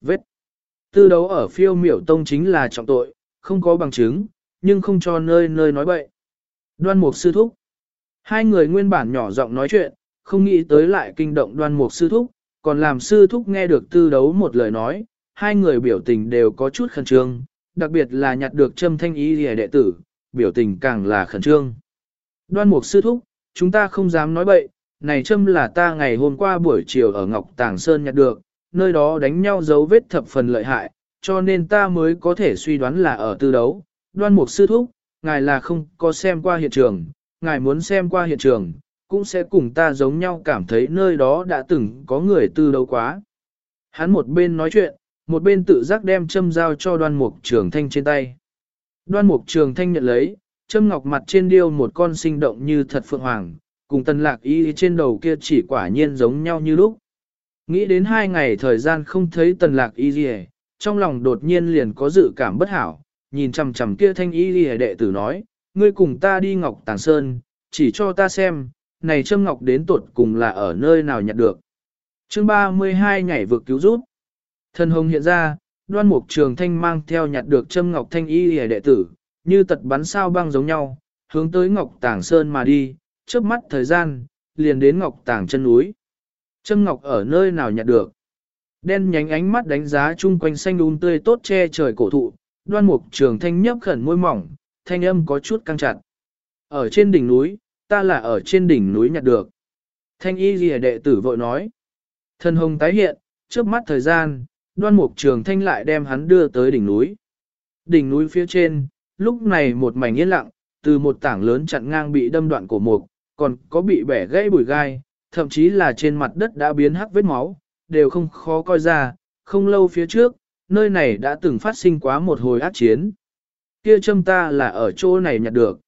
Vết. Tư đấu ở phiêu miểu tông chính là trọng tội, không có bằng chứng, nhưng không cho nơi nơi nói bậy. Đoan mục sư thúc. Hai người nguyên bản nhỏ giọng nói chuyện, không nghĩ tới lại kinh động đoan mục sư thúc, còn làm sư thúc nghe được tư đấu một lời nói, hai người biểu tình đều có chút khẩn trương, đặc biệt là nhặt được châm thanh ý lìa đệ tử, biểu tình càng là khẩn trương. Đoan mục sư thúc, chúng ta không dám nói bậy, này châm là ta ngày hôm qua buổi chiều ở Ngọc Tàng Sơn nhặt được, nơi đó đánh nhau dấu vết thập phần lợi hại, cho nên ta mới có thể suy đoán là ở tư đấu. Đoan mục sư thúc, ngài là không có xem qua hiện trường, ngài muốn xem qua hiện trường, cũng sẽ cùng ta giống nhau cảm thấy nơi đó đã từng có người tư đấu quá. Hắn một bên nói chuyện, một bên tự giác đem châm dao cho đoan mục trường thanh trên tay. Đoan mục trường thanh nhận lấy, châm ngọc mặt trên điêu một con sinh động như thật phượng hoàng, cùng tân lạc y trên đầu kia chỉ quả nhiên giống nhau như lúc. Nghĩ đến hai ngày thời gian không thấy tần lạc y gì trong lòng đột nhiên liền có dự cảm bất hảo, nhìn chằm chằm kia thanh y gì đệ tử nói, ngươi cùng ta đi ngọc tàng sơn, chỉ cho ta xem, này châm ngọc đến tuột cùng là ở nơi nào nhặt được. chương 32 nhảy vực cứu giúp. Thần hồng hiện ra, đoan mục trường thanh mang theo nhặt được châm ngọc thanh y hề đệ tử, như tật bắn sao băng giống nhau, hướng tới ngọc tảng sơn mà đi, chớp mắt thời gian, liền đến ngọc tảng chân núi. Trâm ngọc ở nơi nào nhặt được? Đen nhánh ánh mắt đánh giá chung quanh xanh đun tươi tốt che trời cổ thụ, đoan mục trường thanh nhấp khẩn môi mỏng, thanh âm có chút căng chặt. Ở trên đỉnh núi, ta là ở trên đỉnh núi nhặt được. Thanh y ghi đệ tử vội nói. Thần hồng tái hiện, trước mắt thời gian, đoan mục trường thanh lại đem hắn đưa tới đỉnh núi. Đỉnh núi phía trên, lúc này một mảnh yên lặng, từ một tảng lớn chặn ngang bị đâm đoạn cổ mục, còn có bị bẻ gãy bùi gai, thậm chí là trên mặt đất đã biến hắc vết máu, đều không khó coi ra, không lâu phía trước, nơi này đã từng phát sinh quá một hồi ác chiến. Kia châm ta là ở chỗ này nhặt được.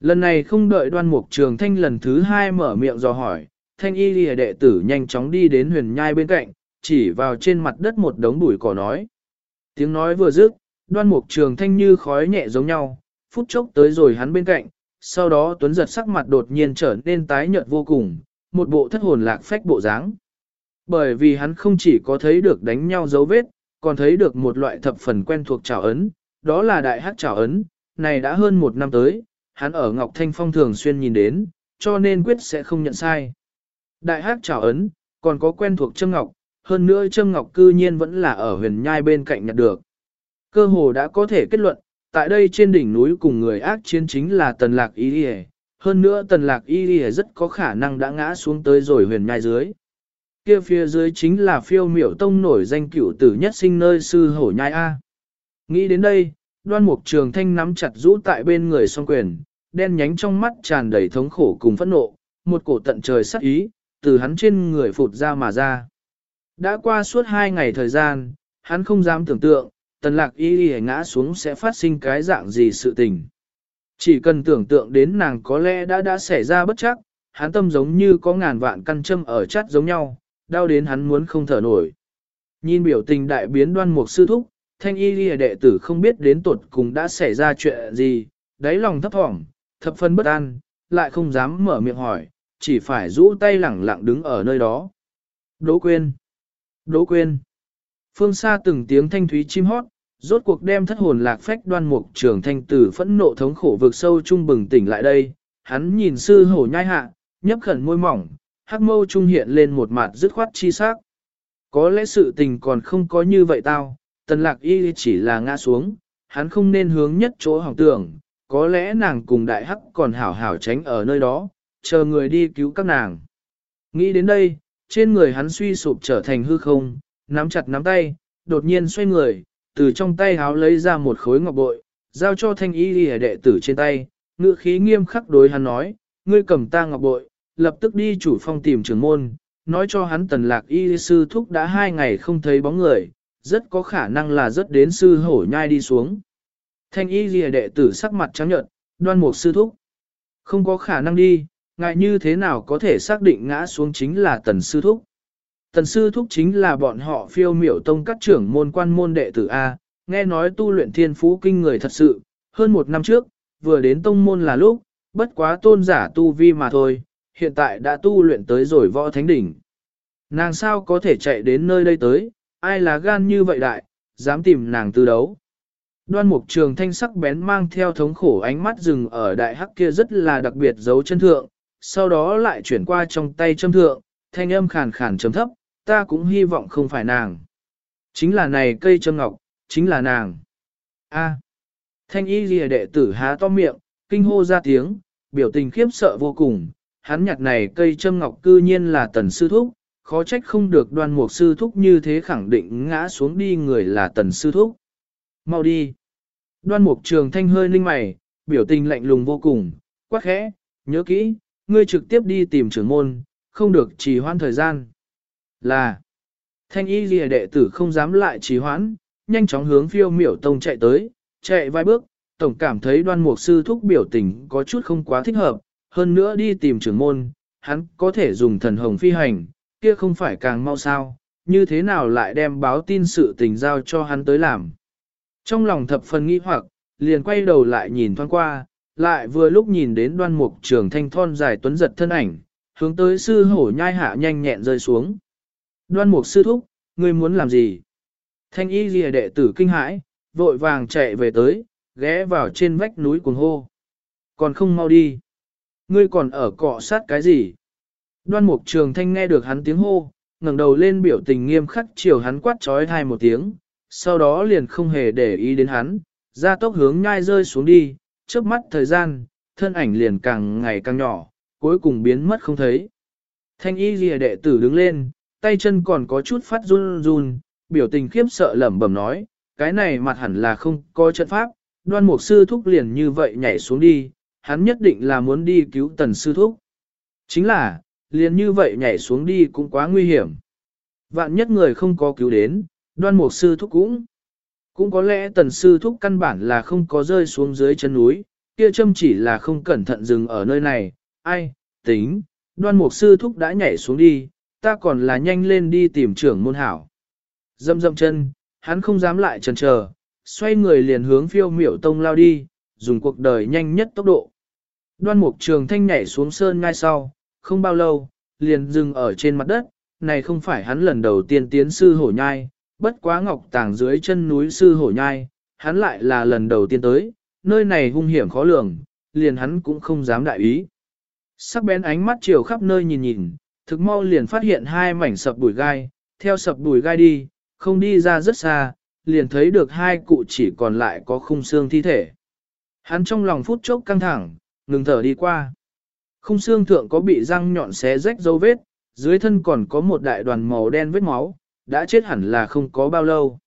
Lần này không đợi đoan mục trường thanh lần thứ hai mở miệng dò hỏi, thanh y lìa đệ tử nhanh chóng đi đến huyền nhai bên cạnh, chỉ vào trên mặt đất một đống bụi cỏ nói. Tiếng nói vừa dứt, đoan mục trường thanh như khói nhẹ giống nhau, phút chốc tới rồi hắn bên cạnh, sau đó tuấn giật sắc mặt đột nhiên trở nên tái nhợt vô cùng, một bộ thất hồn lạc phách bộ dáng. Bởi vì hắn không chỉ có thấy được đánh nhau dấu vết, còn thấy được một loại thập phần quen thuộc trào ấn, đó là đại hắc trào ấn, này đã hơn một năm tới, hắn ở Ngọc Thanh Phong thường xuyên nhìn đến, cho nên quyết sẽ không nhận sai. Đại hắc trào ấn, còn có quen thuộc Trâm Ngọc, hơn nữa Trâm Ngọc cư nhiên vẫn là ở huyền nhai bên cạnh nhặt được. Cơ hồ đã có thể kết luận, tại đây trên đỉnh núi cùng người ác chiến chính là Tần Lạc Y Lì hơn nữa Tần Lạc Y Lì rất có khả năng đã ngã xuống tới rồi huyền nhai dưới. Kia phía dưới chính là phiêu miểu tông nổi danh cửu tử nhất sinh nơi sư hổ nhai A. Nghĩ đến đây, đoan mục trường thanh nắm chặt rũ tại bên người song quyền, đen nhánh trong mắt tràn đầy thống khổ cùng phẫn nộ, một cổ tận trời sắc ý, từ hắn trên người phụt ra mà ra. Đã qua suốt hai ngày thời gian, hắn không dám tưởng tượng, tần lạc y y ngã xuống sẽ phát sinh cái dạng gì sự tình. Chỉ cần tưởng tượng đến nàng có lẽ đã đã xảy ra bất chắc, hắn tâm giống như có ngàn vạn căn châm ở chắt giống nhau, đau đến hắn muốn không thở nổi. Nhìn biểu tình đại biến đoan mục sư thúc, thanh y ghi đệ tử không biết đến tuột cùng đã xảy ra chuyện gì, đáy lòng thấp thỏm, thập phân bất an, lại không dám mở miệng hỏi, chỉ phải rũ tay lẳng lặng đứng ở nơi đó. Đỗ quên! Đỗ quên! Phương xa từng tiếng thanh thúy chim hót, rốt cuộc đem thất hồn lạc phách đoan mục trường thanh tử phẫn nộ thống khổ vực sâu trung bừng tỉnh lại đây, hắn nhìn sư hổ nhai hạ, nhấp khẩn môi mỏng, hắc mâu trung hiện lên một mặt dứt khoát chi sắc. Có lẽ sự tình còn không có như vậy tao, tần lạc y chỉ là ngã xuống, hắn không nên hướng nhất chỗ hỏng tưởng, có lẽ nàng cùng đại hắc còn hảo hảo tránh ở nơi đó, chờ người đi cứu các nàng. Nghĩ đến đây, trên người hắn suy sụp trở thành hư không, nắm chặt nắm tay, đột nhiên xoay người, từ trong tay háo lấy ra một khối ngọc bội, giao cho thanh y lìa đệ tử trên tay, ngữ khí nghiêm khắc đối hắn nói, ngươi cầm ta ngọc bội, lập tức đi chủ phong tìm trưởng môn, nói cho hắn tần lạc y sư thúc đã hai ngày không thấy bóng người, rất có khả năng là rất đến sư hổ nhai đi xuống. Thanh y lìa đệ tử sắc mặt trắng nhợt, đoan mục sư thúc. Không có khả năng đi, ngại như thế nào có thể xác định ngã xuống chính là tần sư thúc. Tần sư thúc chính là bọn họ phiêu miểu tông các trưởng môn quan môn đệ tử A, nghe nói tu luyện thiên phú kinh người thật sự, hơn một năm trước, vừa đến tông môn là lúc, bất quá tôn giả tu vi mà thôi, hiện tại đã tu luyện tới rồi võ thánh đỉnh. Nàng sao có thể chạy đến nơi đây tới, ai là gan như vậy đại, dám tìm nàng tư đấu. Đoan mục trường thanh sắc bén mang theo thống khổ ánh mắt rừng ở đại hắc kia rất là đặc biệt giấu chân thượng, sau đó lại chuyển qua trong tay châm thượng, thanh âm khàn khàn chấm thấp, ta cũng hy vọng không phải nàng. Chính là này cây châm ngọc, chính là nàng. A. Thanh y ghi đệ tử há to miệng, kinh hô ra tiếng, biểu tình khiếp sợ vô cùng, hắn nhặt này cây châm ngọc cư nhiên là tần sư thúc, khó trách không được đoan mục sư thúc như thế khẳng định ngã xuống đi người là tần sư thúc. Mau đi. Đoan mục trường thanh hơi ninh mày, biểu tình lạnh lùng vô cùng, quắc khẽ, nhớ kỹ, ngươi trực tiếp đi tìm trưởng môn, không được trì hoãn thời gian. Là, thanh y lìa đệ tử không dám lại trì hoãn, nhanh chóng hướng phiêu miểu tông chạy tới, chạy vài bước, tổng cảm thấy đoan mục sư thúc biểu tình có chút không quá thích hợp, hơn nữa đi tìm trưởng môn, hắn có thể dùng thần hồng phi hành, kia không phải càng mau sao, như thế nào lại đem báo tin sự tình giao cho hắn tới làm. Trong lòng thập phần nghi hoặc, liền quay đầu lại nhìn thoáng qua, lại vừa lúc nhìn đến đoan mục trường thanh thon dài tuấn giật thân ảnh, hướng tới sư hổ nhai hạ nhanh nhẹn rơi xuống. Đoan mục sư thúc, ngươi muốn làm gì? Thanh y ghi đệ tử kinh hãi, vội vàng chạy về tới, ghé vào trên vách núi cuồng hô. Còn không mau đi. Ngươi còn ở cọ sát cái gì? Đoan mục trường thanh nghe được hắn tiếng hô, ngẩng đầu lên biểu tình nghiêm khắc chiều hắn quát trói thai một tiếng, sau đó liền không hề để ý đến hắn, ra tốc hướng nhai rơi xuống đi, trước mắt thời gian, thân ảnh liền càng ngày càng nhỏ, cuối cùng biến mất không thấy. Thanh y ghi đệ tử đứng lên, tay chân còn có chút phát run run, biểu tình khiếp sợ lẩm bẩm nói, cái này mặt hẳn là không có trận pháp, đoan mục sư thúc liền như vậy nhảy xuống đi, hắn nhất định là muốn đi cứu tần sư thúc. Chính là, liền như vậy nhảy xuống đi cũng quá nguy hiểm. Vạn nhất người không có cứu đến, đoan mục sư thúc cũng. Cũng có lẽ tần sư thúc căn bản là không có rơi xuống dưới chân núi, kia châm chỉ là không cẩn thận dừng ở nơi này, ai, tính, đoan mục sư thúc đã nhảy xuống đi, ta còn là nhanh lên đi tìm trưởng môn hảo. Dâm dâm chân, hắn không dám lại chần chờ, xoay người liền hướng phiêu miểu tông lao đi, dùng cuộc đời nhanh nhất tốc độ. Đoan mục trường thanh nhảy xuống sơn ngay sau, không bao lâu, liền dừng ở trên mặt đất, này không phải hắn lần đầu tiên tiến sư hổ nhai, bất quá ngọc tàng dưới chân núi sư hổ nhai, hắn lại là lần đầu tiên tới, nơi này hung hiểm khó lường, liền hắn cũng không dám đại ý. Sắc bén ánh mắt chiều khắp nơi nhìn nhìn, thực mau liền phát hiện hai mảnh sập bùi gai, theo sập bùi gai đi, không đi ra rất xa, liền thấy được hai cụ chỉ còn lại có khung xương thi thể. Hắn trong lòng phút chốc căng thẳng, ngừng thở đi qua. Khung xương thượng có bị răng nhọn xé rách dấu vết, dưới thân còn có một đại đoàn màu đen vết máu, đã chết hẳn là không có bao lâu.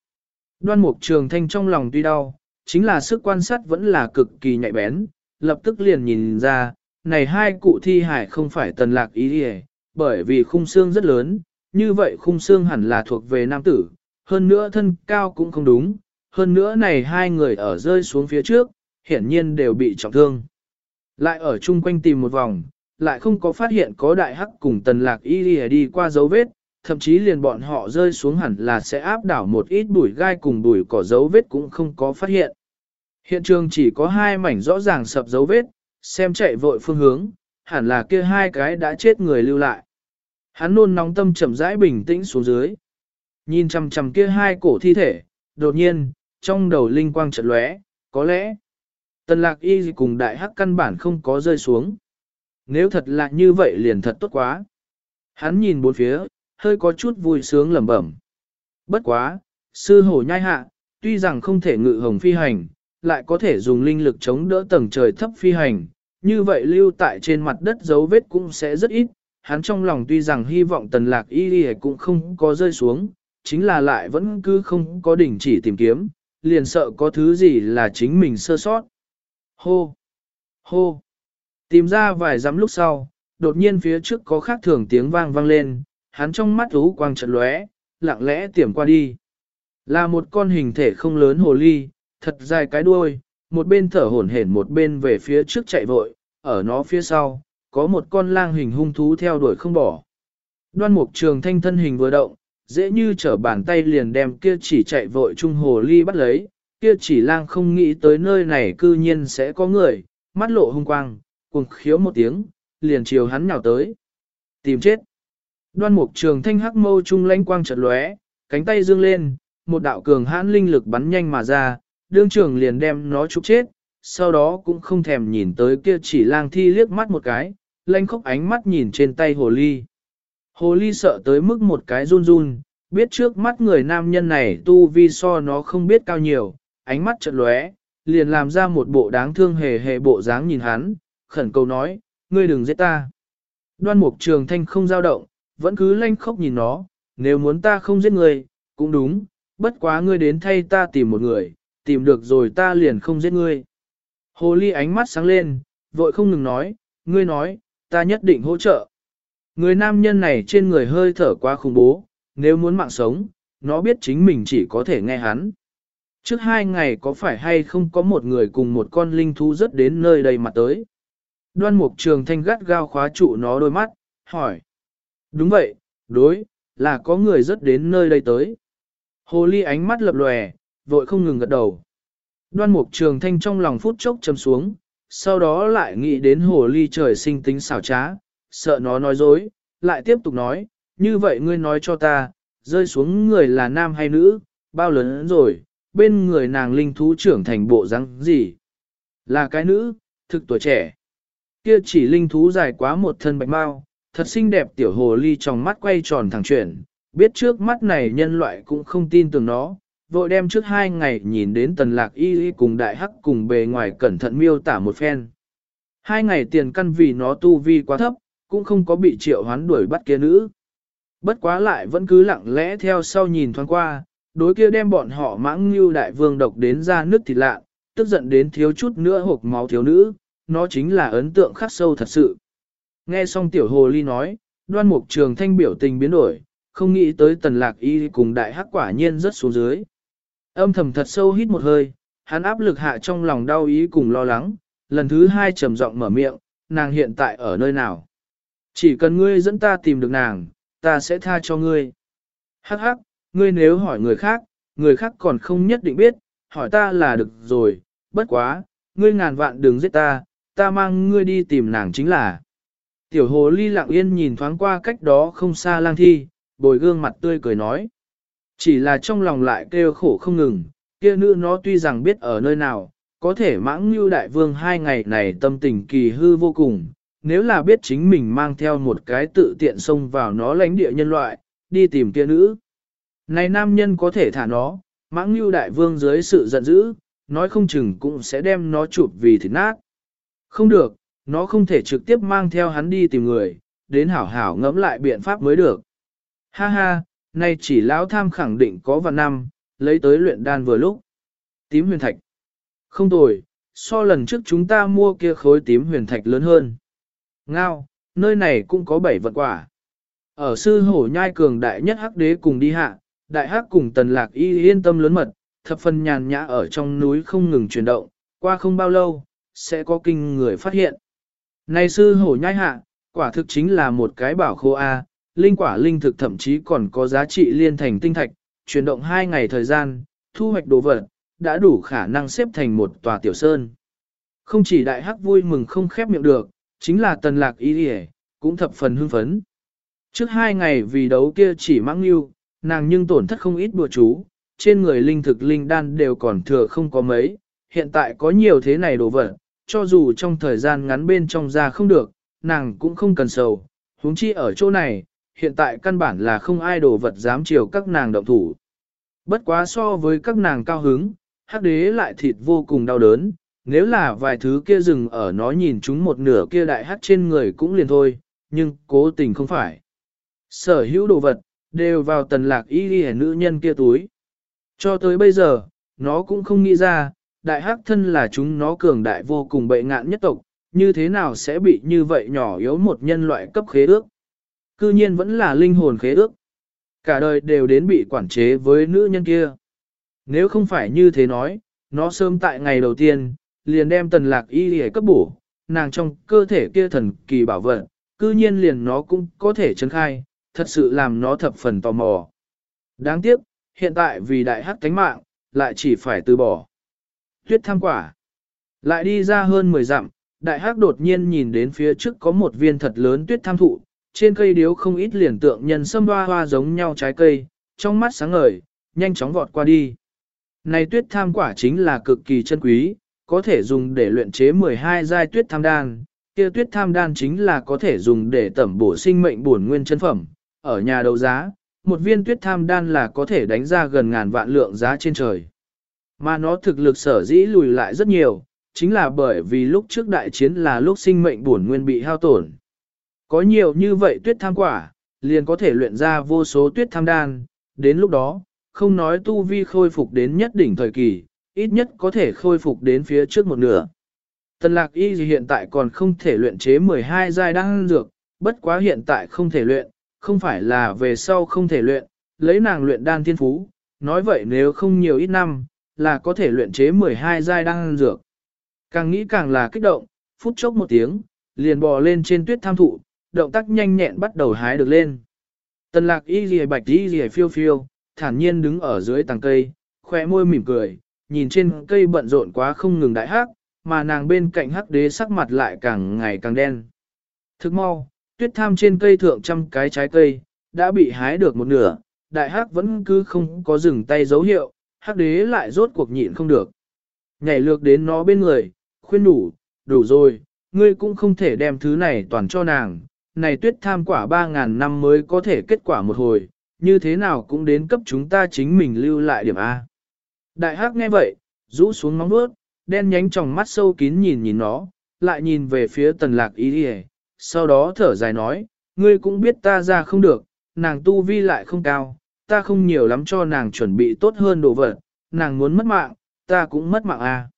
Đoan mục trường thanh trong lòng tuy đau, chính là sức quan sát vẫn là cực kỳ nhạy bén, lập tức liền nhìn ra, này hai cụ thi hải không phải tần lạc ý hề, bởi vì khung xương rất lớn, như vậy khung xương hẳn là thuộc về nam tử, hơn nữa thân cao cũng không đúng, hơn nữa này hai người ở rơi xuống phía trước, hiển nhiên đều bị trọng thương. Lại ở chung quanh tìm một vòng, lại không có phát hiện có đại hắc cùng tần lạc y đi, đi qua dấu vết, thậm chí liền bọn họ rơi xuống hẳn là sẽ áp đảo một ít bụi gai cùng bụi cỏ dấu vết cũng không có phát hiện. Hiện trường chỉ có hai mảnh rõ ràng sập dấu vết, xem chạy vội phương hướng, hẳn là kia hai cái đã chết người lưu lại. Hắn nôn nóng tâm chậm rãi bình tĩnh xuống dưới. Nhìn chằm chằm kia hai cổ thi thể, đột nhiên, trong đầu linh quang chợt lóe, có lẽ, tần lạc y cùng đại hắc căn bản không có rơi xuống. Nếu thật là như vậy liền thật tốt quá. Hắn nhìn bốn phía, hơi có chút vui sướng lẩm bẩm. Bất quá, sư hổ nhai hạ, tuy rằng không thể ngự hồng phi hành, lại có thể dùng linh lực chống đỡ tầng trời thấp phi hành, như vậy lưu tại trên mặt đất dấu vết cũng sẽ rất ít. Hắn trong lòng tuy rằng hy vọng tần lạc y đi cũng không có rơi xuống, chính là lại vẫn cứ không có đỉnh chỉ tìm kiếm, liền sợ có thứ gì là chính mình sơ sót. Hô! Hô! Tìm ra vài giám lúc sau, đột nhiên phía trước có khác thường tiếng vang vang lên, hắn trong mắt ú quang trận lóe, lặng lẽ tiểm qua đi. Là một con hình thể không lớn hồ ly, thật dài cái đuôi, một bên thở hổn hển một bên về phía trước chạy vội, ở nó phía sau, có một con lang hình hung thú theo đuổi không bỏ. Đoan mục trường thanh thân hình vừa động, dễ như trở bàn tay liền đem kia chỉ chạy vội trung hồ ly bắt lấy, kia chỉ lang không nghĩ tới nơi này cư nhiên sẽ có người, mắt lộ hung quang, cuồng khiếu một tiếng, liền chiều hắn nhào tới. Tìm chết. Đoan mục trường thanh hắc mâu trung lãnh quang chợt lóe, cánh tay dương lên, một đạo cường hãn linh lực bắn nhanh mà ra, đương trường liền đem nó trục chết, sau đó cũng không thèm nhìn tới kia chỉ lang thi liếc mắt một cái, lanh khóc ánh mắt nhìn trên tay hồ ly. Hồ ly sợ tới mức một cái run run, biết trước mắt người nam nhân này tu vi so nó không biết cao nhiều, ánh mắt chợt lóe, liền làm ra một bộ đáng thương hề hề bộ dáng nhìn hắn, khẩn cầu nói, ngươi đừng giết ta. Đoan mục trường thanh không giao động, vẫn cứ lanh khóc nhìn nó, nếu muốn ta không giết ngươi, cũng đúng, bất quá ngươi đến thay ta tìm một người, tìm được rồi ta liền không giết ngươi. Hồ ly ánh mắt sáng lên, vội không ngừng nói, ngươi nói, ta nhất định hỗ trợ. Người nam nhân này trên người hơi thở quá khủng bố, nếu muốn mạng sống, nó biết chính mình chỉ có thể nghe hắn. Trước hai ngày có phải hay không có một người cùng một con linh thú rất đến nơi đây mà tới. Đoan mục trường thanh gắt gao khóa trụ nó đôi mắt, hỏi. Đúng vậy, đối, là có người rất đến nơi đây tới. Hồ ly ánh mắt lập lòe, vội không ngừng gật đầu. Đoan mục trường thanh trong lòng phút chốc chầm xuống, sau đó lại nghĩ đến hồ ly trời sinh tính xảo trá, sợ nó nói dối, lại tiếp tục nói, như vậy ngươi nói cho ta, rơi xuống người là nam hay nữ, bao lớn rồi, bên người nàng linh thú trưởng thành bộ răng gì? Là cái nữ, thực tuổi trẻ. Kia chỉ linh thú dài quá một thân bạch mau, thật xinh đẹp tiểu hồ ly trong mắt quay tròn thẳng chuyển, biết trước mắt này nhân loại cũng không tin tưởng nó, vội đem trước hai ngày nhìn đến tần lạc y y cùng đại hắc cùng bề ngoài cẩn thận miêu tả một phen. Hai ngày tiền căn vì nó tu vi quá thấp, cũng không có bị triệu hoán đuổi bắt kia nữ. Bất quá lại vẫn cứ lặng lẽ theo sau nhìn thoáng qua, đối kia đem bọn họ mãng như đại vương độc đến ra nước thịt lạ, tức giận đến thiếu chút nữa hộp máu thiếu nữ, nó chính là ấn tượng khắc sâu thật sự. Nghe xong tiểu hồ ly nói, đoan mục trường thanh biểu tình biến đổi, không nghĩ tới tần lạc y cùng đại hắc quả nhiên rất xuống dưới. Âm thầm thật sâu hít một hơi, hắn áp lực hạ trong lòng đau ý cùng lo lắng, lần thứ hai trầm giọng mở miệng, nàng hiện tại ở nơi nào. Chỉ cần ngươi dẫn ta tìm được nàng, ta sẽ tha cho ngươi. Hắc hắc, ngươi nếu hỏi người khác, người khác còn không nhất định biết, hỏi ta là được rồi, bất quá, ngươi ngàn vạn đừng giết ta, ta mang ngươi đi tìm nàng chính là. Tiểu hồ ly lặng yên nhìn thoáng qua cách đó không xa lang thi, bồi gương mặt tươi cười nói. Chỉ là trong lòng lại kêu khổ không ngừng, kia nữ nó tuy rằng biết ở nơi nào, có thể mãng như đại vương hai ngày này tâm tình kỳ hư vô cùng, nếu là biết chính mình mang theo một cái tự tiện xông vào nó lãnh địa nhân loại, đi tìm kia nữ. Này nam nhân có thể thả nó, mãng như đại vương dưới sự giận dữ, nói không chừng cũng sẽ đem nó chụp vì thịt nát. Không được, nó không thể trực tiếp mang theo hắn đi tìm người, đến hảo hảo ngẫm lại biện pháp mới được. Ha ha, nay chỉ lão tham khẳng định có vạn năm, lấy tới luyện đan vừa lúc. Tím huyền thạch. Không tồi, so lần trước chúng ta mua kia khối tím huyền thạch lớn hơn. Ngao, nơi này cũng có bảy vật quả. Ở sư hổ nhai cường đại nhất hắc đế cùng đi hạ, đại hắc cùng tần lạc y yên tâm lớn mật, thập phần nhàn nhã ở trong núi không ngừng chuyển động, qua không bao lâu, sẽ có kinh người phát hiện. Này sư hổ nhai hạ, quả thực chính là một cái bảo khô A, linh quả linh thực thậm chí còn có giá trị liên thành tinh thạch, chuyển động hai ngày thời gian, thu hoạch đồ vật, đã đủ khả năng xếp thành một tòa tiểu sơn. Không chỉ đại hắc vui mừng không khép miệng được, chính là tần lạc ý đi cũng thập phần hưng phấn. Trước hai ngày vì đấu kia chỉ mãng yêu, nàng nhưng tổn thất không ít bùa chú, trên người linh thực linh đan đều còn thừa không có mấy, hiện tại có nhiều thế này đồ vật, cho dù trong thời gian ngắn bên trong ra không được, nàng cũng không cần sầu, huống chi ở chỗ này, hiện tại căn bản là không ai đồ vật dám chiều các nàng động thủ. Bất quá so với các nàng cao hứng, hắc đế lại thịt vô cùng đau đớn, nếu là vài thứ kia dừng ở nó nhìn chúng một nửa kia đại hắc trên người cũng liền thôi, nhưng cố tình không phải. Sở hữu đồ vật, đều vào tần lạc y ghi nữ nhân kia túi. Cho tới bây giờ, nó cũng không nghĩ ra, đại hắc thân là chúng nó cường đại vô cùng bệ ngạn nhất tộc, như thế nào sẽ bị như vậy nhỏ yếu một nhân loại cấp khế ước. Cư nhiên vẫn là linh hồn khế ước. Cả đời đều đến bị quản chế với nữ nhân kia. Nếu không phải như thế nói, nó sớm tại ngày đầu tiên, liền đem tần lạc y hề cấp bổ, nàng trong cơ thể kia thần kỳ bảo vật, cư nhiên liền nó cũng có thể chấn khai, thật sự làm nó thập phần tò mò. Đáng tiếc, hiện tại vì đại hắc tánh mạng, lại chỉ phải từ bỏ. Tuyết tham quả. Lại đi ra hơn 10 dặm, đại hắc đột nhiên nhìn đến phía trước có một viên thật lớn tuyết tham thụ, trên cây điếu không ít liền tượng nhân sâm hoa hoa giống nhau trái cây, trong mắt sáng ngời, nhanh chóng vọt qua đi. Này tuyết tham quả chính là cực kỳ chân quý, có thể dùng để luyện chế 12 giai tuyết tham đan. Kia tuyết tham đan chính là có thể dùng để tẩm bổ sinh mệnh bổn nguyên chân phẩm. Ở nhà đấu giá, một viên tuyết tham đan là có thể đánh ra gần ngàn vạn lượng giá trên trời. Mà nó thực lực sở dĩ lùi lại rất nhiều, chính là bởi vì lúc trước đại chiến là lúc sinh mệnh bổn nguyên bị hao tổn. Có nhiều như vậy tuyết tham quả, liền có thể luyện ra vô số tuyết tham đan, đến lúc đó, không nói tu vi khôi phục đến nhất đỉnh thời kỳ, ít nhất có thể khôi phục đến phía trước một nửa. Tần lạc y hiện tại còn không thể luyện chế 12 giai đan dược, bất quá hiện tại không thể luyện, không phải là về sau không thể luyện, lấy nàng luyện đan thiên phú, nói vậy nếu không nhiều ít năm, là có thể luyện chế 12 giai đan dược. Càng nghĩ càng là kích động, phút chốc một tiếng, liền bò lên trên tuyết tham thụ, động tác nhanh nhẹn bắt đầu hái được lên. Tần lạc y rìa bạch y rìa phiêu phiêu, thản nhiên đứng ở dưới tàng cây, khỏe môi mỉm cười, nhìn trên cây bận rộn quá không ngừng đại hắc, mà nàng bên cạnh hắc đế sắc mặt lại càng ngày càng đen. Thức mau, tuyết tham trên cây thượng trăm cái trái cây, đã bị hái được một nửa, đại hắc vẫn cứ không có dừng tay dấu hiệu, hắc đế lại rốt cuộc nhịn không được. Nhảy lược đến nó bên người, khuyên đủ, đủ rồi, ngươi cũng không thể đem thứ này toàn cho nàng, này tuyết tham quả 3.000 năm mới có thể kết quả một hồi, như thế nào cũng đến cấp chúng ta chính mình lưu lại điểm A. Đại hắc nghe vậy, rũ xuống móng bước, đen nhánh trong mắt sâu kín nhìn nhìn nó, lại nhìn về phía tần lạc ý đi sau đó thở dài nói, ngươi cũng biết ta ra không được, nàng tu vi lại không cao, ta không nhiều lắm cho nàng chuẩn bị tốt hơn đồ vật, nàng muốn mất mạng, ta cũng mất mạng a.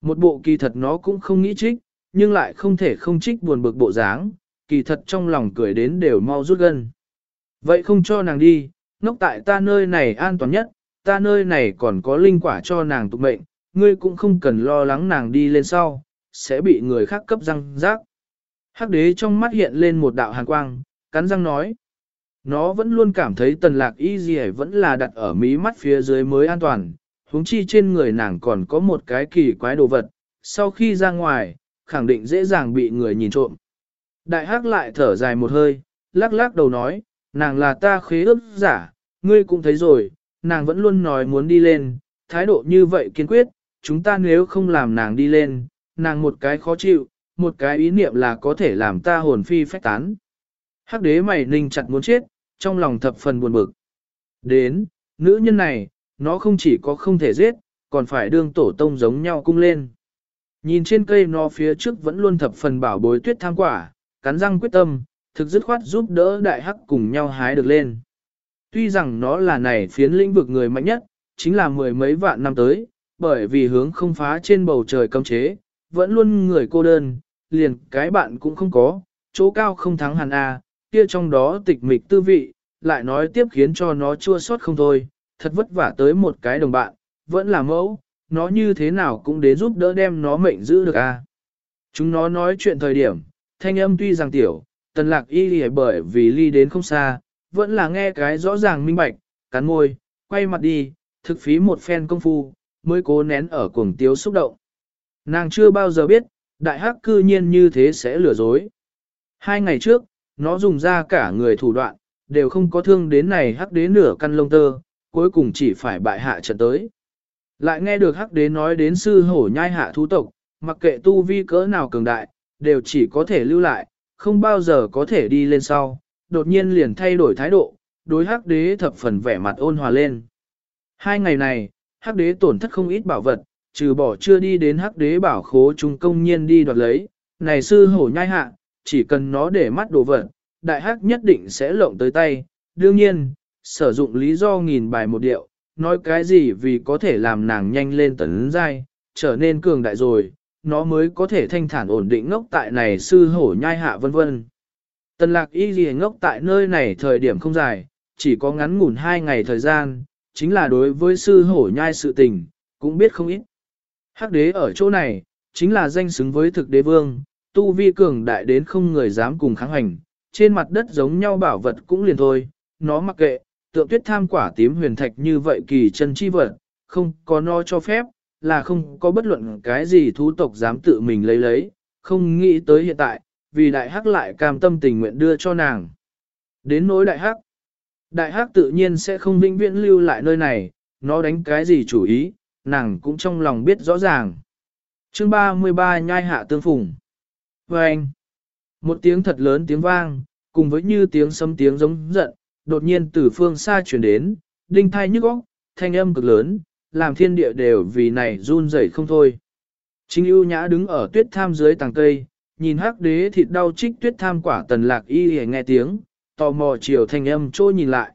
Một bộ kỳ thật nó cũng không nghĩ trích, nhưng lại không thể không trích buồn bực bộ dáng, kỳ thật trong lòng cười đến đều mau rút gân. Vậy không cho nàng đi, nóc tại ta nơi này an toàn nhất, ta nơi này còn có linh quả cho nàng tục mệnh, ngươi cũng không cần lo lắng nàng đi lên sau, sẽ bị người khác cấp răng rác. Hắc đế trong mắt hiện lên một đạo hàn quang, cắn răng nói. Nó vẫn luôn cảm thấy tần lạc y gì vẫn là đặt ở mí mắt phía dưới mới an toàn, huống chi trên người nàng còn có một cái kỳ quái đồ vật, sau khi ra ngoài, khẳng định dễ dàng bị người nhìn trộm. Đại hắc lại thở dài một hơi, lắc lắc đầu nói, nàng là ta khế ước giả, ngươi cũng thấy rồi, nàng vẫn luôn nói muốn đi lên, thái độ như vậy kiên quyết, chúng ta nếu không làm nàng đi lên, nàng một cái khó chịu, một cái ý niệm là có thể làm ta hồn phi phách tán. Hắc đế mày ninh chặt muốn chết, trong lòng thập phần buồn bực. Đến, nữ nhân này, nó không chỉ có không thể giết, còn phải đương tổ tông giống nhau cung lên. Nhìn trên cây nó phía trước vẫn luôn thập phần bảo bối tuyết tham quả, cắn răng quyết tâm, thực dứt khoát giúp đỡ đại hắc cùng nhau hái được lên. Tuy rằng nó là này phiến lĩnh vực người mạnh nhất, chính là mười mấy vạn năm tới, bởi vì hướng không phá trên bầu trời cấm chế, vẫn luôn người cô đơn, liền cái bạn cũng không có, chỗ cao không thắng hẳn A, kia trong đó tịch mịch tư vị, lại nói tiếp khiến cho nó chua xót không thôi, thật vất vả tới một cái đồng bạn, vẫn là mẫu, nó như thế nào cũng đến giúp đỡ đem nó mệnh giữ được A. Chúng nó nói chuyện thời điểm, thanh âm tuy rằng tiểu, tần lạc y lì bởi vì ly đến không xa, vẫn là nghe cái rõ ràng minh bạch, cắn môi, quay mặt đi, thực phí một phen công phu, mới cố nén ở cuồng tiếu xúc động. Nàng chưa bao giờ biết, đại hắc cư nhiên như thế sẽ lừa dối. Hai ngày trước, nó dùng ra cả người thủ đoạn, đều không có thương đến này hắc đế nửa căn lông tơ, cuối cùng chỉ phải bại hạ trận tới. Lại nghe được hắc đế nói đến sư hổ nhai hạ thú tộc, mặc kệ tu vi cỡ nào cường đại, đều chỉ có thể lưu lại, không bao giờ có thể đi lên sau, đột nhiên liền thay đổi thái độ, đối hắc đế thập phần vẻ mặt ôn hòa lên. Hai ngày này, hắc đế tổn thất không ít bảo vật, trừ bỏ chưa đi đến hắc đế bảo khố trung công nhiên đi đoạt lấy, này sư hổ nhai hạ, chỉ cần nó để mắt đồ vật, đại hắc nhất định sẽ lộng tới tay, đương nhiên, sử dụng lý do nghìn bài một điệu, nói cái gì vì có thể làm nàng nhanh lên tấn giai, trở nên cường đại rồi, nó mới có thể thanh thản ổn định ngốc tại này sư hổ nhai hạ vân vân. Tần lạc y gì ngốc tại nơi này thời điểm không dài, chỉ có ngắn ngủn hai ngày thời gian, chính là đối với sư hổ nhai sự tình, cũng biết không ít. Hắc đế ở chỗ này, chính là danh xứng với thực đế vương, tu vi cường đại đến không người dám cùng kháng hành, trên mặt đất giống nhau bảo vật cũng liền thôi, nó mặc kệ, tượng tuyết tham quả tím huyền thạch như vậy kỳ chân chi vật, không có no cho phép, là không có bất luận cái gì thú tộc dám tự mình lấy lấy, không nghĩ tới hiện tại, vì đại hắc lại cam tâm tình nguyện đưa cho nàng. Đến nỗi đại hắc, Đại hắc tự nhiên sẽ không vĩnh viễn lưu lại nơi này, nó đánh cái gì chủ ý, nàng cũng trong lòng biết rõ ràng. chương 33 nhai hạ tương phùng. Và anh, một tiếng thật lớn tiếng vang, cùng với như tiếng sấm tiếng giống giận, đột nhiên từ phương xa chuyển đến, đinh thai nhức óc, thanh âm cực lớn, làm thiên địa đều vì này run rẩy không thôi. Chính ưu nhã đứng ở tuyết tham dưới tàng cây, nhìn hắc đế thịt đau trích tuyết tham quả tần lạc y hề nghe tiếng, tò mò chiều thanh âm trôi nhìn lại.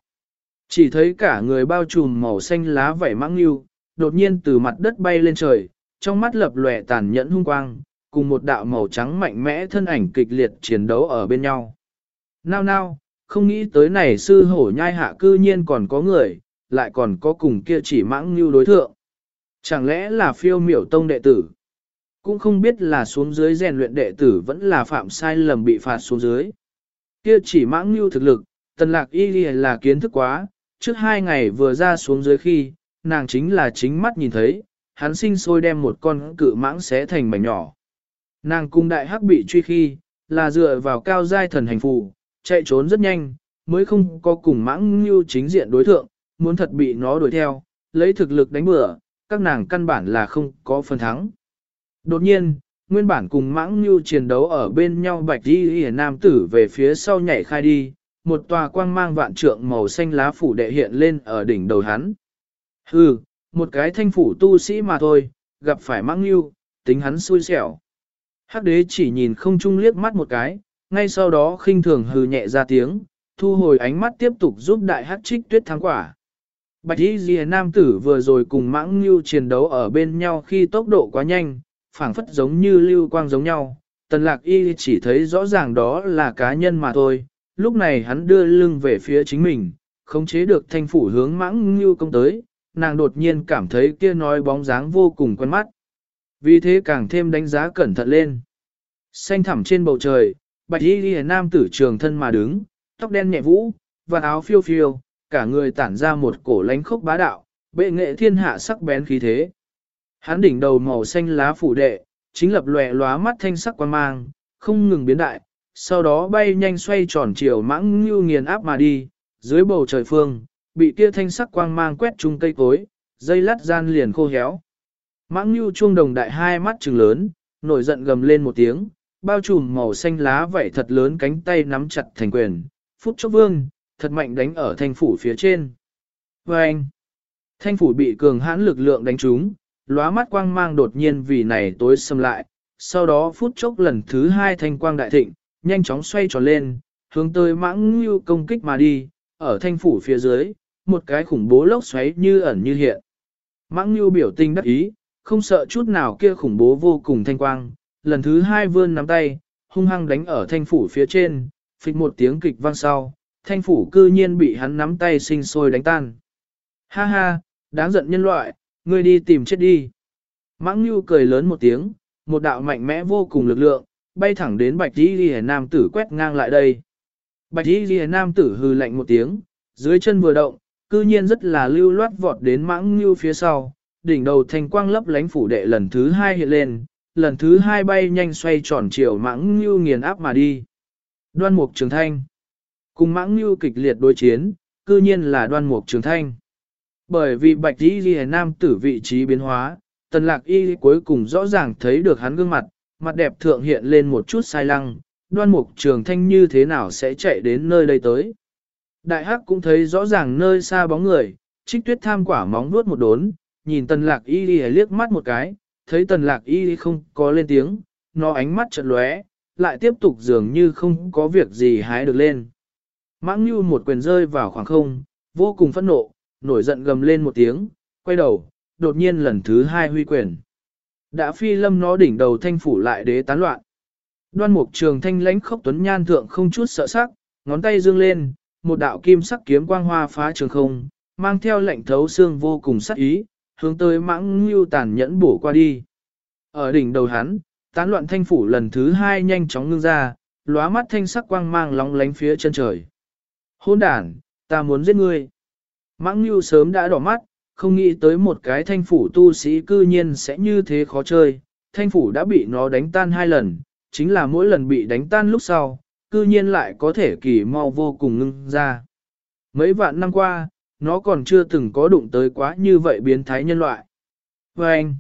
Chỉ thấy cả người bao trùm màu xanh lá vảy mãng yêu, đột nhiên từ mặt đất bay lên trời, trong mắt lập lòe tàn nhẫn hung quang, cùng một đạo màu trắng mạnh mẽ thân ảnh kịch liệt chiến đấu ở bên nhau. Nào nào, không nghĩ tới này sư hổ nhai hạ cư nhiên còn có người, lại còn có cùng kia chỉ mãng như đối thượng. Chẳng lẽ là phiêu miểu tông đệ tử? Cũng không biết là xuống dưới rèn luyện đệ tử vẫn là phạm sai lầm bị phạt xuống dưới. Kia chỉ mãng như thực lực, tần lạc y là kiến thức quá, trước hai ngày vừa ra xuống dưới khi, nàng chính là chính mắt nhìn thấy, hắn sinh sôi đem một con cự mãng xé thành mảnh nhỏ. Nàng cung đại hắc bị truy khi, là dựa vào cao giai thần hành phù, chạy trốn rất nhanh, mới không có cùng mãng như chính diện đối thượng, muốn thật bị nó đuổi theo, lấy thực lực đánh bừa, các nàng căn bản là không có phần thắng. Đột nhiên, nguyên bản cùng mãng như chiến đấu ở bên nhau bạch đi hề nam tử về phía sau nhảy khai đi, một tòa quang mang vạn trượng màu xanh lá phủ đệ hiện lên ở đỉnh đầu hắn. Hừ, một cái thanh phủ tu sĩ mà thôi, gặp phải mãng như, tính hắn xui xẻo. Hắc đế chỉ nhìn không chung liếc mắt một cái, ngay sau đó khinh thường hừ nhẹ ra tiếng, thu hồi ánh mắt tiếp tục giúp đại hắc trích tuyết thắng quả. Bạch y ghi nam tử vừa rồi cùng mãng Lưu chiến đấu ở bên nhau khi tốc độ quá nhanh, phảng phất giống như lưu quang giống nhau. Tần lạc y chỉ thấy rõ ràng đó là cá nhân mà thôi, lúc này hắn đưa lưng về phía chính mình, khống chế được thanh phủ hướng mãng Lưu công tới, nàng đột nhiên cảm thấy kia nói bóng dáng vô cùng quen mắt. Vì thế càng thêm đánh giá cẩn thận lên. Xanh thẳm trên bầu trời, bạch y ghi nam tử trường thân mà đứng, tóc đen nhẹ vũ, và áo phiêu phiêu, cả người tản ra một cổ lánh khốc bá đạo, bệ nghệ thiên hạ sắc bén khí thế. Hắn đỉnh đầu màu xanh lá phủ đệ, chính lập lòe lóa mắt thanh sắc quan mang, không ngừng biến đại, sau đó bay nhanh xoay tròn chiều mãng như nghiền áp mà đi, dưới bầu trời phương, bị kia thanh sắc quang mang quét chung cây cối, dây lát gian liền khô héo. Mãng như chuông đồng đại hai mắt trừng lớn, nổi giận gầm lên một tiếng, bao trùm màu xanh lá vảy thật lớn cánh tay nắm chặt thành quyền, phút chốc vương, thật mạnh đánh ở thanh phủ phía trên. Và anh, thanh phủ bị cường hãn lực lượng đánh trúng, lóa mắt quang mang đột nhiên vì này tối xâm lại, sau đó phút chốc lần thứ hai thanh quang đại thịnh, nhanh chóng xoay tròn lên, hướng tới mãng như công kích mà đi, ở thanh phủ phía dưới, một cái khủng bố lốc xoáy như ẩn như hiện. Mãng như biểu tình đắc ý, không sợ chút nào kia khủng bố vô cùng thanh quang, lần thứ hai vươn nắm tay, hung hăng đánh ở thanh phủ phía trên, phịch một tiếng kịch vang sau, thanh phủ cư nhiên bị hắn nắm tay sinh sôi đánh tan. Ha ha, đáng giận nhân loại, ngươi đi tìm chết đi. Mãng Nhu cười lớn một tiếng, một đạo mạnh mẽ vô cùng lực lượng, bay thẳng đến bạch Y Liễu nam tử quét ngang lại đây. Bạch Y Liễu nam tử hừ lạnh một tiếng, dưới chân vừa động, cư nhiên rất là lưu loát vọt đến mãng Nhu phía sau, đỉnh đầu thành quang lấp lánh phủ đệ lần thứ hai hiện lên, lần thứ hai bay nhanh xoay tròn chiều mãng Nhu nghiền áp mà đi. Đoan mục trường thanh. Cùng mãng như kịch liệt đối chiến, cư nhiên là đoan mục trường thanh. Bởi vì bạch y ghi nam tử vị trí biến hóa, tần lạc y cuối cùng rõ ràng thấy được hắn gương mặt, mặt đẹp thượng hiện lên một chút sai lăng, đoan mục trường thanh như thế nào sẽ chạy đến nơi đây tới. Đại hắc cũng thấy rõ ràng nơi xa bóng người, trích tuyết tham quả móng nuốt một đốn, nhìn tần lạc y đi liếc mắt một cái, thấy tần lạc y không có lên tiếng, nó ánh mắt chợt lóe, lại tiếp tục dường như không có việc gì hái được lên. Mãng Nhu một quyền rơi vào khoảng không, vô cùng phẫn nộ, nổi giận gầm lên một tiếng, quay đầu, đột nhiên lần thứ hai huy quyền. Đã phi lâm nó đỉnh đầu thanh phủ lại đế tán loạn. Đoan mục trường thanh lãnh khốc tuấn nhan thượng không chút sợ sắc, ngón tay dương lên, một đạo kim sắc kiếm quang hoa phá trường không, mang theo lệnh thấu xương vô cùng sắc ý, hướng tới mãng ngưu tàn nhẫn bổ qua đi. Ở đỉnh đầu hắn, tán loạn thanh phủ lần thứ hai nhanh chóng ngưng ra, lóa mắt thanh sắc quang mang lóng lánh phía chân trời. Hôn đàn, ta muốn giết ngươi. Mãng Nhu sớm đã đỏ mắt, không nghĩ tới một cái thanh phủ tu sĩ cư nhiên sẽ như thế khó chơi. Thanh phủ đã bị nó đánh tan hai lần, chính là mỗi lần bị đánh tan lúc sau, cư nhiên lại có thể kỳ mau vô cùng ngưng ra. Mấy vạn năm qua, nó còn chưa từng có đụng tới quá như vậy biến thái nhân loại. Vâng!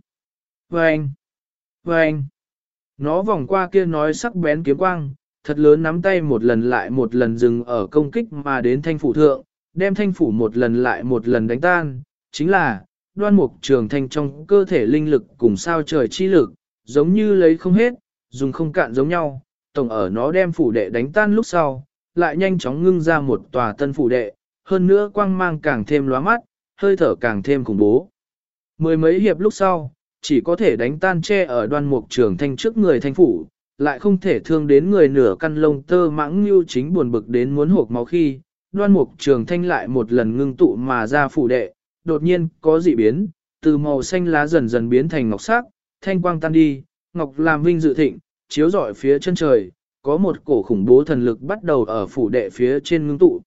Vâng! Vâng! Nó vòng qua kia nói sắc bén kiếm quang, thật lớn nắm tay một lần lại một lần dừng ở công kích mà đến thanh phủ thượng, đem thanh phủ một lần lại một lần đánh tan, chính là, đoan mục trường thanh trong cơ thể linh lực cùng sao trời chi lực, giống như lấy không hết, dùng không cạn giống nhau, tổng ở nó đem phủ đệ đánh tan lúc sau, lại nhanh chóng ngưng ra một tòa tân phủ đệ, hơn nữa quang mang càng thêm lóa mắt, hơi thở càng thêm khủng bố. Mười mấy hiệp lúc sau, chỉ có thể đánh tan che ở đoan mục trường thanh trước người thanh phủ, lại không thể thương đến người nửa căn lông tơ mãng như chính buồn bực đến muốn hộp máu khi, đoan mục trường thanh lại một lần ngưng tụ mà ra phủ đệ, đột nhiên có dị biến, từ màu xanh lá dần dần biến thành ngọc sắc, thanh quang tan đi, ngọc làm vinh dự thịnh, chiếu rọi phía chân trời, có một cổ khủng bố thần lực bắt đầu ở phủ đệ phía trên ngưng tụ.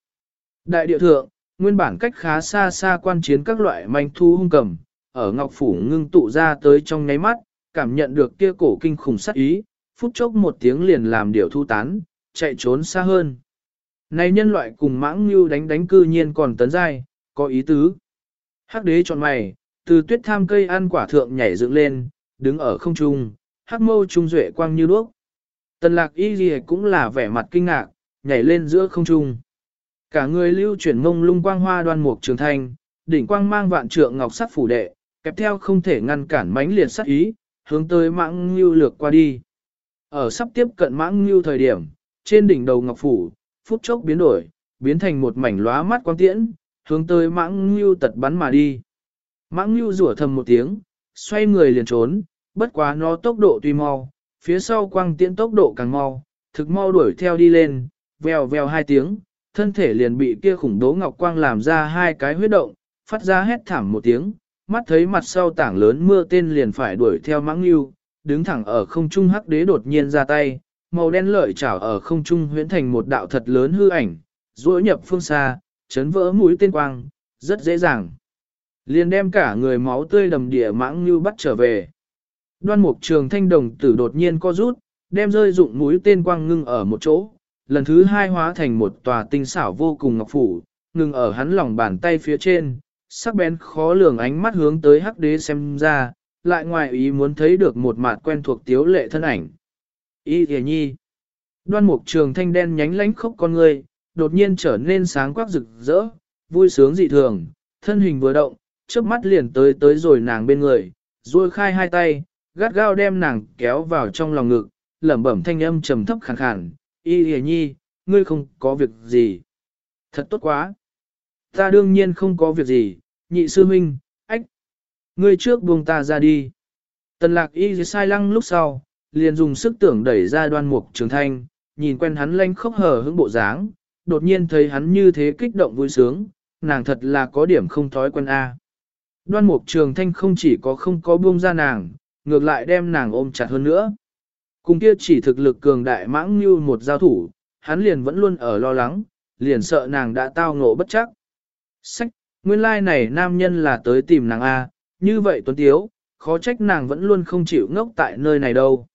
Đại địa thượng, nguyên bản cách khá xa xa quan chiến các loại manh thu hung cầm, ở ngọc phủ ngưng tụ ra tới trong nháy mắt, cảm nhận được kia cổ kinh khủng sát ý, phút chốc một tiếng liền làm điều thu tán, chạy trốn xa hơn. Này nhân loại cùng mãng như đánh đánh cư nhiên còn tấn dai, có ý tứ. Hắc đế chọn mày, từ tuyết tham cây ăn quả thượng nhảy dựng lên, đứng ở không trung, hắc mâu trung duệ quang như đuốc. Tần lạc y gì cũng là vẻ mặt kinh ngạc, nhảy lên giữa không trung. Cả người lưu chuyển mông lung quang hoa đoan mục trường thanh, đỉnh quang mang vạn trượng ngọc sắc phủ đệ, kẹp theo không thể ngăn cản mãnh liệt sát ý, hướng tới mãng lưu lược qua đi. Ở sắp tiếp cận mãng lưu thời điểm, trên đỉnh đầu ngọc phủ, phút chốc biến đổi, biến thành một mảnh lóa mắt quang tiễn, hướng tới mãng lưu tật bắn mà đi. Mãng lưu rủa thầm một tiếng, xoay người liền trốn, bất quá nó tốc độ tuy mau, phía sau quang tiễn tốc độ càng mau, thực mau đuổi theo đi lên, vèo vèo hai tiếng, thân thể liền bị kia khủng bố ngọc quang làm ra hai cái huyết động, phát ra hét thảm một tiếng, mắt thấy mặt sau tảng lớn mưa tên liền phải đuổi theo mãng lưu, đứng thẳng ở không trung hắc đế đột nhiên ra tay, màu đen lợi chảo ở không trung huyễn thành một đạo thật lớn hư ảnh, duỗi nhập phương xa, chấn vỡ mũi tên quang, rất dễ dàng. Liền đem cả người máu tươi đầm địa mãng như bắt trở về. Đoan mục trường thanh đồng tử đột nhiên co rút, đem rơi dụng mũi tên quang ngưng ở một chỗ, lần thứ hai hóa thành một tòa tinh xảo vô cùng ngọc phủ, ngưng ở hắn lòng bàn tay phía trên, sắc bén khó lường ánh mắt hướng tới hắc đế xem ra, lại ngoài ý muốn thấy được một mặt quen thuộc tiếu lệ thân ảnh. Y thề nhi. Đoan mục trường thanh đen nhánh lánh khốc con người, đột nhiên trở nên sáng quắc rực rỡ, vui sướng dị thường, thân hình vừa động, trước mắt liền tới tới rồi nàng bên người, duỗi khai hai tay, gắt gao đem nàng kéo vào trong lòng ngực, lẩm bẩm thanh âm trầm thấp khàn khàn, y hề nhi, ngươi không có việc gì. Thật tốt quá. Ta đương nhiên không có việc gì, nhị sư huynh. Ngươi trước buông ta ra đi. Tần lạc y sai lăng lúc sau, liền dùng sức tưởng đẩy ra đoan mục trường thanh, nhìn quen hắn lanh khóc hở hững bộ dáng, đột nhiên thấy hắn như thế kích động vui sướng, nàng thật là có điểm không thói quen A. Đoan mục trường thanh không chỉ có không có buông ra nàng, ngược lại đem nàng ôm chặt hơn nữa. Cùng kia chỉ thực lực cường đại mãng như một giao thủ, hắn liền vẫn luôn ở lo lắng, liền sợ nàng đã tao ngộ bất chắc. Sách, nguyên lai like này nam nhân là tới tìm nàng A, như vậy tuấn tiếu, khó trách nàng vẫn luôn không chịu ngốc tại nơi này đâu.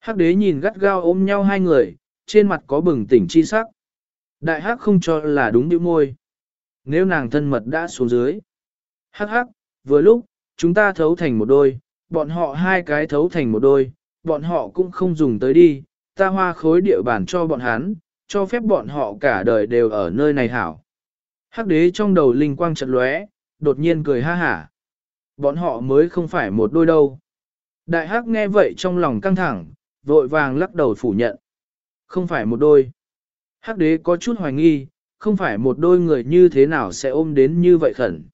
Hắc đế nhìn gắt gao ôm nhau hai người, trên mặt có bừng tỉnh chi sắc. Đại hắc không cho là đúng điệu môi. Nếu nàng thân mật đã xuống dưới. Hắc hắc, vừa lúc, chúng ta thấu thành một đôi, bọn họ hai cái thấu thành một đôi, bọn họ cũng không dùng tới đi, ta hoa khối địa bản cho bọn hắn, cho phép bọn họ cả đời đều ở nơi này hảo. Hắc đế trong đầu linh quang chợt lóe, đột nhiên cười ha hả. Bọn họ mới không phải một đôi đâu. Đại hắc nghe vậy trong lòng căng thẳng, vội vàng lắc đầu phủ nhận. Không phải một đôi. Hắc đế có chút hoài nghi, không phải một đôi người như thế nào sẽ ôm đến như vậy khẩn.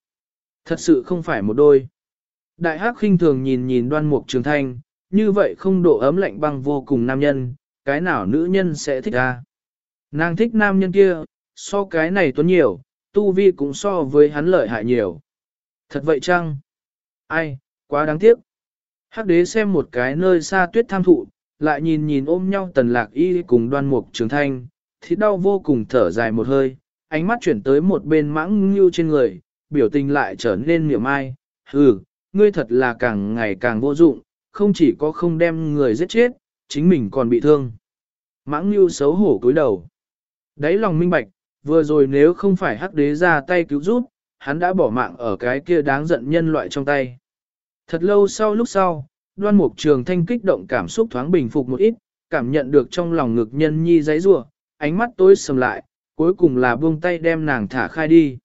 Thật sự không phải một đôi. Đại hắc khinh thường nhìn nhìn đoan mục trường thanh, như vậy không độ ấm lạnh băng vô cùng nam nhân, cái nào nữ nhân sẽ thích ra. Nàng thích nam nhân kia, so cái này tuấn nhiều, tu vi cũng so với hắn lợi hại nhiều. Thật vậy chăng? Ai, quá đáng tiếc. Hắc đế xem một cái nơi xa tuyết tham thụ, lại nhìn nhìn ôm nhau tần lạc y cùng đoan mục trường thanh, thì đau vô cùng thở dài một hơi, ánh mắt chuyển tới một bên mãng như trên người, biểu tình lại trở nên miệng mai, hừ, ngươi thật là càng ngày càng vô dụng, không chỉ có không đem người giết chết, chính mình còn bị thương. Mãng như xấu hổ cúi đầu. Đấy lòng minh bạch, Vừa rồi nếu không phải hắc đế ra tay cứu giúp, hắn đã bỏ mạng ở cái kia đáng giận nhân loại trong tay. Thật lâu sau lúc sau, đoan mục trường thanh kích động cảm xúc thoáng bình phục một ít, cảm nhận được trong lòng ngực nhân nhi giấy rủa ánh mắt tối sầm lại, cuối cùng là buông tay đem nàng thả khai đi.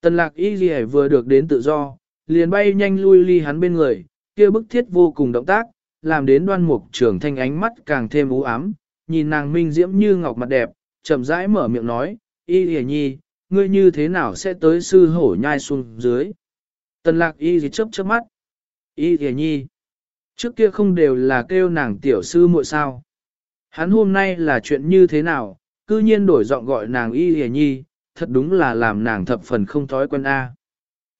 Tần lạc y ghi vừa được đến tự do, liền bay nhanh lui ly hắn bên người, kia bức thiết vô cùng động tác, làm đến đoan mục trường thanh ánh mắt càng thêm u ám, nhìn nàng minh diễm như ngọc mặt đẹp, chậm rãi mở miệng nói, y ghi nhi, ngươi như thế nào sẽ tới sư hổ nhai xuống dưới. Tần lạc y gì chớp chớp mắt, y gì nhi, trước kia không đều là kêu nàng tiểu sư muội sao. Hắn hôm nay là chuyện như thế nào, cư nhiên đổi giọng gọi nàng y gì nhi, thật đúng là làm nàng thập phần không thói quen A.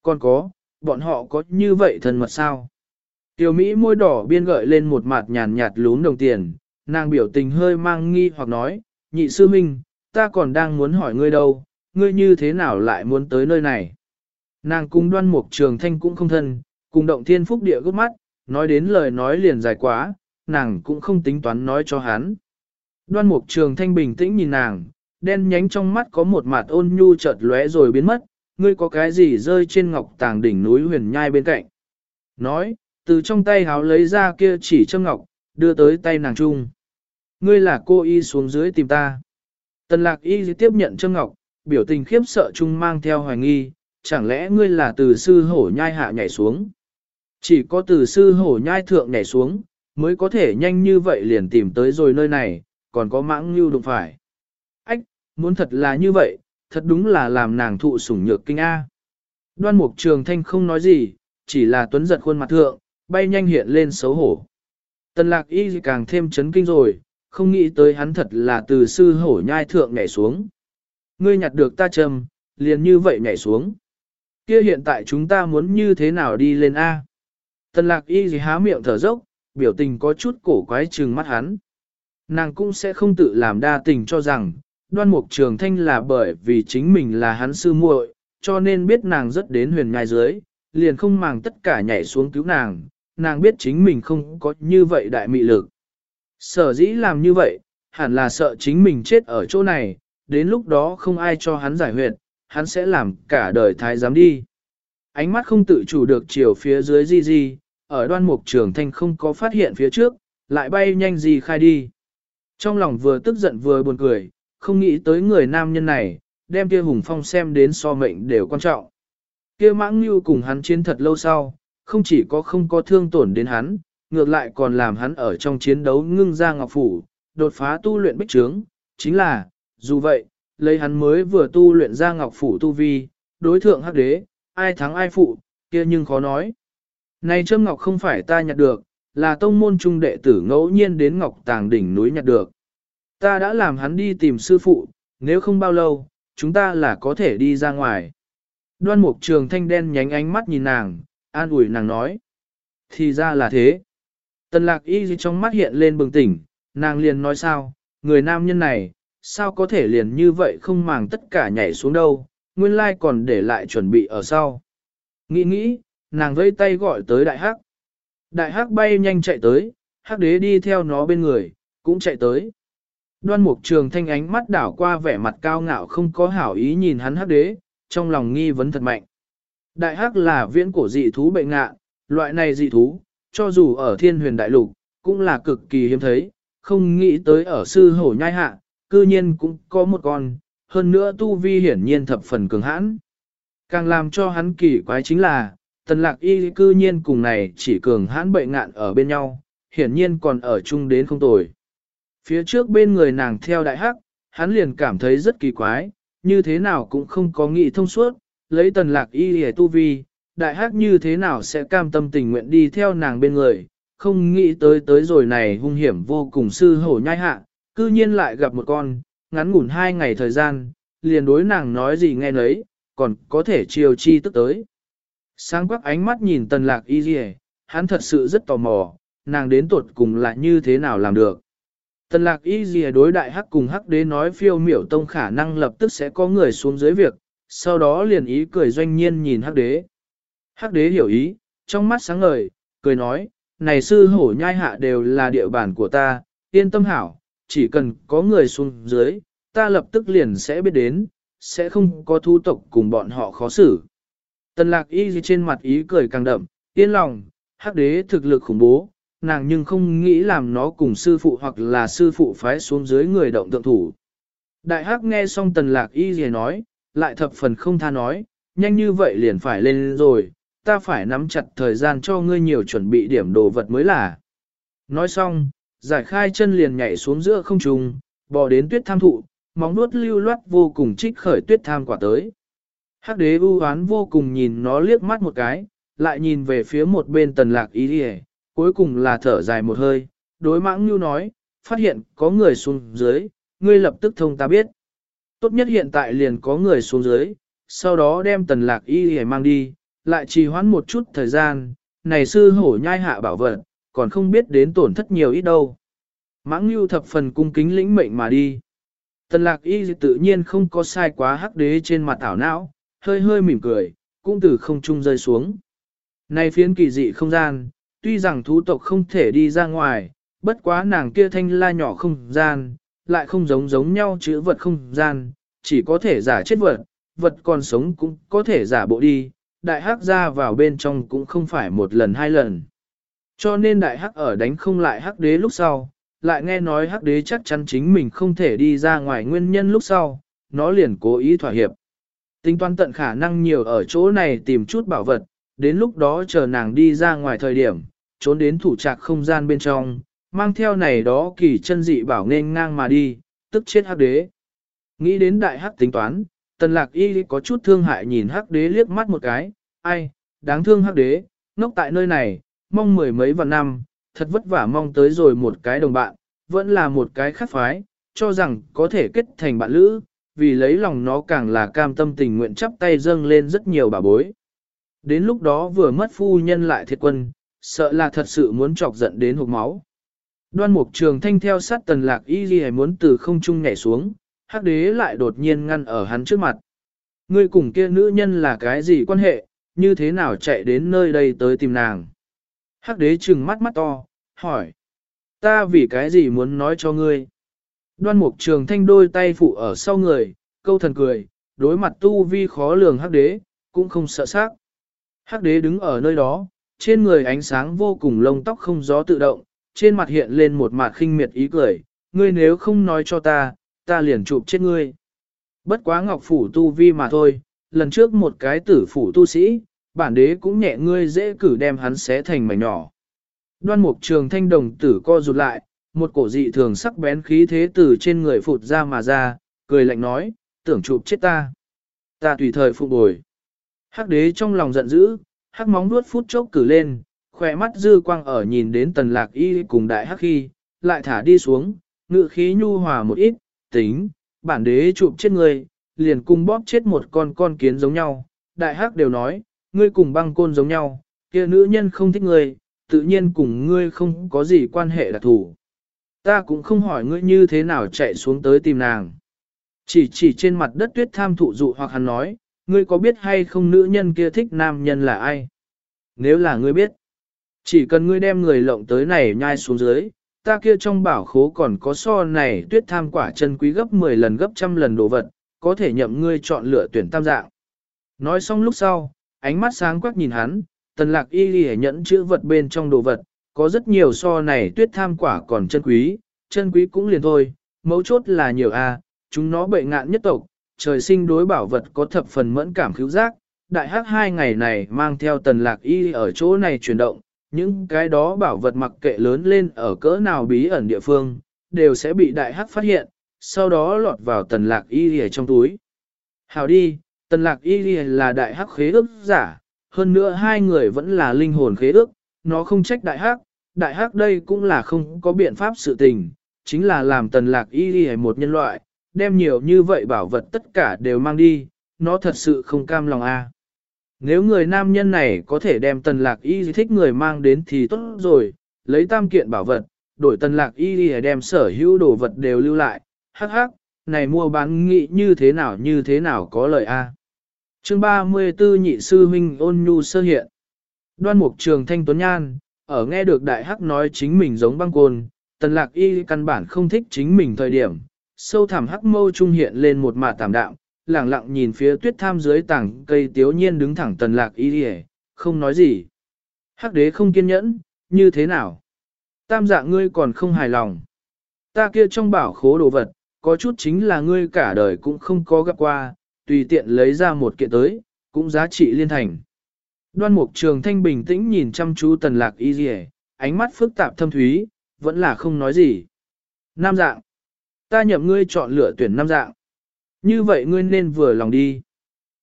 Còn có, bọn họ có như vậy thân mật sao? Tiểu Mỹ môi đỏ biên gợi lên một mặt nhàn nhạt lún đồng tiền, nàng biểu tình hơi mang nghi hoặc nói, nhị sư minh, ta còn đang muốn hỏi ngươi đâu, ngươi như thế nào lại muốn tới nơi này? Nàng cùng đoan mục trường thanh cũng không thân, cùng động thiên phúc địa gấp mắt, nói đến lời nói liền dài quá, nàng cũng không tính toán nói cho hắn. Đoan mục trường thanh bình tĩnh nhìn nàng, đen nhánh trong mắt có một mặt ôn nhu chợt lóe rồi biến mất, ngươi có cái gì rơi trên ngọc tàng đỉnh núi huyền nhai bên cạnh. Nói, từ trong tay háo lấy ra kia chỉ châm ngọc, đưa tới tay nàng trung. Ngươi là cô y xuống dưới tìm ta. Tần lạc y tiếp nhận châm ngọc, biểu tình khiếp sợ chung mang theo hoài nghi, chẳng lẽ ngươi là từ sư hổ nhai hạ nhảy xuống. Chỉ có từ sư hổ nhai thượng nhảy xuống, mới có thể nhanh như vậy liền tìm tới rồi nơi này, còn có mãng như đụng phải. Ách, muốn thật là như vậy, thật đúng là làm nàng thụ sủng nhược kinh A. Đoan mục trường thanh không nói gì, chỉ là tuấn giật khuôn mặt thượng, bay nhanh hiện lên xấu hổ. Tần lạc y càng thêm chấn kinh rồi, không nghĩ tới hắn thật là từ sư hổ nhai thượng nhảy xuống. Ngươi nhặt được ta trầm, liền như vậy nhảy xuống. Kia hiện tại chúng ta muốn như thế nào đi lên A. Tần lạc y gì há miệng thở dốc, biểu tình có chút cổ quái trừng mắt hắn. Nàng cũng sẽ không tự làm đa tình cho rằng, đoan mục trường thanh là bởi vì chính mình là hắn sư muội, cho nên biết nàng rất đến huyền nhai dưới, liền không màng tất cả nhảy xuống cứu nàng, nàng biết chính mình không có như vậy đại mị lực. Sở dĩ làm như vậy, hẳn là sợ chính mình chết ở chỗ này, đến lúc đó không ai cho hắn giải huyệt, hắn sẽ làm cả đời thái giám đi. Ánh mắt không tự chủ được chiều phía dưới di di, ở đoan mục trường thanh không có phát hiện phía trước, lại bay nhanh gì khai đi. Trong lòng vừa tức giận vừa buồn cười, không nghĩ tới người nam nhân này, đem kia hùng phong xem đến so mệnh đều quan trọng. Kia mãng như cùng hắn chiến thật lâu sau, không chỉ có không có thương tổn đến hắn, ngược lại còn làm hắn ở trong chiến đấu ngưng ra ngọc phủ, đột phá tu luyện bích trướng, chính là, dù vậy, lấy hắn mới vừa tu luyện ra ngọc phủ tu vi, đối thượng hắc đế, ai thắng ai phụ, kia nhưng khó nói. Này châm ngọc không phải ta nhặt được, là tông môn trung đệ tử ngẫu nhiên đến ngọc tàng đỉnh núi nhặt được. Ta đã làm hắn đi tìm sư phụ, nếu không bao lâu, chúng ta là có thể đi ra ngoài. Đoan mục trường thanh đen nhánh ánh mắt nhìn nàng, an ủi nàng nói. Thì ra là thế. Tần lạc y trong mắt hiện lên bừng tỉnh, nàng liền nói sao, người nam nhân này, sao có thể liền như vậy không màng tất cả nhảy xuống đâu, nguyên lai còn để lại chuẩn bị ở sau. Nghĩ nghĩ, nàng vây tay gọi tới đại hắc. Đại hắc bay nhanh chạy tới, hắc đế đi theo nó bên người, cũng chạy tới. Đoan mục trường thanh ánh mắt đảo qua vẻ mặt cao ngạo không có hảo ý nhìn hắn hắc đế, trong lòng nghi vấn thật mạnh. Đại hắc là viễn cổ dị thú bệnh ngạ, loại này dị thú, cho dù ở thiên huyền đại lục, cũng là cực kỳ hiếm thấy, không nghĩ tới ở sư hổ nhai hạ, cư nhiên cũng có một con, hơn nữa tu vi hiển nhiên thập phần cường hãn. Càng làm cho hắn kỳ quái chính là, tần lạc y cư nhiên cùng này chỉ cường hãn bệnh ngạn ở bên nhau, hiển nhiên còn ở chung đến không tồi. Phía trước bên người nàng theo đại hắc, hắn liền cảm thấy rất kỳ quái, như thế nào cũng không có nghĩ thông suốt, lấy tần lạc y hề tu vi, đại hắc như thế nào sẽ cam tâm tình nguyện đi theo nàng bên người, không nghĩ tới tới rồi này hung hiểm vô cùng sư hổ nhai hạ, cư nhiên lại gặp một con, ngắn ngủn hai ngày thời gian, liền đối nàng nói gì nghe nấy, còn có thể chiều chi tức tới. Sáng quắc ánh mắt nhìn tần lạc y dì hắn thật sự rất tò mò, nàng đến tuột cùng là như thế nào làm được. Tần lạc y dì đối đại hắc cùng hắc đế nói phiêu miểu tông khả năng lập tức sẽ có người xuống dưới việc, sau đó liền ý cười doanh nhiên nhìn hắc đế. Hắc đế hiểu ý, trong mắt sáng ngời, cười nói, này sư hổ nhai hạ đều là địa bàn của ta, yên tâm hảo, chỉ cần có người xuống dưới, ta lập tức liền sẽ biết đến, sẽ không có thu tộc cùng bọn họ khó xử. Tần lạc y trên mặt ý cười càng đậm, yên lòng, hắc đế thực lực khủng bố, nàng nhưng không nghĩ làm nó cùng sư phụ hoặc là sư phụ phái xuống dưới người động tượng thủ. Đại hắc nghe xong tần lạc y gì nói, lại thập phần không tha nói, nhanh như vậy liền phải lên rồi, ta phải nắm chặt thời gian cho ngươi nhiều chuẩn bị điểm đồ vật mới là. Nói xong, giải khai chân liền nhảy xuống giữa không trung, bò đến tuyết tham thụ, móng nuốt lưu loát vô cùng trích khởi tuyết tham quả tới. Hắc đế u hoán vô cùng nhìn nó liếc mắt một cái, lại nhìn về phía một bên tần lạc ý đi cuối cùng là thở dài một hơi, đối mãng như nói, phát hiện có người xuống dưới, ngươi lập tức thông ta biết. Tốt nhất hiện tại liền có người xuống dưới, sau đó đem tần lạc y hề mang đi, lại trì hoãn một chút thời gian, này sư hổ nhai hạ bảo vật, còn không biết đến tổn thất nhiều ít đâu. Mãng Nhu thập phần cung kính lĩnh mệnh mà đi. Tần lạc y tự nhiên không có sai quá hắc đế trên mặt ảo não, hơi hơi mỉm cười, cũng từ không trung rơi xuống. Này phiến kỳ dị không gian, tuy rằng thú tộc không thể đi ra ngoài, bất quá nàng kia thanh la nhỏ không gian, lại không giống giống nhau chữ vật không gian, chỉ có thể giả chết vật, vật còn sống cũng có thể giả bộ đi, đại hắc ra vào bên trong cũng không phải một lần hai lần. Cho nên đại hắc ở đánh không lại hắc đế lúc sau, lại nghe nói hắc đế chắc chắn chính mình không thể đi ra ngoài nguyên nhân lúc sau, nó liền cố ý thỏa hiệp. Tính toán tận khả năng nhiều ở chỗ này tìm chút bảo vật, đến lúc đó chờ nàng đi ra ngoài thời điểm, trốn đến thủ trạc không gian bên trong, mang theo này đó kỳ chân dị bảo nên ngang mà đi, tức chết hắc đế. Nghĩ đến đại hắc tính toán, tần lạc y có chút thương hại nhìn hắc đế liếc mắt một cái, ai, đáng thương hắc đế, ngốc tại nơi này, mong mười mấy vạn năm, thật vất vả mong tới rồi một cái đồng bạn, vẫn là một cái khắc phái, cho rằng có thể kết thành bạn lữ, vì lấy lòng nó càng là cam tâm tình nguyện chắp tay dâng lên rất nhiều bà bối. Đến lúc đó vừa mất phu nhân lại thiệt quân, sợ là thật sự muốn chọc giận đến hộp máu. Đoan mục trường thanh theo sát tần lạc y ghi muốn từ không trung nhảy xuống, hắc đế lại đột nhiên ngăn ở hắn trước mặt. Ngươi cùng kia nữ nhân là cái gì quan hệ, như thế nào chạy đến nơi đây tới tìm nàng? Hắc đế trừng mắt mắt to, hỏi. Ta vì cái gì muốn nói cho ngươi? Đoan mục trường thanh đôi tay phụ ở sau người, câu thần cười, đối mặt tu vi khó lường hắc đế, cũng không sợ xác. Hắc đế đứng ở nơi đó, trên người ánh sáng vô cùng lông tóc không gió tự động, trên mặt hiện lên một mặt khinh miệt ý cười, ngươi nếu không nói cho ta, ta liền chụp chết ngươi. Bất quá ngọc phủ tu vi mà thôi, lần trước một cái tử phủ tu sĩ, bản đế cũng nhẹ ngươi dễ cử đem hắn xé thành mảnh nhỏ. Đoan mục trường thanh đồng tử co rụt lại, một cổ dị thường sắc bén khí thế từ trên người phụt ra mà ra, cười lạnh nói, tưởng chụp chết ta. Ta tùy thời phụ bồi. Hắc đế trong lòng giận dữ, hắc móng nuốt phút chốc cử lên, khỏe mắt dư quang ở nhìn đến tần lạc y cùng đại hắc khi, lại thả đi xuống, ngự khí nhu hòa một ít, tính, bản đế chụp chết người, liền cung bóp chết một con con kiến giống nhau. Đại hắc đều nói, ngươi cùng băng côn giống nhau, kia nữ nhân không thích ngươi, tự nhiên cùng ngươi không có gì quan hệ đặc thủ. Ta cũng không hỏi ngươi như thế nào chạy xuống tới tìm nàng. Chỉ chỉ trên mặt đất tuyết tham thụ dụ hoặc hắn nói, ngươi có biết hay không nữ nhân kia thích nam nhân là ai? Nếu là ngươi biết, chỉ cần ngươi đem người lộng tới này nhai xuống dưới, ta kia trong bảo khố còn có so này tuyết tham quả chân quý gấp 10 lần gấp trăm lần đồ vật, có thể nhậm ngươi chọn lựa tuyển tam dạng. Nói xong lúc sau, ánh mắt sáng quắc nhìn hắn, tần lạc y ghi nhẫn chữ vật bên trong đồ vật, có rất nhiều so này tuyết tham quả còn chân quý, chân quý cũng liền thôi, mấu chốt là nhiều a, chúng nó bệnh ngạn nhất tộc, trời sinh đối bảo vật có thập phần mẫn cảm khứu giác, đại hắc hai ngày này mang theo tần lạc y ở chỗ này chuyển động, những cái đó bảo vật mặc kệ lớn lên ở cỡ nào bí ẩn địa phương, đều sẽ bị đại hắc phát hiện, sau đó lọt vào tần lạc y ở trong túi. Hào đi, tần lạc y là đại hắc khế ước giả, hơn nữa hai người vẫn là linh hồn khế ước, nó không trách đại hắc, đại hắc đây cũng là không có biện pháp sự tình, chính là làm tần lạc y một nhân loại, đem nhiều như vậy bảo vật tất cả đều mang đi, nó thật sự không cam lòng a. À. Nếu người nam nhân này có thể đem tần lạc y thích người mang đến thì tốt rồi, lấy tam kiện bảo vật, đổi tần lạc y đem sở hữu đồ vật đều lưu lại, hắc hắc, này mua bán nghị như thế nào như thế nào có lợi a. À. Chương 34 nhị sư huynh ôn nhu sơ hiện. Đoan mục trường thanh tuấn nhan, ở nghe được đại hắc nói chính mình giống băng côn, tần lạc y căn bản không thích chính mình thời điểm, sâu thẳm hắc mâu trung hiện lên một mạ tạm đạm, lẳng lặng nhìn phía tuyết tham dưới tảng cây tiếu nhiên đứng thẳng tần lạc y không nói gì. Hắc đế không kiên nhẫn, như thế nào? Tam dạ ngươi còn không hài lòng. Ta kia trong bảo khố đồ vật, có chút chính là ngươi cả đời cũng không có gặp qua, tùy tiện lấy ra một kiện tới, cũng giá trị liên thành. Đoan mục trường thanh bình tĩnh nhìn chăm chú tần lạc y dì ánh mắt phức tạp thâm thúy, vẫn là không nói gì. Nam dạng. Ta nhậm ngươi chọn lựa tuyển nam dạng. Như vậy ngươi nên vừa lòng đi.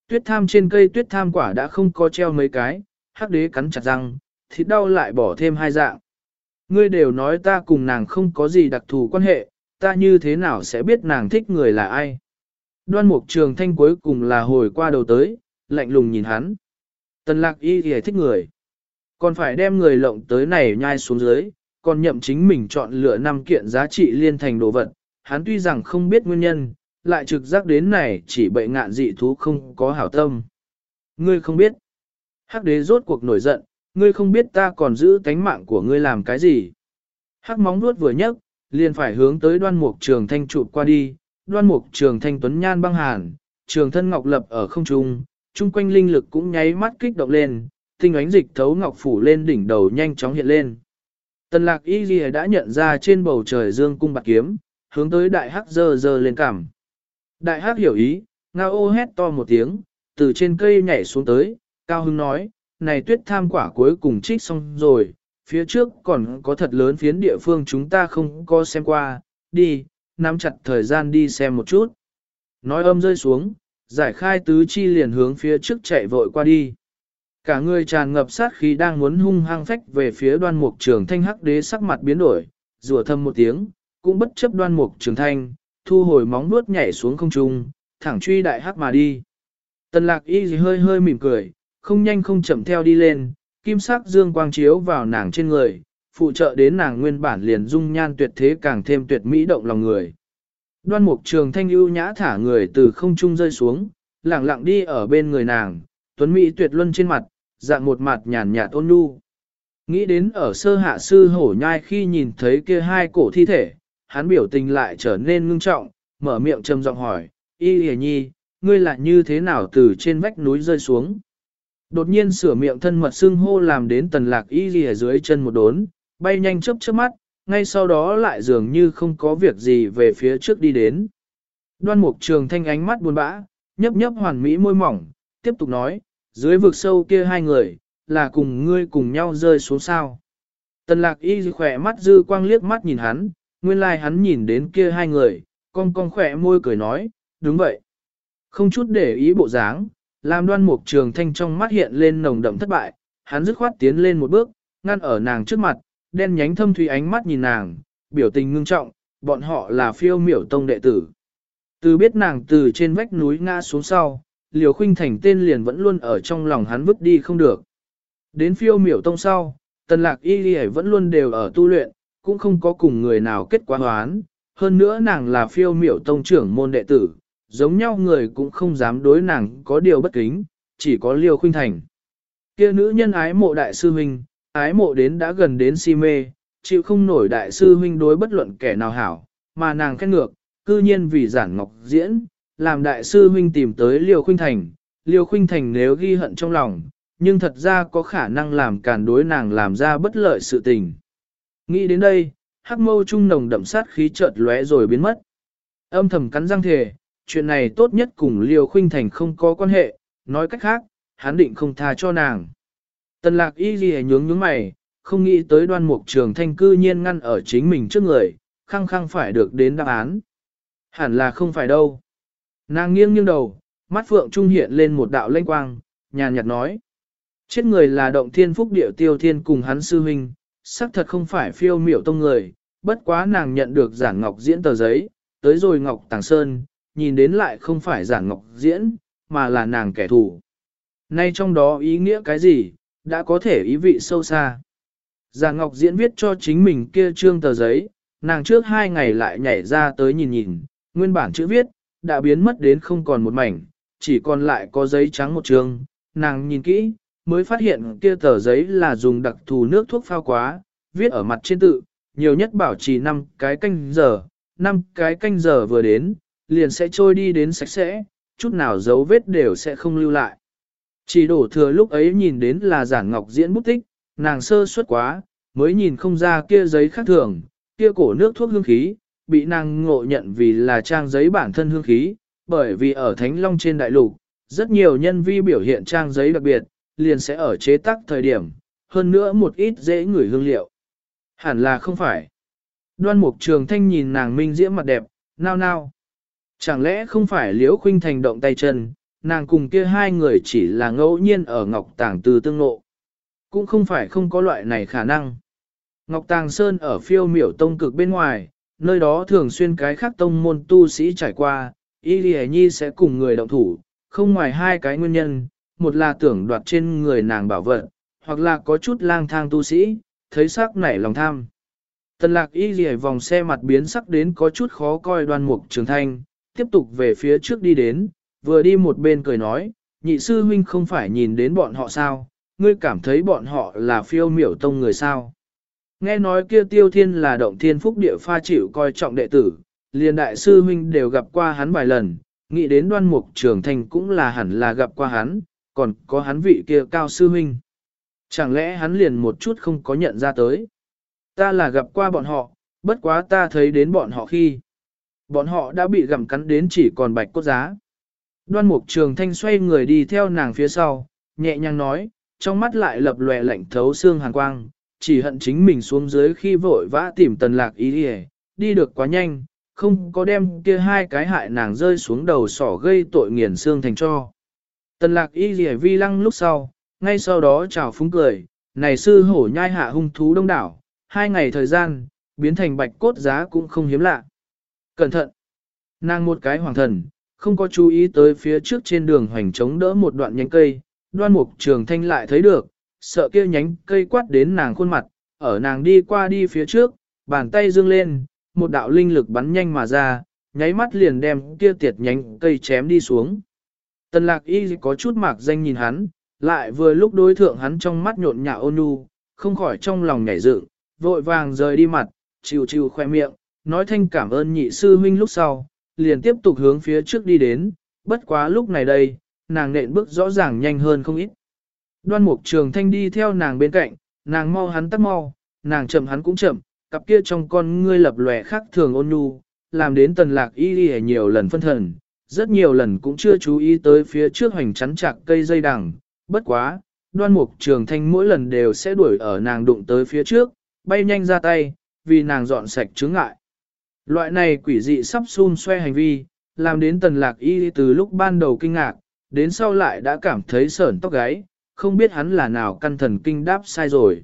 Tuyết tham trên cây tuyết tham quả đã không có treo mấy cái, hắc đế cắn chặt răng, thịt đau lại bỏ thêm hai dạng. Ngươi đều nói ta cùng nàng không có gì đặc thù quan hệ, ta như thế nào sẽ biết nàng thích người là ai. Đoan mục trường thanh cuối cùng là hồi qua đầu tới, lạnh lùng nhìn hắn. Tần lạc y thì thích người. Còn phải đem người lộng tới này nhai xuống dưới, còn nhậm chính mình chọn lựa năm kiện giá trị liên thành đồ vật. Hắn tuy rằng không biết nguyên nhân, lại trực giác đến này chỉ bậy ngạn dị thú không có hảo tâm. Ngươi không biết. Hắc đế rốt cuộc nổi giận, ngươi không biết ta còn giữ tánh mạng của ngươi làm cái gì. Hắc móng nuốt vừa nhấc, liền phải hướng tới đoan mục trường thanh chụp qua đi, đoan mục trường thanh tuấn nhan băng hàn, trường thân ngọc lập ở không trung, chung quanh linh lực cũng nháy mắt kích động lên, tinh ánh dịch thấu ngọc phủ lên đỉnh đầu nhanh chóng hiện lên. Tần lạc y ghi đã nhận ra trên bầu trời dương cung bạc kiếm, hướng tới đại hắc dơ dơ lên cảm. Đại hắc hiểu ý, ngao ô hét to một tiếng, từ trên cây nhảy xuống tới, cao hưng nói, này tuyết tham quả cuối cùng trích xong rồi, phía trước còn có thật lớn phiến địa phương chúng ta không có xem qua, đi, nắm chặt thời gian đi xem một chút. Nói âm rơi xuống, giải khai tứ chi liền hướng phía trước chạy vội qua đi. Cả người tràn ngập sát khí đang muốn hung hăng phách về phía đoan mục trường thanh hắc đế sắc mặt biến đổi, rùa thầm một tiếng, cũng bất chấp đoan mục trường thanh, thu hồi móng nuốt nhảy xuống không trung, thẳng truy đại hắc mà đi. Tần lạc y hơi hơi mỉm cười, không nhanh không chậm theo đi lên, kim sắc dương quang chiếu vào nàng trên người, phụ trợ đến nàng nguyên bản liền dung nhan tuyệt thế càng thêm tuyệt mỹ động lòng người. Đoan mục trường thanh ưu nhã thả người từ không trung rơi xuống, lặng lặng đi ở bên người nàng, tuấn mỹ tuyệt luân trên mặt, dạng một mặt nhàn nhạt ôn nhu. Nghĩ đến ở sơ hạ sư hổ nhai khi nhìn thấy kia hai cổ thi thể, hắn biểu tình lại trở nên ngưng trọng, mở miệng trầm giọng hỏi, y hề nhi, ngươi là như thế nào từ trên vách núi rơi xuống? Đột nhiên sửa miệng thân mật xưng hô làm đến tần lạc y ghi dưới chân một đốn, bay nhanh chớp chớp mắt, ngay sau đó lại dường như không có việc gì về phía trước đi đến. Đoan mục trường thanh ánh mắt buồn bã, nhấp nhấp hoàn mỹ môi mỏng, tiếp tục nói, dưới vực sâu kia hai người, là cùng ngươi cùng nhau rơi xuống sao. Tần lạc y khỏe mắt dư quang liếc mắt nhìn hắn, nguyên lai like hắn nhìn đến kia hai người, con con khỏe môi cười nói, đúng vậy. Không chút để ý bộ dáng, làm đoan mục trường thanh trong mắt hiện lên nồng đậm thất bại, hắn dứt khoát tiến lên một bước, ngăn ở nàng trước mặt, đen nhánh thâm thủy ánh mắt nhìn nàng, biểu tình ngưng trọng, bọn họ là phiêu miểu tông đệ tử. Từ biết nàng từ trên vách núi ngã xuống sau, liều khuynh thành tên liền vẫn luôn ở trong lòng hắn vứt đi không được. Đến phiêu miểu tông sau, tần lạc y đi vẫn luôn đều ở tu luyện, cũng không có cùng người nào kết quả hoán, hơn nữa nàng là phiêu miểu tông trưởng môn đệ tử, giống nhau người cũng không dám đối nàng có điều bất kính, chỉ có liều khuynh thành. Kia nữ nhân ái mộ đại sư huynh, ái mộ đến đã gần đến si mê, chịu không nổi đại sư huynh đối bất luận kẻ nào hảo, mà nàng khét ngược, cư nhiên vì giản ngọc diễn, làm đại sư huynh tìm tới Liêu Khuynh Thành, Liêu Khuynh Thành nếu ghi hận trong lòng, nhưng thật ra có khả năng làm cản đối nàng làm ra bất lợi sự tình. Nghĩ đến đây, hắc mâu trung nồng đậm sát khí chợt lóe rồi biến mất. Âm thầm cắn răng thề, chuyện này tốt nhất cùng Liêu Khuynh Thành không có quan hệ, nói cách khác, hắn định không tha cho nàng. Tần lạc y ghi nhướng nhướng mày, không nghĩ tới đoan mục trường thanh cư nhiên ngăn ở chính mình trước người, khăng khăng phải được đến đáp án. Hẳn là không phải đâu. Nàng nghiêng nghiêng đầu, mắt phượng trung hiện lên một đạo lanh quang, nhàn nhạt nói. Chết người là động thiên phúc điệu tiêu thiên cùng hắn sư huynh, xác thật không phải phiêu miểu tông người, bất quá nàng nhận được giản ngọc diễn tờ giấy, tới rồi ngọc tàng sơn, nhìn đến lại không phải giản ngọc diễn, mà là nàng kẻ thù. Nay trong đó ý nghĩa cái gì, đã có thể ý vị sâu xa. Già ngọc diễn viết cho chính mình kia trương tờ giấy, nàng trước hai ngày lại nhảy ra tới nhìn nhìn, nguyên bản chữ viết, đã biến mất đến không còn một mảnh, chỉ còn lại có giấy trắng một trường, nàng nhìn kỹ, mới phát hiện kia tờ giấy là dùng đặc thù nước thuốc phao quá, viết ở mặt trên tự, nhiều nhất bảo trì 5 cái canh giờ, 5 cái canh giờ vừa đến, liền sẽ trôi đi đến sạch sẽ, chút nào dấu vết đều sẽ không lưu lại. Chỉ đổ thừa lúc ấy nhìn đến là giản ngọc diễn bút tích, nàng sơ suất quá, mới nhìn không ra kia giấy khác thường, kia cổ nước thuốc hương khí, bị nàng ngộ nhận vì là trang giấy bản thân hương khí, bởi vì ở Thánh Long trên đại lục, rất nhiều nhân vi biểu hiện trang giấy đặc biệt, liền sẽ ở chế tác thời điểm, hơn nữa một ít dễ ngửi hương liệu. Hẳn là không phải. Đoan mục trường thanh nhìn nàng minh diễm mặt đẹp, nao nao. Chẳng lẽ không phải liễu khuynh thành động tay chân, nàng cùng kia hai người chỉ là ngẫu nhiên ở Ngọc Tàng từ tương ngộ. Cũng không phải không có loại này khả năng. Ngọc Tàng Sơn ở phiêu miểu tông cực bên ngoài, nơi đó thường xuyên cái khác tông môn tu sĩ trải qua, Y Lì Nhi sẽ cùng người động thủ, không ngoài hai cái nguyên nhân, một là tưởng đoạt trên người nàng bảo vật, hoặc là có chút lang thang tu sĩ, thấy sắc nảy lòng tham. Tần lạc y dì vòng xe mặt biến sắc đến có chút khó coi đoan mục trường thanh, tiếp tục về phía trước đi đến, vừa đi một bên cười nói, nhị sư huynh không phải nhìn đến bọn họ sao, ngươi cảm thấy bọn họ là phiêu miểu tông người sao. Nghe nói kia tiêu thiên là động thiên phúc địa pha chịu coi trọng đệ tử, liền đại sư huynh đều gặp qua hắn vài lần, nghĩ đến đoan mục trường thành cũng là hẳn là gặp qua hắn, còn có hắn vị kia cao sư huynh. Chẳng lẽ hắn liền một chút không có nhận ra tới. Ta là gặp qua bọn họ, bất quá ta thấy đến bọn họ khi. Bọn họ đã bị gặm cắn đến chỉ còn bạch cốt giá. Đoan mục trường thanh xoay người đi theo nàng phía sau, nhẹ nhàng nói, trong mắt lại lập lòe lạnh thấu xương hàn quang, chỉ hận chính mình xuống dưới khi vội vã tìm tần lạc ý đi đi được quá nhanh, không có đem kia hai cái hại nàng rơi xuống đầu sỏ gây tội nghiền xương thành cho. Tần lạc y dì vi lăng lúc sau, ngay sau đó chào phúng cười, này sư hổ nhai hạ hung thú đông đảo, hai ngày thời gian, biến thành bạch cốt giá cũng không hiếm lạ. Cẩn thận! Nàng một cái hoàng thần, không có chú ý tới phía trước trên đường hoành chống đỡ một đoạn nhánh cây, đoan mục trường thanh lại thấy được, sợ kia nhánh cây quát đến nàng khuôn mặt, ở nàng đi qua đi phía trước, bàn tay dương lên, một đạo linh lực bắn nhanh mà ra, nháy mắt liền đem kia tiệt nhánh cây chém đi xuống. Tần lạc y có chút mạc danh nhìn hắn, lại vừa lúc đối thượng hắn trong mắt nhộn nhạo ôn nhu, không khỏi trong lòng nhảy dựng, vội vàng rời đi mặt, chiều chiều khoe miệng, nói thanh cảm ơn nhị sư huynh lúc sau, liền tiếp tục hướng phía trước đi đến, bất quá lúc này đây, nàng nện bước rõ ràng nhanh hơn không ít. Đoan mục trường thanh đi theo nàng bên cạnh, nàng mau hắn tắt mau, nàng chậm hắn cũng chậm, cặp kia trong con ngươi lập lòe khác thường ôn nhu, làm đến tần lạc y đi nhiều lần phân thần, rất nhiều lần cũng chưa chú ý tới phía trước hoành chắn chặt cây dây đằng, bất quá, đoan mục trường thanh mỗi lần đều sẽ đuổi ở nàng đụng tới phía trước, bay nhanh ra tay, vì nàng dọn sạch chướng ngại. Loại này quỷ dị sắp xun xoe hành vi, làm đến tần lạc y từ lúc ban đầu kinh ngạc, đến sau lại đã cảm thấy sởn tóc gáy, không biết hắn là nào căn thần kinh đáp sai rồi.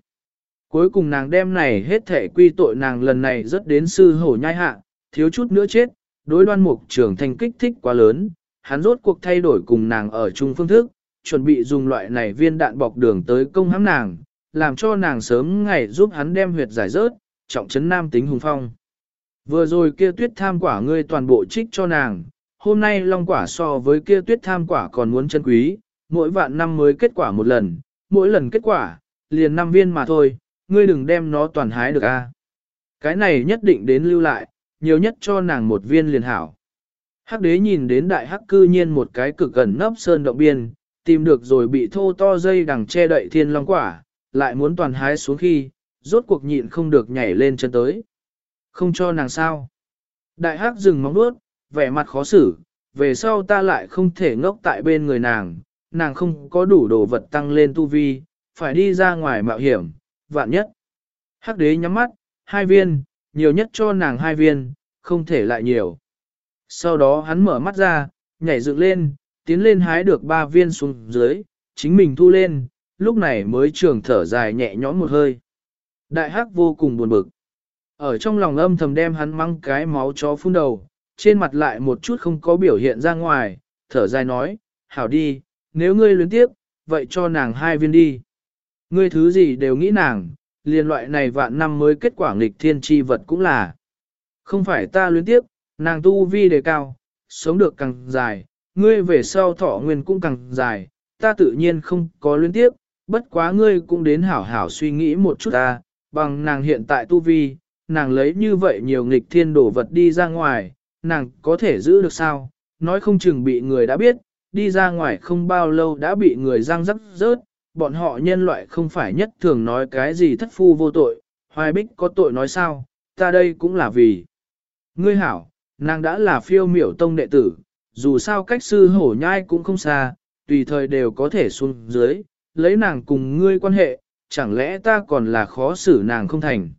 Cuối cùng nàng đem này hết thể quy tội nàng lần này rất đến sư hổ nhai hạ, thiếu chút nữa chết, đối đoan mục trưởng thành kích thích quá lớn, hắn rốt cuộc thay đổi cùng nàng ở chung phương thức, chuẩn bị dùng loại này viên đạn bọc đường tới công hãm nàng, làm cho nàng sớm ngày giúp hắn đem huyệt giải rớt, trọng trấn nam tính hùng phong. Vừa rồi kia tuyết tham quả ngươi toàn bộ trích cho nàng, hôm nay long quả so với kia tuyết tham quả còn muốn chân quý, mỗi vạn năm mới kết quả một lần, mỗi lần kết quả, liền năm viên mà thôi, ngươi đừng đem nó toàn hái được a. À. Cái này nhất định đến lưu lại, nhiều nhất cho nàng một viên liền hảo. Hắc đế nhìn đến đại hắc cư nhiên một cái cực gần nấp sơn động biên, tìm được rồi bị thô to dây đằng che đậy thiên long quả, lại muốn toàn hái xuống khi, rốt cuộc nhịn không được nhảy lên chân tới. Không cho nàng sao. Đại hắc dừng móng nuốt, vẻ mặt khó xử, về sau ta lại không thể ngốc tại bên người nàng, nàng không có đủ đồ vật tăng lên tu vi, phải đi ra ngoài mạo hiểm, vạn nhất. Hắc đế nhắm mắt, hai viên, nhiều nhất cho nàng hai viên, không thể lại nhiều. Sau đó hắn mở mắt ra, nhảy dựng lên, tiến lên hái được ba viên xuống dưới, chính mình thu lên, lúc này mới trường thở dài nhẹ nhõm một hơi. Đại hắc vô cùng buồn bực. Ở trong lòng âm thầm đem hắn măng cái máu chó phun đầu, trên mặt lại một chút không có biểu hiện ra ngoài, thở dài nói, hảo đi, nếu ngươi luyến tiếp, vậy cho nàng hai viên đi. Ngươi thứ gì đều nghĩ nàng, liền loại này vạn năm mới kết quả nghịch thiên tri vật cũng là. Không phải ta luyến tiếp, nàng tu vi đề cao, sống được càng dài, ngươi về sau thọ nguyên cũng càng dài, ta tự nhiên không có luyến tiếp, bất quá ngươi cũng đến hảo hảo suy nghĩ một chút ta, bằng nàng hiện tại tu vi, nàng lấy như vậy nhiều nghịch thiên đổ vật đi ra ngoài, nàng có thể giữ được sao, nói không chừng bị người đã biết, đi ra ngoài không bao lâu đã bị người răng rắc rớt, bọn họ nhân loại không phải nhất thường nói cái gì thất phu vô tội, hoài bích có tội nói sao, ta đây cũng là vì. Ngươi hảo, nàng đã là phiêu miểu tông đệ tử, dù sao cách sư hổ nhai cũng không xa, tùy thời đều có thể xuống dưới, lấy nàng cùng ngươi quan hệ, chẳng lẽ ta còn là khó xử nàng không thành.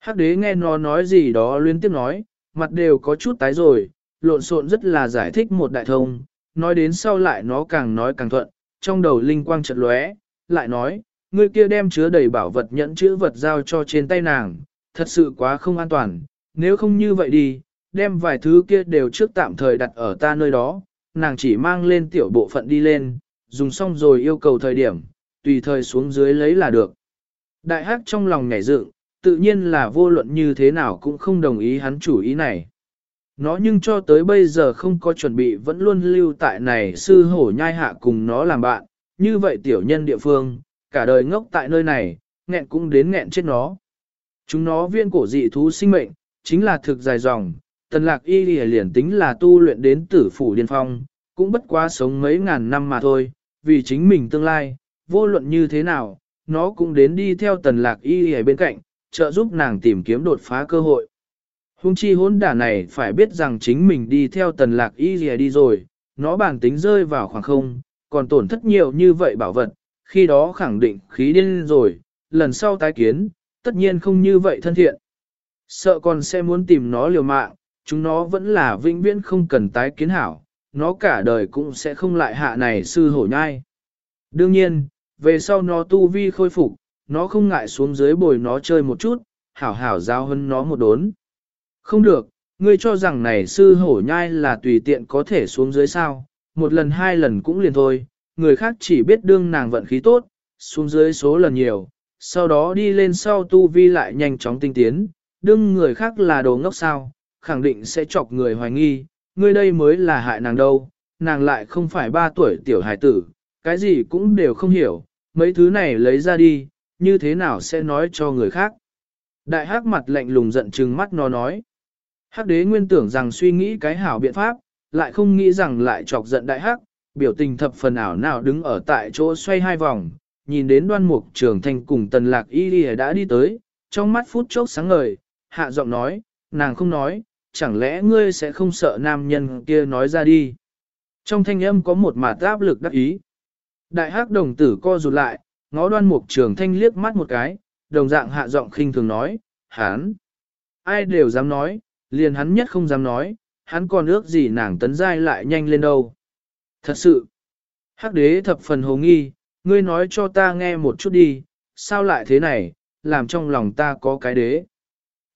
Hắc đế nghe nó nói gì đó liên tiếp nói, mặt đều có chút tái rồi, lộn xộn rất là giải thích một đại thông, nói đến sau lại nó càng nói càng thuận, trong đầu linh quang chợt lóe, lại nói, người kia đem chứa đầy bảo vật nhẫn chữ vật giao cho trên tay nàng, thật sự quá không an toàn, nếu không như vậy đi, đem vài thứ kia đều trước tạm thời đặt ở ta nơi đó, nàng chỉ mang lên tiểu bộ phận đi lên, dùng xong rồi yêu cầu thời điểm, tùy thời xuống dưới lấy là được. Đại hắc trong lòng nhảy dựng, tự nhiên là vô luận như thế nào cũng không đồng ý hắn chủ ý này. Nó nhưng cho tới bây giờ không có chuẩn bị vẫn luôn lưu tại này sư hổ nhai hạ cùng nó làm bạn, như vậy tiểu nhân địa phương, cả đời ngốc tại nơi này, nghẹn cũng đến nghẹn chết nó. Chúng nó viên cổ dị thú sinh mệnh, chính là thực dài dòng, tần lạc y liền tính là tu luyện đến tử phủ điên phong, cũng bất quá sống mấy ngàn năm mà thôi, vì chính mình tương lai, vô luận như thế nào, nó cũng đến đi theo tần lạc y ở bên cạnh, trợ giúp nàng tìm kiếm đột phá cơ hội. Hung chi hỗn đả này phải biết rằng chính mình đi theo tần lạc y đi rồi, nó bản tính rơi vào khoảng không, còn tổn thất nhiều như vậy bảo vật, khi đó khẳng định khí điên rồi, lần sau tái kiến, tất nhiên không như vậy thân thiện. Sợ còn sẽ muốn tìm nó liều mạng, chúng nó vẫn là vĩnh viễn không cần tái kiến hảo, nó cả đời cũng sẽ không lại hạ này sư hổ nhai. Đương nhiên, về sau nó tu vi khôi phục, nó không ngại xuống dưới bồi nó chơi một chút, hảo hảo giao hơn nó một đốn. Không được, ngươi cho rằng này sư hổ nhai là tùy tiện có thể xuống dưới sao, một lần hai lần cũng liền thôi, người khác chỉ biết đương nàng vận khí tốt, xuống dưới số lần nhiều, sau đó đi lên sau tu vi lại nhanh chóng tinh tiến, đương người khác là đồ ngốc sao, khẳng định sẽ chọc người hoài nghi, ngươi đây mới là hại nàng đâu, nàng lại không phải ba tuổi tiểu hài tử, cái gì cũng đều không hiểu, mấy thứ này lấy ra đi, như thế nào sẽ nói cho người khác. Đại hắc mặt lạnh lùng giận trừng mắt nó nói. Hắc đế nguyên tưởng rằng suy nghĩ cái hảo biện pháp, lại không nghĩ rằng lại chọc giận đại hắc, biểu tình thập phần ảo nào đứng ở tại chỗ xoay hai vòng, nhìn đến đoan mục trường thanh cùng tần lạc y đi đã đi tới, trong mắt phút chốc sáng ngời, hạ giọng nói, nàng không nói, chẳng lẽ ngươi sẽ không sợ nam nhân kia nói ra đi. Trong thanh âm có một mạt áp lực đắc ý. Đại hắc đồng tử co rụt lại, ngó đoan mục trường thanh liếc mắt một cái, đồng dạng hạ giọng khinh thường nói, hắn. Ai đều dám nói, liền hắn nhất không dám nói, hắn còn ước gì nàng tấn giai lại nhanh lên đâu. Thật sự, hắc đế thập phần hồ nghi, ngươi nói cho ta nghe một chút đi, sao lại thế này, làm trong lòng ta có cái đế.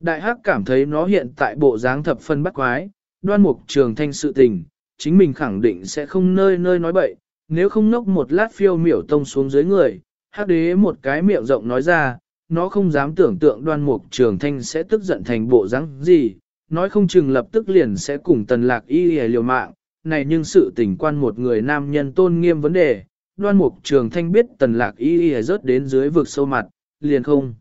Đại hắc cảm thấy nó hiện tại bộ dáng thập phần bắt quái, đoan mục trường thanh sự tình, chính mình khẳng định sẽ không nơi nơi nói bậy, nếu không nốc một lát phiêu miểu tông xuống dưới người, hắc đế một cái miệng rộng nói ra, nó không dám tưởng tượng đoan mục trường thanh sẽ tức giận thành bộ dáng gì, nói không chừng lập tức liền sẽ cùng tần lạc y hề liều mạng, này nhưng sự tình quan một người nam nhân tôn nghiêm vấn đề, đoan mục trường thanh biết tần lạc y hề rớt đến dưới vực sâu mặt, liền không.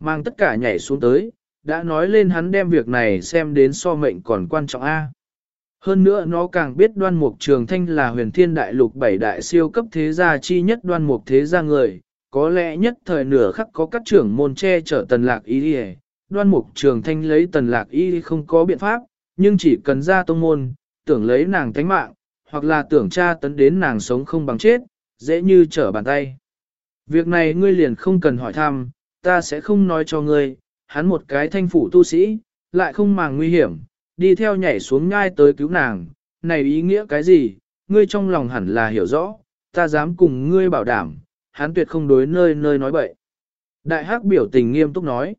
Mang tất cả nhảy xuống tới, đã nói lên hắn đem việc này xem đến so mệnh còn quan trọng A. Hơn nữa nó càng biết đoan mục trường thanh là huyền thiên đại lục bảy đại siêu cấp thế gia chi nhất đoan mục thế gia người, có lẽ nhất thời nửa khắc có các trưởng môn che chở tần lạc y đi đoan mục trường thanh lấy tần lạc y không có biện pháp, nhưng chỉ cần ra tông môn, tưởng lấy nàng thánh mạng, hoặc là tưởng tra tấn đến nàng sống không bằng chết, dễ như trở bàn tay. Việc này ngươi liền không cần hỏi thăm, ta sẽ không nói cho ngươi, hắn một cái thanh phủ tu sĩ, lại không màng nguy hiểm, đi theo nhảy xuống nhai tới cứu nàng, này ý nghĩa cái gì, ngươi trong lòng hẳn là hiểu rõ, ta dám cùng ngươi bảo đảm, hắn tuyệt không đối nơi nơi nói bậy. Đại hắc biểu tình nghiêm túc nói.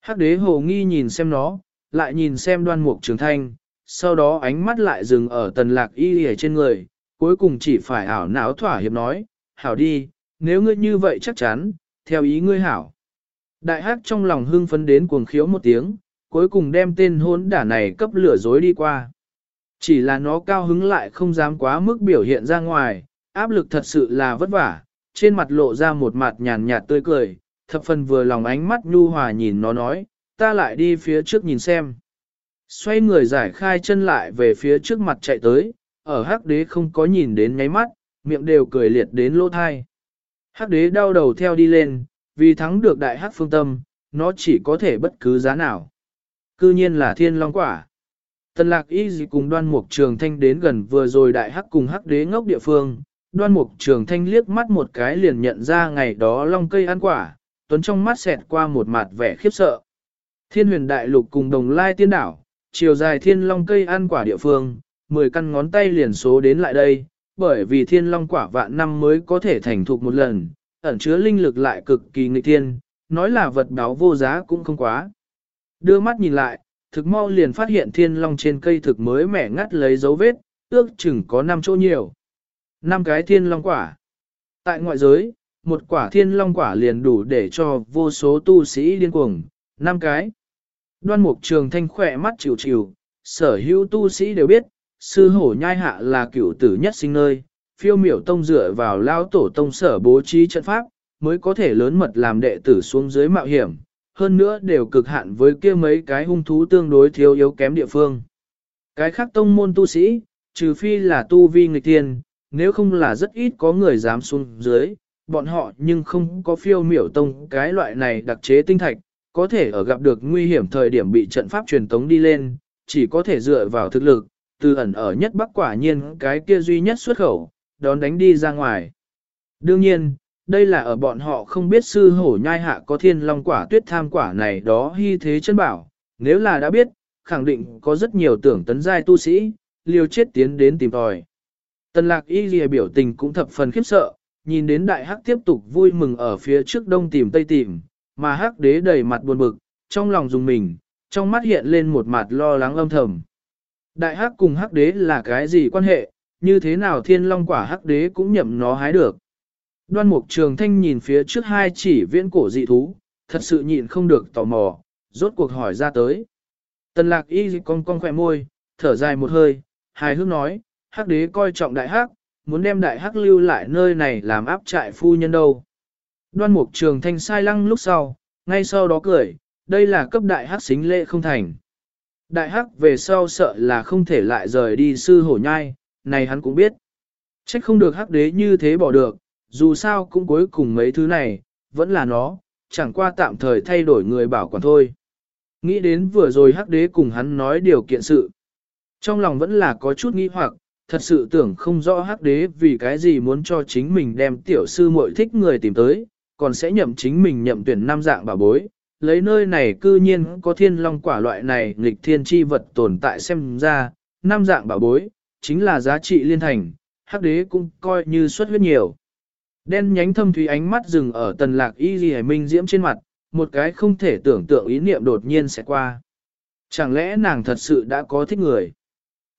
Hắc đế hồ nghi nhìn xem nó, lại nhìn xem đoan mục trường thanh, sau đó ánh mắt lại dừng ở tần lạc y ở trên người, cuối cùng chỉ phải ảo não thỏa hiệp nói, hảo đi, nếu ngươi như vậy chắc chắn, theo ý ngươi hảo. Đại hắc trong lòng hưng phấn đến cuồng khiếu một tiếng, cuối cùng đem tên hốn đả này cấp lửa dối đi qua. Chỉ là nó cao hứng lại không dám quá mức biểu hiện ra ngoài, áp lực thật sự là vất vả, trên mặt lộ ra một mặt nhàn nhạt tươi cười, thập phần vừa lòng ánh mắt nhu hòa nhìn nó nói, ta lại đi phía trước nhìn xem. Xoay người giải khai chân lại về phía trước mặt chạy tới, ở hắc đế không có nhìn đến nháy mắt, miệng đều cười liệt đến lỗ thai. Hắc đế đau đầu theo đi lên, vì thắng được đại hắc phương tâm, nó chỉ có thể bất cứ giá nào. Cư nhiên là thiên long quả. Tần lạc y gì cùng đoan mục trường thanh đến gần vừa rồi đại hắc cùng hắc đế ngốc địa phương, đoan mục trường thanh liếc mắt một cái liền nhận ra ngày đó long cây ăn quả, tuấn trong mắt xẹt qua một mặt vẻ khiếp sợ. Thiên huyền đại lục cùng đồng lai tiên đảo, chiều dài thiên long cây ăn quả địa phương, 10 căn ngón tay liền số đến lại đây, bởi vì thiên long quả vạn năm mới có thể thành thục một lần, ẩn chứa linh lực lại cực kỳ nghịch thiên, nói là vật báo vô giá cũng không quá. Đưa mắt nhìn lại, thực mau liền phát hiện thiên long trên cây thực mới mẻ ngắt lấy dấu vết, ước chừng có 5 chỗ nhiều. 5 cái thiên long quả. Tại ngoại giới, một quả thiên long quả liền đủ để cho vô số tu sĩ điên cuồng, 5 cái. Đoan mục trường thanh khỏe mắt chịu chịu, sở hữu tu sĩ đều biết, sư hổ nhai hạ là cựu tử nhất sinh nơi, phiêu miểu tông dựa vào lao tổ tông sở bố trí trận pháp, mới có thể lớn mật làm đệ tử xuống dưới mạo hiểm, hơn nữa đều cực hạn với kia mấy cái hung thú tương đối thiếu yếu kém địa phương. Cái khác tông môn tu sĩ, trừ phi là tu vi nghịch tiên, nếu không là rất ít có người dám xuống dưới, bọn họ nhưng không có phiêu miểu tông cái loại này đặc chế tinh thạch, có thể ở gặp được nguy hiểm thời điểm bị trận pháp truyền tống đi lên, chỉ có thể dựa vào thực lực, từ ẩn ở nhất bắc quả nhiên cái kia duy nhất xuất khẩu, đón đánh đi ra ngoài. Đương nhiên, đây là ở bọn họ không biết sư hổ nhai hạ có thiên long quả tuyết tham quả này đó hy thế chân bảo, nếu là đã biết, khẳng định có rất nhiều tưởng tấn giai tu sĩ, liều chết tiến đến tìm tòi. Tần lạc y lìa biểu tình cũng thập phần khiếp sợ, nhìn đến đại hắc tiếp tục vui mừng ở phía trước đông tìm tây tìm, mà hắc đế đầy mặt buồn bực, trong lòng dùng mình, trong mắt hiện lên một mặt lo lắng âm thầm. Đại hắc cùng hắc đế là cái gì quan hệ, như thế nào thiên long quả hắc đế cũng nhậm nó hái được. Đoan mục trường thanh nhìn phía trước hai chỉ viễn cổ dị thú, thật sự nhịn không được tò mò, rốt cuộc hỏi ra tới. Tần lạc y cong cong khỏe môi, thở dài một hơi, hài hước nói, hắc đế coi trọng đại hắc, muốn đem đại hắc lưu lại nơi này làm áp trại phu nhân đâu. Đoan mục trường thanh sai lăng lúc sau, ngay sau đó cười, đây là cấp đại hắc xính lệ không thành. Đại hắc về sau sợ là không thể lại rời đi sư hổ nhai, này hắn cũng biết. Trách không được hắc đế như thế bỏ được, dù sao cũng cuối cùng mấy thứ này, vẫn là nó, chẳng qua tạm thời thay đổi người bảo quản thôi. Nghĩ đến vừa rồi hắc đế cùng hắn nói điều kiện sự. Trong lòng vẫn là có chút nghi hoặc, thật sự tưởng không rõ hắc đế vì cái gì muốn cho chính mình đem tiểu sư muội thích người tìm tới, còn sẽ nhậm chính mình nhậm tuyển Nam dạng bảo bối. Lấy nơi này cư nhiên có thiên long quả loại này nghịch thiên chi vật tồn tại xem ra, Nam dạng bảo bối, chính là giá trị liên thành, hắc đế cũng coi như xuất huyết nhiều. Đen nhánh thâm thúy ánh mắt dừng ở tần lạc y ghi minh diễm trên mặt, một cái không thể tưởng tượng ý niệm đột nhiên sẽ qua. Chẳng lẽ nàng thật sự đã có thích người?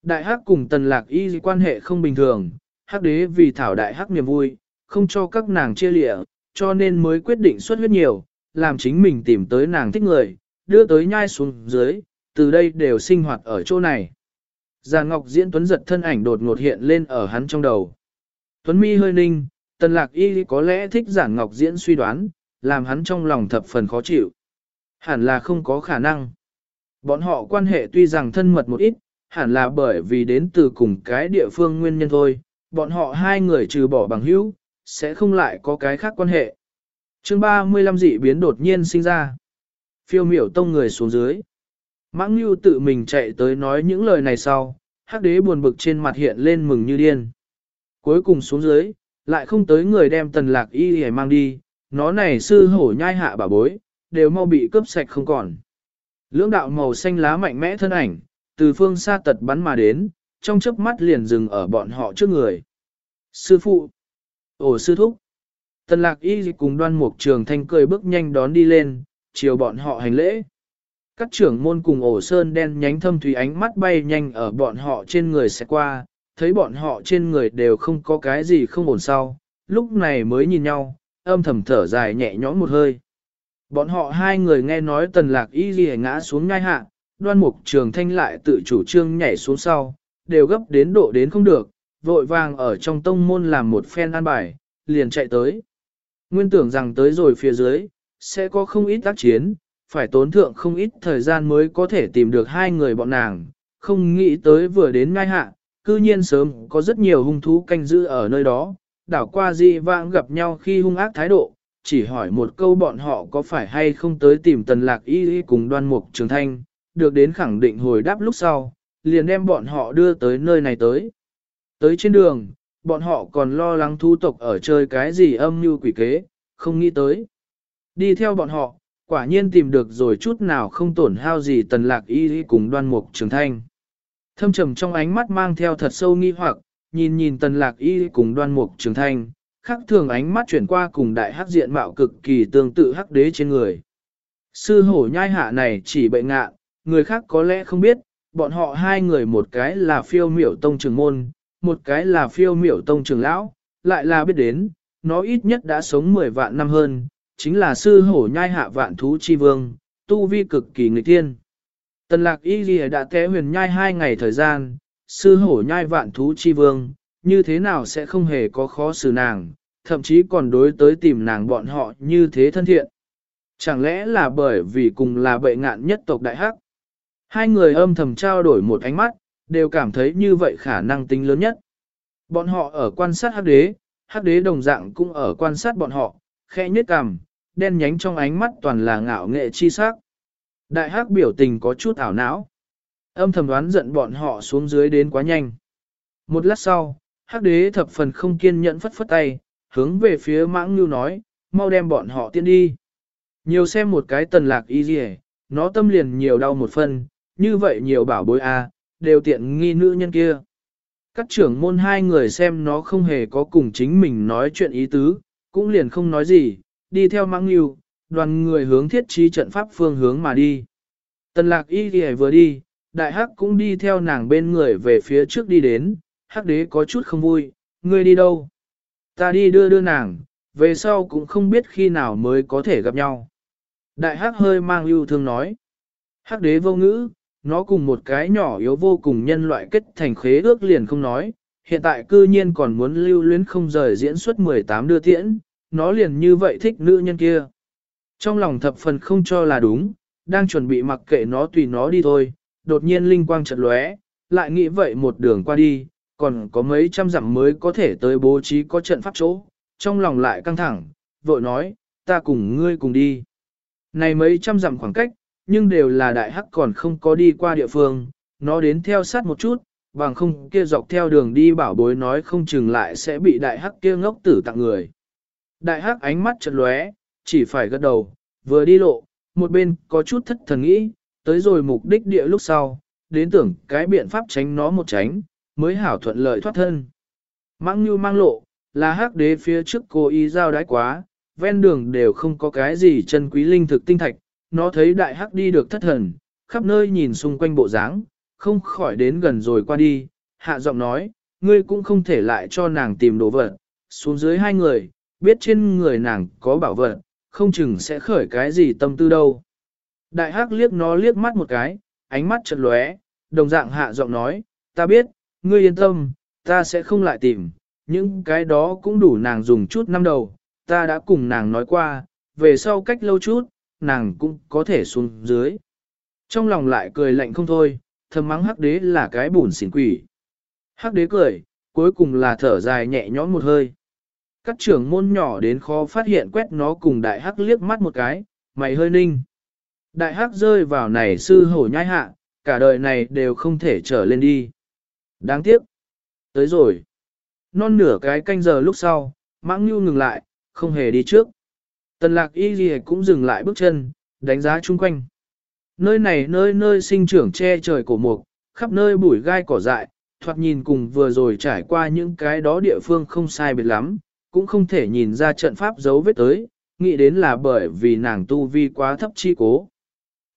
Đại hắc cùng tần lạc y quan hệ không bình thường, hắc đế vì thảo đại hắc niềm vui, không cho các nàng chia lịa, cho nên mới quyết định xuất huyết nhiều, làm chính mình tìm tới nàng thích người, đưa tới nhai xuống dưới, từ đây đều sinh hoạt ở chỗ này. Già Ngọc Diễn Tuấn giật thân ảnh đột ngột hiện lên ở hắn trong đầu. Tuấn mi hơi ninh, tần lạc y có lẽ thích giản Ngọc Diễn suy đoán, làm hắn trong lòng thập phần khó chịu. Hẳn là không có khả năng. Bọn họ quan hệ tuy rằng thân mật một ít, hẳn là bởi vì đến từ cùng cái địa phương nguyên nhân thôi, bọn họ hai người trừ bỏ bằng hữu, sẽ không lại có cái khác quan hệ. chương 35 dị biến đột nhiên sinh ra. Phiêu miểu tông người xuống dưới. Mãng Nhu tự mình chạy tới nói những lời này sau, hắc đế buồn bực trên mặt hiện lên mừng như điên. Cuối cùng xuống dưới, lại không tới người đem tần lạc y hề mang đi, nó này sư hổ nhai hạ bà bối, đều mau bị cướp sạch không còn. Lưỡng đạo màu xanh lá mạnh mẽ thân ảnh, từ phương xa tật bắn mà đến, trong chớp mắt liền dừng ở bọn họ trước người. Sư phụ! Ồ sư thúc! Tần lạc y cùng đoan mục trường thanh cười bước nhanh đón đi lên, chiều bọn họ hành lễ. Các trưởng môn cùng ổ sơn đen nhánh thâm thủy ánh mắt bay nhanh ở bọn họ trên người sẽ qua, thấy bọn họ trên người đều không có cái gì không ổn sau, lúc này mới nhìn nhau, âm thầm thở dài nhẹ nhõm một hơi. Bọn họ hai người nghe nói tần lạc y ghi ngã xuống ngai hạ, đoan mục trường thanh lại tự chủ trương nhảy xuống sau, đều gấp đến độ đến không được, vội vàng ở trong tông môn làm một phen an bài, liền chạy tới. Nguyên tưởng rằng tới rồi phía dưới, sẽ có không ít tác chiến, phải tốn thượng không ít thời gian mới có thể tìm được hai người bọn nàng, không nghĩ tới vừa đến ngai hạ, cư nhiên sớm có rất nhiều hung thú canh giữ ở nơi đó, đảo qua Di vãng gặp nhau khi hung ác thái độ, chỉ hỏi một câu bọn họ có phải hay không tới tìm tần lạc y cùng đoan mục trường thanh, được đến khẳng định hồi đáp lúc sau, liền đem bọn họ đưa tới nơi này tới. Tới trên đường, bọn họ còn lo lắng thu tộc ở chơi cái gì âm như quỷ kế, không nghĩ tới. Đi theo bọn họ, quả nhiên tìm được rồi chút nào không tổn hao gì tần lạc y cùng đoan mục trường thanh. Thâm trầm trong ánh mắt mang theo thật sâu nghi hoặc, nhìn nhìn tần lạc y cùng đoan mục trường thanh, khắc thường ánh mắt chuyển qua cùng đại hắc diện mạo cực kỳ tương tự hắc đế trên người. Sư hổ nhai hạ này chỉ bệnh ngạ, người khác có lẽ không biết, bọn họ hai người một cái là phiêu miểu tông trường môn, một cái là phiêu miểu tông trường lão, lại là biết đến, nó ít nhất đã sống 10 vạn năm hơn, chính là sư hổ nhai hạ vạn thú chi vương, tu vi cực kỳ người tiên. Tần lạc y ghi đã té huyền nhai hai ngày thời gian, sư hổ nhai vạn thú chi vương, như thế nào sẽ không hề có khó xử nàng, thậm chí còn đối tới tìm nàng bọn họ như thế thân thiện. Chẳng lẽ là bởi vì cùng là bệ ngạn nhất tộc đại hắc? Hai người âm thầm trao đổi một ánh mắt, đều cảm thấy như vậy khả năng tính lớn nhất. Bọn họ ở quan sát hắc đế, hắc đế đồng dạng cũng ở quan sát bọn họ, khẽ nhất cằm, đen nhánh trong ánh mắt toàn là ngạo nghệ chi sắc. Đại hắc biểu tình có chút ảo não. Âm thầm đoán giận bọn họ xuống dưới đến quá nhanh. Một lát sau, hắc đế thập phần không kiên nhẫn phất phất tay, hướng về phía mãng như nói, mau đem bọn họ tiên đi. Nhiều xem một cái tần lạc y gì nó tâm liền nhiều đau một phần, như vậy nhiều bảo bối a đều tiện nghi nữ nhân kia. Các trưởng môn hai người xem nó không hề có cùng chính mình nói chuyện ý tứ, cũng liền không nói gì, đi theo mãng như, đoàn người hướng thiết trí trận pháp phương hướng mà đi. Tần lạc y gì vừa đi, đại hắc cũng đi theo nàng bên người về phía trước đi đến, hắc đế có chút không vui, ngươi đi đâu? Ta đi đưa đưa nàng, về sau cũng không biết khi nào mới có thể gặp nhau. Đại hắc hơi mang yêu thương nói. Hắc đế vô ngữ, nó cùng một cái nhỏ yếu vô cùng nhân loại kết thành khế ước liền không nói, hiện tại cư nhiên còn muốn lưu luyến không rời diễn xuất 18 đưa tiễn, nó liền như vậy thích nữ nhân kia. Trong lòng thập phần không cho là đúng, đang chuẩn bị mặc kệ nó tùy nó đi thôi, đột nhiên linh quang chợt lóe, lại nghĩ vậy một đường qua đi, còn có mấy trăm dặm mới có thể tới bố trí có trận pháp chỗ, trong lòng lại căng thẳng, vội nói, ta cùng ngươi cùng đi. Này mấy trăm dặm khoảng cách, nhưng đều là đại hắc còn không có đi qua địa phương, nó đến theo sát một chút, bằng không kia dọc theo đường đi bảo bối nói không chừng lại sẽ bị đại hắc kia ngốc tử tặng người. Đại hắc ánh mắt chợt lóe, chỉ phải gật đầu, vừa đi lộ, một bên có chút thất thần nghĩ, tới rồi mục đích địa lúc sau, đến tưởng cái biện pháp tránh nó một tránh, mới hảo thuận lợi thoát thân. Mãng như mang lộ, là hắc đế phía trước cô ý giao đái quá, ven đường đều không có cái gì chân quý linh thực tinh thạch, nó thấy đại hắc đi được thất thần, khắp nơi nhìn xung quanh bộ dáng, không khỏi đến gần rồi qua đi, hạ giọng nói, ngươi cũng không thể lại cho nàng tìm đồ vật, xuống dưới hai người, biết trên người nàng có bảo vật, không chừng sẽ khởi cái gì tâm tư đâu. Đại hắc liếc nó liếc mắt một cái, ánh mắt chật lóe, đồng dạng hạ giọng nói, ta biết, ngươi yên tâm, ta sẽ không lại tìm, những cái đó cũng đủ nàng dùng chút năm đầu, ta đã cùng nàng nói qua, về sau cách lâu chút, nàng cũng có thể xuống dưới. Trong lòng lại cười lạnh không thôi, thầm mắng hắc đế là cái bùn xỉn quỷ. Hắc đế cười, cuối cùng là thở dài nhẹ nhõm một hơi. Các trưởng môn nhỏ đến khó phát hiện quét nó cùng đại hắc liếc mắt một cái, mày hơi ninh. Đại hắc rơi vào này sư hổ nhai hạ, cả đời này đều không thể trở lên đi. Đáng tiếc. Tới rồi. Non nửa cái canh giờ lúc sau, mãng nhu ngừng lại, không hề đi trước. Tần lạc y gì cũng dừng lại bước chân, đánh giá chung quanh. Nơi này nơi nơi sinh trưởng che trời cổ mục, khắp nơi bụi gai cỏ dại, thoạt nhìn cùng vừa rồi trải qua những cái đó địa phương không sai biệt lắm, cũng không thể nhìn ra trận pháp dấu vết tới, nghĩ đến là bởi vì nàng tu vi quá thấp chi cố.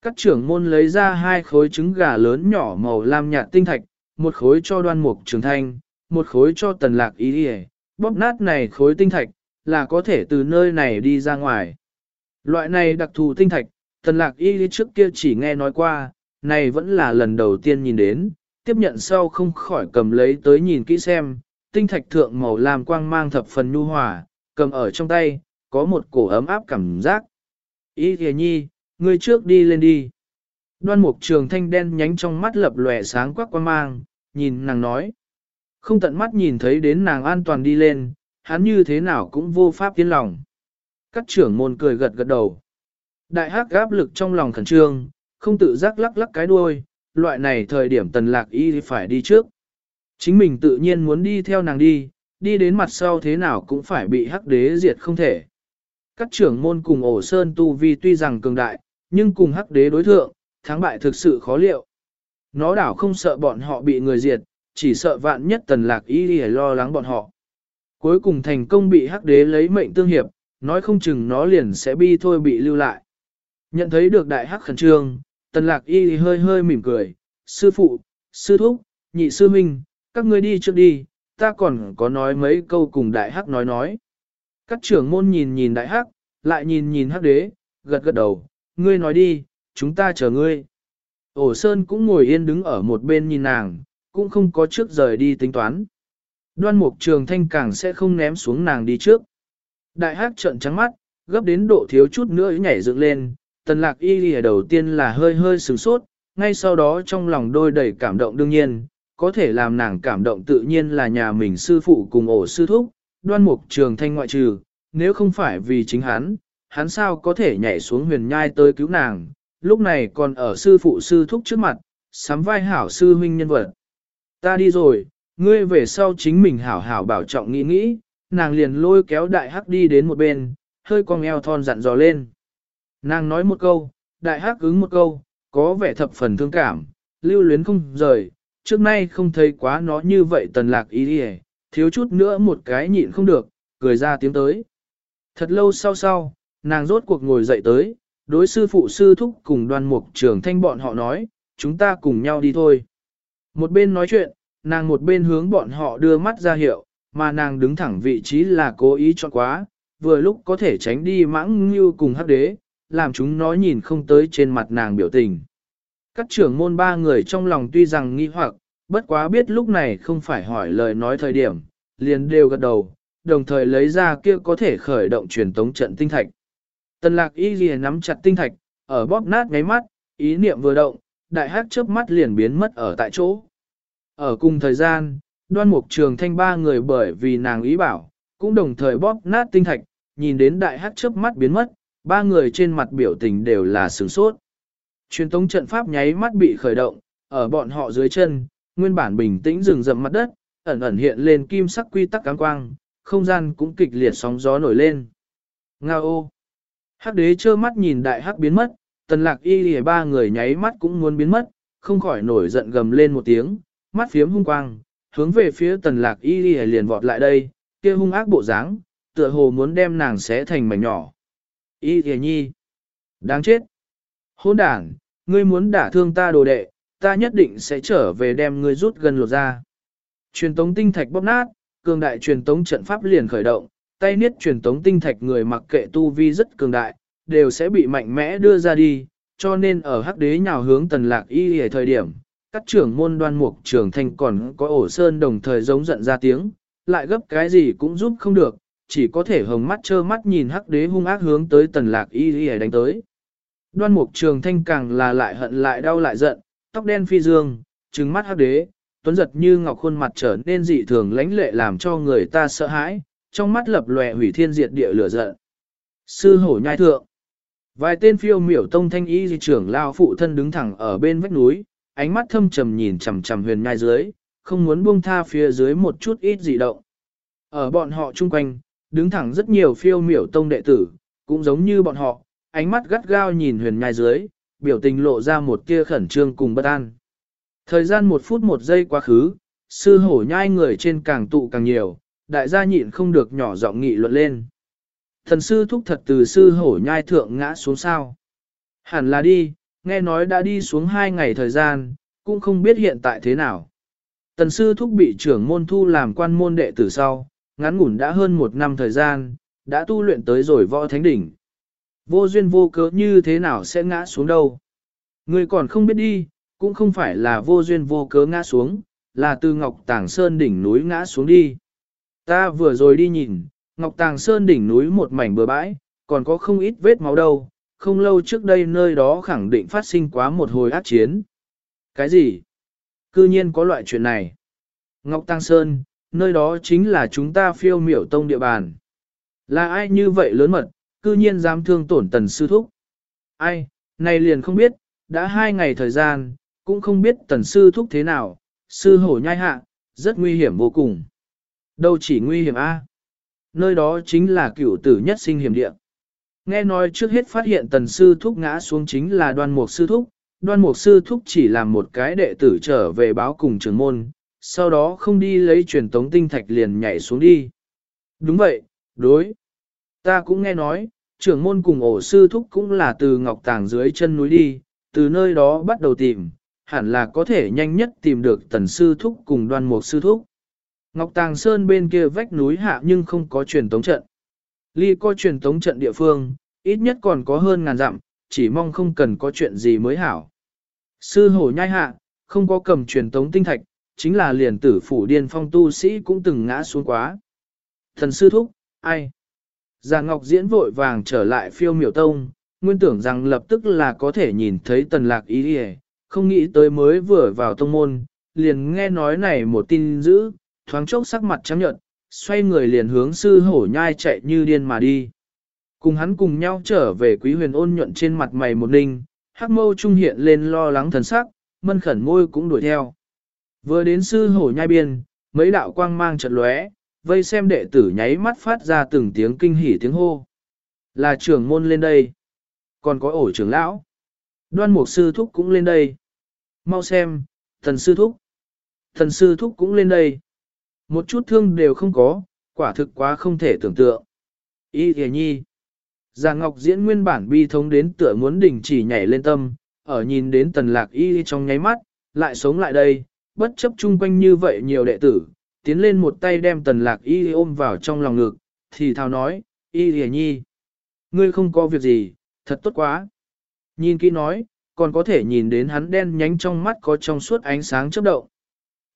Các trưởng môn lấy ra hai khối trứng gà lớn nhỏ màu lam nhạt tinh thạch, một khối cho đoan mục trường thanh, một khối cho tần lạc ý đi bóp nát này khối tinh thạch, là có thể từ nơi này đi ra ngoài. Loại này đặc thù tinh thạch, tần lạc y đi trước kia chỉ nghe nói qua, này vẫn là lần đầu tiên nhìn đến, tiếp nhận sau không khỏi cầm lấy tới nhìn kỹ xem, tinh thạch thượng màu làm quang mang thập phần nhu hòa, cầm ở trong tay, có một cổ ấm áp cảm giác. Ý kìa nhi, ngươi trước đi lên đi. Đoan mục trường thanh đen nhánh trong mắt lập lòe sáng quắc quang mang, nhìn nàng nói. Không tận mắt nhìn thấy đến nàng an toàn đi lên, hắn như thế nào cũng vô pháp tiến lòng. Các trưởng môn cười gật gật đầu. Đại hắc gáp lực trong lòng khẩn trương, không tự giác lắc lắc cái đuôi, loại này thời điểm tần lạc y phải đi trước. Chính mình tự nhiên muốn đi theo nàng đi, đi đến mặt sau thế nào cũng phải bị hắc đế diệt không thể. Các trưởng môn cùng ổ sơn tu vi tuy rằng cường đại, nhưng cùng hắc đế đối thượng, thắng bại thực sự khó liệu. Nó đảo không sợ bọn họ bị người diệt, chỉ sợ vạn nhất tần lạc y đi lo lắng bọn họ. Cuối cùng thành công bị hắc đế lấy mệnh tương hiệp, nói không chừng nó liền sẽ bi thôi bị lưu lại. Nhận thấy được đại hắc khẩn trương, tần lạc y hơi hơi mỉm cười, sư phụ, sư thúc, nhị sư minh, các ngươi đi trước đi, ta còn có nói mấy câu cùng đại hắc nói nói. Các trưởng môn nhìn nhìn đại hắc, lại nhìn nhìn hắc đế, gật gật đầu, ngươi nói đi, chúng ta chờ ngươi. Ổ Sơn cũng ngồi yên đứng ở một bên nhìn nàng, cũng không có trước rời đi tính toán. Đoan mục trường thanh càng sẽ không ném xuống nàng đi trước. Đại hắc trợn trắng mắt, gấp đến độ thiếu chút nữa nhảy dựng lên, tần lạc y lìa đầu tiên là hơi hơi sửng sốt, ngay sau đó trong lòng đôi đầy cảm động đương nhiên, có thể làm nàng cảm động tự nhiên là nhà mình sư phụ cùng ổ sư thúc, đoan mục trường thanh ngoại trừ, nếu không phải vì chính hắn, hắn sao có thể nhảy xuống huyền nhai tới cứu nàng, lúc này còn ở sư phụ sư thúc trước mặt, sắm vai hảo sư huynh nhân vật. Ta đi rồi, ngươi về sau chính mình hảo hảo bảo trọng nghĩ nghĩ, nàng liền lôi kéo đại hắc đi đến một bên, hơi cong eo thon dặn dò lên. Nàng nói một câu, đại hắc ứng một câu, có vẻ thập phần thương cảm, lưu luyến không rời, trước nay không thấy quá nó như vậy tần lạc ý đi thiếu chút nữa một cái nhịn không được, cười ra tiếng tới. Thật lâu sau sau, nàng rốt cuộc ngồi dậy tới, đối sư phụ sư thúc cùng đoàn mục trưởng thanh bọn họ nói, chúng ta cùng nhau đi thôi. Một bên nói chuyện, nàng một bên hướng bọn họ đưa mắt ra hiệu, mà nàng đứng thẳng vị trí là cố ý chọn quá, vừa lúc có thể tránh đi mãng như cùng hắc đế, làm chúng nó nhìn không tới trên mặt nàng biểu tình. Các trưởng môn ba người trong lòng tuy rằng nghi hoặc, bất quá biết lúc này không phải hỏi lời nói thời điểm, liền đều gật đầu, đồng thời lấy ra kia có thể khởi động truyền tống trận tinh thạch. Tần lạc y ghi nắm chặt tinh thạch, ở bóp nát ngáy mắt, ý niệm vừa động, đại hát chớp mắt liền biến mất ở tại chỗ. Ở cùng thời gian, đoan mục trường thanh ba người bởi vì nàng ý bảo, cũng đồng thời bóp nát tinh thạch, nhìn đến đại hát chớp mắt biến mất, ba người trên mặt biểu tình đều là sửng sốt. Truyền tống trận pháp nháy mắt bị khởi động, ở bọn họ dưới chân, nguyên bản bình tĩnh rừng rậm mặt đất, ẩn ẩn hiện lên kim sắc quy tắc cám quang, không gian cũng kịch liệt sóng gió nổi lên. Nga ô! Hắc đế trơ mắt nhìn đại hắc biến mất, tần lạc y lìa ba người nháy mắt cũng muốn biến mất, không khỏi nổi giận gầm lên một tiếng, mắt phiếm hung quang, hướng về phía tần lạc y lìa liền vọt lại đây, kia hung ác bộ dáng, tựa hồ muốn đem nàng xé thành mảnh nhỏ. Y lìa nhi! Đáng chết! Hôn đảng, ngươi muốn đả thương ta đồ đệ, ta nhất định sẽ trở về đem ngươi rút gần lột ra. Truyền tống tinh thạch bóp nát, cường đại truyền tống trận pháp liền khởi động, tay niết truyền tống tinh thạch người mặc kệ tu vi rất cường đại, đều sẽ bị mạnh mẽ đưa ra đi, cho nên ở hắc đế nhào hướng tần lạc y ở thời điểm, các trưởng môn đoan mục trưởng thanh còn có ổ sơn đồng thời giống giận ra tiếng, lại gấp cái gì cũng giúp không được, chỉ có thể hồng mắt trơ mắt nhìn hắc đế hung ác hướng tới tần lạc y y đánh tới. Đoan mục trường thanh càng là lại hận lại đau lại giận, tóc đen phi dương, trừng mắt hắc đế, tuấn giật như ngọc khuôn mặt trở nên dị thường lãnh lệ làm cho người ta sợ hãi, trong mắt lập lòe hủy thiên diệt địa lửa giận. Sư hổ nhai thượng. Vài tên phiêu miểu tông thanh y di trưởng lao phụ thân đứng thẳng ở bên vách núi, ánh mắt thâm trầm nhìn chằm chằm huyền nhai dưới, không muốn buông tha phía dưới một chút ít dị động. Ở bọn họ chung quanh, đứng thẳng rất nhiều phiêu miểu tông đệ tử, cũng giống như bọn họ, ánh mắt gắt gao nhìn huyền nhai dưới, biểu tình lộ ra một tia khẩn trương cùng bất an. Thời gian một phút một giây quá khứ, sư hổ nhai người trên càng tụ càng nhiều, đại gia nhịn không được nhỏ giọng nghị luận lên. Thần sư thúc thật từ sư hổ nhai thượng ngã xuống sao. Hẳn là đi, nghe nói đã đi xuống hai ngày thời gian, cũng không biết hiện tại thế nào. Tần sư thúc bị trưởng môn thu làm quan môn đệ tử sau, ngắn ngủn đã hơn một năm thời gian, đã tu luyện tới rồi võ thánh đỉnh. Vô duyên vô cớ như thế nào sẽ ngã xuống đâu. Người còn không biết đi, cũng không phải là vô duyên vô cớ ngã xuống, là từ Ngọc Tàng Sơn đỉnh núi ngã xuống đi. Ta vừa rồi đi nhìn, Ngọc Tàng Sơn đỉnh núi một mảnh bừa bãi, còn có không ít vết máu đâu, không lâu trước đây nơi đó khẳng định phát sinh quá một hồi ác chiến. Cái gì? Cư nhiên có loại chuyện này. Ngọc Tăng Sơn, nơi đó chính là chúng ta phiêu miểu tông địa bàn. Là ai như vậy lớn mật, cư nhiên dám thương tổn tần sư thúc? Ai, này liền không biết, đã hai ngày thời gian, cũng không biết tần sư thúc thế nào, sư hổ nhai hạ, rất nguy hiểm vô cùng. Đâu chỉ nguy hiểm a, Nơi đó chính là cựu tử nhất sinh hiểm địa. Nghe nói trước hết phát hiện tần sư thúc ngã xuống chính là đoan mục sư thúc, đoan mục sư thúc chỉ làm một cái đệ tử trở về báo cùng trường môn, sau đó không đi lấy truyền tống tinh thạch liền nhảy xuống đi. Đúng vậy, đối. Ta cũng nghe nói, trưởng môn cùng ổ sư thúc cũng là từ ngọc tàng dưới chân núi đi, từ nơi đó bắt đầu tìm, hẳn là có thể nhanh nhất tìm được tần sư thúc cùng đoan mục sư thúc. Ngọc Tàng Sơn bên kia vách núi hạ nhưng không có truyền tống trận. Ly có truyền tống trận địa phương, ít nhất còn có hơn ngàn dặm, chỉ mong không cần có chuyện gì mới hảo. Sư hổ nhai hạ, không có cầm truyền tống tinh thạch, chính là liền tử phủ điên phong tu sĩ cũng từng ngã xuống quá. Thần sư thúc, ai? Già Ngọc diễn vội vàng trở lại phiêu miểu tông, nguyên tưởng rằng lập tức là có thể nhìn thấy tần lạc ý đi không nghĩ tới mới vừa vào tông môn, liền nghe nói này một tin dữ, thoáng chốc sắc mặt trắng nhợt, xoay người liền hướng sư hổ nhai chạy như điên mà đi. Cùng hắn cùng nhau trở về quý huyền ôn nhuận trên mặt mày một ninh, hắc mâu trung hiện lên lo lắng thần sắc, mân khẩn môi cũng đuổi theo. Vừa đến sư hổ nhai biên, mấy đạo quang mang chợt lóe, vây xem đệ tử nháy mắt phát ra từng tiếng kinh hỉ tiếng hô. Là trưởng môn lên đây. Còn có ổ trưởng lão. Đoan mục sư thúc cũng lên đây. Mau xem, thần sư thúc. Thần sư thúc cũng lên đây. Một chút thương đều không có, quả thực quá không thể tưởng tượng. Y thề nhi. Già Ngọc diễn nguyên bản bi thống đến tựa muốn đỉnh chỉ nhảy lên tâm, ở nhìn đến tần lạc y trong nháy mắt, lại sống lại đây, bất chấp chung quanh như vậy nhiều đệ tử, tiến lên một tay đem tần lạc y ôm vào trong lòng ngực, thì thào nói, y hề nhi. Ngươi không có việc gì, thật tốt quá. Nhìn kỹ nói, còn có thể nhìn đến hắn đen nhánh trong mắt có trong suốt ánh sáng chớp động.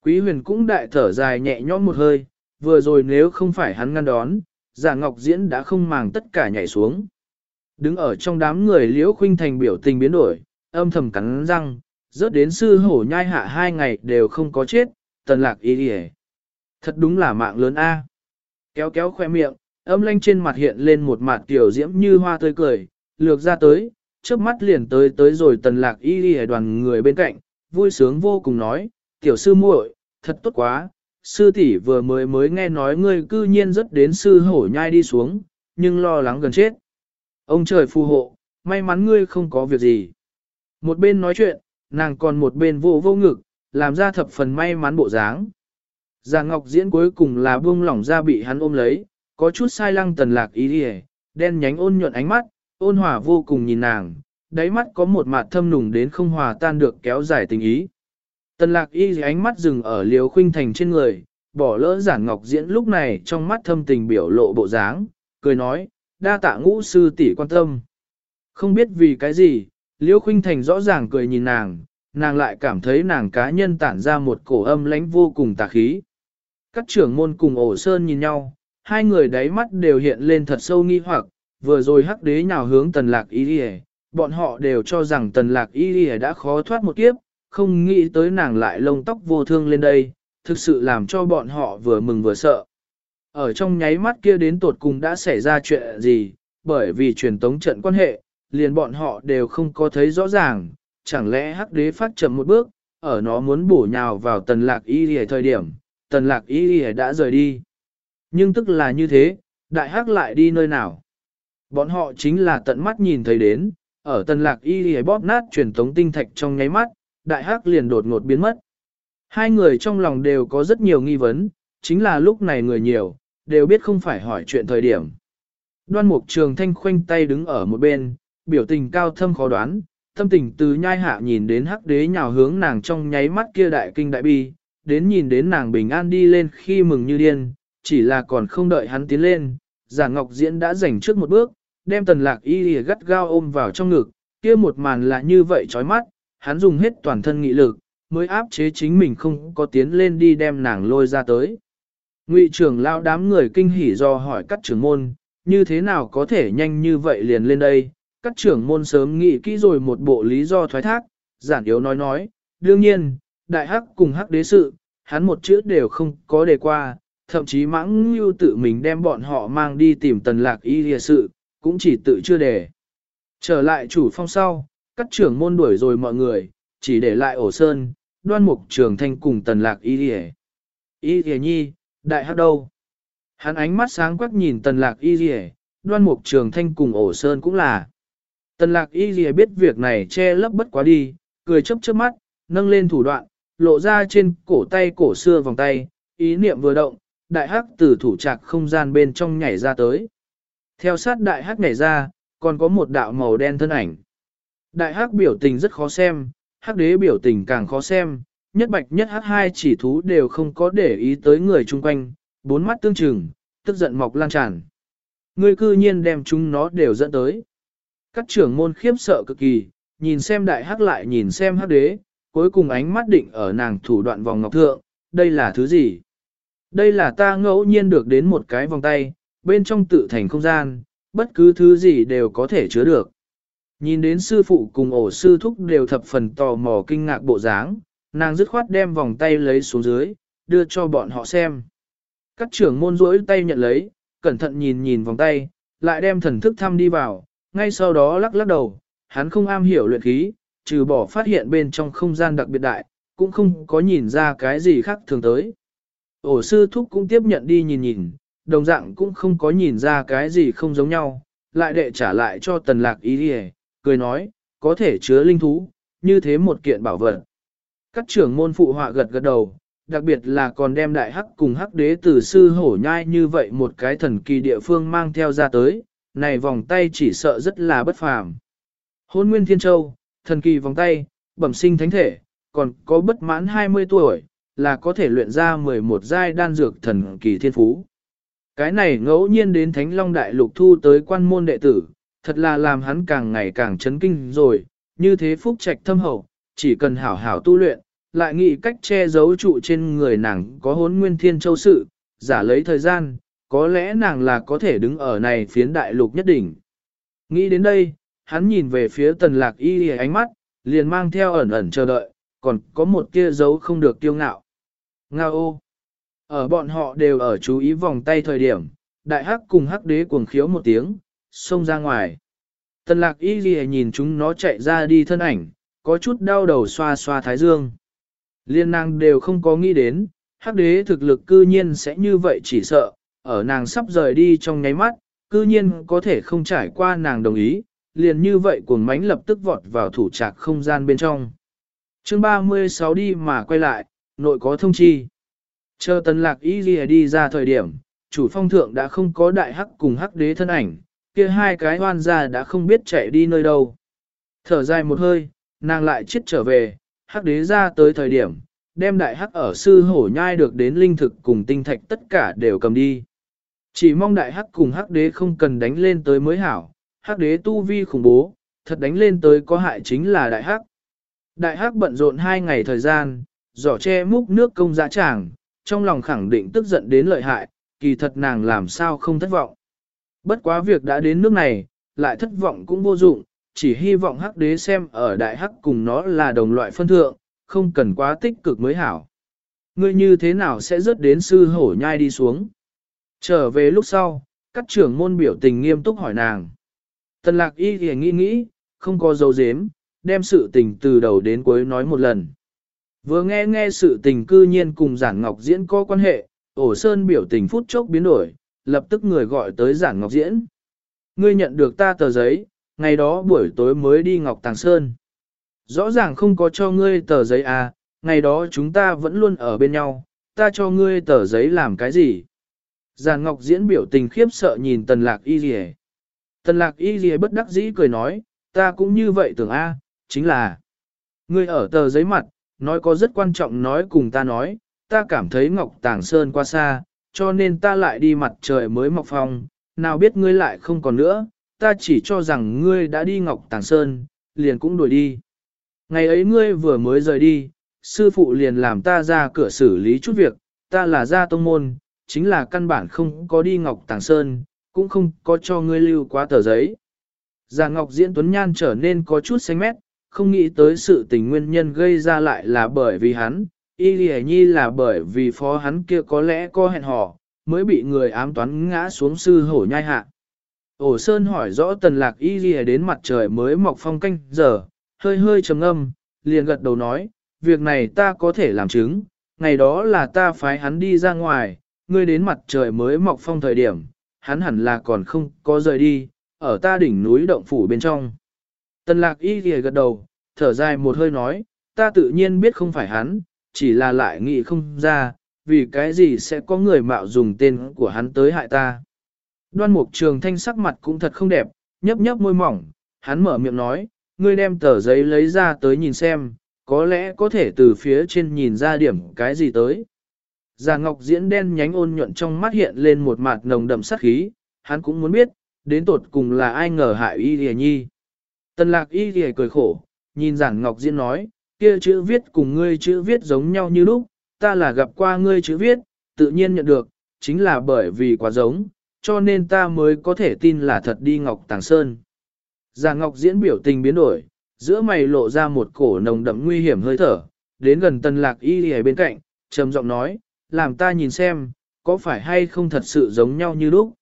Quý huyền cũng đại thở dài nhẹ nhõm một hơi, vừa rồi nếu không phải hắn ngăn đón, giả ngọc diễn đã không màng tất cả nhảy xuống. Đứng ở trong đám người liễu khuynh thành biểu tình biến đổi, âm thầm cắn răng, rớt đến sư hổ nhai hạ hai ngày đều không có chết, tần lạc y đi Thật đúng là mạng lớn A. Kéo kéo khoe miệng, âm lanh trên mặt hiện lên một mặt tiểu diễm như hoa tươi cười, lược ra tới, trước mắt liền tới tới rồi tần lạc y đi đoàn người bên cạnh, vui sướng vô cùng nói, tiểu sư muội, thật tốt quá, sư tỷ vừa mới mới nghe nói ngươi cư nhiên rất đến sư hổ nhai đi xuống, nhưng lo lắng gần chết. Ông trời phù hộ, may mắn ngươi không có việc gì. Một bên nói chuyện, nàng còn một bên vô vô ngực, làm ra thập phần may mắn bộ dáng. Già Ngọc Diễn cuối cùng là buông lỏng ra bị hắn ôm lấy, có chút sai lăng tần lạc ý đi đen nhánh ôn nhuận ánh mắt, ôn hòa vô cùng nhìn nàng, đáy mắt có một mặt thâm nùng đến không hòa tan được kéo dài tình ý. Tần lạc y ánh mắt dừng ở liều khuynh thành trên người, bỏ lỡ giản ngọc diễn lúc này trong mắt thâm tình biểu lộ bộ dáng, cười nói, đa tạ ngũ sư tỷ quan tâm. Không biết vì cái gì, liêu khuynh thành rõ ràng cười nhìn nàng, nàng lại cảm thấy nàng cá nhân tản ra một cổ âm lãnh vô cùng tà khí. Các trưởng môn cùng ổ sơn nhìn nhau, hai người đáy mắt đều hiện lên thật sâu nghi hoặc, vừa rồi hắc đế nhào hướng tần lạc y đi bọn họ đều cho rằng tần lạc y đi đã khó thoát một kiếp, không nghĩ tới nàng lại lông tóc vô thương lên đây, thực sự làm cho bọn họ vừa mừng vừa sợ. Ở trong nháy mắt kia đến tột cùng đã xảy ra chuyện gì, bởi vì truyền tống trận quan hệ, liền bọn họ đều không có thấy rõ ràng, chẳng lẽ hắc đế phát chậm một bước, ở nó muốn bổ nhào vào tần lạc y lìa thời điểm, tần lạc y y đã rời đi. Nhưng tức là như thế, đại hắc lại đi nơi nào? Bọn họ chính là tận mắt nhìn thấy đến, ở tần lạc y y bóp nát truyền tống tinh thạch trong nháy mắt, đại hắc liền đột ngột biến mất. Hai người trong lòng đều có rất nhiều nghi vấn, chính là lúc này người nhiều, đều biết không phải hỏi chuyện thời điểm. Đoan mục trường thanh khoanh tay đứng ở một bên, biểu tình cao thâm khó đoán, tâm tình từ nhai hạ nhìn đến hắc đế nhào hướng nàng trong nháy mắt kia đại kinh đại bi, đến nhìn đến nàng bình an đi lên khi mừng như điên, chỉ là còn không đợi hắn tiến lên, giả ngọc diễn đã giành trước một bước, đem tần lạc y lìa gắt gao ôm vào trong ngực, kia một màn là như vậy chói mắt, hắn dùng hết toàn thân nghị lực, mới áp chế chính mình không có tiến lên đi đem nàng lôi ra tới. Ngụy trưởng lao đám người kinh hỉ do hỏi các trưởng môn, như thế nào có thể nhanh như vậy liền lên đây, các trưởng môn sớm nghĩ kỹ rồi một bộ lý do thoái thác, giản yếu nói nói, đương nhiên, đại hắc cùng hắc đế sự, hắn một chữ đều không có đề qua, thậm chí mãng như tự mình đem bọn họ mang đi tìm tần lạc y lìa sự, cũng chỉ tự chưa đề. Trở lại chủ phong sau, các trưởng môn đuổi rồi mọi người, chỉ để lại ổ sơn, đoan mục trường thanh cùng tần lạc y lìa. Y lìa nhi, đại hắc đâu? Hắn ánh mắt sáng quắc nhìn tần lạc y lìa, đoan mục trường thanh cùng ổ sơn cũng là. Tần lạc y lìa biết việc này che lấp bất quá đi, cười chớp chớp mắt, nâng lên thủ đoạn, lộ ra trên cổ tay cổ xưa vòng tay, ý niệm vừa động, đại hắc từ thủ trạc không gian bên trong nhảy ra tới. Theo sát đại hắc nhảy ra, còn có một đạo màu đen thân ảnh. Đại hắc biểu tình rất khó xem, hắc đế biểu tình càng khó xem, nhất bạch nhất hắc hai chỉ thú đều không có để ý tới người chung quanh, bốn mắt tương chừng, tức giận mọc lan tràn. Người cư nhiên đem chúng nó đều dẫn tới. Các trưởng môn khiếp sợ cực kỳ, nhìn xem đại hắc lại nhìn xem hắc đế, cuối cùng ánh mắt định ở nàng thủ đoạn vòng ngọc thượng, đây là thứ gì? Đây là ta ngẫu nhiên được đến một cái vòng tay, bên trong tự thành không gian, bất cứ thứ gì đều có thể chứa được. Nhìn đến sư phụ cùng ổ sư thúc đều thập phần tò mò kinh ngạc bộ dáng, nàng dứt khoát đem vòng tay lấy xuống dưới, đưa cho bọn họ xem. Các trưởng môn rỗi tay nhận lấy, cẩn thận nhìn nhìn vòng tay, lại đem thần thức thăm đi vào, ngay sau đó lắc lắc đầu, hắn không am hiểu luyện khí, trừ bỏ phát hiện bên trong không gian đặc biệt đại, cũng không có nhìn ra cái gì khác thường tới. Ổ sư thúc cũng tiếp nhận đi nhìn nhìn, đồng dạng cũng không có nhìn ra cái gì không giống nhau, lại đệ trả lại cho tần lạc ý đi cười nói, có thể chứa linh thú, như thế một kiện bảo vật. Các trưởng môn phụ họa gật gật đầu, đặc biệt là còn đem đại hắc cùng hắc đế tử sư hổ nhai như vậy một cái thần kỳ địa phương mang theo ra tới, này vòng tay chỉ sợ rất là bất phàm. Hôn Nguyên Thiên Châu, thần kỳ vòng tay, bẩm sinh thánh thể, còn có bất mãn 20 tuổi, là có thể luyện ra 11 giai đan dược thần kỳ thiên phú. Cái này ngẫu nhiên đến Thánh Long Đại Lục thu tới quan môn đệ tử, thật là làm hắn càng ngày càng chấn kinh rồi, như thế phúc trạch thâm hậu, chỉ cần hảo hảo tu luyện, lại nghĩ cách che giấu trụ trên người nàng có hốn nguyên thiên châu sự, giả lấy thời gian, có lẽ nàng là có thể đứng ở này phiến đại lục nhất định. Nghĩ đến đây, hắn nhìn về phía tần lạc y ánh mắt, liền mang theo ẩn ẩn chờ đợi, còn có một kia dấu không được tiêu ngạo. Ngao ô! Ở bọn họ đều ở chú ý vòng tay thời điểm, đại hắc cùng hắc đế cuồng khiếu một tiếng, xông ra ngoài. Tần lạc y y nhìn chúng nó chạy ra đi thân ảnh, có chút đau đầu xoa xoa thái dương. Liên nàng đều không có nghĩ đến, hắc đế thực lực cư nhiên sẽ như vậy chỉ sợ, ở nàng sắp rời đi trong nháy mắt, cư nhiên có thể không trải qua nàng đồng ý, liền như vậy cuồng mánh lập tức vọt vào thủ trạc không gian bên trong. chương 36 đi mà quay lại, nội có thông chi. Chờ tần lạc y ghi đi ra thời điểm, chủ phong thượng đã không có đại hắc cùng hắc đế thân ảnh, kia hai cái hoan ra đã không biết chạy đi nơi đâu. Thở dài một hơi, nàng lại chết trở về, hắc đế ra tới thời điểm, đem đại hắc ở sư hổ nhai được đến linh thực cùng tinh thạch tất cả đều cầm đi. Chỉ mong đại hắc cùng hắc đế không cần đánh lên tới mới hảo, hắc đế tu vi khủng bố, thật đánh lên tới có hại chính là đại hắc. Đại hắc bận rộn hai ngày thời gian, giỏ che múc nước công dã tràng, trong lòng khẳng định tức giận đến lợi hại, kỳ thật nàng làm sao không thất vọng. Bất quá việc đã đến nước này, lại thất vọng cũng vô dụng, chỉ hy vọng hắc đế xem ở đại hắc cùng nó là đồng loại phân thượng, không cần quá tích cực mới hảo. Ngươi như thế nào sẽ rớt đến sư hổ nhai đi xuống? Trở về lúc sau, các trưởng môn biểu tình nghiêm túc hỏi nàng. Tần lạc y thì nghĩ nghĩ, không có dấu dếm, đem sự tình từ đầu đến cuối nói một lần. Vừa nghe nghe sự tình cư nhiên cùng giản ngọc diễn có quan hệ, ổ sơn biểu tình phút chốc biến đổi, lập tức người gọi tới giản ngọc diễn. Ngươi nhận được ta tờ giấy, ngày đó buổi tối mới đi ngọc tàng sơn. Rõ ràng không có cho ngươi tờ giấy à, ngày đó chúng ta vẫn luôn ở bên nhau, ta cho ngươi tờ giấy làm cái gì? Giàn Ngọc diễn biểu tình khiếp sợ nhìn Tần Lạc Y rỉ. Tần Lạc Y gì bất đắc dĩ cười nói, ta cũng như vậy tưởng A, chính là Ngươi ở tờ giấy mặt, nói có rất quan trọng nói cùng ta nói, ta cảm thấy Ngọc Tàng Sơn qua xa, cho nên ta lại đi mặt trời mới mọc phong, nào biết ngươi lại không còn nữa, ta chỉ cho rằng ngươi đã đi Ngọc Tàng Sơn, liền cũng đuổi đi. Ngày ấy ngươi vừa mới rời đi, sư phụ liền làm ta ra cửa xử lý chút việc, ta là gia tông môn, chính là căn bản không có đi Ngọc Tàng Sơn, cũng không có cho ngươi lưu quá tờ giấy. Già Ngọc Diễn Tuấn Nhan trở nên có chút xanh mét, không nghĩ tới sự tình nguyên nhân gây ra lại là bởi vì hắn, y lì nhi là bởi vì phó hắn kia có lẽ có hẹn hò, mới bị người ám toán ngã xuống sư hổ nhai hạ. Ổ Sơn hỏi rõ tần lạc y lì đến mặt trời mới mọc phong canh giờ, hơi hơi trầm âm, liền gật đầu nói, việc này ta có thể làm chứng, ngày đó là ta phái hắn đi ra ngoài, ngươi đến mặt trời mới mọc phong thời điểm, hắn hẳn là còn không có rời đi, ở ta đỉnh núi động phủ bên trong. Tần lạc y ghề gật đầu, thở dài một hơi nói, ta tự nhiên biết không phải hắn, chỉ là lại nghĩ không ra, vì cái gì sẽ có người mạo dùng tên của hắn tới hại ta. Đoan mục trường thanh sắc mặt cũng thật không đẹp, nhấp nhấp môi mỏng, hắn mở miệng nói, ngươi đem tờ giấy lấy ra tới nhìn xem, có lẽ có thể từ phía trên nhìn ra điểm cái gì tới. Già Ngọc diễn đen nhánh ôn nhuận trong mắt hiện lên một mặt nồng đậm sát khí, hắn cũng muốn biết, đến tột cùng là ai ngờ hại y lìa nhi. Tần lạc y lìa cười khổ, nhìn giản Ngọc diễn nói, kia chữ viết cùng ngươi chữ viết giống nhau như lúc, ta là gặp qua ngươi chữ viết, tự nhiên nhận được, chính là bởi vì quá giống, cho nên ta mới có thể tin là thật đi Ngọc Tàng Sơn. Già Ngọc diễn biểu tình biến đổi, giữa mày lộ ra một cổ nồng đậm nguy hiểm hơi thở, đến gần tần lạc y lìa bên cạnh, trầm giọng nói, làm ta nhìn xem, có phải hay không thật sự giống nhau như lúc.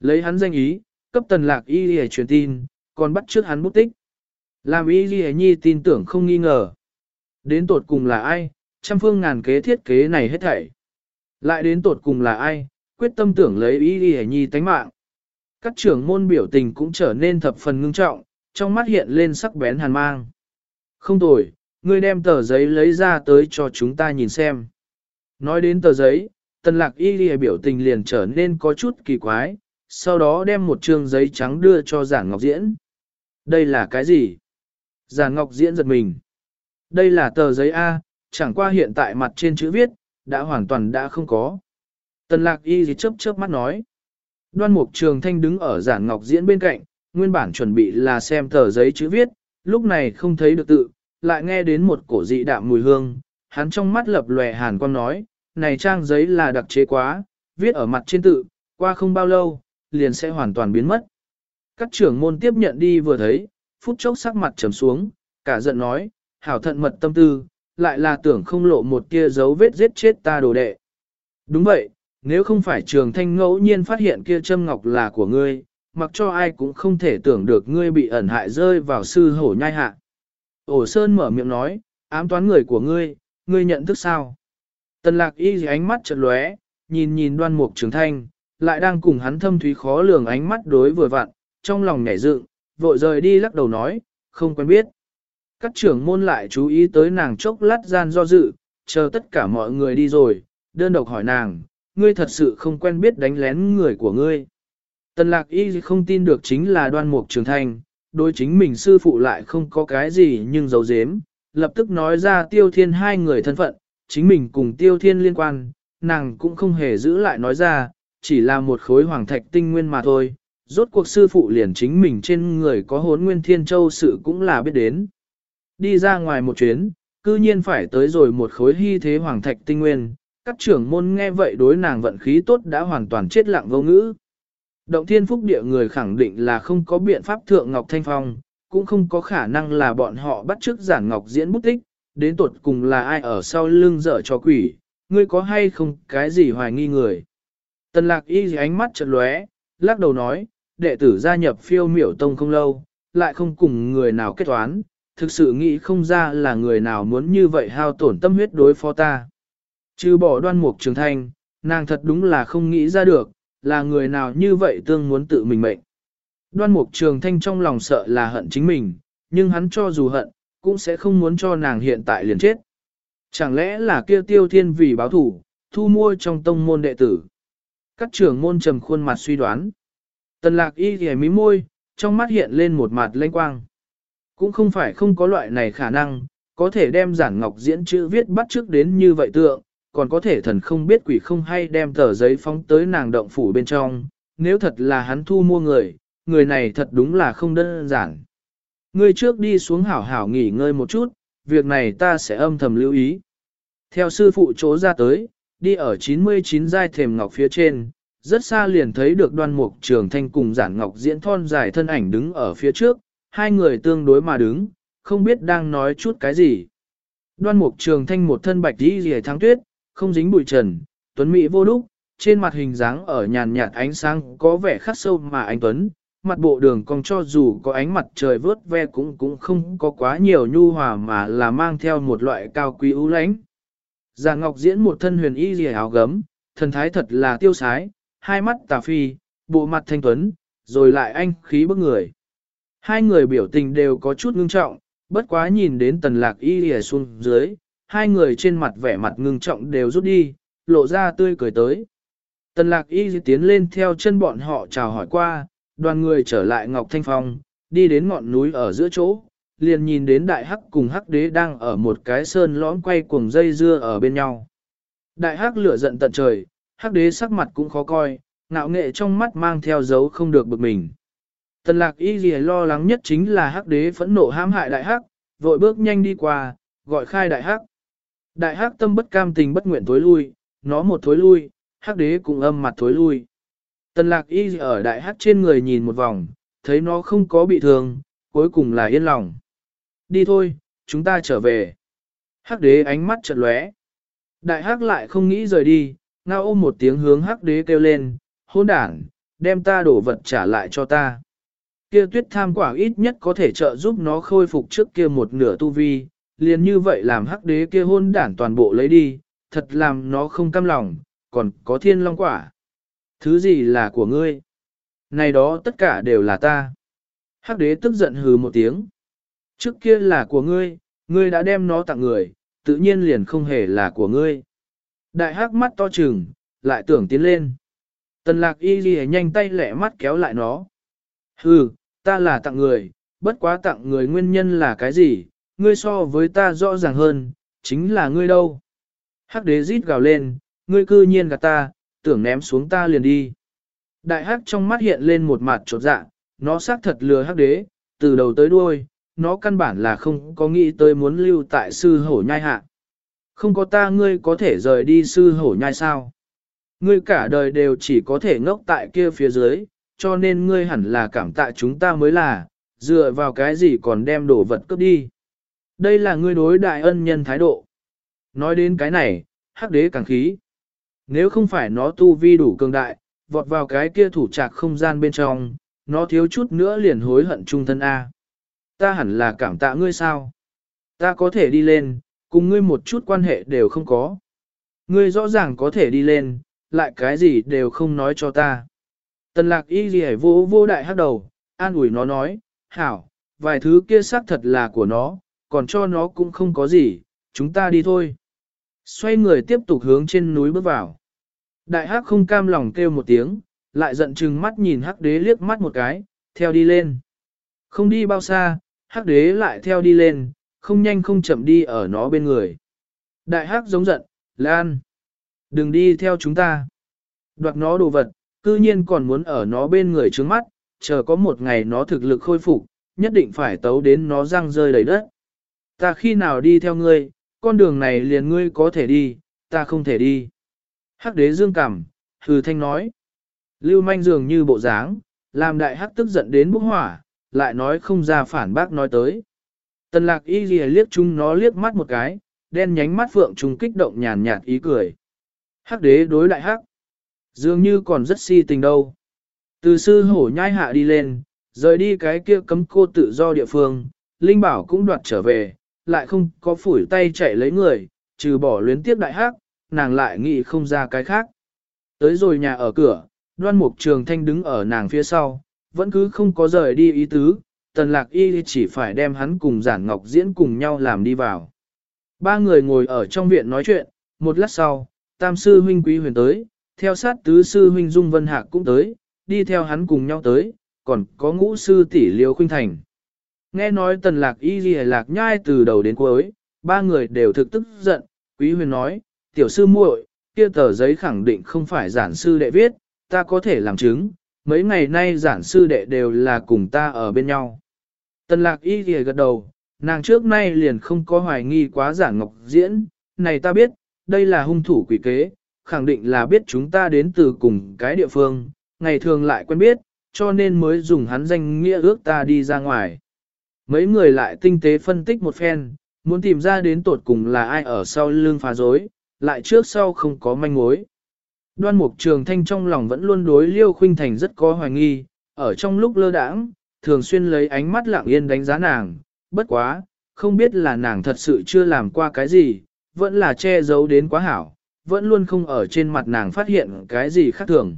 Lấy hắn danh ý, cấp tần lạc y lìa truyền tin, còn bắt trước hắn bút tích. Làm y lìa nhi tin tưởng không nghi ngờ. Đến tột cùng là ai, trăm phương ngàn kế thiết kế này hết thảy. Lại đến tột cùng là ai, quyết tâm tưởng lấy y lìa nhi tánh mạng. Các trưởng môn biểu tình cũng trở nên thập phần ngưng trọng, trong mắt hiện lên sắc bén hàn mang. Không tồi, ngươi đem tờ giấy lấy ra tới cho chúng ta nhìn xem. Nói đến tờ giấy, tần lạc y ghi biểu tình liền trở nên có chút kỳ quái, sau đó đem một trương giấy trắng đưa cho giản ngọc diễn. Đây là cái gì? Giản ngọc diễn giật mình. Đây là tờ giấy A, chẳng qua hiện tại mặt trên chữ viết, đã hoàn toàn đã không có. Tần lạc y gì chớp chớp mắt nói. Đoan mục trường thanh đứng ở giản ngọc diễn bên cạnh, nguyên bản chuẩn bị là xem tờ giấy chữ viết, lúc này không thấy được tự, lại nghe đến một cổ dị đạm mùi hương, hắn trong mắt lập lòe hàn quang nói, này trang giấy là đặc chế quá, viết ở mặt trên tự, qua không bao lâu, liền sẽ hoàn toàn biến mất. Các trưởng môn tiếp nhận đi vừa thấy, phút chốc sắc mặt trầm xuống, cả giận nói, hảo thận mật tâm tư, lại là tưởng không lộ một tia dấu vết giết chết ta đồ đệ. Đúng vậy, nếu không phải trường thanh ngẫu nhiên phát hiện kia châm ngọc là của ngươi, mặc cho ai cũng không thể tưởng được ngươi bị ẩn hại rơi vào sư hổ nhai hạ. Ổ Sơn mở miệng nói, ám toán người của ngươi, ngươi nhận thức sao? Tần lạc y ánh mắt chợt lóe, nhìn nhìn đoan mục trường thanh, lại đang cùng hắn thâm thúy khó lường ánh mắt đối vừa vặn, trong lòng nhảy dựng, vội rời đi lắc đầu nói, không quen biết. Các trưởng môn lại chú ý tới nàng chốc lát gian do dự, chờ tất cả mọi người đi rồi, đơn độc hỏi nàng, ngươi thật sự không quen biết đánh lén người của ngươi. Tần lạc y không tin được chính là đoan mục trường thanh, đối chính mình sư phụ lại không có cái gì nhưng giấu giếm, lập tức nói ra tiêu thiên hai người thân phận, chính mình cùng tiêu thiên liên quan, nàng cũng không hề giữ lại nói ra, chỉ là một khối hoàng thạch tinh nguyên mà thôi. Rốt cuộc sư phụ liền chính mình trên người có hốn nguyên thiên châu sự cũng là biết đến. Đi ra ngoài một chuyến, cư nhiên phải tới rồi một khối hy thế hoàng thạch tinh nguyên, các trưởng môn nghe vậy đối nàng vận khí tốt đã hoàn toàn chết lặng vô ngữ. Động thiên phúc địa người khẳng định là không có biện pháp thượng Ngọc Thanh Phong, cũng không có khả năng là bọn họ bắt chước giản Ngọc diễn bút tích, đến tuột cùng là ai ở sau lưng dở cho quỷ, ngươi có hay không cái gì hoài nghi người. Tần lạc y ánh mắt chợt lóe, lắc đầu nói, đệ tử gia nhập phiêu miểu tông không lâu, lại không cùng người nào kết toán, thực sự nghĩ không ra là người nào muốn như vậy hao tổn tâm huyết đối phó ta. Trừ bỏ đoan mục trường thanh, nàng thật đúng là không nghĩ ra được, là người nào như vậy tương muốn tự mình mệnh. Đoan mục trường thanh trong lòng sợ là hận chính mình, nhưng hắn cho dù hận, cũng sẽ không muốn cho nàng hiện tại liền chết. Chẳng lẽ là kia tiêu thiên vì báo thủ, thu mua trong tông môn đệ tử. Các trưởng môn trầm khuôn mặt suy đoán. Tần lạc y ghề mí môi, trong mắt hiện lên một mặt lanh quang. Cũng không phải không có loại này khả năng, có thể đem giản ngọc diễn chữ viết bắt trước đến như vậy tượng, còn có thể thần không biết quỷ không hay đem tờ giấy phóng tới nàng động phủ bên trong, nếu thật là hắn thu mua người, người này thật đúng là không đơn giản. Ngươi trước đi xuống hảo hảo nghỉ ngơi một chút, việc này ta sẽ âm thầm lưu ý. Theo sư phụ chỗ ra tới, đi ở 99 giai thềm ngọc phía trên, Rất xa liền thấy được đoan mục trường thanh cùng giản ngọc diễn thon dài thân ảnh đứng ở phía trước, hai người tương đối mà đứng, không biết đang nói chút cái gì. Đoan mục trường thanh một thân bạch đi rìa tháng tuyết, không dính bụi trần, tuấn mỹ vô đúc, trên mặt hình dáng ở nhàn nhạt ánh sáng có vẻ khắc sâu mà anh Tuấn, mặt bộ đường còn cho dù có ánh mặt trời vớt ve cũng cũng không có quá nhiều nhu hòa mà là mang theo một loại cao quý ưu lãnh. Già Ngọc diễn một thân huyền y rìa áo gấm, thần thái thật là tiêu sái, hai mắt tà phi, bộ mặt thanh tuấn, rồi lại anh khí bức người. Hai người biểu tình đều có chút ngưng trọng, bất quá nhìn đến tần lạc y rìa xuống dưới, hai người trên mặt vẻ mặt ngưng trọng đều rút đi, lộ ra tươi cười tới. Tần lạc y tiến lên theo chân bọn họ chào hỏi qua, đoàn người trở lại Ngọc Thanh Phong, đi đến ngọn núi ở giữa chỗ, liền nhìn đến đại hắc cùng hắc đế đang ở một cái sơn lõm quay cuồng dây dưa ở bên nhau. Đại hắc lửa giận tận trời, hắc đế sắc mặt cũng khó coi, ngạo nghệ trong mắt mang theo dấu không được bực mình. Tần lạc y gì lo lắng nhất chính là hắc đế phẫn nộ hãm hại đại hắc, vội bước nhanh đi qua, gọi khai đại hắc. Đại hắc tâm bất cam tình bất nguyện thối lui, nó một thối lui, hắc đế cũng âm mặt thối lui. Tần lạc y ở đại hắc trên người nhìn một vòng, thấy nó không có bị thương, cuối cùng là yên lòng. Đi thôi, chúng ta trở về. Hắc đế ánh mắt chợt lóe. Đại hắc lại không nghĩ rời đi, ngao ôm một tiếng hướng hắc đế kêu lên, hôn đảng, đem ta đổ vật trả lại cho ta. Kia tuyết tham quả ít nhất có thể trợ giúp nó khôi phục trước kia một nửa tu vi, liền như vậy làm hắc đế kia hôn đảng toàn bộ lấy đi, thật làm nó không cam lòng, còn có thiên long quả. Thứ gì là của ngươi? Này đó tất cả đều là ta. Hắc đế tức giận hừ một tiếng. Trước kia là của ngươi, ngươi đã đem nó tặng người, tự nhiên liền không hề là của ngươi. Đại hắc mắt to trừng, lại tưởng tiến lên. Tần lạc y ghi nhanh tay lẹ mắt kéo lại nó. Hừ, ta là tặng người, bất quá tặng người nguyên nhân là cái gì, ngươi so với ta rõ ràng hơn, chính là ngươi đâu. Hắc đế rít gào lên, ngươi cư nhiên gạt ta, tưởng ném xuống ta liền đi. Đại hắc trong mắt hiện lên một mặt trột dạ, nó xác thật lừa hắc đế, từ đầu tới đuôi, nó căn bản là không có nghĩ tới muốn lưu tại sư hổ nhai hạ. Không có ta ngươi có thể rời đi sư hổ nhai sao? Ngươi cả đời đều chỉ có thể ngốc tại kia phía dưới, cho nên ngươi hẳn là cảm tạ chúng ta mới là, dựa vào cái gì còn đem đồ vật cướp đi. Đây là ngươi đối đại ân nhân thái độ. Nói đến cái này, hắc đế càng khí. Nếu không phải nó tu vi đủ cường đại, vọt vào cái kia thủ trạc không gian bên trong, nó thiếu chút nữa liền hối hận trung thân A. Ta hẳn là cảm tạ ngươi sao? Ta có thể đi lên, cùng ngươi một chút quan hệ đều không có. Ngươi rõ ràng có thể đi lên, lại cái gì đều không nói cho ta. Tần lạc y gì vô vô đại hắc đầu, an ủi nó nói, hảo, vài thứ kia xác thật là của nó, còn cho nó cũng không có gì, chúng ta đi thôi. Xoay người tiếp tục hướng trên núi bước vào. Đại hắc không cam lòng kêu một tiếng, lại giận chừng mắt nhìn hắc đế liếc mắt một cái, theo đi lên. Không đi bao xa, hắc đế lại theo đi lên, không nhanh không chậm đi ở nó bên người. Đại hắc giống giận, Lan, đừng đi theo chúng ta. Đoạt nó đồ vật, cư nhiên còn muốn ở nó bên người trước mắt, chờ có một ngày nó thực lực khôi phục, nhất định phải tấu đến nó răng rơi đầy đất. Ta khi nào đi theo ngươi, con đường này liền ngươi có thể đi, ta không thể đi. Hắc đế dương cảm, hừ thanh nói. Lưu manh dường như bộ dáng, làm đại hắc tức giận đến bốc hỏa, lại nói không ra phản bác nói tới. Tần lạc y ghi liếc chung nó liếc mắt một cái, đen nhánh mắt phượng trùng kích động nhàn nhạt ý cười. Hắc đế đối đại hắc, dường như còn rất si tình đâu. Từ sư hổ nhai hạ đi lên, rời đi cái kia cấm cô tự do địa phương, Linh Bảo cũng đoạt trở về, lại không có phủi tay chạy lấy người, trừ bỏ luyến tiếc đại hắc, nàng lại nghĩ không ra cái khác. Tới rồi nhà ở cửa, đoan mục trường thanh đứng ở nàng phía sau, vẫn cứ không có rời đi ý tứ, tần lạc y chỉ phải đem hắn cùng giản ngọc diễn cùng nhau làm đi vào. Ba người ngồi ở trong viện nói chuyện, một lát sau, tam sư huynh quý huyền tới, theo sát tứ sư huynh dung vân hạc cũng tới, đi theo hắn cùng nhau tới, còn có ngũ sư tỷ liêu khuynh thành. Nghe nói tần lạc y ghi lạc nhai từ đầu đến cuối, ba người đều thực tức giận, quý huyền nói, tiểu sư muội, kia tờ giấy khẳng định không phải giản sư đệ viết, ta có thể làm chứng, mấy ngày nay giản sư đệ đều là cùng ta ở bên nhau. Tần lạc y ghi gật đầu, nàng trước nay liền không có hoài nghi quá giản ngọc diễn, này ta biết, đây là hung thủ quỷ kế, khẳng định là biết chúng ta đến từ cùng cái địa phương, ngày thường lại quen biết, cho nên mới dùng hắn danh nghĩa ước ta đi ra ngoài. Mấy người lại tinh tế phân tích một phen, muốn tìm ra đến tột cùng là ai ở sau lưng phá dối, lại trước sau không có manh mối. Đoan mục trường thanh trong lòng vẫn luôn đối liêu khuynh thành rất có hoài nghi, ở trong lúc lơ đãng, thường xuyên lấy ánh mắt lặng yên đánh giá nàng, bất quá, không biết là nàng thật sự chưa làm qua cái gì, vẫn là che giấu đến quá hảo, vẫn luôn không ở trên mặt nàng phát hiện cái gì khác thường.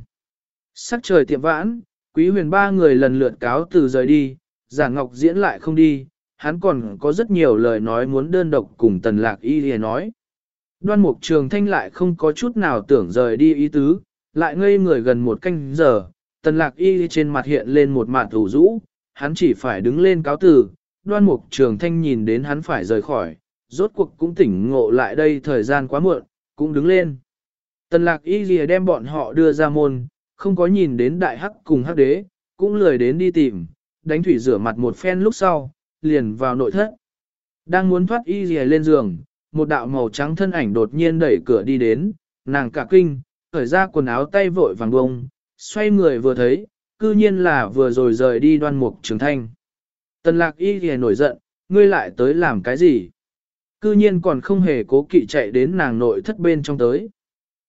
Sắc trời tiệm vãn, quý huyền ba người lần lượt cáo từ rời đi, giả ngọc diễn lại không đi, hắn còn có rất nhiều lời nói muốn đơn độc cùng tần lạc y lìa nói. Đoan mục trường thanh lại không có chút nào tưởng rời đi ý tứ, lại ngây người gần một canh giờ, tần lạc y trên mặt hiện lên một mặt thủ rũ, hắn chỉ phải đứng lên cáo từ, đoan mục trường thanh nhìn đến hắn phải rời khỏi, rốt cuộc cũng tỉnh ngộ lại đây thời gian quá muộn, cũng đứng lên. Tần lạc y lìa đem bọn họ đưa ra môn, không có nhìn đến đại hắc cùng hắc đế, cũng lười đến đi tìm, đánh thủy rửa mặt một phen lúc sau, liền vào nội thất. Đang muốn thoát y dìa lên giường, một đạo màu trắng thân ảnh đột nhiên đẩy cửa đi đến, nàng cả kinh, khởi ra quần áo tay vội vàng bông, xoay người vừa thấy, cư nhiên là vừa rồi rời đi đoan mục trường thanh. Tần lạc y dìa nổi giận, ngươi lại tới làm cái gì? Cư nhiên còn không hề cố kỵ chạy đến nàng nội thất bên trong tới.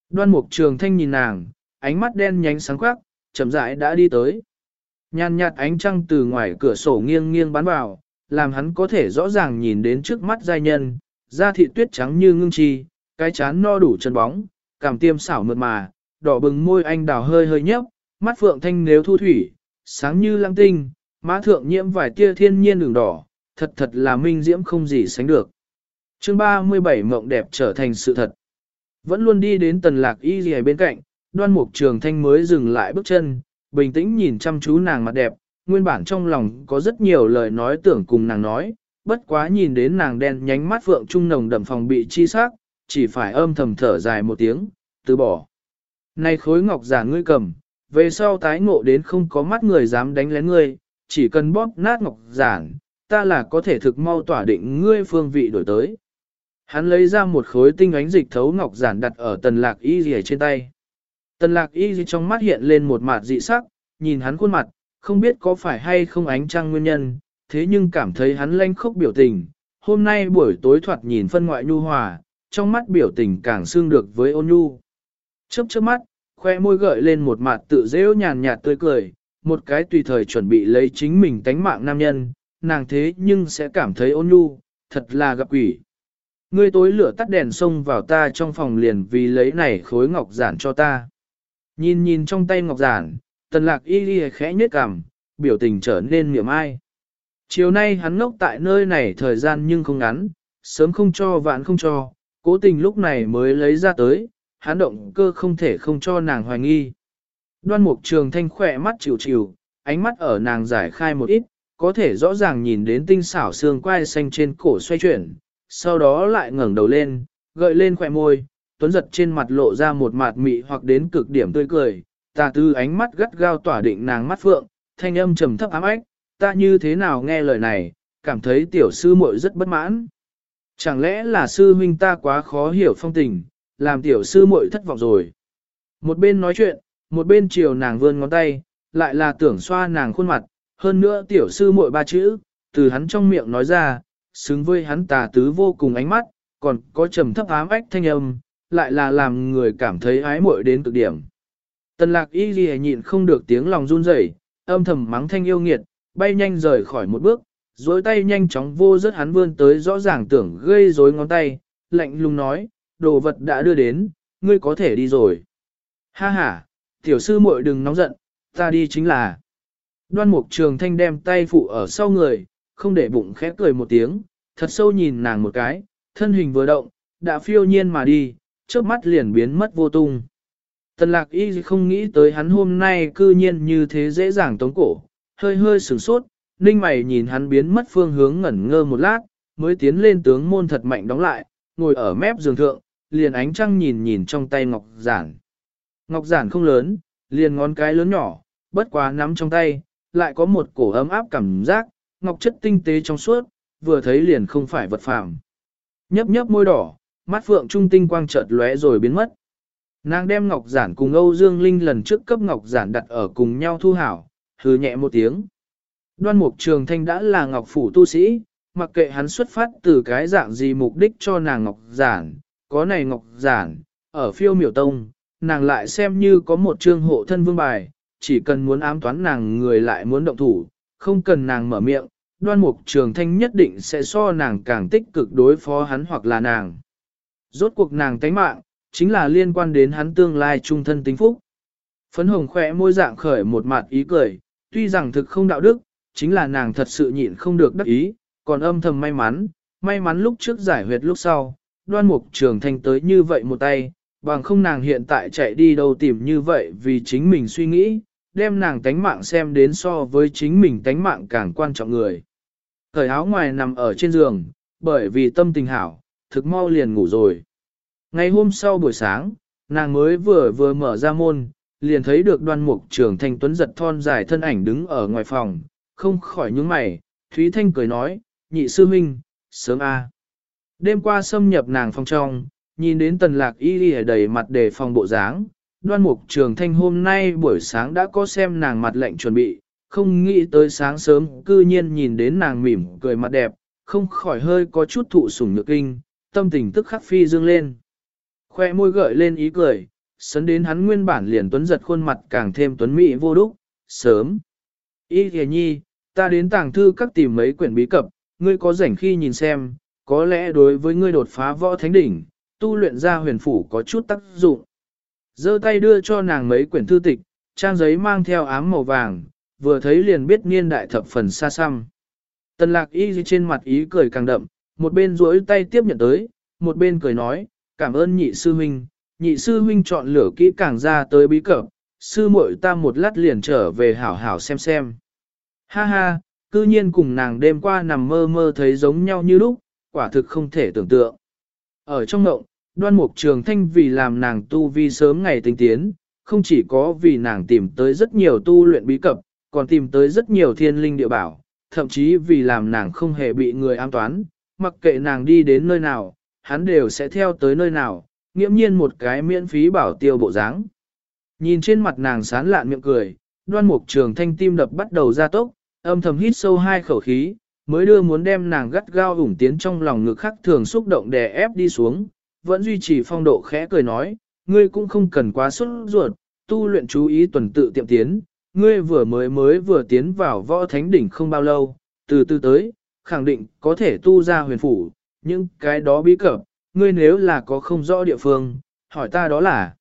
Đoan mục trường thanh nhìn nàng, ánh mắt đen nhánh sáng khoác, chậm rãi đã đi tới. Nhàn nhạt ánh trăng từ ngoài cửa sổ nghiêng nghiêng bắn vào, làm hắn có thể rõ ràng nhìn đến trước mắt giai nhân, da thịt tuyết trắng như ngưng chi, cái chán no đủ chân bóng, cảm tiêm xảo mượt mà, đỏ bừng môi anh đào hơi hơi nhấp, mắt phượng thanh nếu thu thủy, sáng như lăng tinh, má thượng nhiễm vài tia thiên nhiên đường đỏ, thật thật là minh diễm không gì sánh được. Chương 37 mộng đẹp trở thành sự thật. Vẫn luôn đi đến tần lạc y gì bên cạnh, đoan mục trường thanh mới dừng lại bước chân, bình tĩnh nhìn chăm chú nàng mặt đẹp, nguyên bản trong lòng có rất nhiều lời nói tưởng cùng nàng nói, bất quá nhìn đến nàng đen nhánh mắt phượng trung nồng đậm phòng bị chi sắc, chỉ phải âm thầm thở dài một tiếng, từ bỏ. Này khối ngọc giả ngươi cầm, về sau tái ngộ đến không có mắt người dám đánh lén ngươi, chỉ cần bóp nát ngọc giản, ta là có thể thực mau tỏa định ngươi phương vị đổi tới. Hắn lấy ra một khối tinh ánh dịch thấu ngọc giản đặt ở tần lạc y rìa trên tay. Tần lạc y gì trong mắt hiện lên một mặt dị sắc, nhìn hắn khuôn mặt, không biết có phải hay không ánh trăng nguyên nhân, thế nhưng cảm thấy hắn lanh khốc biểu tình. Hôm nay buổi tối thoạt nhìn phân ngoại nhu hòa, trong mắt biểu tình càng xương được với ôn nhu. Chớp chớp mắt, khoe môi gợi lên một mặt tự dễ nhàn nhạt tươi cười, một cái tùy thời chuẩn bị lấy chính mình tánh mạng nam nhân, nàng thế nhưng sẽ cảm thấy ôn nhu, thật là gặp quỷ. Ngươi tối lửa tắt đèn xông vào ta trong phòng liền vì lấy này khối ngọc giản cho ta. Nhìn nhìn trong tay ngọc giản, tần lạc y đi khẽ nhếch cằm, biểu tình trở nên miệng ai. Chiều nay hắn ngốc tại nơi này thời gian nhưng không ngắn, sớm không cho vạn không cho, cố tình lúc này mới lấy ra tới, hắn động cơ không thể không cho nàng hoài nghi. Đoan mục trường thanh khỏe mắt chịu chịu, ánh mắt ở nàng giải khai một ít, có thể rõ ràng nhìn đến tinh xảo xương quai xanh trên cổ xoay chuyển, sau đó lại ngẩng đầu lên, gợi lên khỏe môi, tuấn giật trên mặt lộ ra một mặt mị hoặc đến cực điểm tươi cười, tà tư ánh mắt gắt gao tỏa định nàng mắt phượng, thanh âm trầm thấp ám ách, ta như thế nào nghe lời này, cảm thấy tiểu sư muội rất bất mãn. Chẳng lẽ là sư huynh ta quá khó hiểu phong tình, làm tiểu sư muội thất vọng rồi. Một bên nói chuyện, một bên chiều nàng vươn ngón tay, lại là tưởng xoa nàng khuôn mặt, hơn nữa tiểu sư muội ba chữ, từ hắn trong miệng nói ra, xứng với hắn tà tứ vô cùng ánh mắt, còn có trầm thấp ám ách thanh âm, lại là làm người cảm thấy ái muội đến cực điểm. Tần lạc y ghi nhịn không được tiếng lòng run rẩy, âm thầm mắng thanh yêu nghiệt, bay nhanh rời khỏi một bước, dối tay nhanh chóng vô rất hắn vươn tới rõ ràng tưởng gây rối ngón tay, lạnh lùng nói, đồ vật đã đưa đến, ngươi có thể đi rồi. Ha ha, tiểu sư muội đừng nóng giận, ta đi chính là. Đoan mục trường thanh đem tay phụ ở sau người, không để bụng khẽ cười một tiếng, thật sâu nhìn nàng một cái, thân hình vừa động, đã phiêu nhiên mà đi, trước mắt liền biến mất vô tung. Tần lạc y không nghĩ tới hắn hôm nay cư nhiên như thế dễ dàng tống cổ, hơi hơi sửng sốt, ninh mày nhìn hắn biến mất phương hướng ngẩn ngơ một lát, mới tiến lên tướng môn thật mạnh đóng lại, ngồi ở mép giường thượng, liền ánh trăng nhìn nhìn trong tay ngọc giản. Ngọc giản không lớn, liền ngón cái lớn nhỏ, bất quá nắm trong tay, lại có một cổ ấm áp cảm giác, ngọc chất tinh tế trong suốt, vừa thấy liền không phải vật phàm. Nhấp nhấp môi đỏ, mắt phượng trung tinh quang chợt lóe rồi biến mất. Nàng đem ngọc giản cùng Âu Dương Linh lần trước cấp ngọc giản đặt ở cùng nhau thu hảo, hừ nhẹ một tiếng. Đoan mục trường thanh đã là ngọc phủ tu sĩ, mặc kệ hắn xuất phát từ cái dạng gì mục đích cho nàng ngọc giản, có này ngọc giản, ở phiêu miểu tông, nàng lại xem như có một trương hộ thân vương bài, chỉ cần muốn ám toán nàng người lại muốn động thủ, không cần nàng mở miệng, đoan mục trường thanh nhất định sẽ so nàng càng tích cực đối phó hắn hoặc là nàng. Rốt cuộc nàng tánh mạng, chính là liên quan đến hắn tương lai trung thân tính phúc. Phấn hồng khỏe môi dạng khởi một mặt ý cười, tuy rằng thực không đạo đức, chính là nàng thật sự nhịn không được đắc ý, còn âm thầm may mắn, may mắn lúc trước giải huyệt lúc sau, đoan mục trường thanh tới như vậy một tay, bằng không nàng hiện tại chạy đi đâu tìm như vậy vì chính mình suy nghĩ, đem nàng tánh mạng xem đến so với chính mình tánh mạng càng quan trọng người. Thời áo ngoài nằm ở trên giường, bởi vì tâm tình hảo, thực mau liền ngủ rồi. Ngày hôm sau buổi sáng, nàng mới vừa vừa mở ra môn, liền thấy được đoan mục trưởng thanh tuấn giật thon dài thân ảnh đứng ở ngoài phòng, không khỏi nhướng mày, Thúy Thanh cười nói, nhị sư huynh, sớm a. Đêm qua xâm nhập nàng phòng trong, nhìn đến tần lạc y y đầy mặt đề phòng bộ dáng, đoan mục trường thanh hôm nay buổi sáng đã có xem nàng mặt lệnh chuẩn bị, không nghĩ tới sáng sớm cư nhiên nhìn đến nàng mỉm cười mặt đẹp, không khỏi hơi có chút thụ sủng nhược kinh, tâm tình tức khắc phi dương lên. Khoe môi gợi lên ý cười, sấn đến hắn nguyên bản liền tuấn giật khuôn mặt càng thêm tuấn mỹ vô đúc, sớm. Ý kìa nhi, ta đến tàng thư các tìm mấy quyển bí cập, ngươi có rảnh khi nhìn xem, có lẽ đối với ngươi đột phá võ thánh đỉnh, tu luyện ra huyền phủ có chút tác dụng. giơ tay đưa cho nàng mấy quyển thư tịch, trang giấy mang theo ám màu vàng, vừa thấy liền biết niên đại thập phần xa xăm. Tần lạc y trên mặt ý cười càng đậm, một bên duỗi tay tiếp nhận tới, một bên cười nói, cảm ơn nhị sư huynh, nhị sư huynh chọn lửa kỹ càng ra tới bí cập, sư muội ta một lát liền trở về hảo hảo xem xem. Ha ha, cư nhiên cùng nàng đêm qua nằm mơ mơ thấy giống nhau như lúc, quả thực không thể tưởng tượng. Ở trong ngộng, đoan mục trường thanh vì làm nàng tu vi sớm ngày tinh tiến, không chỉ có vì nàng tìm tới rất nhiều tu luyện bí cập, còn tìm tới rất nhiều thiên linh địa bảo, thậm chí vì làm nàng không hề bị người an toán, mặc kệ nàng đi đến nơi nào, hắn đều sẽ theo tới nơi nào, nghiễm nhiên một cái miễn phí bảo tiêu bộ dáng. Nhìn trên mặt nàng sán lạn miệng cười, đoan mục trường thanh tim đập bắt đầu ra tốc, âm thầm hít sâu hai khẩu khí, mới đưa muốn đem nàng gắt gao ủng tiến trong lòng ngực khắc thường xúc động đè ép đi xuống, vẫn duy trì phong độ khẽ cười nói, ngươi cũng không cần quá xuất ruột, tu luyện chú ý tuần tự tiệm tiến, ngươi vừa mới mới vừa tiến vào võ thánh đỉnh không bao lâu, từ từ tới, khẳng định có thể tu ra huyền phủ, nhưng cái đó bí cập, ngươi nếu là có không rõ địa phương, hỏi ta đó là.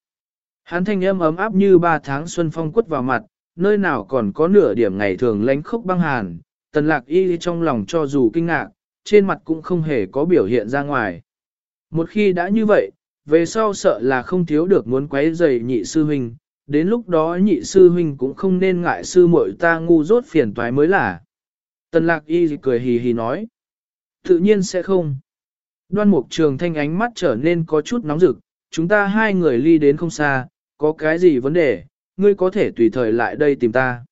Hắn thanh âm ấm áp như ba tháng xuân phong quất vào mặt, nơi nào còn có nửa điểm ngày thường lánh khốc băng hàn, tần lạc y trong lòng cho dù kinh ngạc, trên mặt cũng không hề có biểu hiện ra ngoài. Một khi đã như vậy, về sau sợ là không thiếu được muốn quấy rầy nhị sư huynh, đến lúc đó nhị sư huynh cũng không nên ngại sư muội ta ngu dốt phiền toái mới là. Tần lạc y cười hì hì nói. Tự nhiên sẽ không. Đoan mục trường thanh ánh mắt trở nên có chút nóng rực, chúng ta hai người ly đến không xa, có cái gì vấn đề, ngươi có thể tùy thời lại đây tìm ta.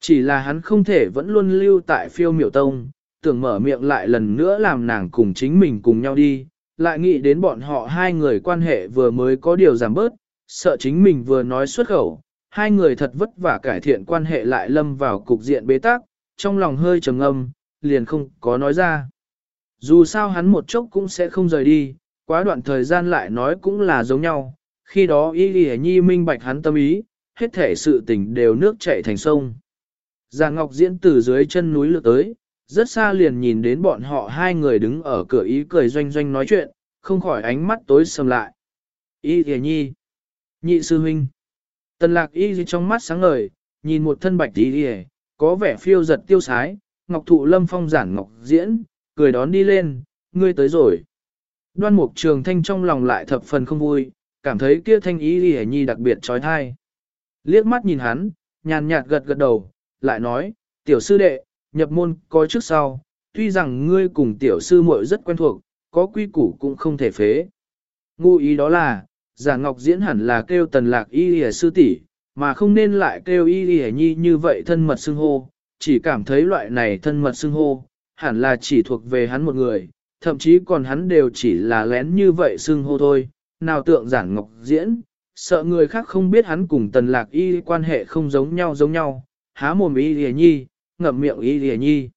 Chỉ là hắn không thể vẫn luôn lưu tại phiêu miểu tông, tưởng mở miệng lại lần nữa làm nàng cùng chính mình cùng nhau đi, lại nghĩ đến bọn họ hai người quan hệ vừa mới có điều giảm bớt, sợ chính mình vừa nói xuất khẩu, hai người thật vất vả cải thiện quan hệ lại lâm vào cục diện bế tắc, trong lòng hơi trầm âm, liền không có nói ra. Dù sao hắn một chốc cũng sẽ không rời đi, quá đoạn thời gian lại nói cũng là giống nhau, khi đó y lì nhi minh bạch hắn tâm ý, hết thể sự tình đều nước chảy thành sông. Già Ngọc Diễn từ dưới chân núi lượt tới, rất xa liền nhìn đến bọn họ hai người đứng ở cửa ý cười doanh doanh nói chuyện, không khỏi ánh mắt tối sầm lại. Y thề nhi, nhị sư huynh. Tần lạc y trong mắt sáng ngời, nhìn một thân bạch y thề, có vẻ phiêu giật tiêu sái, ngọc thụ lâm phong giản ngọc diễn, cười đón đi lên, ngươi tới rồi. Đoan mục trường thanh trong lòng lại thập phần không vui, cảm thấy kia thanh y ghi nhi đặc biệt trói thai. Liếc mắt nhìn hắn, nhàn nhạt gật gật đầu, lại nói, tiểu sư đệ, nhập môn có trước sau, tuy rằng ngươi cùng tiểu sư muội rất quen thuộc, có quy củ cũng không thể phế. Ngụ ý đó là, giả ngọc diễn hẳn là kêu tần lạc y lìa sư tỷ, mà không nên lại kêu y y nhi như vậy thân mật xưng hô, chỉ cảm thấy loại này thân mật xưng hô, hẳn là chỉ thuộc về hắn một người, thậm chí còn hắn đều chỉ là lén như vậy xưng hô thôi, nào tượng giản ngọc diễn, sợ người khác không biết hắn cùng tần lạc y quan hệ không giống nhau giống nhau, há mồm y lìa nhi, ngậm miệng y lìa nhi.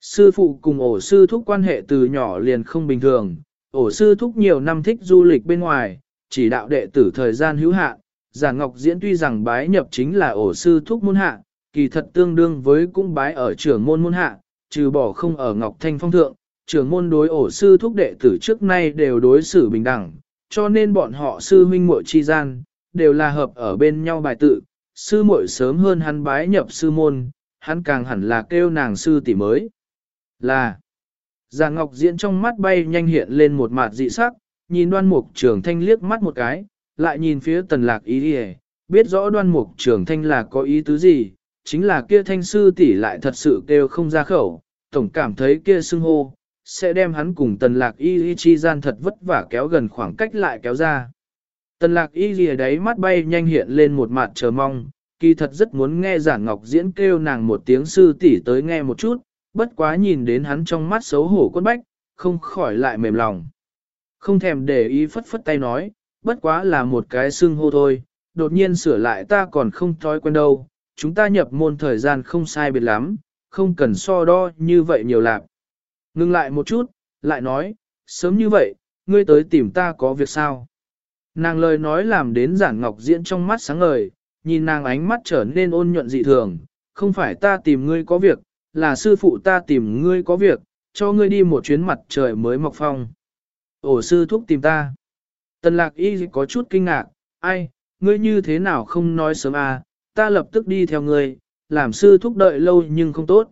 Sư phụ cùng ổ sư thúc quan hệ từ nhỏ liền không bình thường, ổ sư thúc nhiều năm thích du lịch bên ngoài, chỉ đạo đệ tử thời gian hữu hạn, giả ngọc diễn tuy rằng bái nhập chính là ổ sư thúc môn hạ, kỳ thật tương đương với cũng bái ở trưởng môn môn hạ, trừ bỏ không ở ngọc thanh phong thượng, trưởng môn đối ổ sư thúc đệ tử trước nay đều đối xử bình đẳng, cho nên bọn họ sư huynh muội chi gian, đều là hợp ở bên nhau bài tự, sư muội sớm hơn hắn bái nhập sư môn, hắn càng hẳn là kêu nàng sư tỷ mới. Là, giả Ngọc Diễn trong mắt bay nhanh hiện lên một mặt dị sắc, nhìn đoan mục trường thanh liếc mắt một cái, lại nhìn phía tần lạc ý đi biết rõ đoan mục trường thanh là có ý tứ gì, chính là kia thanh sư tỷ lại thật sự kêu không ra khẩu, tổng cảm thấy kia xưng hô, sẽ đem hắn cùng tần lạc y y chi gian thật vất vả kéo gần khoảng cách lại kéo ra. Tần lạc y y đấy mắt bay nhanh hiện lên một mặt chờ mong, kỳ thật rất muốn nghe giản ngọc diễn kêu nàng một tiếng sư tỷ tới nghe một chút, bất quá nhìn đến hắn trong mắt xấu hổ quân bách, không khỏi lại mềm lòng. Không thèm để ý phất phất tay nói, bất quá là một cái xưng hô thôi, đột nhiên sửa lại ta còn không thói quen đâu, chúng ta nhập môn thời gian không sai biệt lắm, không cần so đo như vậy nhiều lạc. Ngưng lại một chút, lại nói, sớm như vậy, ngươi tới tìm ta có việc sao? Nàng lời nói làm đến giản ngọc diễn trong mắt sáng ngời, nhìn nàng ánh mắt trở nên ôn nhuận dị thường, không phải ta tìm ngươi có việc, là sư phụ ta tìm ngươi có việc, cho ngươi đi một chuyến mặt trời mới mọc phong. Ổ sư thúc tìm ta. Tần lạc y có chút kinh ngạc, ai, ngươi như thế nào không nói sớm à, ta lập tức đi theo ngươi, làm sư thúc đợi lâu nhưng không tốt.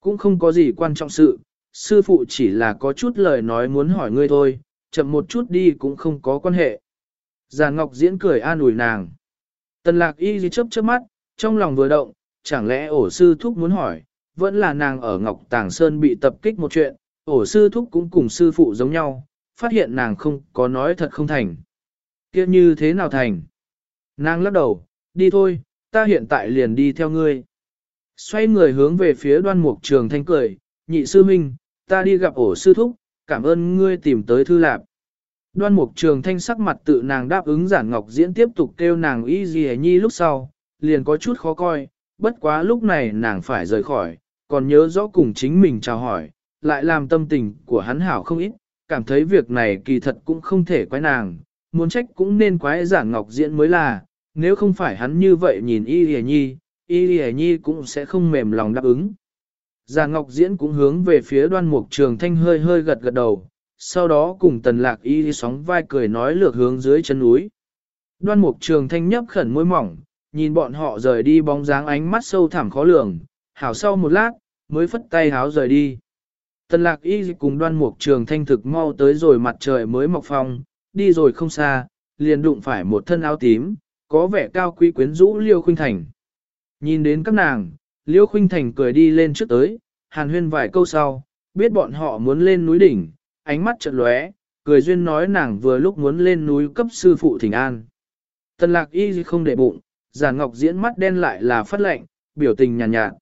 Cũng không có gì quan trọng sự, sư phụ chỉ là có chút lời nói muốn hỏi ngươi thôi, chậm một chút đi cũng không có quan hệ. Giàn Ngọc diễn cười an ủi nàng. Tần lạc y gì chớp chớp mắt, trong lòng vừa động, chẳng lẽ ổ sư thúc muốn hỏi, vẫn là nàng ở Ngọc Tàng Sơn bị tập kích một chuyện, ổ sư thúc cũng cùng sư phụ giống nhau, phát hiện nàng không có nói thật không thành. kia như thế nào thành? Nàng lắc đầu, đi thôi, ta hiện tại liền đi theo ngươi. Xoay người hướng về phía đoan mục trường thanh cười, nhị sư minh, ta đi gặp ổ sư thúc, cảm ơn ngươi tìm tới thư lạp. Đoan mục trường thanh sắc mặt tự nàng đáp ứng giản ngọc diễn tiếp tục kêu nàng y gì nhi lúc sau, liền có chút khó coi, bất quá lúc này nàng phải rời khỏi, còn nhớ rõ cùng chính mình chào hỏi, lại làm tâm tình của hắn hảo không ít, cảm thấy việc này kỳ thật cũng không thể quái nàng, muốn trách cũng nên quái giản ngọc diễn mới là, nếu không phải hắn như vậy nhìn y lìa nhi, y lìa nhi cũng sẽ không mềm lòng đáp ứng. Giản ngọc diễn cũng hướng về phía đoan mục trường thanh hơi hơi gật gật đầu, sau đó cùng tần lạc y sóng vai cười nói lược hướng dưới chân núi. Đoan mục trường thanh nhấp khẩn môi mỏng, nhìn bọn họ rời đi bóng dáng ánh mắt sâu thẳm khó lường, hảo sau một lát, mới phất tay háo rời đi. Tần lạc y cùng đoan mục trường thanh thực mau tới rồi mặt trời mới mọc phong, đi rồi không xa, liền đụng phải một thân áo tím, có vẻ cao quý quyến rũ Liêu Khuynh Thành. Nhìn đến các nàng, Liêu Khuynh Thành cười đi lên trước tới, hàn huyên vài câu sau, biết bọn họ muốn lên núi đỉnh, ánh mắt chợt lóe, cười duyên nói nàng vừa lúc muốn lên núi cấp sư phụ thỉnh an. Tần lạc y không để bụng, giản ngọc diễn mắt đen lại là phát lệnh, biểu tình nhàn nhạt, nhạt.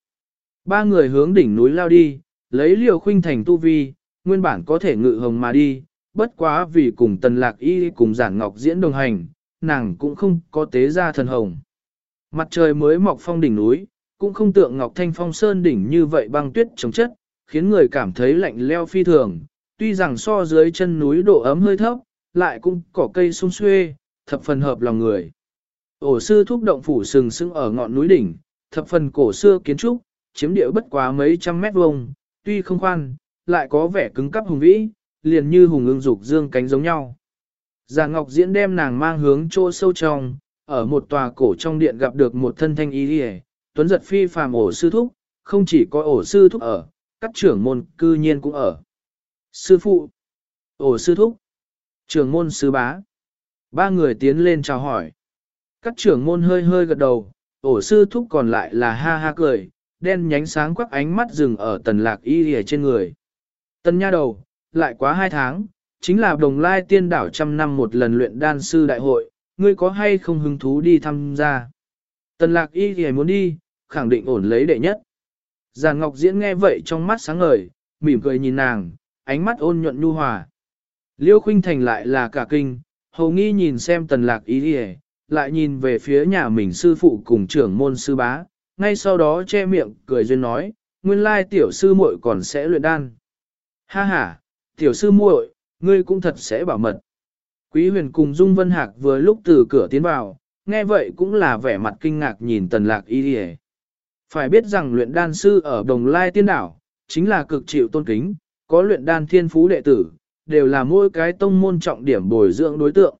Ba người hướng đỉnh núi lao đi, lấy liều khuynh thành tu vi, nguyên bản có thể ngự hồng mà đi, bất quá vì cùng tần lạc y cùng giản ngọc diễn đồng hành, nàng cũng không có tế ra thần hồng. Mặt trời mới mọc phong đỉnh núi, cũng không tượng ngọc thanh phong sơn đỉnh như vậy băng tuyết chống chất, khiến người cảm thấy lạnh leo phi thường, tuy rằng so dưới chân núi độ ấm hơi thấp, lại cũng có cây sung xuê, thập phần hợp lòng người. Ổ sư thúc động phủ sừng sững ở ngọn núi đỉnh, thập phần cổ xưa kiến trúc, chiếm địa bất quá mấy trăm mét vuông, tuy không khoan, lại có vẻ cứng cắp hùng vĩ, liền như hùng ưng dục dương cánh giống nhau. Già Ngọc Diễn đem nàng mang hướng chỗ sâu trong, ở một tòa cổ trong điện gặp được một thân thanh y đi tuấn giật phi phàm ổ sư thúc, không chỉ có ổ sư thúc ở, các trưởng môn cư nhiên cũng ở. Sư phụ, ổ sư thúc, trưởng môn sư bá. Ba người tiến lên chào hỏi. Các trưởng môn hơi hơi gật đầu, ổ sư thúc còn lại là ha ha cười, đen nhánh sáng quắc ánh mắt dừng ở tần lạc y hề trên người. Tần nha đầu, lại quá hai tháng, chính là đồng lai tiên đảo trăm năm một lần luyện đan sư đại hội, ngươi có hay không hứng thú đi tham gia? Tần lạc y hề muốn đi, khẳng định ổn lấy đệ nhất. Già Ngọc Diễn nghe vậy trong mắt sáng ngời, mỉm cười nhìn nàng, ánh mắt ôn nhuận nhu hòa. Liêu Khuynh Thành lại là cả kinh, hầu nghi nhìn xem tần lạc ý đi lại nhìn về phía nhà mình sư phụ cùng trưởng môn sư bá, ngay sau đó che miệng cười duyên nói, nguyên lai tiểu sư muội còn sẽ luyện đan. Ha ha, tiểu sư muội, ngươi cũng thật sẽ bảo mật. Quý huyền cùng Dung Vân Hạc vừa lúc từ cửa tiến vào, nghe vậy cũng là vẻ mặt kinh ngạc nhìn tần lạc y đi Phải biết rằng luyện đan sư ở Đồng Lai Tiên Đảo, chính là cực chịu tôn kính, có luyện đan thiên phú đệ tử, đều là mỗi cái tông môn trọng điểm bồi dưỡng đối tượng.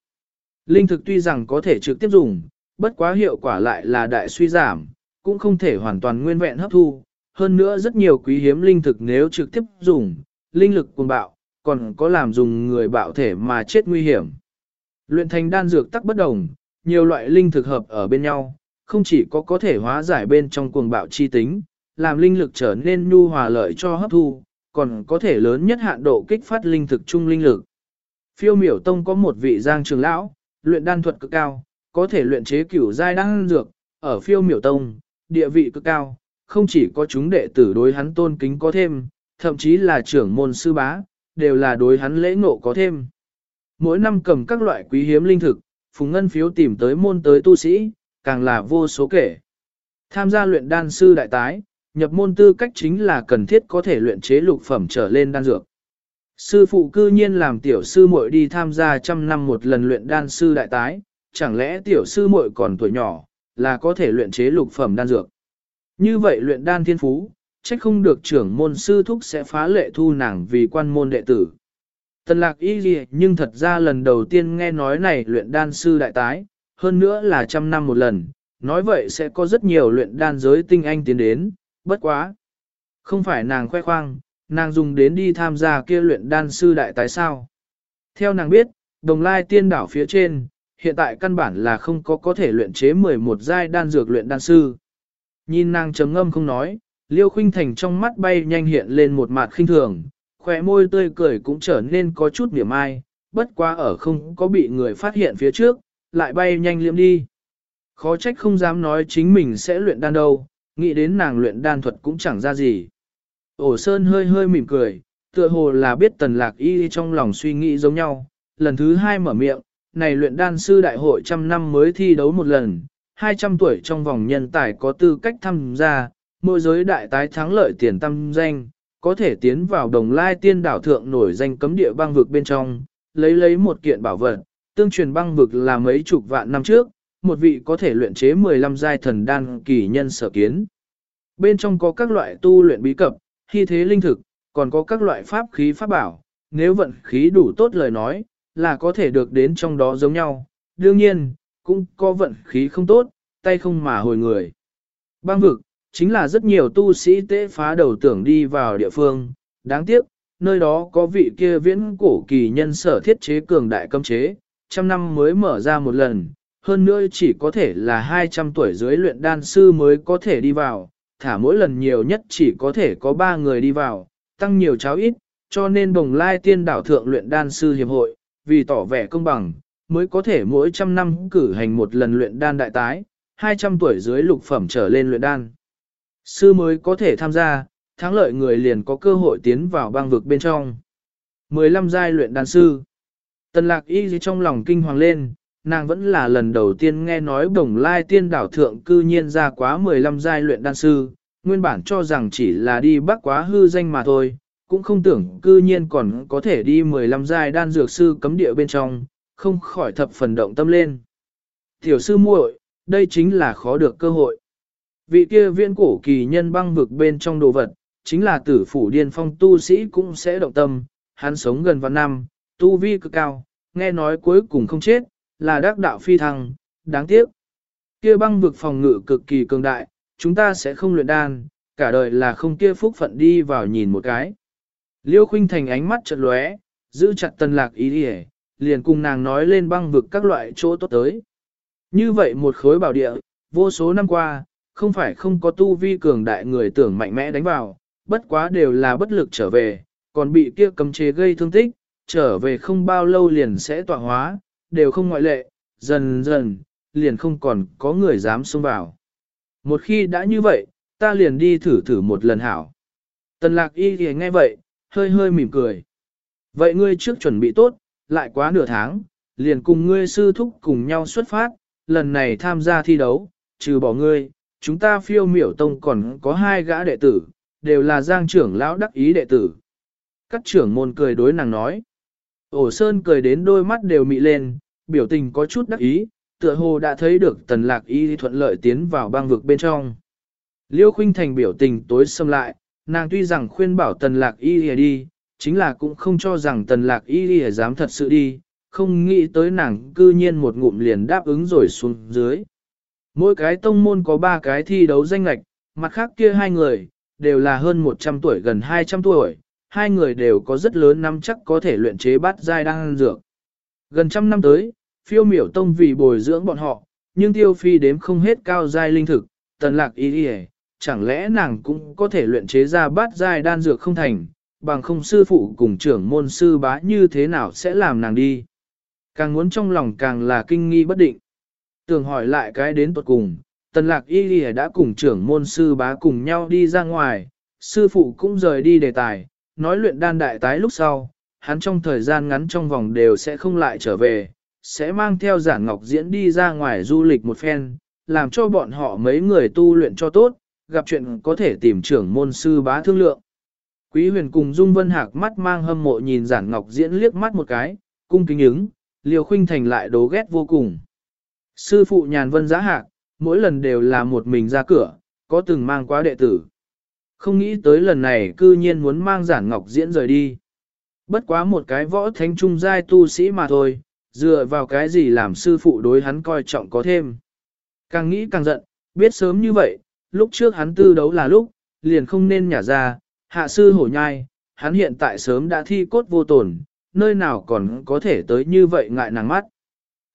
Linh thực tuy rằng có thể trực tiếp dùng, bất quá hiệu quả lại là đại suy giảm, cũng không thể hoàn toàn nguyên vẹn hấp thu. Hơn nữa rất nhiều quý hiếm linh thực nếu trực tiếp dùng, linh lực cuồng bạo, còn có làm dùng người bạo thể mà chết nguy hiểm. Luyện thành đan dược tắc bất đồng, nhiều loại linh thực hợp ở bên nhau, không chỉ có có thể hóa giải bên trong cuồng bạo chi tính, làm linh lực trở nên nhu hòa lợi cho hấp thu, còn có thể lớn nhất hạn độ kích phát linh thực trung linh lực. Phiêu miểu tông có một vị giang trường lão, luyện đan thuật cực cao, có thể luyện chế cửu giai đan dược, ở phiêu miểu tông, địa vị cực cao, không chỉ có chúng đệ tử đối hắn tôn kính có thêm, thậm chí là trưởng môn sư bá, đều là đối hắn lễ ngộ có thêm. Mỗi năm cầm các loại quý hiếm linh thực, phùng ngân phiếu tìm tới môn tới tu sĩ, càng là vô số kể. Tham gia luyện đan sư đại tái, nhập môn tư cách chính là cần thiết có thể luyện chế lục phẩm trở lên đan dược. Sư phụ cư nhiên làm tiểu sư muội đi tham gia trăm năm một lần luyện đan sư đại tái, chẳng lẽ tiểu sư muội còn tuổi nhỏ, là có thể luyện chế lục phẩm đan dược. Như vậy luyện đan thiên phú, trách không được trưởng môn sư thúc sẽ phá lệ thu nàng vì quan môn đệ tử. Tần lạc y gì nhưng thật ra lần đầu tiên nghe nói này luyện đan sư đại tái, hơn nữa là trăm năm một lần, nói vậy sẽ có rất nhiều luyện đan giới tinh anh tiến đến, bất quá. Không phải nàng khoe khoang, nàng dùng đến đi tham gia kia luyện đan sư đại tái sao. Theo nàng biết, đồng lai tiên đảo phía trên, hiện tại căn bản là không có có thể luyện chế 11 giai đan dược luyện đan sư. Nhìn nàng trầm ngâm không nói, Liêu Khuynh Thành trong mắt bay nhanh hiện lên một mặt khinh thường, khỏe môi tươi cười cũng trở nên có chút niềm ai, bất quá ở không có bị người phát hiện phía trước, lại bay nhanh liệm đi. Khó trách không dám nói chính mình sẽ luyện đan đâu, nghĩ đến nàng luyện đan thuật cũng chẳng ra gì. Ổ Sơn hơi hơi mỉm cười, tựa hồ là biết tần lạc y trong lòng suy nghĩ giống nhau, lần thứ hai mở miệng, này luyện đan sư đại hội trăm năm mới thi đấu một lần, 200 tuổi trong vòng nhân tài có tư cách tham gia, mỗi giới đại tái thắng lợi tiền tâm danh, có thể tiến vào đồng lai tiên đảo thượng nổi danh cấm địa băng vực bên trong, lấy lấy một kiện bảo vật, tương truyền băng vực là mấy chục vạn năm trước, một vị có thể luyện chế 15 giai thần đan kỳ nhân sở kiến. Bên trong có các loại tu luyện bí cập, khi thế linh thực, còn có các loại pháp khí pháp bảo, nếu vận khí đủ tốt lời nói, là có thể được đến trong đó giống nhau. Đương nhiên, cũng có vận khí không tốt, tay không mà hồi người. Bang vực, chính là rất nhiều tu sĩ tế phá đầu tưởng đi vào địa phương, đáng tiếc, nơi đó có vị kia viễn cổ kỳ nhân sở thiết chế cường đại cấm chế, trăm năm mới mở ra một lần, hơn nữa chỉ có thể là 200 tuổi dưới luyện đan sư mới có thể đi vào, thả mỗi lần nhiều nhất chỉ có thể có 3 người đi vào, tăng nhiều cháo ít, cho nên đồng lai tiên đảo thượng luyện đan sư hiệp hội, vì tỏ vẻ công bằng, mới có thể mỗi trăm năm cử hành một lần luyện đan đại tái, 200 tuổi dưới lục phẩm trở lên luyện đan. Sư mới có thể tham gia, thắng lợi người liền có cơ hội tiến vào băng vực bên trong. 15 giai luyện đan sư. Tần lạc y trong lòng kinh hoàng lên, nàng vẫn là lần đầu tiên nghe nói đồng lai tiên đảo thượng cư nhiên ra quá 15 giai luyện đan sư, nguyên bản cho rằng chỉ là đi bắc quá hư danh mà thôi, cũng không tưởng cư nhiên còn có thể đi 15 giai đan dược sư cấm địa bên trong, không khỏi thập phần động tâm lên. Tiểu sư muội, đây chính là khó được cơ hội. Vị kia viễn cổ kỳ nhân băng vực bên trong đồ vật, chính là tử phủ điên phong tu sĩ cũng sẽ động tâm, hắn sống gần vạn năm, tu vi cực cao, nghe nói cuối cùng không chết, là đắc đạo phi thăng, đáng tiếc. Kia băng vực phòng ngự cực kỳ cường đại, chúng ta sẽ không luyện đan, cả đời là không kia phúc phận đi vào nhìn một cái. Liêu khuynh thành ánh mắt chợt lóe, giữ chặt tần lạc ý đi liền cùng nàng nói lên băng vực các loại chỗ tốt tới. Như vậy một khối bảo địa, vô số năm qua, không phải không có tu vi cường đại người tưởng mạnh mẽ đánh vào, bất quá đều là bất lực trở về, còn bị kia cấm chế gây thương tích, trở về không bao lâu liền sẽ tọa hóa, đều không ngoại lệ, dần dần, liền không còn có người dám xông vào. Một khi đã như vậy, ta liền đi thử thử một lần hảo. Tần lạc y thì nghe vậy, hơi hơi mỉm cười. Vậy ngươi trước chuẩn bị tốt, lại quá nửa tháng, liền cùng ngươi sư thúc cùng nhau xuất phát, lần này tham gia thi đấu, trừ bỏ ngươi, chúng ta phiêu miểu tông còn có hai gã đệ tử, đều là giang trưởng lão đắc ý đệ tử. Các trưởng môn cười đối nàng nói. Ổ sơn cười đến đôi mắt đều mị lên, biểu tình có chút đắc ý, tựa hồ đã thấy được tần lạc y thuận lợi tiến vào băng vực bên trong. Liêu khuynh thành biểu tình tối xâm lại, nàng tuy rằng khuyên bảo tần lạc y đi, chính là cũng không cho rằng tần lạc y dám thật sự đi, không nghĩ tới nàng cư nhiên một ngụm liền đáp ứng rồi xuống dưới. Mỗi cái tông môn có ba cái thi đấu danh lạch, mặt khác kia hai người, đều là hơn 100 tuổi gần 200 tuổi, hai người đều có rất lớn năm chắc có thể luyện chế bát giai đan dược. Gần trăm năm tới, phiêu miểu tông vì bồi dưỡng bọn họ, nhưng tiêu phi đếm không hết cao giai linh thực, tần lạc ý đi chẳng lẽ nàng cũng có thể luyện chế ra bát giai đan dược không thành, bằng không sư phụ cùng trưởng môn sư bá như thế nào sẽ làm nàng đi. Càng muốn trong lòng càng là kinh nghi bất định. Tưởng hỏi lại cái đến tuột cùng, tần lạc y ghi đã cùng trưởng môn sư bá cùng nhau đi ra ngoài, sư phụ cũng rời đi đề tài, nói luyện đan đại tái lúc sau, hắn trong thời gian ngắn trong vòng đều sẽ không lại trở về, sẽ mang theo giản ngọc diễn đi ra ngoài du lịch một phen, làm cho bọn họ mấy người tu luyện cho tốt, gặp chuyện có thể tìm trưởng môn sư bá thương lượng. Quý huyền cùng Dung Vân Hạc mắt mang hâm mộ nhìn giản ngọc diễn liếc mắt một cái, cung kính ứng, liều khuynh thành lại đố ghét vô cùng. Sư phụ nhàn vân giá hạc, mỗi lần đều là một mình ra cửa, có từng mang quá đệ tử. Không nghĩ tới lần này cư nhiên muốn mang giản ngọc diễn rời đi. Bất quá một cái võ thánh trung giai tu sĩ mà thôi, dựa vào cái gì làm sư phụ đối hắn coi trọng có thêm. Càng nghĩ càng giận, biết sớm như vậy, lúc trước hắn tư đấu là lúc, liền không nên nhả ra, hạ sư hổ nhai, hắn hiện tại sớm đã thi cốt vô tổn, nơi nào còn có thể tới như vậy ngại nàng mắt.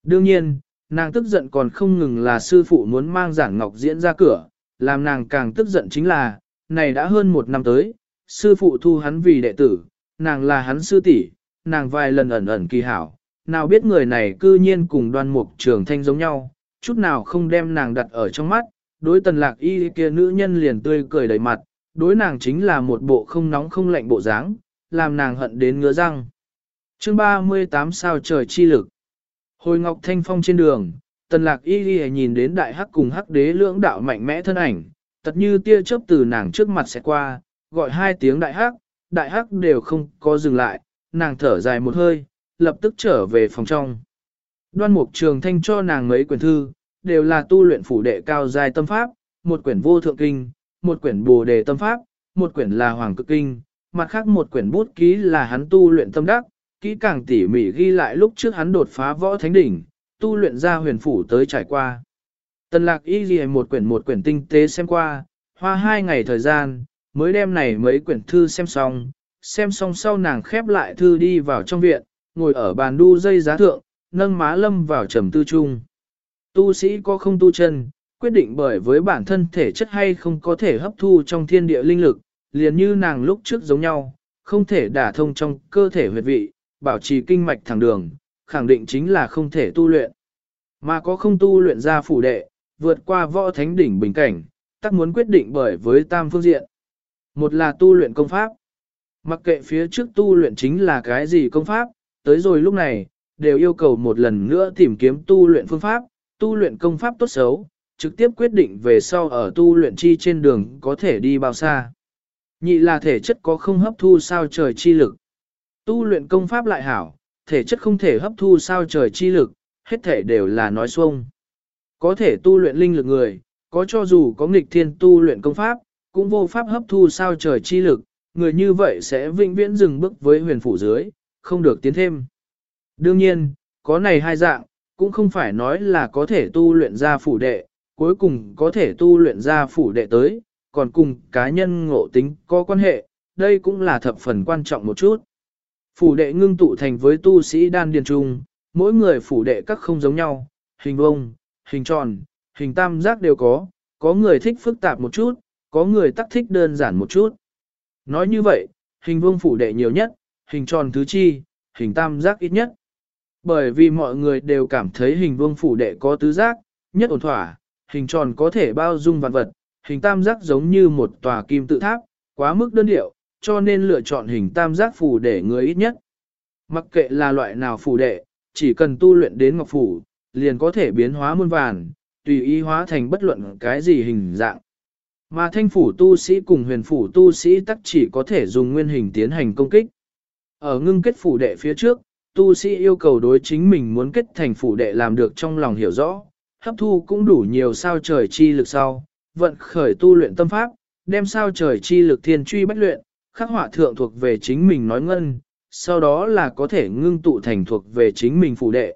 Đương nhiên, nàng tức giận còn không ngừng là sư phụ muốn mang giảng ngọc diễn ra cửa, làm nàng càng tức giận chính là, này đã hơn một năm tới, sư phụ thu hắn vì đệ tử, nàng là hắn sư tỷ, nàng vài lần ẩn ẩn kỳ hảo, nào biết người này cư nhiên cùng đoan mục trường thanh giống nhau, chút nào không đem nàng đặt ở trong mắt, đối tần lạc y kia nữ nhân liền tươi cười đầy mặt, đối nàng chính là một bộ không nóng không lạnh bộ dáng, làm nàng hận đến ngứa răng. Chương 38 sao trời chi lực Hồi Ngọc Thanh Phong trên đường, tần lạc y kia nhìn đến đại hắc cùng hắc đế lưỡng đạo mạnh mẽ thân ảnh, tật như tia chớp từ nàng trước mặt sẽ qua, gọi hai tiếng đại hắc, đại hắc đều không có dừng lại, nàng thở dài một hơi, lập tức trở về phòng trong. Đoan mục trường thanh cho nàng mấy quyển thư, đều là tu luyện phủ đệ cao dài tâm pháp, một quyển vô thượng kinh, một quyển bồ đề tâm pháp, một quyển là hoàng cực kinh, mặt khác một quyển bút ký là hắn tu luyện tâm đắc, kỹ càng tỉ mỉ ghi lại lúc trước hắn đột phá võ thánh đỉnh, tu luyện ra huyền phủ tới trải qua. Tần lạc y ghi một quyển một quyển tinh tế xem qua, hoa hai ngày thời gian, mới đem này mấy quyển thư xem xong, xem xong sau nàng khép lại thư đi vào trong viện, ngồi ở bàn đu dây giá thượng, nâng má lâm vào trầm tư trung. Tu sĩ có không tu chân, quyết định bởi với bản thân thể chất hay không có thể hấp thu trong thiên địa linh lực, liền như nàng lúc trước giống nhau, không thể đả thông trong cơ thể huyệt vị, bảo trì kinh mạch thẳng đường, khẳng định chính là không thể tu luyện. Mà có không tu luyện ra phủ đệ, vượt qua võ thánh đỉnh bình cảnh, tắc muốn quyết định bởi với tam phương diện. Một là tu luyện công pháp. Mặc kệ phía trước tu luyện chính là cái gì công pháp, tới rồi lúc này, đều yêu cầu một lần nữa tìm kiếm tu luyện phương pháp, tu luyện công pháp tốt xấu, trực tiếp quyết định về sau ở tu luyện chi trên đường có thể đi bao xa. Nhị là thể chất có không hấp thu sao trời chi lực. Tu luyện công pháp lại hảo, thể chất không thể hấp thu sao trời chi lực, hết thể đều là nói xuông. Có thể tu luyện linh lực người, có cho dù có nghịch thiên tu luyện công pháp, cũng vô pháp hấp thu sao trời chi lực, người như vậy sẽ vĩnh viễn dừng bước với huyền phủ dưới, không được tiến thêm. Đương nhiên, có này hai dạng, cũng không phải nói là có thể tu luyện ra phủ đệ, cuối cùng có thể tu luyện ra phủ đệ tới, còn cùng cá nhân ngộ tính có quan hệ, đây cũng là thập phần quan trọng một chút. Phủ đệ ngưng tụ thành với tu sĩ đan điền trung, mỗi người phủ đệ các không giống nhau, hình vông, hình tròn, hình tam giác đều có, có người thích phức tạp một chút, có người tắc thích đơn giản một chút. Nói như vậy, hình vuông phủ đệ nhiều nhất, hình tròn thứ chi, hình tam giác ít nhất. Bởi vì mọi người đều cảm thấy hình vuông phủ đệ có tứ giác, nhất ổn thỏa, hình tròn có thể bao dung vạn vật, hình tam giác giống như một tòa kim tự tháp, quá mức đơn điệu, cho nên lựa chọn hình tam giác phủ để người ít nhất. Mặc kệ là loại nào phủ đệ, chỉ cần tu luyện đến ngọc phủ, liền có thể biến hóa muôn vàn, tùy ý hóa thành bất luận cái gì hình dạng. Mà thanh phủ tu sĩ cùng huyền phủ tu sĩ tắc chỉ có thể dùng nguyên hình tiến hành công kích. Ở ngưng kết phủ đệ phía trước, tu sĩ yêu cầu đối chính mình muốn kết thành phủ đệ làm được trong lòng hiểu rõ, hấp thu cũng đủ nhiều sao trời chi lực sau, vận khởi tu luyện tâm pháp, đem sao trời chi lực thiên truy bách luyện, khắc họa thượng thuộc về chính mình nói ngân, sau đó là có thể ngưng tụ thành thuộc về chính mình phủ đệ.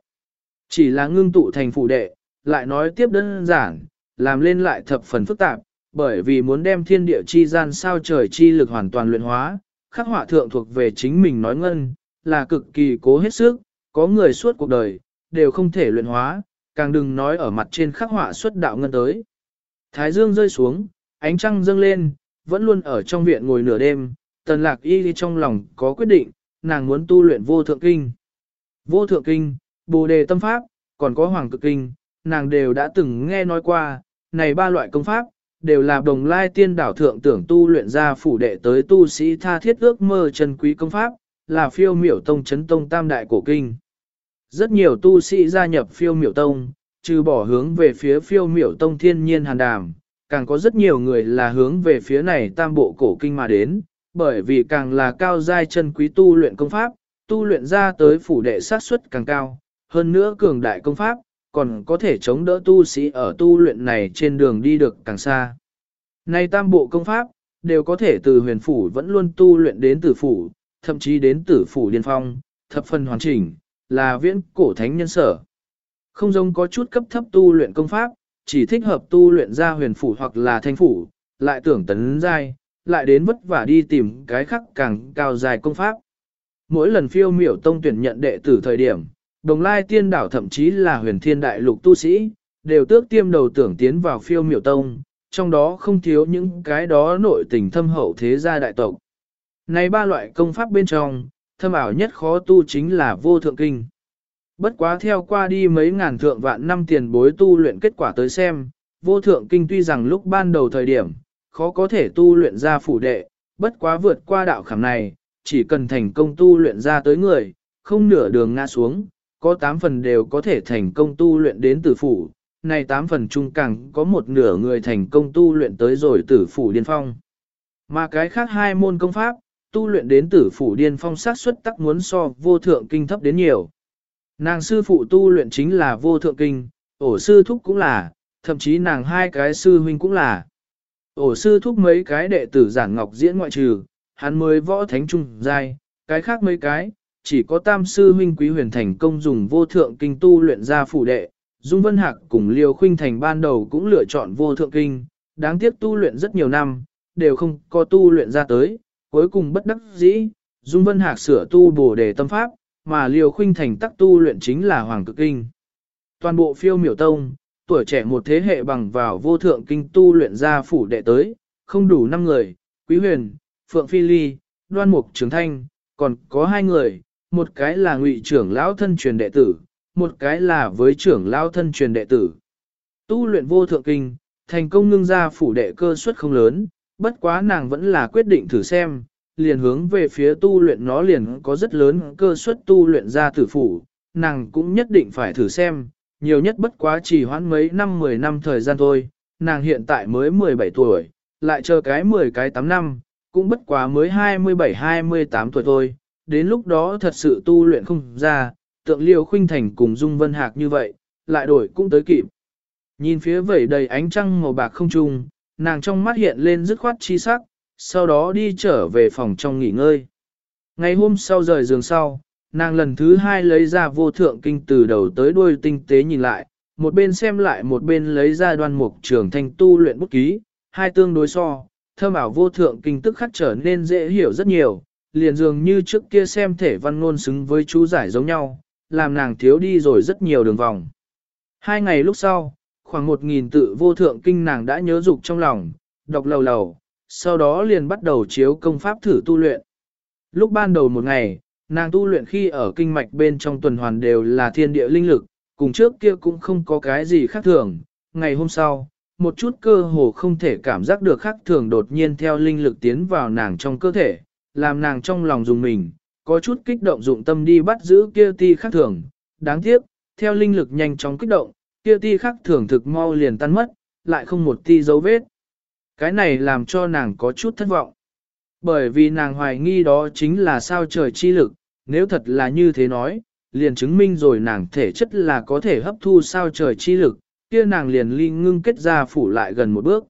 Chỉ là ngưng tụ thành phủ đệ, lại nói tiếp đơn giản, làm lên lại thập phần phức tạp, bởi vì muốn đem thiên địa chi gian sao trời chi lực hoàn toàn luyện hóa, khắc họa thượng thuộc về chính mình nói ngân, là cực kỳ cố hết sức, có người suốt cuộc đời, đều không thể luyện hóa, càng đừng nói ở mặt trên khắc họa xuất đạo ngân tới. Thái dương rơi xuống, ánh trăng dâng lên, vẫn luôn ở trong viện ngồi nửa đêm, tần lạc y trong lòng có quyết định, nàng muốn tu luyện vô thượng kinh. Vô thượng kinh, bồ đề tâm pháp, còn có hoàng cực kinh, nàng đều đã từng nghe nói qua, này ba loại công pháp, đều là đồng lai tiên đảo thượng tưởng tu luyện ra phủ đệ tới tu sĩ tha thiết ước mơ chân quý công pháp, là phiêu miểu tông chấn tông tam đại cổ kinh. Rất nhiều tu sĩ gia nhập phiêu miểu tông, trừ bỏ hướng về phía phiêu miểu tông thiên nhiên hàn đàm, càng có rất nhiều người là hướng về phía này tam bộ cổ kinh mà đến, bởi vì càng là cao giai chân quý tu luyện công pháp, tu luyện ra tới phủ đệ sát suất càng cao, hơn nữa cường đại công pháp, còn có thể chống đỡ tu sĩ ở tu luyện này trên đường đi được càng xa. Này tam bộ công pháp, đều có thể từ huyền phủ vẫn luôn tu luyện đến tử phủ, thậm chí đến tử phủ liên phong, thập phần hoàn chỉnh, là viễn cổ thánh nhân sở. Không giống có chút cấp thấp tu luyện công pháp, chỉ thích hợp tu luyện ra huyền phủ hoặc là thanh phủ, lại tưởng tấn giai, lại đến vất vả đi tìm cái khắc càng cao dài công pháp. Mỗi lần phiêu miểu tông tuyển nhận đệ tử thời điểm, đồng lai tiên đảo thậm chí là huyền thiên đại lục tu sĩ, đều tước tiêm đầu tưởng tiến vào phiêu miểu tông, trong đó không thiếu những cái đó nội tình thâm hậu thế gia đại tộc. Này ba loại công pháp bên trong, thâm ảo nhất khó tu chính là vô thượng kinh. Bất quá theo qua đi mấy ngàn thượng vạn năm tiền bối tu luyện kết quả tới xem, vô thượng kinh tuy rằng lúc ban đầu thời điểm, khó có thể tu luyện ra phủ đệ, bất quá vượt qua đạo khảm này, chỉ cần thành công tu luyện ra tới người, không nửa đường ngã xuống, có 8 phần đều có thể thành công tu luyện đến tử phủ, này 8 phần chung càng có một nửa người thành công tu luyện tới rồi tử phủ điên phong. Mà cái khác hai môn công pháp, tu luyện đến tử phủ điên phong sát xuất tắc muốn so vô thượng kinh thấp đến nhiều. Nàng sư phụ tu luyện chính là vô thượng kinh, ổ sư thúc cũng là, thậm chí nàng hai cái sư huynh cũng là. Ổ sư thúc mấy cái đệ tử giản ngọc diễn ngoại trừ, hắn mới võ thánh trung giai, cái khác mấy cái, chỉ có tam sư huynh quý huyền thành công dùng vô thượng kinh tu luyện ra phủ đệ. Dung Vân Hạc cùng Liêu Khuynh Thành ban đầu cũng lựa chọn vô thượng kinh, đáng tiếc tu luyện rất nhiều năm, đều không có tu luyện ra tới, cuối cùng bất đắc dĩ, Dung Vân Hạc sửa tu bổ đề tâm pháp, mà Liêu Khuynh Thành tắc tu luyện chính là Hoàng Cực Kinh. Toàn bộ phiêu miểu tông, tuổi trẻ một thế hệ bằng vào vô thượng kinh tu luyện ra phủ đệ tới, không đủ 5 người, Quý Huyền, Phượng Phi Ly, Đoan Mục Trường Thanh, còn có hai người, một cái là ngụy trưởng lão thân truyền đệ tử, một cái là với trưởng lão thân truyền đệ tử. Tu luyện vô thượng kinh, thành công ngưng ra phủ đệ cơ suất không lớn, bất quá nàng vẫn là quyết định thử xem, liền hướng về phía tu luyện nó liền có rất lớn cơ suất tu luyện ra tử phủ, nàng cũng nhất định phải thử xem, nhiều nhất bất quá chỉ hoãn mấy năm 10 năm thời gian thôi, nàng hiện tại mới 17 tuổi, lại chờ cái 10 cái 8 năm, cũng bất quá mới 27-28 tuổi thôi, đến lúc đó thật sự tu luyện không ra, tượng liều khuynh thành cùng Dung Vân Hạc như vậy, lại đổi cũng tới kịp. Nhìn phía vẩy đầy ánh trăng màu bạc không trung, nàng trong mắt hiện lên dứt khoát chi sắc, sau đó đi trở về phòng trong nghỉ ngơi. Ngày hôm sau rời giường sau, nàng lần thứ hai lấy ra vô thượng kinh từ đầu tới đuôi tinh tế nhìn lại, một bên xem lại một bên lấy ra đoan mục trường thanh tu luyện bút ký, hai tương đối so, thơm ảo vô thượng kinh tức khắc trở nên dễ hiểu rất nhiều, liền dường như trước kia xem thể văn ngôn xứng với chú giải giống nhau, làm nàng thiếu đi rồi rất nhiều đường vòng. Hai ngày lúc sau, khoảng một nghìn tự vô thượng kinh nàng đã nhớ dục trong lòng, đọc lầu lầu, sau đó liền bắt đầu chiếu công pháp thử tu luyện. Lúc ban đầu một ngày, nàng tu luyện khi ở kinh mạch bên trong tuần hoàn đều là thiên địa linh lực, cùng trước kia cũng không có cái gì khác thường. Ngày hôm sau, một chút cơ hồ không thể cảm giác được khác thường đột nhiên theo linh lực tiến vào nàng trong cơ thể, làm nàng trong lòng dùng mình, có chút kích động dụng tâm đi bắt giữ kia ti khác thường, đáng tiếc, theo linh lực nhanh chóng kích động, kia ti khắc thường thực mau liền tan mất, lại không một ti dấu vết. Cái này làm cho nàng có chút thất vọng. Bởi vì nàng hoài nghi đó chính là sao trời chi lực, nếu thật là như thế nói, liền chứng minh rồi nàng thể chất là có thể hấp thu sao trời chi lực, kia nàng liền ly ngưng kết ra phủ lại gần một bước.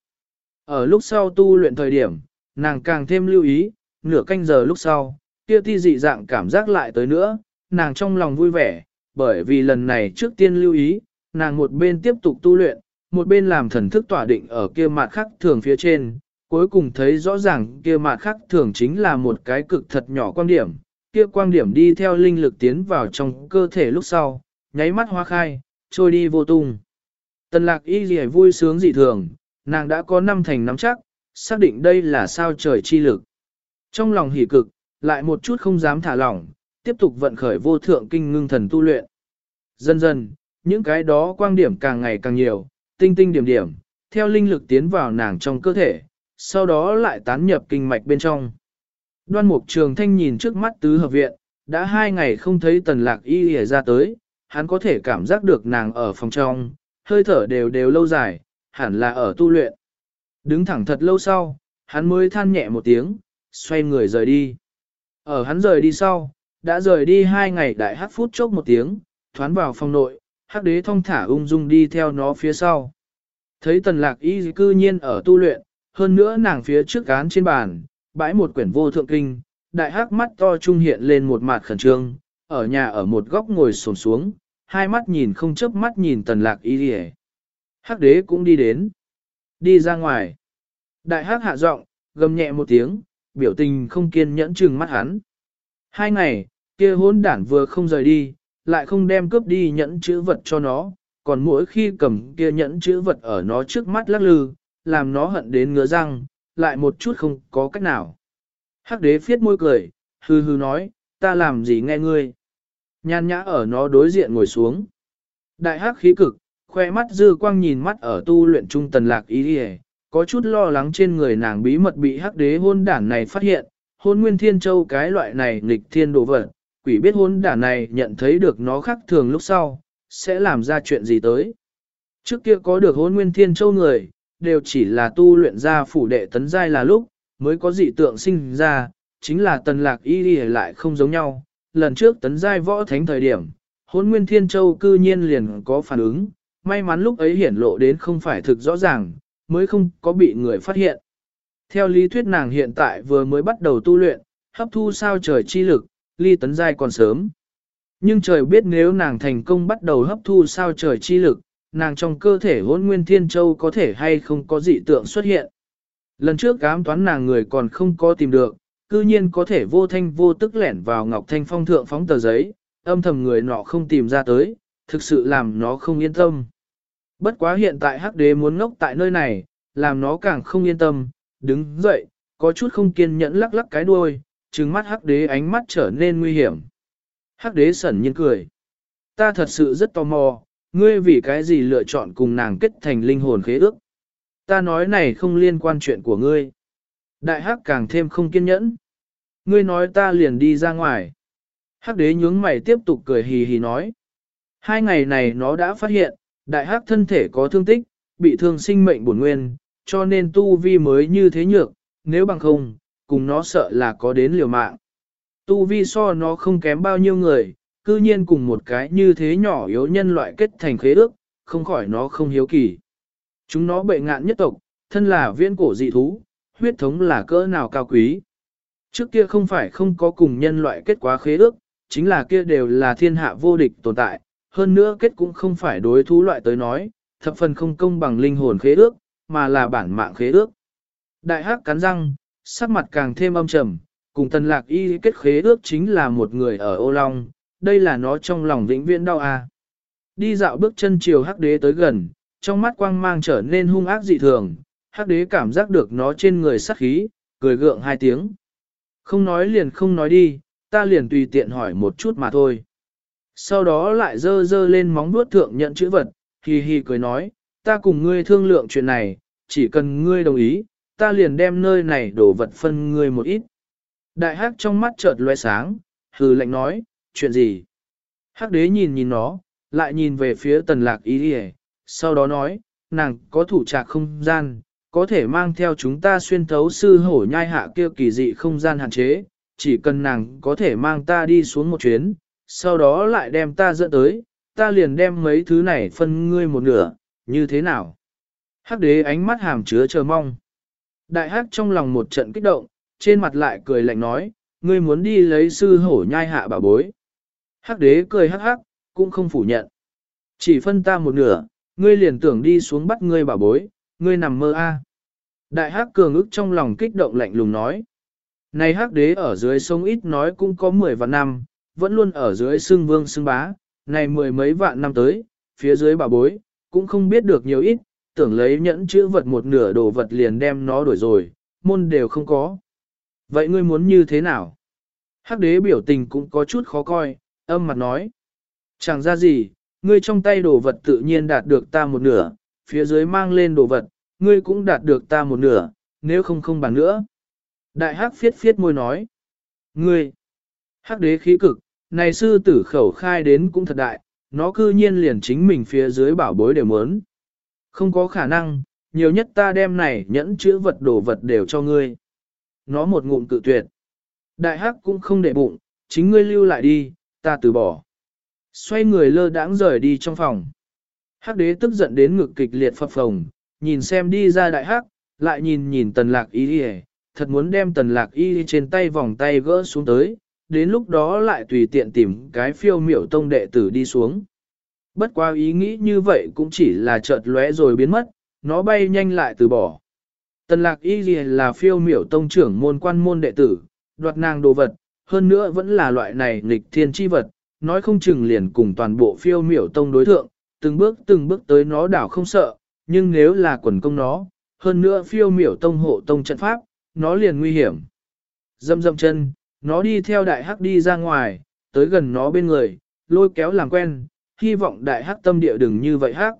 Ở lúc sau tu luyện thời điểm, nàng càng thêm lưu ý, nửa canh giờ lúc sau, kia ti dị dạng cảm giác lại tới nữa, nàng trong lòng vui vẻ, bởi vì lần này trước tiên lưu ý, nàng một bên tiếp tục tu luyện, một bên làm thần thức tỏa định ở kia mặt khắc thường phía trên, cuối cùng thấy rõ ràng kia mặt khắc thường chính là một cái cực thật nhỏ quan điểm, kia quang điểm đi theo linh lực tiến vào trong cơ thể lúc sau, nháy mắt hoa khai, trôi đi vô tung. Tần lạc y gì vui sướng dị thường, nàng đã có năm thành nắm chắc, xác định đây là sao trời chi lực. Trong lòng hỉ cực, lại một chút không dám thả lỏng, tiếp tục vận khởi vô thượng kinh ngưng thần tu luyện. Dần dần, những cái đó quang điểm càng ngày càng nhiều, tinh tinh điểm điểm, theo linh lực tiến vào nàng trong cơ thể, sau đó lại tán nhập kinh mạch bên trong. Đoan mục trường thanh nhìn trước mắt tứ hợp viện, đã hai ngày không thấy tần lạc y y ra tới, hắn có thể cảm giác được nàng ở phòng trong, hơi thở đều đều lâu dài, hẳn là ở tu luyện. Đứng thẳng thật lâu sau, hắn mới than nhẹ một tiếng, xoay người rời đi. Ở hắn rời đi sau, đã rời đi hai ngày đại hát phút chốc một tiếng, thoán vào phòng nội, hắc đế thong thả ung dung đi theo nó phía sau. Thấy tần lạc y cư nhiên ở tu luyện, hơn nữa nàng phía trước cán trên bàn, bãi một quyển vô thượng kinh, đại hắc mắt to trung hiện lên một mặt khẩn trương, ở nhà ở một góc ngồi xổm xuống, hai mắt nhìn không chớp mắt nhìn tần lạc y đi Hắc đế cũng đi đến, đi ra ngoài. Đại hắc hạ giọng, gầm nhẹ một tiếng, biểu tình không kiên nhẫn chừng mắt hắn. Hai ngày, kia hôn đản vừa không rời đi, lại không đem cướp đi nhẫn chữ vật cho nó, còn mỗi khi cầm kia nhẫn chữ vật ở nó trước mắt lắc lư, làm nó hận đến ngứa răng, lại một chút không có cách nào. Hắc đế phiết môi cười, hư hư nói, ta làm gì nghe ngươi. Nhan nhã ở nó đối diện ngồi xuống. Đại hắc khí cực, khoe mắt dư quang nhìn mắt ở tu luyện trung tần lạc ý đi có chút lo lắng trên người nàng bí mật bị hắc đế hôn đản này phát hiện, hôn nguyên thiên châu cái loại này nghịch thiên đồ vật, quỷ biết hôn đản này nhận thấy được nó khác thường lúc sau, sẽ làm ra chuyện gì tới. Trước kia có được hôn nguyên thiên châu người, đều chỉ là tu luyện ra phủ đệ tấn giai là lúc, mới có dị tượng sinh ra, chính là tần lạc y đi lại không giống nhau. Lần trước tấn giai võ thánh thời điểm, hôn nguyên thiên châu cư nhiên liền có phản ứng, may mắn lúc ấy hiển lộ đến không phải thực rõ ràng, mới không có bị người phát hiện. Theo lý thuyết nàng hiện tại vừa mới bắt đầu tu luyện, hấp thu sao trời chi lực, ly tấn giai còn sớm. Nhưng trời biết nếu nàng thành công bắt đầu hấp thu sao trời chi lực, nàng trong cơ thể hỗn nguyên thiên châu có thể hay không có dị tượng xuất hiện. Lần trước cám toán nàng người còn không có tìm được, cư nhiên có thể vô thanh vô tức lẻn vào Ngọc Thanh Phong thượng phóng tờ giấy, âm thầm người nọ không tìm ra tới, thực sự làm nó không yên tâm. Bất quá hiện tại hắc đế muốn ngốc tại nơi này, làm nó càng không yên tâm, đứng dậy, có chút không kiên nhẫn lắc lắc cái đuôi, trừng mắt hắc đế ánh mắt trở nên nguy hiểm. Hắc đế sẩn nhiên cười. Ta thật sự rất tò mò, ngươi vì cái gì lựa chọn cùng nàng kết thành linh hồn khế ước. Ta nói này không liên quan chuyện của ngươi. Đại hắc càng thêm không kiên nhẫn. Ngươi nói ta liền đi ra ngoài. Hắc đế nhướng mày tiếp tục cười hì hì nói. Hai ngày này nó đã phát hiện, đại hắc thân thể có thương tích, bị thương sinh mệnh bổn nguyên, cho nên tu vi mới như thế nhược, nếu bằng không, cùng nó sợ là có đến liều mạng. Tu vi so nó không kém bao nhiêu người, cư nhiên cùng một cái như thế nhỏ yếu nhân loại kết thành khế ước, không khỏi nó không hiếu kỳ. Chúng nó bệ ngạn nhất tộc, thân là viên cổ dị thú, huyết thống là cỡ nào cao quý. Trước kia không phải không có cùng nhân loại kết quá khế ước, chính là kia đều là thiên hạ vô địch tồn tại, hơn nữa kết cũng không phải đối thú loại tới nói, thập phần không công bằng linh hồn khế ước, mà là bản mạng khế ước. Đại hắc cắn răng, sắc mặt càng thêm âm trầm, cùng tần lạc y kết khế ước chính là một người ở ô long, đây là nó trong lòng vĩnh viễn đau à. Đi dạo bước chân chiều hắc đế tới gần, trong mắt quang mang trở nên hung ác dị thường, hắc đế cảm giác được nó trên người sắc khí, cười gượng hai tiếng. Không nói liền không nói đi, ta liền tùy tiện hỏi một chút mà thôi. Sau đó lại dơ dơ lên móng vuốt thượng nhận chữ vật, hì hì cười nói, ta cùng ngươi thương lượng chuyện này, chỉ cần ngươi đồng ý, ta liền đem nơi này đổ vật phân ngươi một ít. Đại hắc trong mắt chợt loe sáng, hừ lạnh nói, chuyện gì? Hắc đế nhìn nhìn nó, lại nhìn về phía tần lạc ý đi sau đó nói, nàng có thủ trạc không gian, có thể mang theo chúng ta xuyên thấu sư hổ nhai hạ kia kỳ dị không gian hạn chế, chỉ cần nàng có thể mang ta đi xuống một chuyến, sau đó lại đem ta dẫn tới, ta liền đem mấy thứ này phân ngươi một nửa, như thế nào? Hắc đế ánh mắt hàm chứa chờ mong. Đại hắc trong lòng một trận kích động, trên mặt lại cười lạnh nói, ngươi muốn đi lấy sư hổ nhai hạ bảo bối. Hắc đế cười hắc hắc, cũng không phủ nhận. Chỉ phân ta một nửa, ngươi liền tưởng đi xuống bắt ngươi bảo bối, ngươi nằm mơ a. Đại hắc cường ức trong lòng kích động lạnh lùng nói. Này hắc đế ở dưới sông ít nói cũng có 10 vạn năm, vẫn luôn ở dưới xương vương xương bá, này mười mấy vạn năm tới, phía dưới bảo bối, cũng không biết được nhiều ít, tưởng lấy nhẫn chữ vật một nửa đồ vật liền đem nó đổi rồi, môn đều không có. Vậy ngươi muốn như thế nào? Hắc đế biểu tình cũng có chút khó coi, âm mặt nói. Chẳng ra gì, ngươi trong tay đồ vật tự nhiên đạt được ta một nửa, phía dưới mang lên đồ vật, ngươi cũng đạt được ta một nửa, nếu không không bằng nữa. Đại hắc phiết phiết môi nói. Ngươi, hắc đế khí cực, này sư tử khẩu khai đến cũng thật đại, nó cư nhiên liền chính mình phía dưới bảo bối đều muốn. Không có khả năng, nhiều nhất ta đem này nhẫn chữ vật đồ vật đều cho ngươi. Nó một ngụm cự tuyệt. Đại hắc cũng không để bụng, chính ngươi lưu lại đi, ta từ bỏ. Xoay người lơ đãng rời đi trong phòng. Hắc đế tức giận đến ngực kịch liệt phập phồng, nhìn xem đi ra đại hắc, lại nhìn nhìn tần lạc y đi thật muốn đem tần lạc y trên tay vòng tay gỡ xuống tới, đến lúc đó lại tùy tiện tìm cái phiêu miểu tông đệ tử đi xuống. Bất quá ý nghĩ như vậy cũng chỉ là chợt lóe rồi biến mất, nó bay nhanh lại từ bỏ. Tần lạc y là phiêu miểu tông trưởng môn quan môn đệ tử, đoạt nàng đồ vật, hơn nữa vẫn là loại này nghịch thiên chi vật, nói không chừng liền cùng toàn bộ phiêu miểu tông đối thượng, từng bước từng bước tới nó đảo không sợ, nhưng nếu là quần công nó, hơn nữa phiêu miểu tông hộ tông trận pháp, nó liền nguy hiểm. Dâm dâm chân, nó đi theo đại hắc đi ra ngoài, tới gần nó bên người, lôi kéo làm quen, hy vọng đại hắc tâm địa đừng như vậy hắc.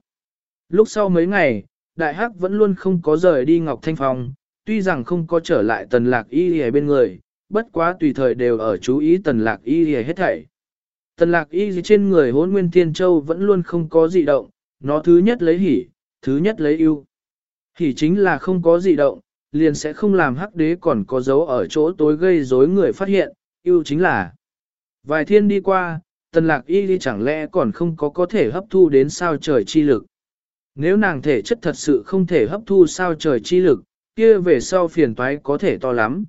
Lúc sau mấy ngày, đại hắc vẫn luôn không có rời đi Ngọc Thanh Phong, tuy rằng không có trở lại tần lạc y ở bên người, bất quá tùy thời đều ở chú ý tần lạc y hết thảy. Tần lạc y trên người hốn nguyên thiên châu vẫn luôn không có dị động, nó thứ nhất lấy hỉ, thứ nhất lấy ưu. Hỉ chính là không có dị động, liền sẽ không làm hắc đế còn có dấu ở chỗ tối gây rối người phát hiện, ưu chính là. Vài thiên đi qua, tần lạc y đi chẳng lẽ còn không có có thể hấp thu đến sao trời chi lực. Nếu nàng thể chất thật sự không thể hấp thu sao trời chi lực, kia về sau phiền toái có thể to lắm.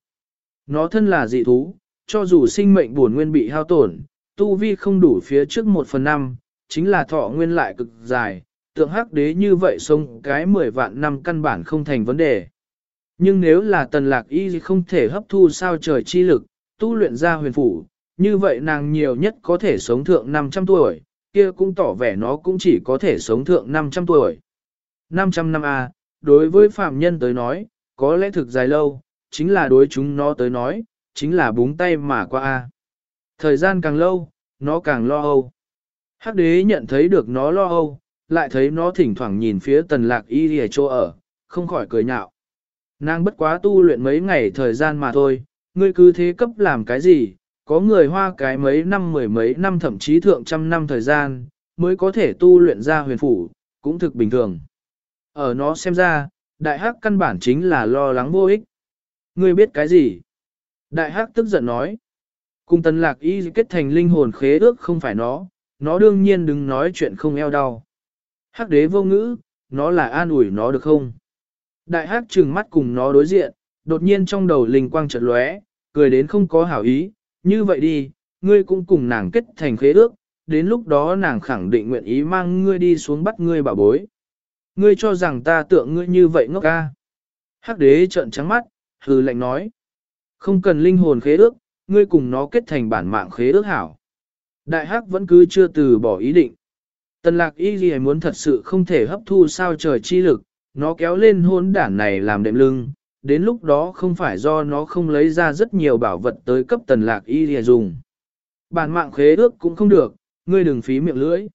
Nó thân là dị thú, cho dù sinh mệnh buồn nguyên bị hao tổn, tu vi không đủ phía trước một phần năm, chính là thọ nguyên lại cực dài, tượng hắc đế như vậy sống cái 10 vạn năm căn bản không thành vấn đề. Nhưng nếu là tần lạc y không thể hấp thu sao trời chi lực, tu luyện ra huyền phủ, như vậy nàng nhiều nhất có thể sống thượng 500 tuổi, kia cũng tỏ vẻ nó cũng chỉ có thể sống thượng 500 tuổi. 500 năm A, đối với phạm nhân tới nói, có lẽ thực dài lâu, chính là đối chúng nó tới nói, chính là búng tay mà qua A. Thời gian càng lâu, nó càng lo âu. Hắc đế nhận thấy được nó lo âu, lại thấy nó thỉnh thoảng nhìn phía tần lạc y rìa chỗ ở, không khỏi cười nhạo. Nàng bất quá tu luyện mấy ngày thời gian mà thôi, ngươi cứ thế cấp làm cái gì, có người hoa cái mấy năm mười mấy năm thậm chí thượng trăm năm thời gian, mới có thể tu luyện ra huyền phủ, cũng thực bình thường. Ở nó xem ra, đại hắc căn bản chính là lo lắng vô ích. Ngươi biết cái gì? Đại hắc tức giận nói. Cùng tần lạc y kết thành linh hồn khế ước không phải nó, nó đương nhiên đừng nói chuyện không eo đau. Hắc đế vô ngữ, nó là an ủi nó được không? Đại hắc trừng mắt cùng nó đối diện, đột nhiên trong đầu linh quang chợt lóe, cười đến không có hảo ý, như vậy đi, ngươi cũng cùng nàng kết thành khế ước, đến lúc đó nàng khẳng định nguyện ý mang ngươi đi xuống bắt ngươi bảo bối. Ngươi cho rằng ta tượng ngươi như vậy ngốc ca. Hắc đế trợn trắng mắt, hừ lạnh nói. Không cần linh hồn khế ước, ngươi cùng nó kết thành bản mạng khế ước hảo. Đại hắc vẫn cứ chưa từ bỏ ý định. Tần lạc y gì muốn thật sự không thể hấp thu sao trời chi lực, nó kéo lên hôn đản này làm đệm lưng, đến lúc đó không phải do nó không lấy ra rất nhiều bảo vật tới cấp tần lạc y gì dùng. Bản mạng khế ước cũng không được, ngươi đừng phí miệng lưỡi.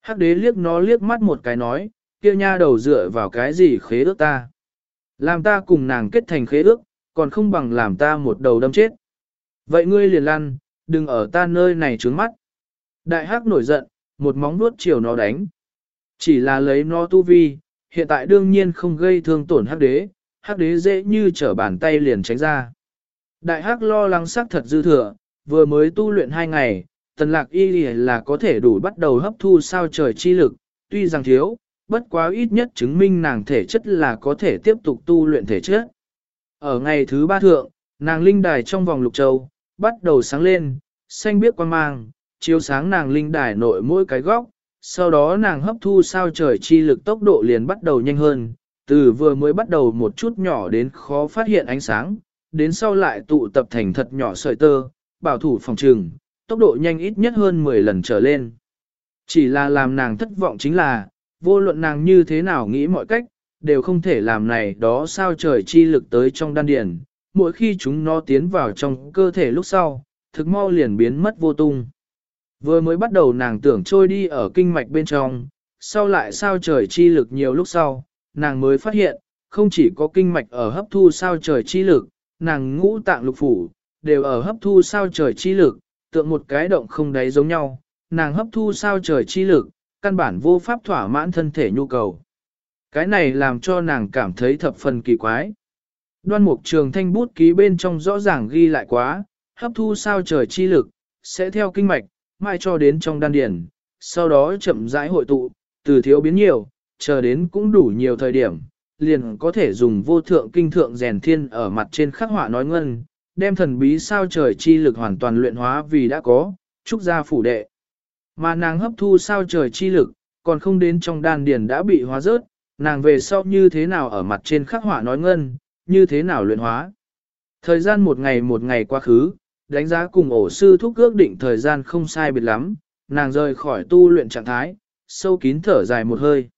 Hắc đế liếc nó liếc mắt một cái nói, kia nha đầu dựa vào cái gì khế ước ta. Làm ta cùng nàng kết thành khế ước, còn không bằng làm ta một đầu đâm chết. Vậy ngươi liền lăn, đừng ở ta nơi này trướng mắt. Đại hắc nổi giận, một móng nuốt chiều nó đánh. Chỉ là lấy nó tu vi, hiện tại đương nhiên không gây thương tổn hắc đế, hắc đế dễ như trở bàn tay liền tránh ra. Đại hắc lo lắng sắc thật dư thừa, vừa mới tu luyện hai ngày, tần lạc y là có thể đủ bắt đầu hấp thu sao trời chi lực, tuy rằng thiếu, bất quá ít nhất chứng minh nàng thể chất là có thể tiếp tục tu luyện thể chất. Ở ngày thứ ba thượng, nàng linh đài trong vòng lục châu, bắt đầu sáng lên, xanh biếc quan mang, chiếu sáng nàng linh đài nội mỗi cái góc, sau đó nàng hấp thu sao trời chi lực tốc độ liền bắt đầu nhanh hơn, từ vừa mới bắt đầu một chút nhỏ đến khó phát hiện ánh sáng, đến sau lại tụ tập thành thật nhỏ sợi tơ, bảo thủ phòng trường, tốc độ nhanh ít nhất hơn 10 lần trở lên. Chỉ là làm nàng thất vọng chính là, vô luận nàng như thế nào nghĩ mọi cách, đều không thể làm này đó sao trời chi lực tới trong đan điền, mỗi khi chúng nó tiến vào trong cơ thể lúc sau, thực mau liền biến mất vô tung. Vừa mới bắt đầu nàng tưởng trôi đi ở kinh mạch bên trong, sau lại sao trời chi lực nhiều lúc sau, nàng mới phát hiện, không chỉ có kinh mạch ở hấp thu sao trời chi lực, nàng ngũ tạng lục phủ, đều ở hấp thu sao trời chi lực, tượng một cái động không đáy giống nhau, nàng hấp thu sao trời chi lực, căn bản vô pháp thỏa mãn thân thể nhu cầu. Cái này làm cho nàng cảm thấy thập phần kỳ quái. Đoan mục trường thanh bút ký bên trong rõ ràng ghi lại quá, hấp thu sao trời chi lực, sẽ theo kinh mạch, mai cho đến trong đan điển, sau đó chậm rãi hội tụ, từ thiếu biến nhiều, chờ đến cũng đủ nhiều thời điểm, liền có thể dùng vô thượng kinh thượng rèn thiên ở mặt trên khắc họa nói ngân, đem thần bí sao trời chi lực hoàn toàn luyện hóa vì đã có, trúc gia phủ đệ. Mà nàng hấp thu sao trời chi lực, còn không đến trong đan điền đã bị hóa rớt, nàng về sau như thế nào ở mặt trên khắc họa nói ngân, như thế nào luyện hóa. Thời gian một ngày một ngày quá khứ, đánh giá cùng ổ sư thúc ước định thời gian không sai biệt lắm, nàng rời khỏi tu luyện trạng thái, sâu kín thở dài một hơi.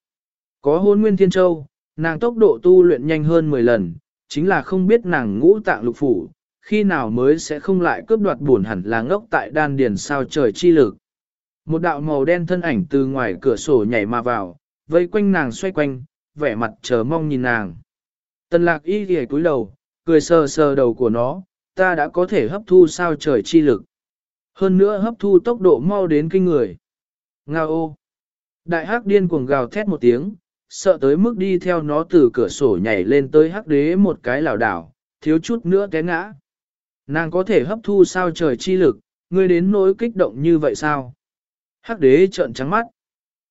Có hôn nguyên thiên châu, nàng tốc độ tu luyện nhanh hơn 10 lần, chính là không biết nàng ngũ tạng lục phủ, khi nào mới sẽ không lại cướp đoạt buồn hẳn là ngốc tại đan điền sao trời chi lực. Một đạo màu đen thân ảnh từ ngoài cửa sổ nhảy mà vào, vây quanh nàng xoay quanh, vẻ mặt chờ mong nhìn nàng. Tần lạc y ghề cúi đầu, cười sờ sờ đầu của nó, ta đã có thể hấp thu sao trời chi lực. Hơn nữa hấp thu tốc độ mau đến kinh người. Nga ô! Đại hắc điên cuồng gào thét một tiếng, sợ tới mức đi theo nó từ cửa sổ nhảy lên tới hắc đế một cái lảo đảo, thiếu chút nữa té ngã. Nàng có thể hấp thu sao trời chi lực, ngươi đến nỗi kích động như vậy sao? Hắc đế trợn trắng mắt.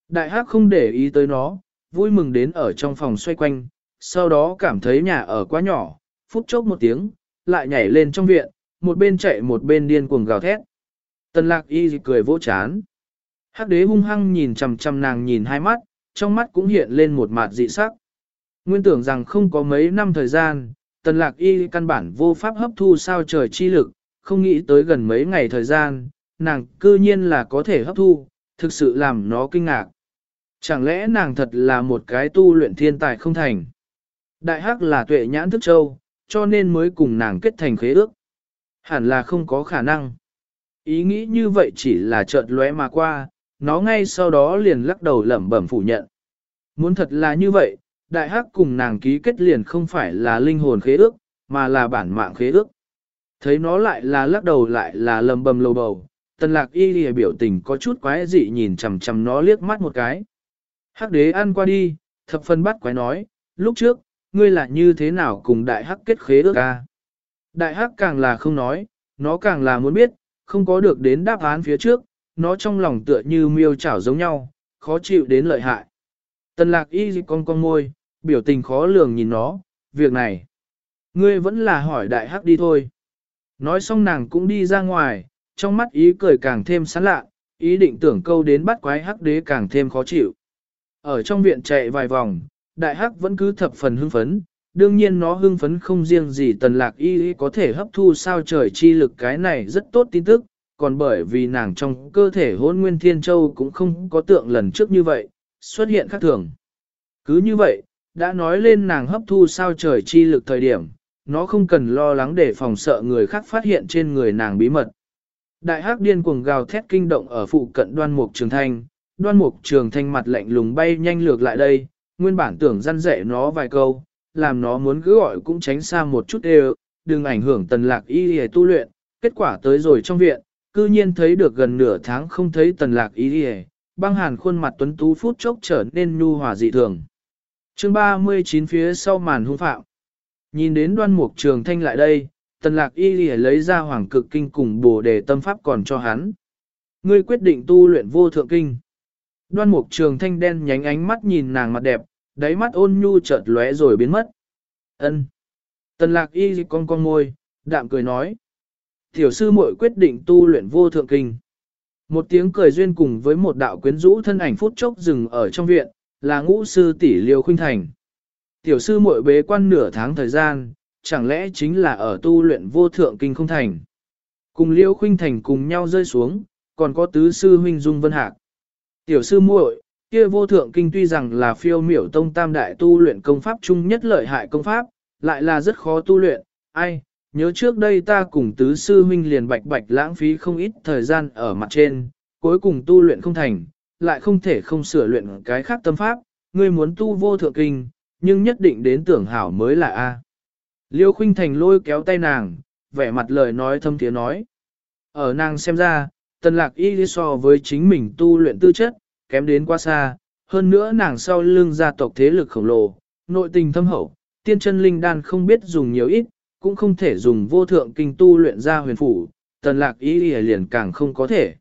Đại hắc không để ý tới nó, vui mừng đến ở trong phòng xoay quanh, sau đó cảm thấy nhà ở quá nhỏ, phút chốc một tiếng, lại nhảy lên trong viện, một bên chạy một bên điên cuồng gào thét. Tần lạc y cười vỗ chán. Hắc đế hung hăng nhìn chằm chằm nàng nhìn hai mắt, trong mắt cũng hiện lên một mặt dị sắc. Nguyên tưởng rằng không có mấy năm thời gian, tần lạc y căn bản vô pháp hấp thu sao trời chi lực, không nghĩ tới gần mấy ngày thời gian, nàng cư nhiên là có thể hấp thu, thực sự làm nó kinh ngạc. Chẳng lẽ nàng thật là một cái tu luyện thiên tài không thành? Đại hắc là tuệ nhãn thức châu, cho nên mới cùng nàng kết thành khế ước. Hẳn là không có khả năng. Ý nghĩ như vậy chỉ là chợt lóe mà qua, nó ngay sau đó liền lắc đầu lẩm bẩm phủ nhận. Muốn thật là như vậy, đại hắc cùng nàng ký kết liền không phải là linh hồn khế ước, mà là bản mạng khế ước. Thấy nó lại là lắc đầu lại là lầm bầm lầu bầu, tần lạc y lìa biểu tình có chút quái dị nhìn chầm chầm nó liếc mắt một cái. Hắc đế ăn qua đi, thập phân bắt quái nói, lúc trước, ngươi là như thế nào cùng đại hắc kết khế ước ca. Đại hắc càng là không nói, nó càng là muốn biết, không có được đến đáp án phía trước, nó trong lòng tựa như miêu chảo giống nhau, khó chịu đến lợi hại. Tần lạc y dịch con con môi, biểu tình khó lường nhìn nó, việc này. Ngươi vẫn là hỏi đại hắc đi thôi. Nói xong nàng cũng đi ra ngoài, trong mắt ý cười càng thêm sán lạ, ý định tưởng câu đến bắt quái hắc đế càng thêm khó chịu. Ở trong viện chạy vài vòng, đại hắc vẫn cứ thập phần hưng phấn, đương nhiên nó hưng phấn không riêng gì tần lạc y có thể hấp thu sao trời chi lực cái này rất tốt tin tức, còn bởi vì nàng trong cơ thể hôn nguyên thiên châu cũng không có tượng lần trước như vậy, xuất hiện khác thường. Cứ như vậy, đã nói lên nàng hấp thu sao trời chi lực thời điểm, nó không cần lo lắng để phòng sợ người khác phát hiện trên người nàng bí mật. Đại hắc điên cuồng gào thét kinh động ở phụ cận đoan mục trường thanh, đoan mục trường thanh mặt lạnh lùng bay nhanh lược lại đây, nguyên bản tưởng răn dạy nó vài câu, làm nó muốn cứ gọi cũng tránh xa một chút đều, đừng ảnh hưởng tần lạc y hề tu luyện, kết quả tới rồi trong viện, cư nhiên thấy được gần nửa tháng không thấy tần lạc ý đi băng hàn khuôn mặt tuấn tú phút chốc trở nên nhu hòa dị thường. chương 39 phía sau màn hung phạm. Nhìn đến đoan mục trường thanh lại đây, tần lạc y lìa lấy ra hoàng cực kinh cùng bồ đề tâm pháp còn cho hắn. Ngươi quyết định tu luyện vô thượng kinh. Đoan mục trường thanh đen nhánh ánh mắt nhìn nàng mặt đẹp, đáy mắt ôn nhu chợt lóe rồi biến mất. ân Tần lạc y con con môi, đạm cười nói. Tiểu sư muội quyết định tu luyện vô thượng kinh. Một tiếng cười duyên cùng với một đạo quyến rũ thân ảnh phút chốc dừng ở trong viện, là ngũ sư tỷ liêu khuynh thành. Tiểu sư muội bế quan nửa tháng thời gian, chẳng lẽ chính là ở tu luyện vô thượng kinh không thành. Cùng liêu khuynh thành cùng nhau rơi xuống, còn có tứ sư huynh dung vân hạc. Tiểu sư muội, kia vô thượng kinh tuy rằng là phiêu miểu tông tam đại tu luyện công pháp chung nhất lợi hại công pháp, lại là rất khó tu luyện, ai, nhớ trước đây ta cùng tứ sư huynh liền bạch bạch lãng phí không ít thời gian ở mặt trên, cuối cùng tu luyện không thành, lại không thể không sửa luyện cái khác tâm pháp, ngươi muốn tu vô thượng kinh, nhưng nhất định đến tưởng hảo mới là A. Liêu khuynh thành lôi kéo tay nàng, vẻ mặt lời nói thâm tiếng nói. Ở nàng xem ra, tần lạc y so với chính mình tu luyện tư chất, kém đến quá xa, hơn nữa nàng sau lưng gia tộc thế lực khổng lồ, nội tình thâm hậu, tiên chân linh đan không biết dùng nhiều ít, cũng không thể dùng vô thượng kinh tu luyện ra huyền phủ, tần lạc y liền càng không có thể.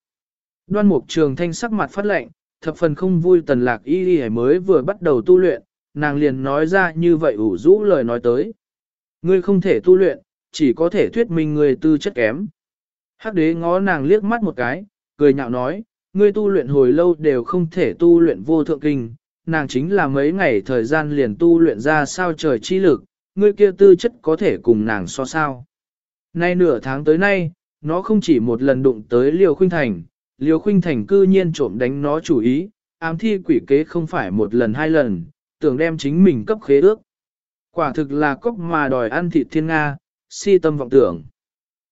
Đoan mục trường thanh sắc mặt phát lệnh, thập phần không vui tần lạc y mới vừa bắt đầu tu luyện, nàng liền nói ra như vậy ủ rũ lời nói tới. Ngươi không thể tu luyện, chỉ có thể thuyết minh ngươi tư chất kém. Hắc đế ngó nàng liếc mắt một cái, cười nhạo nói, ngươi tu luyện hồi lâu đều không thể tu luyện vô thượng kinh, nàng chính là mấy ngày thời gian liền tu luyện ra sao trời chi lực, ngươi kia tư chất có thể cùng nàng so sao. Nay nửa tháng tới nay, nó không chỉ một lần đụng tới Liêu Khuynh Thành, Liêu Khuynh Thành cư nhiên trộm đánh nó chủ ý, ám thi quỷ kế không phải một lần hai lần, tưởng đem chính mình cấp khế ước. Quả thực là cốc mà đòi ăn thịt thiên Nga, si tâm vọng tưởng.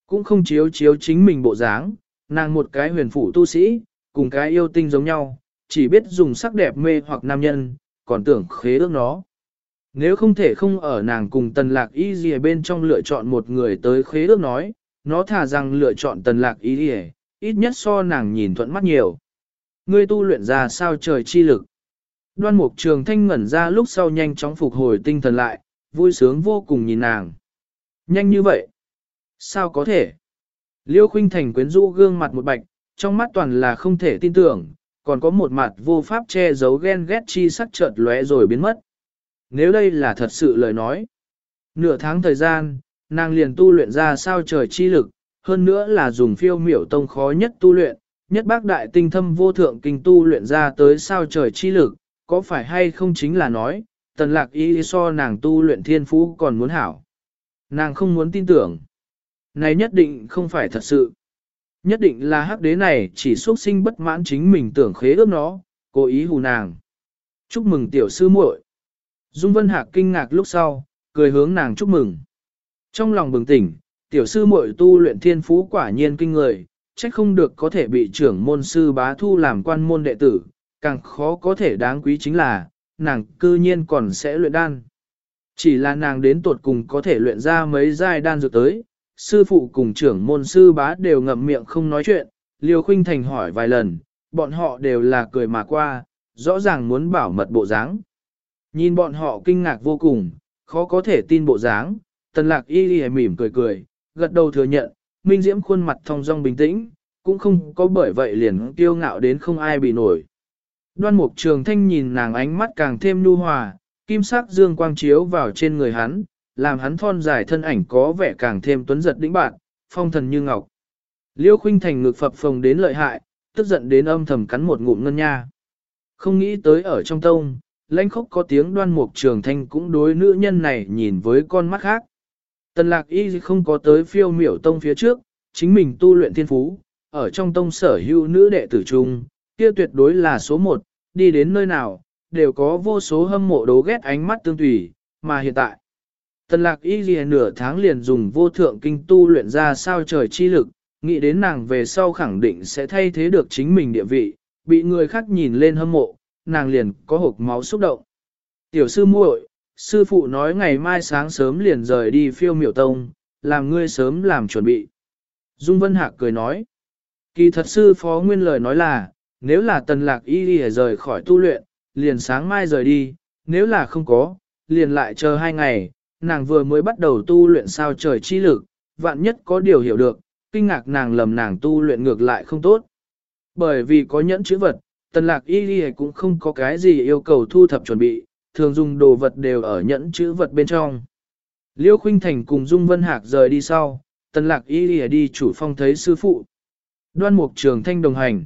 Cũng không chiếu chiếu chính mình bộ dáng, nàng một cái huyền phủ tu sĩ, cùng cái yêu tinh giống nhau, chỉ biết dùng sắc đẹp mê hoặc nam nhân, còn tưởng khế ước nó. Nếu không thể không ở nàng cùng tần lạc y gì bên trong lựa chọn một người tới khế ước nói, nó thà rằng lựa chọn tần lạc y gì, ít nhất so nàng nhìn thuận mắt nhiều. Ngươi tu luyện ra sao trời chi lực. Đoan mục trường thanh ngẩn ra lúc sau nhanh chóng phục hồi tinh thần lại, vui sướng vô cùng nhìn nàng. Nhanh như vậy? Sao có thể? Liêu khuynh thành quyến rũ gương mặt một bạch, trong mắt toàn là không thể tin tưởng, còn có một mặt vô pháp che giấu ghen ghét chi sắc chợt lóe rồi biến mất. Nếu đây là thật sự lời nói, nửa tháng thời gian, nàng liền tu luyện ra sao trời chi lực, hơn nữa là dùng phiêu miểu tông khó nhất tu luyện, nhất bác đại tinh thâm vô thượng kinh tu luyện ra tới sao trời chi lực, có phải hay không chính là nói, tần lạc ý so nàng tu luyện thiên phú còn muốn hảo. Nàng không muốn tin tưởng. Này nhất định không phải thật sự. Nhất định là hắc đế này chỉ xuất sinh bất mãn chính mình tưởng khế ước nó, cố ý hù nàng. Chúc mừng tiểu sư muội. Dung Vân Hạc kinh ngạc lúc sau, cười hướng nàng chúc mừng. Trong lòng bừng tỉnh, tiểu sư muội tu luyện thiên phú quả nhiên kinh người, trách không được có thể bị trưởng môn sư bá thu làm quan môn đệ tử, càng khó có thể đáng quý chính là, nàng cư nhiên còn sẽ luyện đan. Chỉ là nàng đến tuột cùng có thể luyện ra mấy giai đan dược tới, sư phụ cùng trưởng môn sư bá đều ngậm miệng không nói chuyện, Liêu Khuynh Thành hỏi vài lần, bọn họ đều là cười mà qua, rõ ràng muốn bảo mật bộ dáng. Nhìn bọn họ kinh ngạc vô cùng, khó có thể tin bộ dáng, tần lạc y ghi mỉm cười cười, gật đầu thừa nhận, minh diễm khuôn mặt thong dong bình tĩnh, cũng không có bởi vậy liền kiêu ngạo đến không ai bị nổi. Đoan mục trường thanh nhìn nàng ánh mắt càng thêm nu hòa, kim sắc dương quang chiếu vào trên người hắn, làm hắn thon dài thân ảnh có vẻ càng thêm tuấn giật đĩnh bạn, phong thần như ngọc. Liêu khuynh thành ngực phập phồng đến lợi hại, tức giận đến âm thầm cắn một ngụm ngân nha. Không nghĩ tới ở trong tông, lãnh khốc có tiếng đoan mục trường thanh cũng đối nữ nhân này nhìn với con mắt khác. Tần lạc y không có tới phiêu miểu tông phía trước, chính mình tu luyện thiên phú, ở trong tông sở hữu nữ đệ tử trung, kia tuyệt đối là số một, đi đến nơi nào, đều có vô số hâm mộ đố ghét ánh mắt tương tùy, mà hiện tại. Tần lạc y ghi nửa tháng liền dùng vô thượng kinh tu luyện ra sao trời chi lực, nghĩ đến nàng về sau khẳng định sẽ thay thế được chính mình địa vị, bị người khác nhìn lên hâm mộ, nàng liền có hộp máu xúc động. Tiểu sư muội, sư phụ nói ngày mai sáng sớm liền rời đi phiêu miểu tông, làm ngươi sớm làm chuẩn bị. Dung Vân Hạc cười nói. Kỳ thật sư phó nguyên lời nói là, nếu là tần lạc y đi rời khỏi tu luyện, liền sáng mai rời đi, nếu là không có, liền lại chờ hai ngày, nàng vừa mới bắt đầu tu luyện sao trời chi lực, vạn nhất có điều hiểu được, kinh ngạc nàng lầm nàng tu luyện ngược lại không tốt. Bởi vì có nhẫn chữ vật, tần lạc y ghi cũng không có cái gì yêu cầu thu thập chuẩn bị, thường dùng đồ vật đều ở nhẫn chữ vật bên trong. Liêu Khuynh Thành cùng Dung Vân Hạc rời đi sau, tần lạc y ghi đi chủ phong thấy sư phụ. Đoan mục trường thanh đồng hành.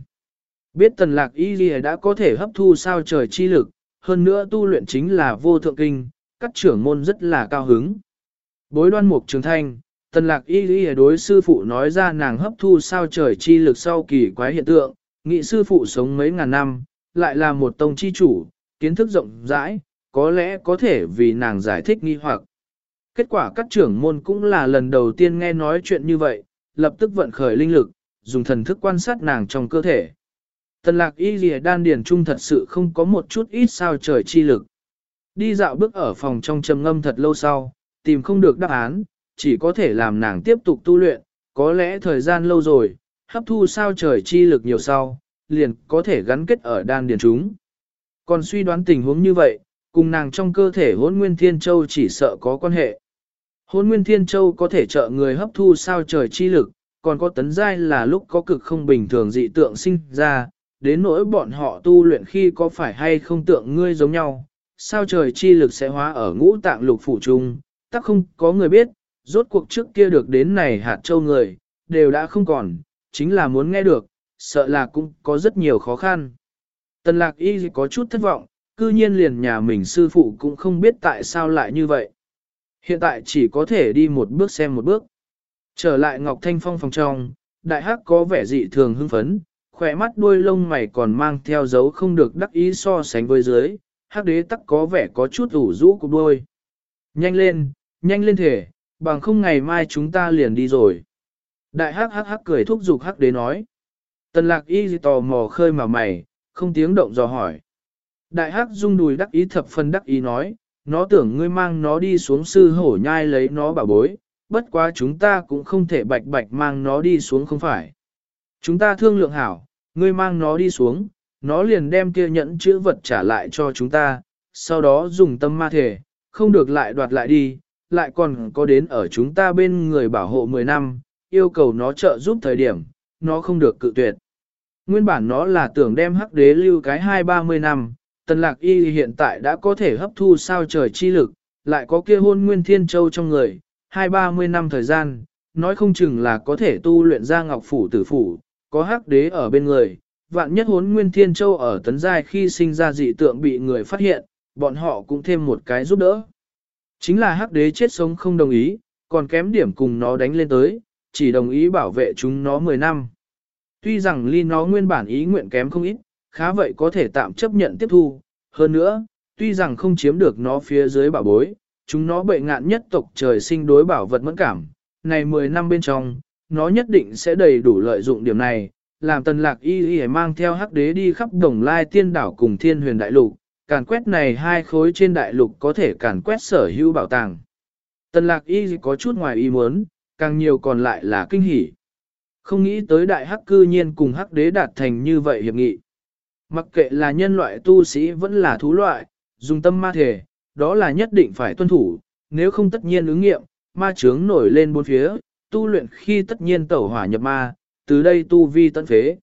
Biết tần lạc y ghi đã có thể hấp thu sao trời chi lực, hơn nữa tu luyện chính là vô thượng kinh, các trưởng môn rất là cao hứng. Bối đoan mục trường thanh, tần lạc y ghi đối sư phụ nói ra nàng hấp thu sao trời chi lực sau kỳ quái hiện tượng, nghị sư phụ sống mấy ngàn năm, lại là một tông chi chủ, kiến thức rộng rãi, có lẽ có thể vì nàng giải thích nghi hoặc. Kết quả các trưởng môn cũng là lần đầu tiên nghe nói chuyện như vậy, lập tức vận khởi linh lực, dùng thần thức quan sát nàng trong cơ thể. Tần lạc y lìa đan điền trung thật sự không có một chút ít sao trời chi lực. Đi dạo bước ở phòng trong trầm ngâm thật lâu sau, tìm không được đáp án, chỉ có thể làm nàng tiếp tục tu luyện, có lẽ thời gian lâu rồi, hấp thu sao trời chi lực nhiều sau, liền có thể gắn kết ở đan điền chúng. Còn suy đoán tình huống như vậy, cùng nàng trong cơ thể hôn nguyên thiên châu chỉ sợ có quan hệ. Hôn nguyên thiên châu có thể trợ người hấp thu sao trời chi lực, còn có tấn giai là lúc có cực không bình thường dị tượng sinh ra, đến nỗi bọn họ tu luyện khi có phải hay không tượng ngươi giống nhau, sao trời chi lực sẽ hóa ở ngũ tạng lục phủ trung, tắc không có người biết, rốt cuộc trước kia được đến này hạt châu người, đều đã không còn, chính là muốn nghe được, sợ là cũng có rất nhiều khó khăn. Tần lạc y có chút thất vọng, cư nhiên liền nhà mình sư phụ cũng không biết tại sao lại như vậy. Hiện tại chỉ có thể đi một bước xem một bước. Trở lại Ngọc Thanh Phong phòng trong, đại hắc có vẻ dị thường hưng phấn, khỏe mắt đuôi lông mày còn mang theo dấu không được đắc ý so sánh với dưới, hắc đế tắc có vẻ có chút ủ rũ của đuôi. Nhanh lên, nhanh lên thể, bằng không ngày mai chúng ta liền đi rồi. Đại hắc hắc hắc cười thúc giục hắc đế nói. Tần lạc y tò mò khơi mà mày, không tiếng động dò hỏi. Đại hắc rung đùi đắc ý thập phân đắc ý nói, nó tưởng ngươi mang nó đi xuống sư hổ nhai lấy nó bảo bối, bất quá chúng ta cũng không thể bạch bạch mang nó đi xuống không phải. Chúng ta thương lượng hảo, ngươi mang nó đi xuống, nó liền đem kia nhẫn chữ vật trả lại cho chúng ta, sau đó dùng tâm ma thể, không được lại đoạt lại đi, lại còn có đến ở chúng ta bên người bảo hộ 10 năm, yêu cầu nó trợ giúp thời điểm, nó không được cự tuyệt. Nguyên bản nó là tưởng đem hắc đế lưu cái hai ba mươi năm, tần lạc y hiện tại đã có thể hấp thu sao trời chi lực, lại có kia hôn nguyên thiên châu trong người, hai ba mươi năm thời gian, nói không chừng là có thể tu luyện ra ngọc phủ tử phủ, có hắc đế ở bên người, vạn nhất hốn nguyên thiên châu ở tấn giai khi sinh ra dị tượng bị người phát hiện, bọn họ cũng thêm một cái giúp đỡ. Chính là hắc đế chết sống không đồng ý, còn kém điểm cùng nó đánh lên tới, chỉ đồng ý bảo vệ chúng nó 10 năm. Tuy rằng ly nó nguyên bản ý nguyện kém không ít, khá vậy có thể tạm chấp nhận tiếp thu. Hơn nữa, tuy rằng không chiếm được nó phía dưới bảo bối, chúng nó bệ ngạn nhất tộc trời sinh đối bảo vật mẫn cảm. Này 10 năm bên trong, nó nhất định sẽ đầy đủ lợi dụng điểm này, làm tần lạc y y mang theo hắc đế đi khắp đồng lai tiên đảo cùng thiên huyền đại lục, càn quét này hai khối trên đại lục có thể càn quét sở hữu bảo tàng. Tần lạc y có chút ngoài ý muốn, càng nhiều còn lại là kinh hỉ. Không nghĩ tới đại hắc cư nhiên cùng hắc đế đạt thành như vậy hiệp nghị. Mặc kệ là nhân loại tu sĩ vẫn là thú loại, dùng tâm ma thể, đó là nhất định phải tuân thủ, nếu không tất nhiên ứng nghiệm, ma chướng nổi lên bốn phía, tu luyện khi tất nhiên tẩu hỏa nhập ma, từ đây tu vi tận phế.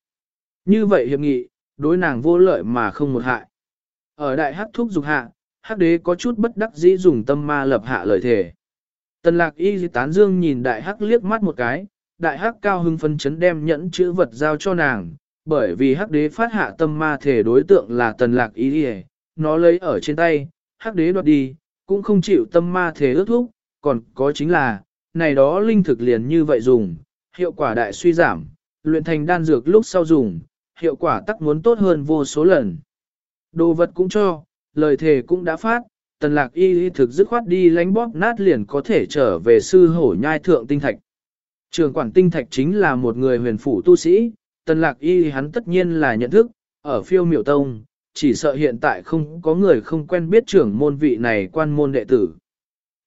Như vậy hiệp nghị, đối nàng vô lợi mà không một hại. Ở đại hắc thúc dục hạ, hắc đế có chút bất đắc dĩ dùng tâm ma lập hạ lời thể. Tần lạc y tán dương nhìn đại hắc liếc mắt một cái, đại hắc cao hưng phân chấn đem nhẫn chữ vật giao cho nàng, bởi vì hắc đế phát hạ tâm ma thể đối tượng là tần lạc y nó lấy ở trên tay, hắc đế đoạt đi, cũng không chịu tâm ma thể ước thúc, còn có chính là, này đó linh thực liền như vậy dùng, hiệu quả đại suy giảm, luyện thành đan dược lúc sau dùng, hiệu quả tắc muốn tốt hơn vô số lần. Đồ vật cũng cho, lời thề cũng đã phát, tần lạc y y thực dứt khoát đi lánh bóp nát liền có thể trở về sư hổ nhai thượng tinh thạch. Trường quản tinh thạch chính là một người huyền phủ tu sĩ, tần lạc y hắn tất nhiên là nhận thức, ở phiêu miểu tông, chỉ sợ hiện tại không có người không quen biết trưởng môn vị này quan môn đệ tử.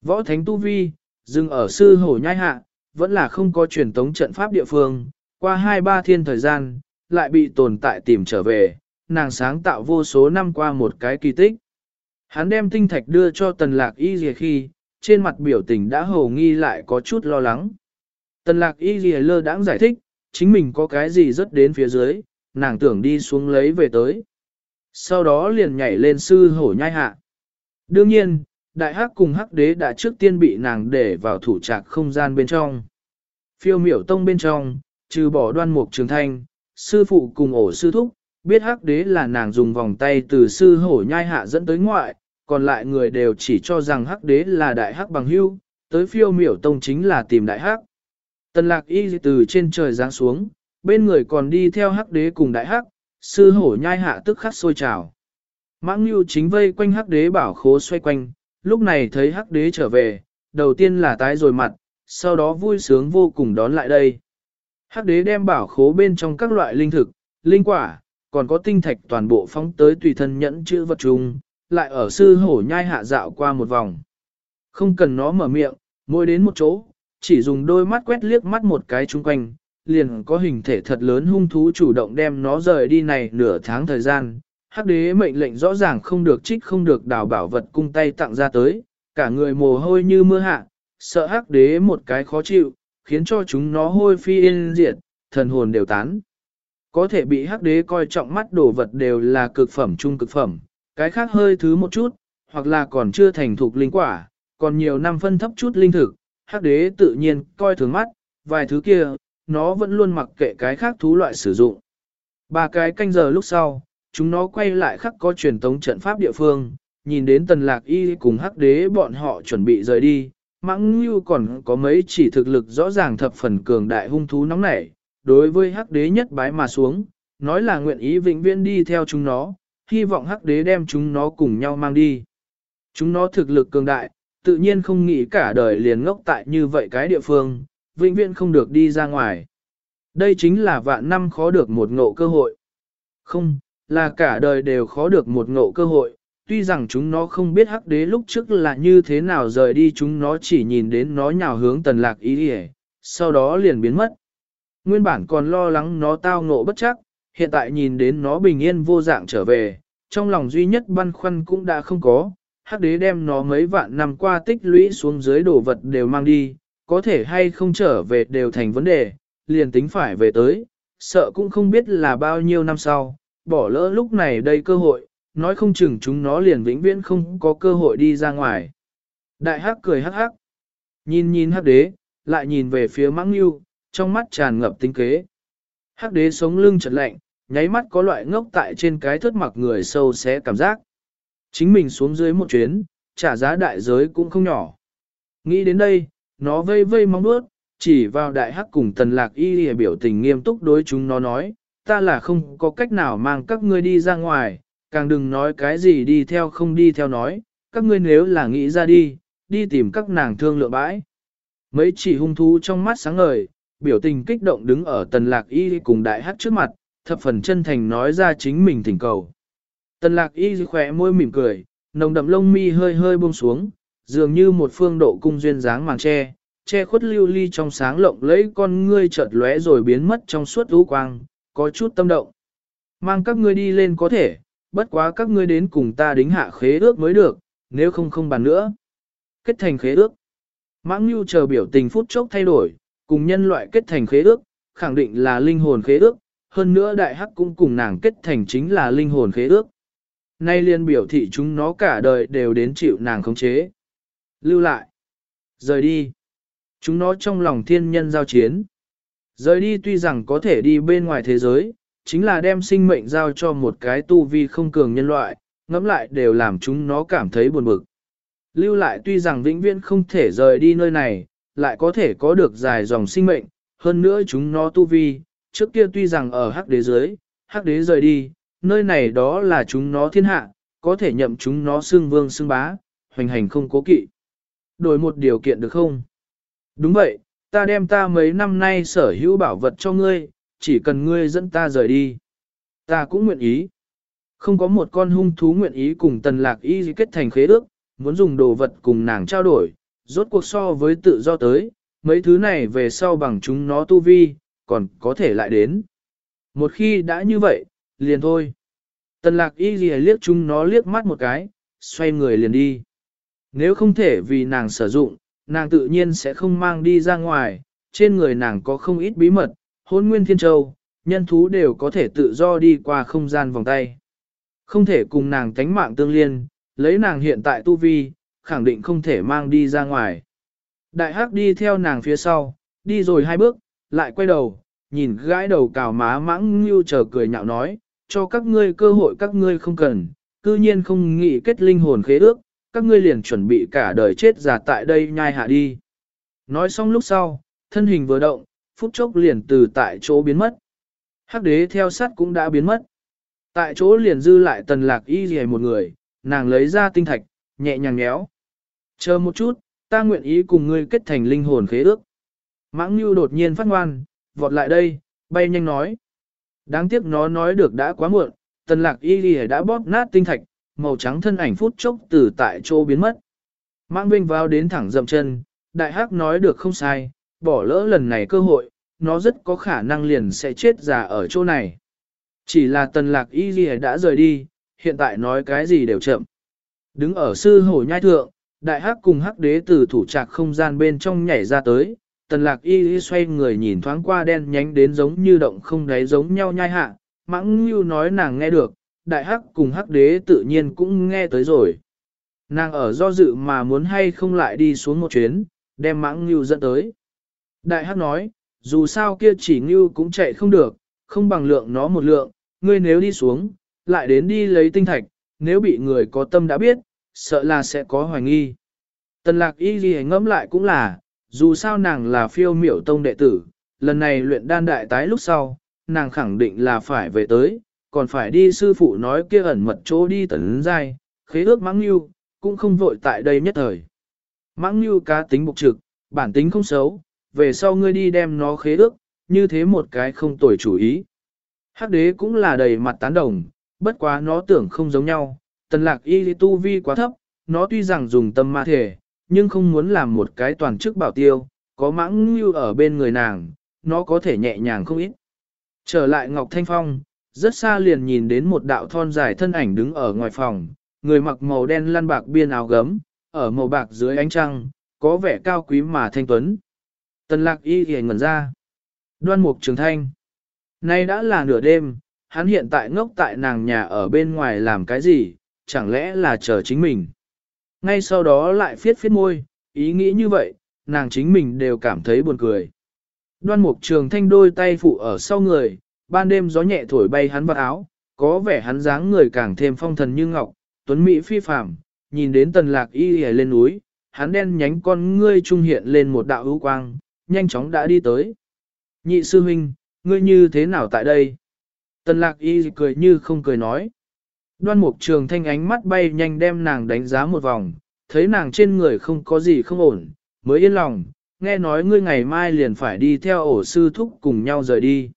Võ thánh tu vi, dừng ở sư hổ nhai hạ, vẫn là không có truyền tống trận pháp địa phương, qua hai ba thiên thời gian, lại bị tồn tại tìm trở về, nàng sáng tạo vô số năm qua một cái kỳ tích. Hắn đem tinh thạch đưa cho tần lạc y dìa khi, trên mặt biểu tình đã hầu nghi lại có chút lo lắng. Tần lạc y dìa lơ đãng giải thích, chính mình có cái gì rất đến phía dưới, nàng tưởng đi xuống lấy về tới. Sau đó liền nhảy lên sư hổ nhai hạ. Đương nhiên, đại hắc cùng hắc đế đã trước tiên bị nàng để vào thủ trạc không gian bên trong. Phiêu miểu tông bên trong, trừ bỏ đoan mục trường thanh, sư phụ cùng ổ sư thúc, biết hắc đế là nàng dùng vòng tay từ sư hổ nhai hạ dẫn tới ngoại, còn lại người đều chỉ cho rằng hắc đế là đại hắc bằng hưu, tới phiêu miểu tông chính là tìm đại hắc. Tần lạc y từ trên trời giáng xuống, bên người còn đi theo hắc đế cùng đại hắc, sư hổ nhai hạ tức khắc sôi trào. Mãng Nhu chính vây quanh hắc đế bảo khố xoay quanh, lúc này thấy hắc đế trở về, đầu tiên là tái rồi mặt, sau đó vui sướng vô cùng đón lại đây. Hắc đế đem bảo khố bên trong các loại linh thực, linh quả, còn có tinh thạch toàn bộ phóng tới tùy thân nhẫn chữ vật chung, lại ở sư hổ nhai hạ dạo qua một vòng. Không cần nó mở miệng, môi đến một chỗ, chỉ dùng đôi mắt quét liếc mắt một cái chung quanh, liền có hình thể thật lớn hung thú chủ động đem nó rời đi này nửa tháng thời gian. Hắc đế mệnh lệnh rõ ràng không được trích không được đào bảo vật cung tay tặng ra tới, cả người mồ hôi như mưa hạ, sợ hắc đế một cái khó chịu, khiến cho chúng nó hôi phi yên diệt, thần hồn đều tán. Có thể bị hắc đế coi trọng mắt đồ vật đều là cực phẩm trung cực phẩm, cái khác hơi thứ một chút, hoặc là còn chưa thành thục linh quả, còn nhiều năm phân thấp chút linh thực, hắc đế tự nhiên coi thường mắt, vài thứ kia, nó vẫn luôn mặc kệ cái khác thú loại sử dụng. Ba cái canh giờ lúc sau, chúng nó quay lại khắc có truyền tống trận pháp địa phương, nhìn đến tần lạc y cùng hắc đế bọn họ chuẩn bị rời đi, mãng như còn có mấy chỉ thực lực rõ ràng thập phần cường đại hung thú nóng nảy, đối với hắc đế nhất bái mà xuống, nói là nguyện ý vĩnh viễn đi theo chúng nó, hy vọng hắc đế đem chúng nó cùng nhau mang đi. Chúng nó thực lực cường đại, tự nhiên không nghĩ cả đời liền ngốc tại như vậy cái địa phương, vĩnh viễn không được đi ra ngoài. Đây chính là vạn năm khó được một ngộ cơ hội. Không, là cả đời đều khó được một ngộ cơ hội, tuy rằng chúng nó không biết hắc đế lúc trước là như thế nào rời đi chúng nó chỉ nhìn đến nó nhào hướng tần lạc ý hề, sau đó liền biến mất. Nguyên bản còn lo lắng nó tao ngộ bất chắc, hiện tại nhìn đến nó bình yên vô dạng trở về, trong lòng duy nhất băn khoăn cũng đã không có, hắc đế đem nó mấy vạn năm qua tích lũy xuống dưới đồ vật đều mang đi, có thể hay không trở về đều thành vấn đề, liền tính phải về tới, sợ cũng không biết là bao nhiêu năm sau, bỏ lỡ lúc này đây cơ hội, nói không chừng chúng nó liền vĩnh viễn không có cơ hội đi ra ngoài. Đại hắc cười hắc hắc, nhìn nhìn hắc đế, lại nhìn về phía mãng yêu, trong mắt tràn ngập tinh kế. Hắc đế sống lưng chật lạnh, nháy mắt có loại ngốc tại trên cái thớt mặc người sâu xé cảm giác. Chính mình xuống dưới một chuyến, trả giá đại giới cũng không nhỏ. Nghĩ đến đây, nó vây vây mong bước, chỉ vào đại hắc cùng tần lạc y lìa biểu tình nghiêm túc đối chúng nó nói, ta là không có cách nào mang các ngươi đi ra ngoài, càng đừng nói cái gì đi theo không đi theo nói, các ngươi nếu là nghĩ ra đi, đi tìm các nàng thương lượng bãi. Mấy chỉ hung thú trong mắt sáng ngời, biểu tình kích động đứng ở tần lạc y cùng đại hắc trước mặt, thập phần chân thành nói ra chính mình thỉnh cầu. Tần lạc y khỏe môi mỉm cười, nồng đậm lông mi hơi hơi buông xuống, dường như một phương độ cung duyên dáng màn che, che khuất lưu ly trong sáng lộng lẫy con ngươi chợt lóe rồi biến mất trong suốt ú quang, có chút tâm động. Mang các ngươi đi lên có thể, bất quá các ngươi đến cùng ta đính hạ khế ước mới được, nếu không không bàn nữa. Kết thành khế ước. Mãng Nhu chờ biểu tình phút chốc thay đổi, cùng nhân loại kết thành khế ước, khẳng định là linh hồn khế ước, hơn nữa đại hắc cũng cùng nàng kết thành chính là linh hồn khế ước. Nay liên biểu thị chúng nó cả đời đều đến chịu nàng khống chế. Lưu lại. Rời đi. Chúng nó trong lòng thiên nhân giao chiến. Rời đi tuy rằng có thể đi bên ngoài thế giới, chính là đem sinh mệnh giao cho một cái tu vi không cường nhân loại, ngẫm lại đều làm chúng nó cảm thấy buồn bực. Lưu lại tuy rằng vĩnh viễn không thể rời đi nơi này, lại có thể có được dài dòng sinh mệnh, hơn nữa chúng nó tu vi, trước kia tuy rằng ở hắc đế giới, hắc đế rời đi, nơi này đó là chúng nó thiên hạ, có thể nhậm chúng nó xương vương xương bá, hoành hành không cố kỵ. Đổi một điều kiện được không? Đúng vậy, ta đem ta mấy năm nay sở hữu bảo vật cho ngươi, chỉ cần ngươi dẫn ta rời đi. Ta cũng nguyện ý. Không có một con hung thú nguyện ý cùng tần lạc y kết thành khế ước, muốn dùng đồ vật cùng nàng trao đổi, rốt cuộc so với tự do tới, mấy thứ này về sau bằng chúng nó tu vi, còn có thể lại đến. Một khi đã như vậy, liền thôi. Tần lạc y gì liếc chúng nó liếc mắt một cái, xoay người liền đi. Nếu không thể vì nàng sử dụng, nàng tự nhiên sẽ không mang đi ra ngoài, trên người nàng có không ít bí mật, hôn nguyên thiên châu, nhân thú đều có thể tự do đi qua không gian vòng tay. Không thể cùng nàng tánh mạng tương liên, lấy nàng hiện tại tu vi, khẳng định không thể mang đi ra ngoài. Đại hắc đi theo nàng phía sau, đi rồi hai bước, lại quay đầu, nhìn gãi đầu cào má mãng như chờ cười nhạo nói, cho các ngươi cơ hội các ngươi không cần, cư nhiên không nghĩ kết linh hồn khế ước, các ngươi liền chuẩn bị cả đời chết giả tại đây nhai hạ đi. Nói xong lúc sau, thân hình vừa động, phút chốc liền từ tại chỗ biến mất. Hắc đế theo sát cũng đã biến mất. Tại chỗ liền dư lại tần lạc y dì một người, nàng lấy ra tinh thạch, nhẹ nhàng nhéo. Chờ một chút, ta nguyện ý cùng ngươi kết thành linh hồn khế ước. Mãng Nhu đột nhiên phát ngoan, vọt lại đây, bay nhanh nói. Đáng tiếc nó nói được đã quá muộn, tần lạc y gì đã bóp nát tinh thạch, màu trắng thân ảnh phút chốc từ tại chỗ biến mất. Mãng Vinh vào đến thẳng dậm chân, đại hắc nói được không sai, bỏ lỡ lần này cơ hội, nó rất có khả năng liền sẽ chết già ở chỗ này. Chỉ là tần lạc y gì đã rời đi, hiện tại nói cái gì đều chậm. Đứng ở sư hổ nhai thượng, đại hắc cùng hắc đế từ thủ trạc không gian bên trong nhảy ra tới, tần lạc y y xoay người nhìn thoáng qua đen nhánh đến giống như động không đáy giống nhau nhai hạ, mãng như nói nàng nghe được, đại hắc cùng hắc đế tự nhiên cũng nghe tới rồi. Nàng ở do dự mà muốn hay không lại đi xuống một chuyến, đem mãng như dẫn tới. Đại hắc nói, dù sao kia chỉ như cũng chạy không được, không bằng lượng nó một lượng, ngươi nếu đi xuống, lại đến đi lấy tinh thạch, nếu bị người có tâm đã biết, sợ là sẽ có hoài nghi. Tần lạc y ghi ngẫm lại cũng là, dù sao nàng là phiêu miểu tông đệ tử, lần này luyện đan đại tái lúc sau, nàng khẳng định là phải về tới, còn phải đi sư phụ nói kia ẩn mật chỗ đi tấn dai, khế ước mãng nhu, cũng không vội tại đây nhất thời. Mãng nhu cá tính bục trực, bản tính không xấu, về sau ngươi đi đem nó khế ước, như thế một cái không tồi chủ ý. Hắc đế cũng là đầy mặt tán đồng, bất quá nó tưởng không giống nhau, tần lạc y tu vi quá thấp, nó tuy rằng dùng tâm ma thể, nhưng không muốn làm một cái toàn chức bảo tiêu, có mãng như ở bên người nàng, nó có thể nhẹ nhàng không ít. Trở lại Ngọc Thanh Phong, rất xa liền nhìn đến một đạo thon dài thân ảnh đứng ở ngoài phòng, người mặc màu đen lăn bạc biên áo gấm, ở màu bạc dưới ánh trăng, có vẻ cao quý mà thanh tuấn. Tần lạc y thì ngẩn ra. Đoan mục trường thanh. Nay đã là nửa đêm, hắn hiện tại ngốc tại nàng nhà ở bên ngoài làm cái gì, chẳng lẽ là chờ chính mình. Ngay sau đó lại phiết phiết môi, ý nghĩ như vậy, nàng chính mình đều cảm thấy buồn cười. Đoan mục trường thanh đôi tay phụ ở sau người, ban đêm gió nhẹ thổi bay hắn vào áo, có vẻ hắn dáng người càng thêm phong thần như ngọc, tuấn mỹ phi phàm, nhìn đến tần lạc y y lên núi, hắn đen nhánh con ngươi trung hiện lên một đạo ưu quang, nhanh chóng đã đi tới. Nhị sư huynh, ngươi như thế nào tại đây? Tần lạc y cười như không cười nói. Đoan mục trường thanh ánh mắt bay nhanh đem nàng đánh giá một vòng, thấy nàng trên người không có gì không ổn, mới yên lòng, nghe nói ngươi ngày mai liền phải đi theo ổ sư thúc cùng nhau rời đi.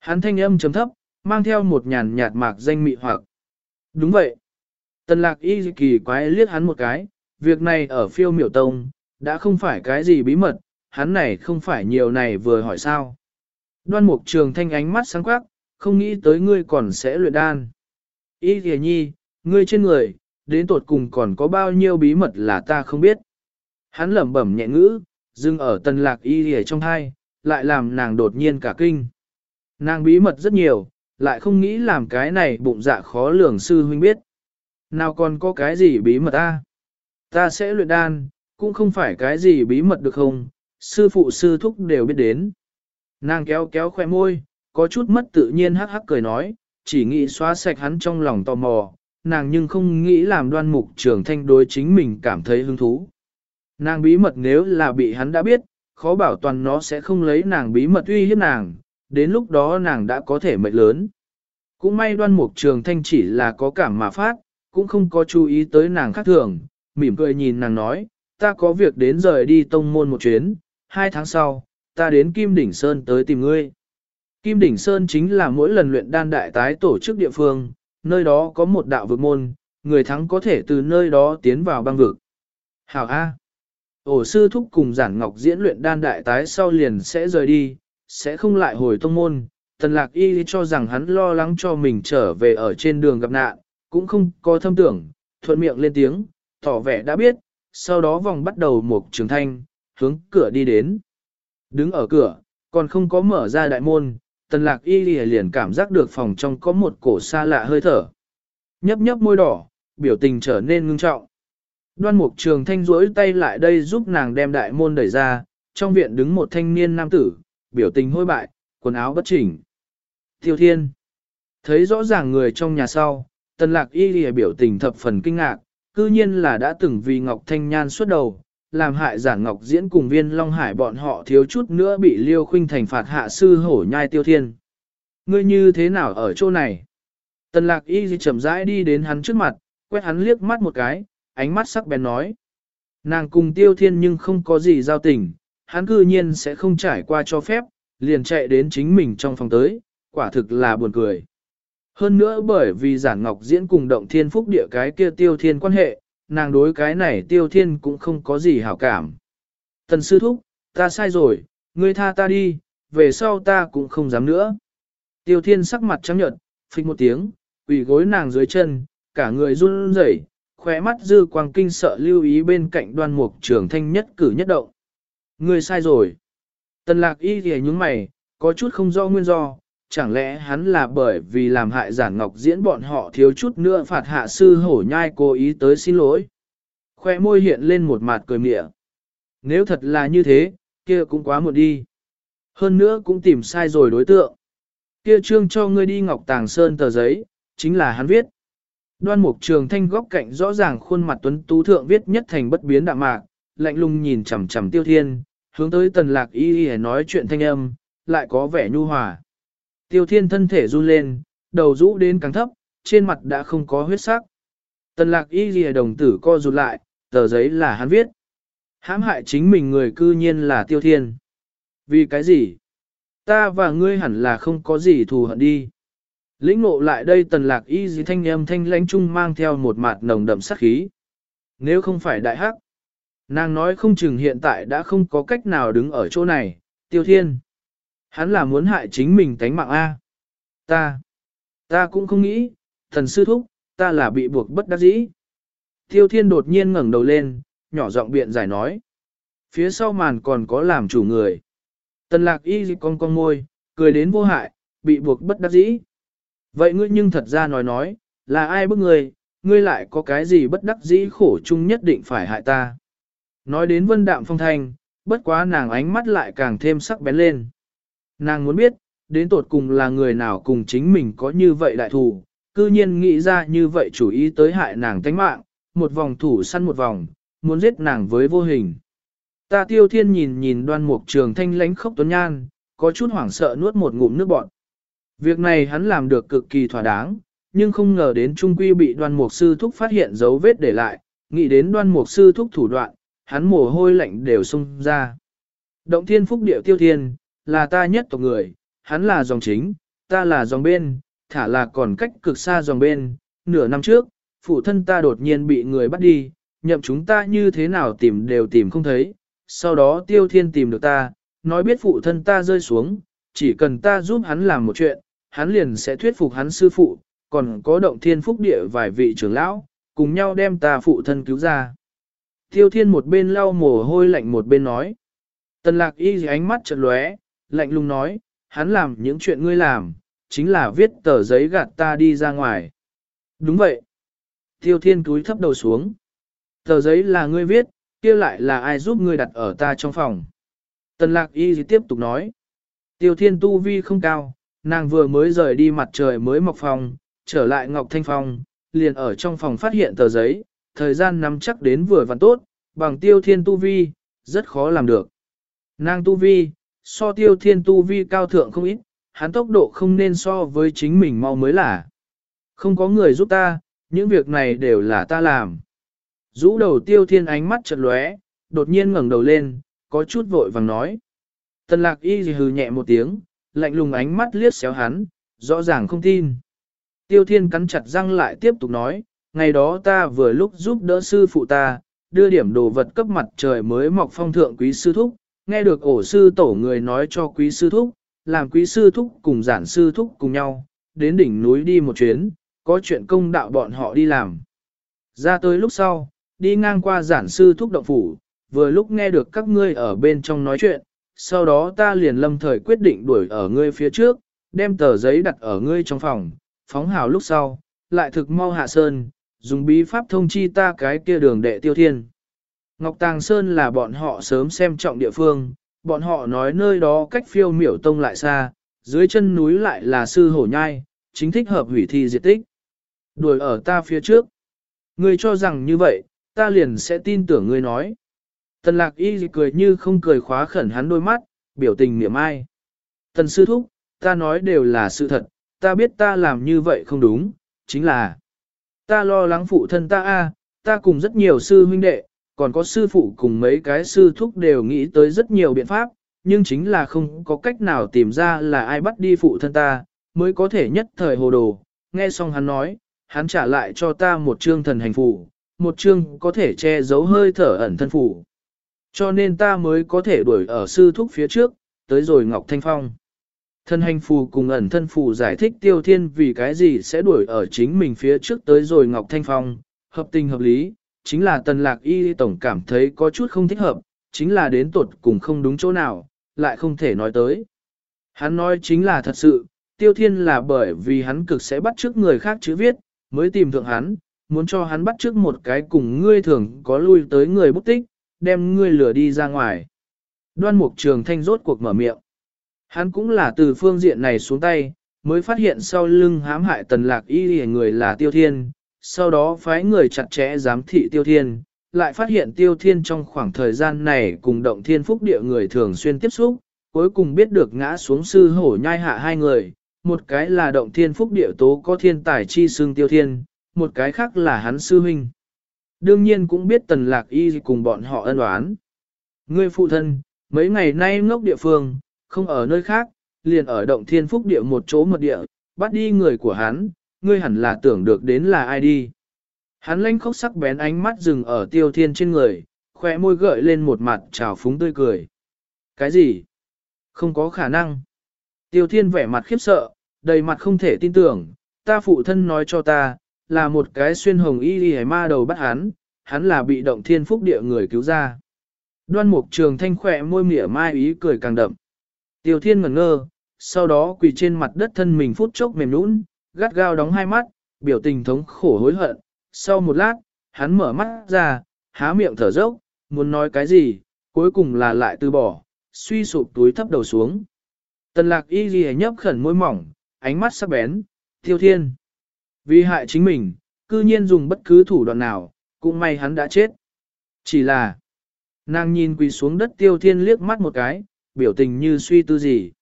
Hắn thanh âm chấm thấp, mang theo một nhàn nhạt mạc danh mị hoặc. Đúng vậy. Tần lạc y kỳ quái liếc hắn một cái, việc này ở phiêu miểu tông, đã không phải cái gì bí mật, hắn này không phải nhiều này vừa hỏi sao. Đoan mục trường thanh ánh mắt sáng quắc, không nghĩ tới ngươi còn sẽ luyện đan. Y thề nhi, ngươi trên người, đến tột cùng còn có bao nhiêu bí mật là ta không biết. Hắn lẩm bẩm nhẹ ngữ, dừng ở tần lạc y thề trong hai, lại làm nàng đột nhiên cả kinh. Nàng bí mật rất nhiều, lại không nghĩ làm cái này bụng dạ khó lường sư huynh biết. Nào còn có cái gì bí mật ta? Ta sẽ luyện đan, cũng không phải cái gì bí mật được không? Sư phụ sư thúc đều biết đến. Nàng kéo kéo khoe môi, có chút mất tự nhiên hắc hắc cười nói, chỉ nghĩ xóa sạch hắn trong lòng tò mò, nàng nhưng không nghĩ làm đoan mục trường thanh đối chính mình cảm thấy hứng thú. Nàng bí mật nếu là bị hắn đã biết, khó bảo toàn nó sẽ không lấy nàng bí mật uy hiếp nàng, đến lúc đó nàng đã có thể mệt lớn. Cũng may đoan mục trường thanh chỉ là có cảm mà phát, cũng không có chú ý tới nàng khác thường, mỉm cười nhìn nàng nói, ta có việc đến rời đi tông môn một chuyến, hai tháng sau, ta đến Kim Đỉnh Sơn tới tìm ngươi. Kim Đỉnh Sơn chính là mỗi lần luyện đan đại tái tổ chức địa phương, nơi đó có một đạo vực môn, người thắng có thể từ nơi đó tiến vào băng vực. Hảo A. Ổ sư thúc cùng giản ngọc diễn luyện đan đại tái sau liền sẽ rời đi, sẽ không lại hồi tông môn. Tần lạc y cho rằng hắn lo lắng cho mình trở về ở trên đường gặp nạn, cũng không có thâm tưởng, thuận miệng lên tiếng, tỏ vẻ đã biết, sau đó vòng bắt đầu một trường thanh, hướng cửa đi đến. Đứng ở cửa, còn không có mở ra đại môn, tần lạc y liền cảm giác được phòng trong có một cổ xa lạ hơi thở. Nhấp nhấp môi đỏ, biểu tình trở nên ngưng trọng. Đoan mục trường thanh rỗi tay lại đây giúp nàng đem đại môn đẩy ra, trong viện đứng một thanh niên nam tử, biểu tình hôi bại, quần áo bất chỉnh. Tiêu thiên. Thấy rõ ràng người trong nhà sau, tần lạc y lìa biểu tình thập phần kinh ngạc, cư nhiên là đã từng vì Ngọc Thanh Nhan xuất đầu, làm hại giản Ngọc Diễn cùng viên Long Hải bọn họ thiếu chút nữa bị Liêu Khuynh thành phạt hạ sư hổ nhai tiêu thiên. Ngươi như thế nào ở chỗ này? Tần lạc y chậm rãi đi đến hắn trước mặt, quét hắn liếc mắt một cái, ánh mắt sắc bén nói. Nàng cùng tiêu thiên nhưng không có gì giao tình, hắn cư nhiên sẽ không trải qua cho phép, liền chạy đến chính mình trong phòng tới, quả thực là buồn cười. Hơn nữa bởi vì giản ngọc diễn cùng động thiên phúc địa cái kia tiêu thiên quan hệ, nàng đối cái này tiêu thiên cũng không có gì hảo cảm. Tần sư thúc, ta sai rồi, ngươi tha ta đi, về sau ta cũng không dám nữa. Tiêu thiên sắc mặt trắng nhợt, phịch một tiếng, quỳ gối nàng dưới chân, cả người run rẩy, khóe mắt dư quang kinh sợ lưu ý bên cạnh đoan mục trường thanh nhất cử nhất động. Ngươi sai rồi. Tần lạc y thì nhúng mày, có chút không do nguyên do, chẳng lẽ hắn là bởi vì làm hại giản ngọc diễn bọn họ thiếu chút nữa phạt hạ sư hổ nhai cố ý tới xin lỗi. Khoe môi hiện lên một mặt cười mịa. Nếu thật là như thế, kia cũng quá muộn đi. Hơn nữa cũng tìm sai rồi đối tượng. Kia trương cho ngươi đi ngọc tàng sơn tờ giấy, chính là hắn viết. Đoan mục trường thanh góc cạnh rõ ràng khuôn mặt tuấn tú thượng viết nhất thành bất biến đạm mạc, lạnh lùng nhìn chằm chằm tiêu thiên, hướng tới tần lạc y y nói chuyện thanh âm, lại có vẻ nhu hòa. Tiêu thiên thân thể run lên, đầu rũ đến càng thấp, trên mặt đã không có huyết sắc. Tần lạc y ghi đồng tử co rụt lại, tờ giấy là hắn viết. hãm hại chính mình người cư nhiên là tiêu thiên. Vì cái gì? Ta và ngươi hẳn là không có gì thù hận đi. Lĩnh ngộ lại đây tần lạc y dì thanh âm thanh lãnh trung mang theo một mặt nồng đậm sát khí. Nếu không phải đại hắc, nàng nói không chừng hiện tại đã không có cách nào đứng ở chỗ này, tiêu thiên. Hắn là muốn hại chính mình tánh mạng A. Ta, ta cũng không nghĩ, thần sư thúc, ta là bị buộc bất đắc dĩ. Tiêu thiên đột nhiên ngẩng đầu lên, nhỏ giọng biện giải nói. Phía sau màn còn có làm chủ người. Tần lạc y con con môi, cười đến vô hại, bị buộc bất đắc dĩ. Vậy ngươi nhưng thật ra nói nói, là ai bức ngươi, ngươi lại có cái gì bất đắc dĩ khổ chung nhất định phải hại ta. Nói đến vân đạm phong thanh, bất quá nàng ánh mắt lại càng thêm sắc bén lên. Nàng muốn biết, đến tột cùng là người nào cùng chính mình có như vậy đại thù, cư nhiên nghĩ ra như vậy chủ ý tới hại nàng tánh mạng, một vòng thủ săn một vòng, muốn giết nàng với vô hình. Ta tiêu thiên nhìn nhìn đoan mục trường thanh lánh khốc tuấn nhan, có chút hoảng sợ nuốt một ngụm nước bọt. Việc này hắn làm được cực kỳ thỏa đáng, nhưng không ngờ đến trung quy bị đoan mục sư thúc phát hiện dấu vết để lại, nghĩ đến đoan mục sư thúc thủ đoạn, hắn mồ hôi lạnh đều sung ra. Động thiên phúc điệu tiêu thiên, là ta nhất tộc người, hắn là dòng chính, ta là dòng bên, thả là còn cách cực xa dòng bên. Nửa năm trước, phụ thân ta đột nhiên bị người bắt đi, nhậm chúng ta như thế nào tìm đều tìm không thấy. Sau đó tiêu thiên tìm được ta, nói biết phụ thân ta rơi xuống, chỉ cần ta giúp hắn làm một chuyện, hắn liền sẽ thuyết phục hắn sư phụ, còn có động thiên phúc địa vài vị trưởng lão, cùng nhau đem ta phụ thân cứu ra. Tiêu thiên một bên lau mồ hôi lạnh một bên nói. Tần lạc y ánh mắt chợt lóe, lạnh lùng nói, hắn làm những chuyện ngươi làm, chính là viết tờ giấy gạt ta đi ra ngoài. Đúng vậy. Tiêu thiên túi thấp đầu xuống. Tờ giấy là ngươi viết, kia lại là ai giúp ngươi đặt ở ta trong phòng. Tần lạc y tiếp tục nói. Tiêu thiên tu vi không cao, nàng vừa mới rời đi mặt trời mới mọc phòng, trở lại Ngọc Thanh Phong, liền ở trong phòng phát hiện tờ giấy, thời gian nắm chắc đến vừa vặn tốt, bằng tiêu thiên tu vi, rất khó làm được. Nàng tu vi, so tiêu thiên tu vi cao thượng không ít, hắn tốc độ không nên so với chính mình mau mới là. Không có người giúp ta, những việc này đều là ta làm. Rũ đầu tiêu thiên ánh mắt chật lóe, đột nhiên ngẩng đầu lên, có chút vội vàng nói. Tần lạc y gì hừ nhẹ một tiếng, lạnh lùng ánh mắt liếc xéo hắn, rõ ràng không tin. Tiêu thiên cắn chặt răng lại tiếp tục nói, ngày đó ta vừa lúc giúp đỡ sư phụ ta, đưa điểm đồ vật cấp mặt trời mới mọc phong thượng quý sư thúc, Nghe được ổ sư tổ người nói cho quý sư thúc, làm quý sư thúc cùng giản sư thúc cùng nhau, đến đỉnh núi đi một chuyến, có chuyện công đạo bọn họ đi làm. Ra tới lúc sau, đi ngang qua giản sư thúc động phủ, vừa lúc nghe được các ngươi ở bên trong nói chuyện, sau đó ta liền lâm thời quyết định đuổi ở ngươi phía trước, đem tờ giấy đặt ở ngươi trong phòng, phóng hào lúc sau, lại thực mau hạ sơn, dùng bí pháp thông chi ta cái kia đường đệ tiêu thiên. Ngọc Tàng Sơn là bọn họ sớm xem trọng địa phương, bọn họ nói nơi đó cách phiêu miểu tông lại xa, dưới chân núi lại là sư hổ nhai, chính thích hợp hủy thi diệt tích. Đuổi ở ta phía trước. Ngươi cho rằng như vậy, ta liền sẽ tin tưởng ngươi nói. Tần lạc y cười như không cười khóa khẩn hắn đôi mắt, biểu tình niệm ai. Tần sư thúc, ta nói đều là sự thật, ta biết ta làm như vậy không đúng, chính là ta lo lắng phụ thân ta a, ta cùng rất nhiều sư huynh đệ, còn có sư phụ cùng mấy cái sư thúc đều nghĩ tới rất nhiều biện pháp, nhưng chính là không có cách nào tìm ra là ai bắt đi phụ thân ta, mới có thể nhất thời hồ đồ. Nghe xong hắn nói, hắn trả lại cho ta một chương thần hành phủ, một chương có thể che giấu hơi thở ẩn thân phủ. Cho nên ta mới có thể đuổi ở sư thúc phía trước, tới rồi Ngọc Thanh Phong. Thân hành phù cùng ẩn thân phù giải thích tiêu thiên vì cái gì sẽ đuổi ở chính mình phía trước tới rồi Ngọc Thanh Phong, hợp tình hợp lý, chính là tần lạc y tổng cảm thấy có chút không thích hợp, chính là đến tột cùng không đúng chỗ nào, lại không thể nói tới. Hắn nói chính là thật sự, tiêu thiên là bởi vì hắn cực sẽ bắt trước người khác chữ viết, mới tìm thượng hắn, muốn cho hắn bắt trước một cái cùng ngươi thường có lui tới người bút tích, đem ngươi lửa đi ra ngoài. Đoan mục trường thanh rốt cuộc mở miệng. Hắn cũng là từ phương diện này xuống tay, mới phát hiện sau lưng hãm hại tần lạc y người là tiêu thiên, sau đó phái người chặt chẽ giám thị tiêu thiên, lại phát hiện tiêu thiên trong khoảng thời gian này cùng động thiên phúc địa người thường xuyên tiếp xúc, cuối cùng biết được ngã xuống sư hổ nhai hạ hai người, một cái là động thiên phúc địa tố có thiên tài chi xương tiêu thiên, một cái khác là hắn sư huynh. Đương nhiên cũng biết tần lạc y cùng bọn họ ân oán. Ngươi phụ thân, mấy ngày nay ngốc địa phương, không ở nơi khác, liền ở động thiên phúc địa một chỗ mật địa, bắt đi người của hắn, ngươi hẳn là tưởng được đến là ai đi. Hắn lanh khóc sắc bén ánh mắt dừng ở tiêu thiên trên người, khoe môi gợi lên một mặt trào phúng tươi cười. Cái gì? Không có khả năng. Tiêu thiên vẻ mặt khiếp sợ, đầy mặt không thể tin tưởng, ta phụ thân nói cho ta, là một cái xuyên hồng y đi ma đầu bắt hắn, hắn là bị động thiên phúc địa người cứu ra. Đoan mục trường thanh khỏe môi mỉa mai ý cười càng đậm. Tiêu thiên ngẩn ngơ, sau đó quỳ trên mặt đất thân mình phút chốc mềm nũng, gắt gao đóng hai mắt, biểu tình thống khổ hối hận. Sau một lát, hắn mở mắt ra, há miệng thở dốc, muốn nói cái gì, cuối cùng là lại từ bỏ, suy sụp túi thấp đầu xuống. Tần lạc y ghi nhấp khẩn môi mỏng, ánh mắt sắc bén, tiêu thiên. Vì hại chính mình, cư nhiên dùng bất cứ thủ đoạn nào, cũng may hắn đã chết. Chỉ là, nàng nhìn quỳ xuống đất tiêu thiên liếc mắt một cái, biểu tình như suy tư gì.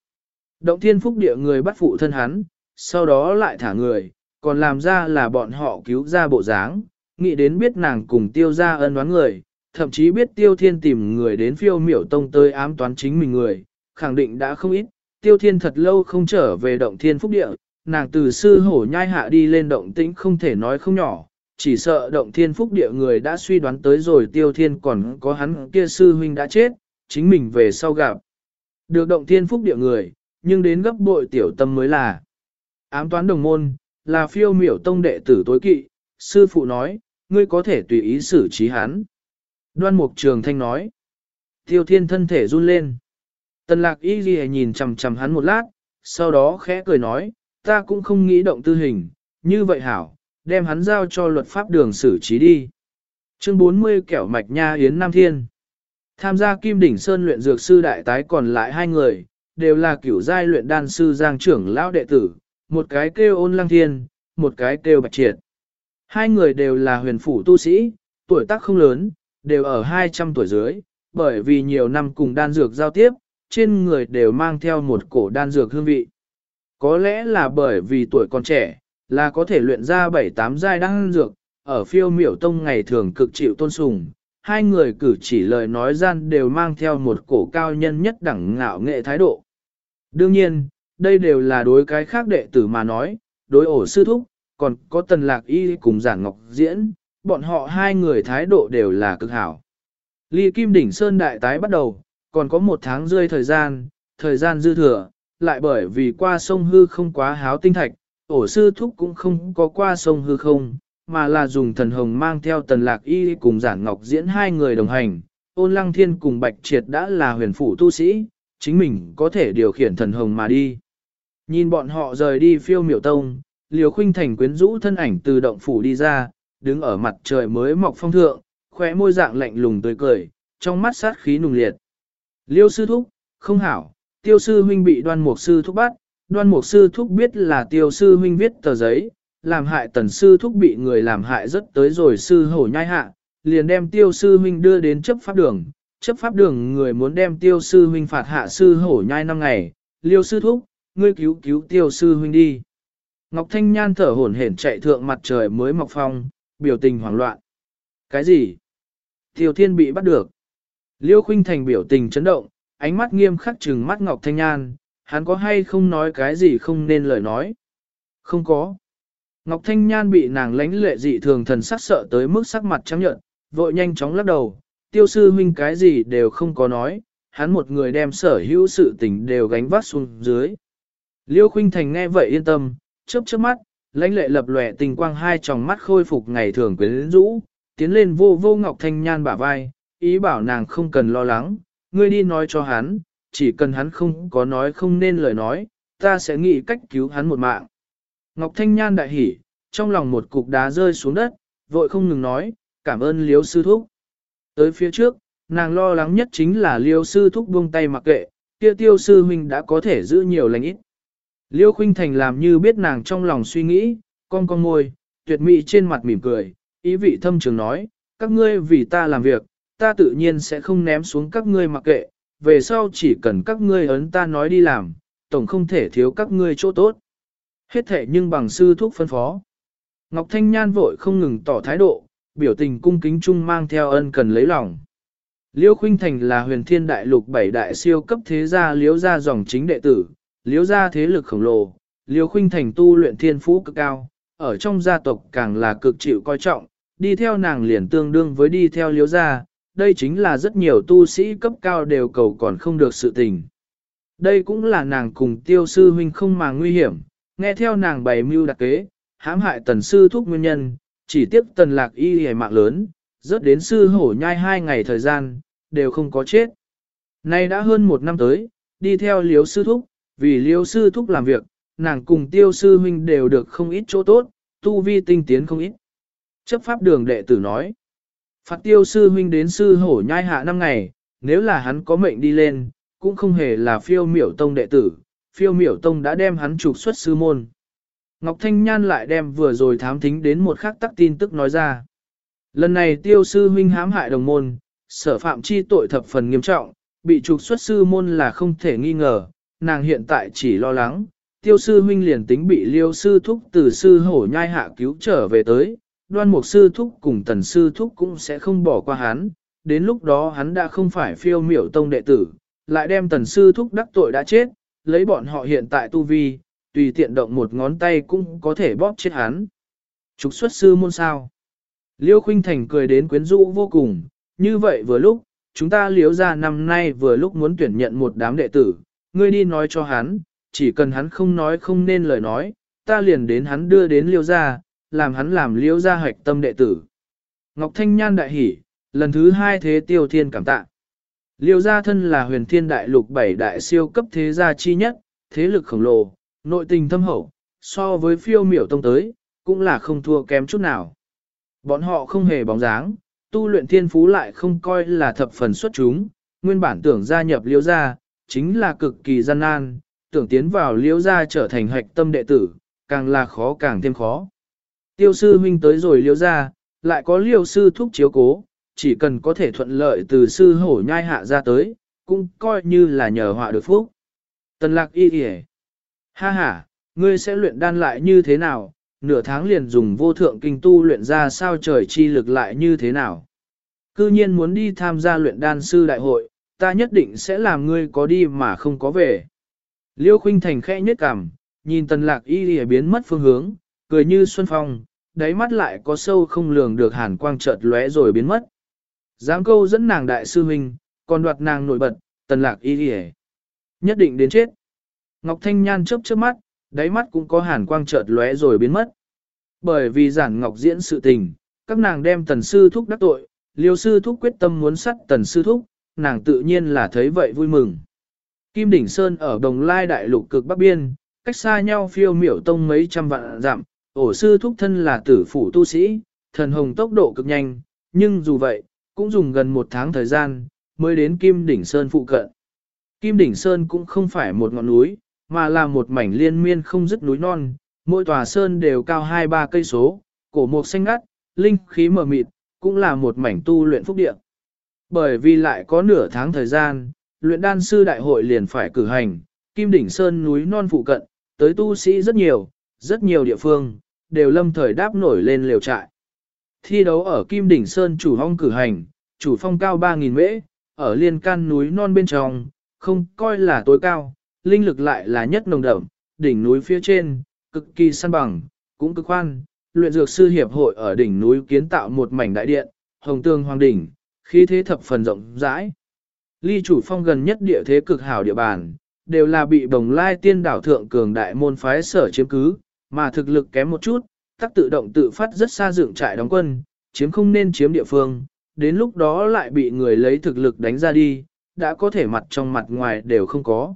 Động thiên phúc địa người bắt phụ thân hắn, sau đó lại thả người, còn làm ra là bọn họ cứu ra bộ dáng, nghĩ đến biết nàng cùng tiêu ra ân đoán người, thậm chí biết tiêu thiên tìm người đến phiêu miểu tông tới ám toán chính mình người, khẳng định đã không ít, tiêu thiên thật lâu không trở về động thiên phúc địa, nàng từ sư hổ nhai hạ đi lên động tĩnh không thể nói không nhỏ, chỉ sợ động thiên phúc địa người đã suy đoán tới rồi tiêu thiên còn có hắn kia sư huynh đã chết, chính mình về sau gặp. Được động thiên phúc địa người, nhưng đến gấp bội tiểu tâm mới là. Ám toán đồng môn, là phiêu miểu tông đệ tử tối kỵ, sư phụ nói, ngươi có thể tùy ý xử trí hắn. Đoan mục trường thanh nói. Tiêu thiên thân thể run lên. Tần lạc y ghi nhìn chầm chầm hắn một lát, sau đó khẽ cười nói, ta cũng không nghĩ động tư hình, như vậy hảo, đem hắn giao cho luật pháp đường xử trí đi. Chương 40 kẻo mạch nha Yến Nam Thiên Tham gia Kim Đỉnh Sơn luyện dược sư đại tái còn lại hai người, đều là kiểu giai luyện đan sư giang trưởng lão đệ tử, một cái kêu ôn lăng thiên, một cái kêu bạch triệt. Hai người đều là huyền phủ tu sĩ, tuổi tác không lớn, đều ở 200 tuổi dưới, bởi vì nhiều năm cùng đan dược giao tiếp, trên người đều mang theo một cổ đan dược hương vị. Có lẽ là bởi vì tuổi còn trẻ, là có thể luyện ra 7-8 giai đan dược, ở phiêu miểu tông ngày thường cực chịu tôn sùng. Hai người cử chỉ lời nói gian đều mang theo một cổ cao nhân nhất đẳng ngạo nghệ thái độ. Đương nhiên, đây đều là đối cái khác đệ tử mà nói, đối ổ sư thúc, còn có tần lạc y cùng giản ngọc diễn, bọn họ hai người thái độ đều là cực hảo. Ly Kim Đỉnh Sơn Đại tái bắt đầu, còn có một tháng rơi thời gian, thời gian dư thừa, lại bởi vì qua sông hư không quá háo tinh thạch, ổ sư thúc cũng không có qua sông hư không, mà là dùng thần hồng mang theo tần lạc y cùng giản ngọc diễn hai người đồng hành, ôn lăng thiên cùng bạch triệt đã là huyền phủ tu sĩ, chính mình có thể điều khiển thần hồng mà đi. Nhìn bọn họ rời đi phiêu miểu tông, liều khuynh thành quyến rũ thân ảnh từ động phủ đi ra, đứng ở mặt trời mới mọc phong thượng, khóe môi dạng lạnh lùng tươi cười, trong mắt sát khí nùng liệt. Liêu sư thúc, không hảo, tiêu sư huynh bị đoan mục sư thúc bắt, đoan mục sư thúc biết là tiêu sư huynh viết tờ giấy, làm hại tần sư thúc bị người làm hại rất tới rồi sư hổ nhai hạ, liền đem tiêu sư huynh đưa đến chấp pháp đường, chấp pháp đường người muốn đem tiêu sư huynh phạt hạ sư hổ nhai năm ngày, liêu sư thúc, ngươi cứu cứu tiêu sư huynh đi. Ngọc Thanh Nhan thở hổn hển chạy thượng mặt trời mới mọc phong, biểu tình hoảng loạn. Cái gì? Tiêu Thiên bị bắt được. Liêu Khuynh Thành biểu tình chấn động, ánh mắt nghiêm khắc trừng mắt Ngọc Thanh Nhan, hắn có hay không nói cái gì không nên lời nói? Không có. Ngọc Thanh Nhan bị nàng lánh lệ dị thường thần sắc sợ tới mức sắc mặt trắng nhợt, vội nhanh chóng lắc đầu, tiêu sư huynh cái gì đều không có nói, hắn một người đem sở hữu sự tình đều gánh vác xuống dưới. Liêu Khuynh Thành nghe vậy yên tâm, chớp chớp mắt, lãnh lệ lập lòe tình quang hai tròng mắt khôi phục ngày thường quyến rũ, tiến lên vô vô Ngọc Thanh Nhan bả vai, ý bảo nàng không cần lo lắng, ngươi đi nói cho hắn, chỉ cần hắn không có nói không nên lời nói, ta sẽ nghĩ cách cứu hắn một mạng. Ngọc Thanh Nhan đại hỉ, trong lòng một cục đá rơi xuống đất, vội không ngừng nói, cảm ơn Liêu sư thúc. Tới phía trước, nàng lo lắng nhất chính là liêu sư thúc buông tay mặc kệ, kia tiêu sư huynh đã có thể giữ nhiều lành ít. Liêu khuynh thành làm như biết nàng trong lòng suy nghĩ, con con môi, tuyệt mỹ trên mặt mỉm cười, ý vị thâm trường nói, các ngươi vì ta làm việc, ta tự nhiên sẽ không ném xuống các ngươi mặc kệ, về sau chỉ cần các ngươi ấn ta nói đi làm, tổng không thể thiếu các ngươi chỗ tốt. Hết thể nhưng bằng sư thúc phân phó. Ngọc Thanh Nhan vội không ngừng tỏ thái độ, biểu tình cung kính chung mang theo ân cần lấy lòng. Liêu Khuynh Thành là huyền thiên đại lục bảy đại siêu cấp thế gia liếu gia dòng chính đệ tử, liếu gia thế lực khổng lồ, liếu Khuynh Thành tu luyện thiên phú cực cao, ở trong gia tộc càng là cực chịu coi trọng, đi theo nàng liền tương đương với đi theo liếu gia, đây chính là rất nhiều tu sĩ cấp cao đều cầu còn không được sự tình. Đây cũng là nàng cùng tiêu sư huynh không mà nguy hiểm, nghe theo nàng bày mưu đặc kế, hãm hại tần sư thúc nguyên nhân, chỉ tiếp tần lạc y hề mạng lớn, rớt đến sư hổ nhai hai ngày thời gian, đều không có chết. Nay đã hơn một năm tới, đi theo liếu sư thúc, vì liêu sư thúc làm việc, nàng cùng tiêu sư huynh đều được không ít chỗ tốt, tu vi tinh tiến không ít. Chấp pháp đường đệ tử nói, phạt tiêu sư huynh đến sư hổ nhai hạ năm ngày, nếu là hắn có mệnh đi lên, cũng không hề là phiêu miểu tông đệ tử, phiêu miểu tông đã đem hắn trục xuất sư môn. Ngọc Thanh Nhan lại đem vừa rồi thám thính đến một khắc tắc tin tức nói ra. Lần này tiêu sư huynh hãm hại đồng môn, sở phạm chi tội thập phần nghiêm trọng, bị trục xuất sư môn là không thể nghi ngờ, nàng hiện tại chỉ lo lắng, tiêu sư huynh liền tính bị liêu sư thúc từ sư hổ nhai hạ cứu trở về tới, đoan mục sư thúc cùng tần sư thúc cũng sẽ không bỏ qua hắn, đến lúc đó hắn đã không phải phiêu miểu tông đệ tử, lại đem tần sư thúc đắc tội đã chết, lấy bọn họ hiện tại tu vi, tùy tiện động một ngón tay cũng có thể bóp chết hắn. Trục xuất sư môn sao. Liêu Khuynh Thành cười đến quyến rũ vô cùng, như vậy vừa lúc, chúng ta liếu ra năm nay vừa lúc muốn tuyển nhận một đám đệ tử, ngươi đi nói cho hắn, chỉ cần hắn không nói không nên lời nói, ta liền đến hắn đưa đến liêu gia, làm hắn làm liêu gia hoạch tâm đệ tử. Ngọc Thanh Nhan đại hỉ, lần thứ hai thế tiêu thiên cảm tạ. Liêu gia thân là huyền thiên đại lục bảy đại siêu cấp thế gia chi nhất, thế lực khổng lồ, nội tình thâm hậu, so với phiêu miểu tông tới, cũng là không thua kém chút nào. Bọn họ không hề bóng dáng, tu luyện thiên phú lại không coi là thập phần xuất chúng, nguyên bản tưởng gia nhập liêu gia, chính là cực kỳ gian nan, tưởng tiến vào Liễu gia trở thành hạch tâm đệ tử, càng là khó càng thêm khó. Tiêu sư huynh tới rồi Liễu gia, lại có Liễu sư thúc chiếu cố, chỉ cần có thể thuận lợi từ sư hổ nhai hạ ra tới, cũng coi như là nhờ họa được phúc. Tần lạc y kìa. Ha ha, ngươi sẽ luyện đan lại như thế nào, nửa tháng liền dùng vô thượng kinh tu luyện ra sao trời chi lực lại như thế nào. Cư nhiên muốn đi tham gia luyện đan sư đại hội, ta nhất định sẽ làm ngươi có đi mà không có về. Liêu khuynh thành khẽ nhất cảm, nhìn tần lạc y lìa biến mất phương hướng, cười như xuân phong, đáy mắt lại có sâu không lường được hàn quang chợt lóe rồi biến mất. Giáng câu dẫn nàng đại sư huynh, còn đoạt nàng nổi bật, tần lạc y đi Nhất định đến chết. Ngọc Thanh Nhan chớp chớp mắt, đáy mắt cũng có hàn quang chợt lóe rồi biến mất. Bởi vì giản Ngọc diễn sự tình, các nàng đem tần sư thúc đắc tội, liêu sư thúc quyết tâm muốn sắt tần sư thúc, nàng tự nhiên là thấy vậy vui mừng. Kim Đỉnh Sơn ở Đồng Lai Đại Lục cực Bắc Biên, cách xa nhau phiêu miểu tông mấy trăm vạn dặm, ổ sư thúc thân là tử phủ tu sĩ, thần hồng tốc độ cực nhanh, nhưng dù vậy, cũng dùng gần một tháng thời gian, mới đến Kim Đỉnh Sơn phụ cận. Kim Đỉnh Sơn cũng không phải một ngọn núi, mà là một mảnh liên miên không dứt núi non, mỗi tòa sơn đều cao 2-3 cây số, cổ mục xanh ngắt, linh khí mờ mịt, cũng là một mảnh tu luyện phúc địa. Bởi vì lại có nửa tháng thời gian, luyện đan sư đại hội liền phải cử hành, Kim Đỉnh Sơn núi non phụ cận, tới tu sĩ rất nhiều, rất nhiều địa phương, đều lâm thời đáp nổi lên liều trại. Thi đấu ở Kim Đỉnh Sơn chủ hong cử hành, chủ phong cao 3.000 mễ, ở liên can núi non bên trong, không coi là tối cao, linh lực lại là nhất nồng đậm, đỉnh núi phía trên, cực kỳ săn bằng, cũng cực khoan. Luyện dược sư hiệp hội ở đỉnh núi kiến tạo một mảnh đại điện, hồng tương hoàng đỉnh, khí thế thập phần rộng rãi. Ly chủ phong gần nhất địa thế cực hảo địa bàn, đều là bị bồng lai tiên đảo thượng cường đại môn phái sở chiếm cứ, mà thực lực kém một chút, tắc tự động tự phát rất xa dựng trại đóng quân, chiếm không nên chiếm địa phương, đến lúc đó lại bị người lấy thực lực đánh ra đi, đã có thể mặt trong mặt ngoài đều không có.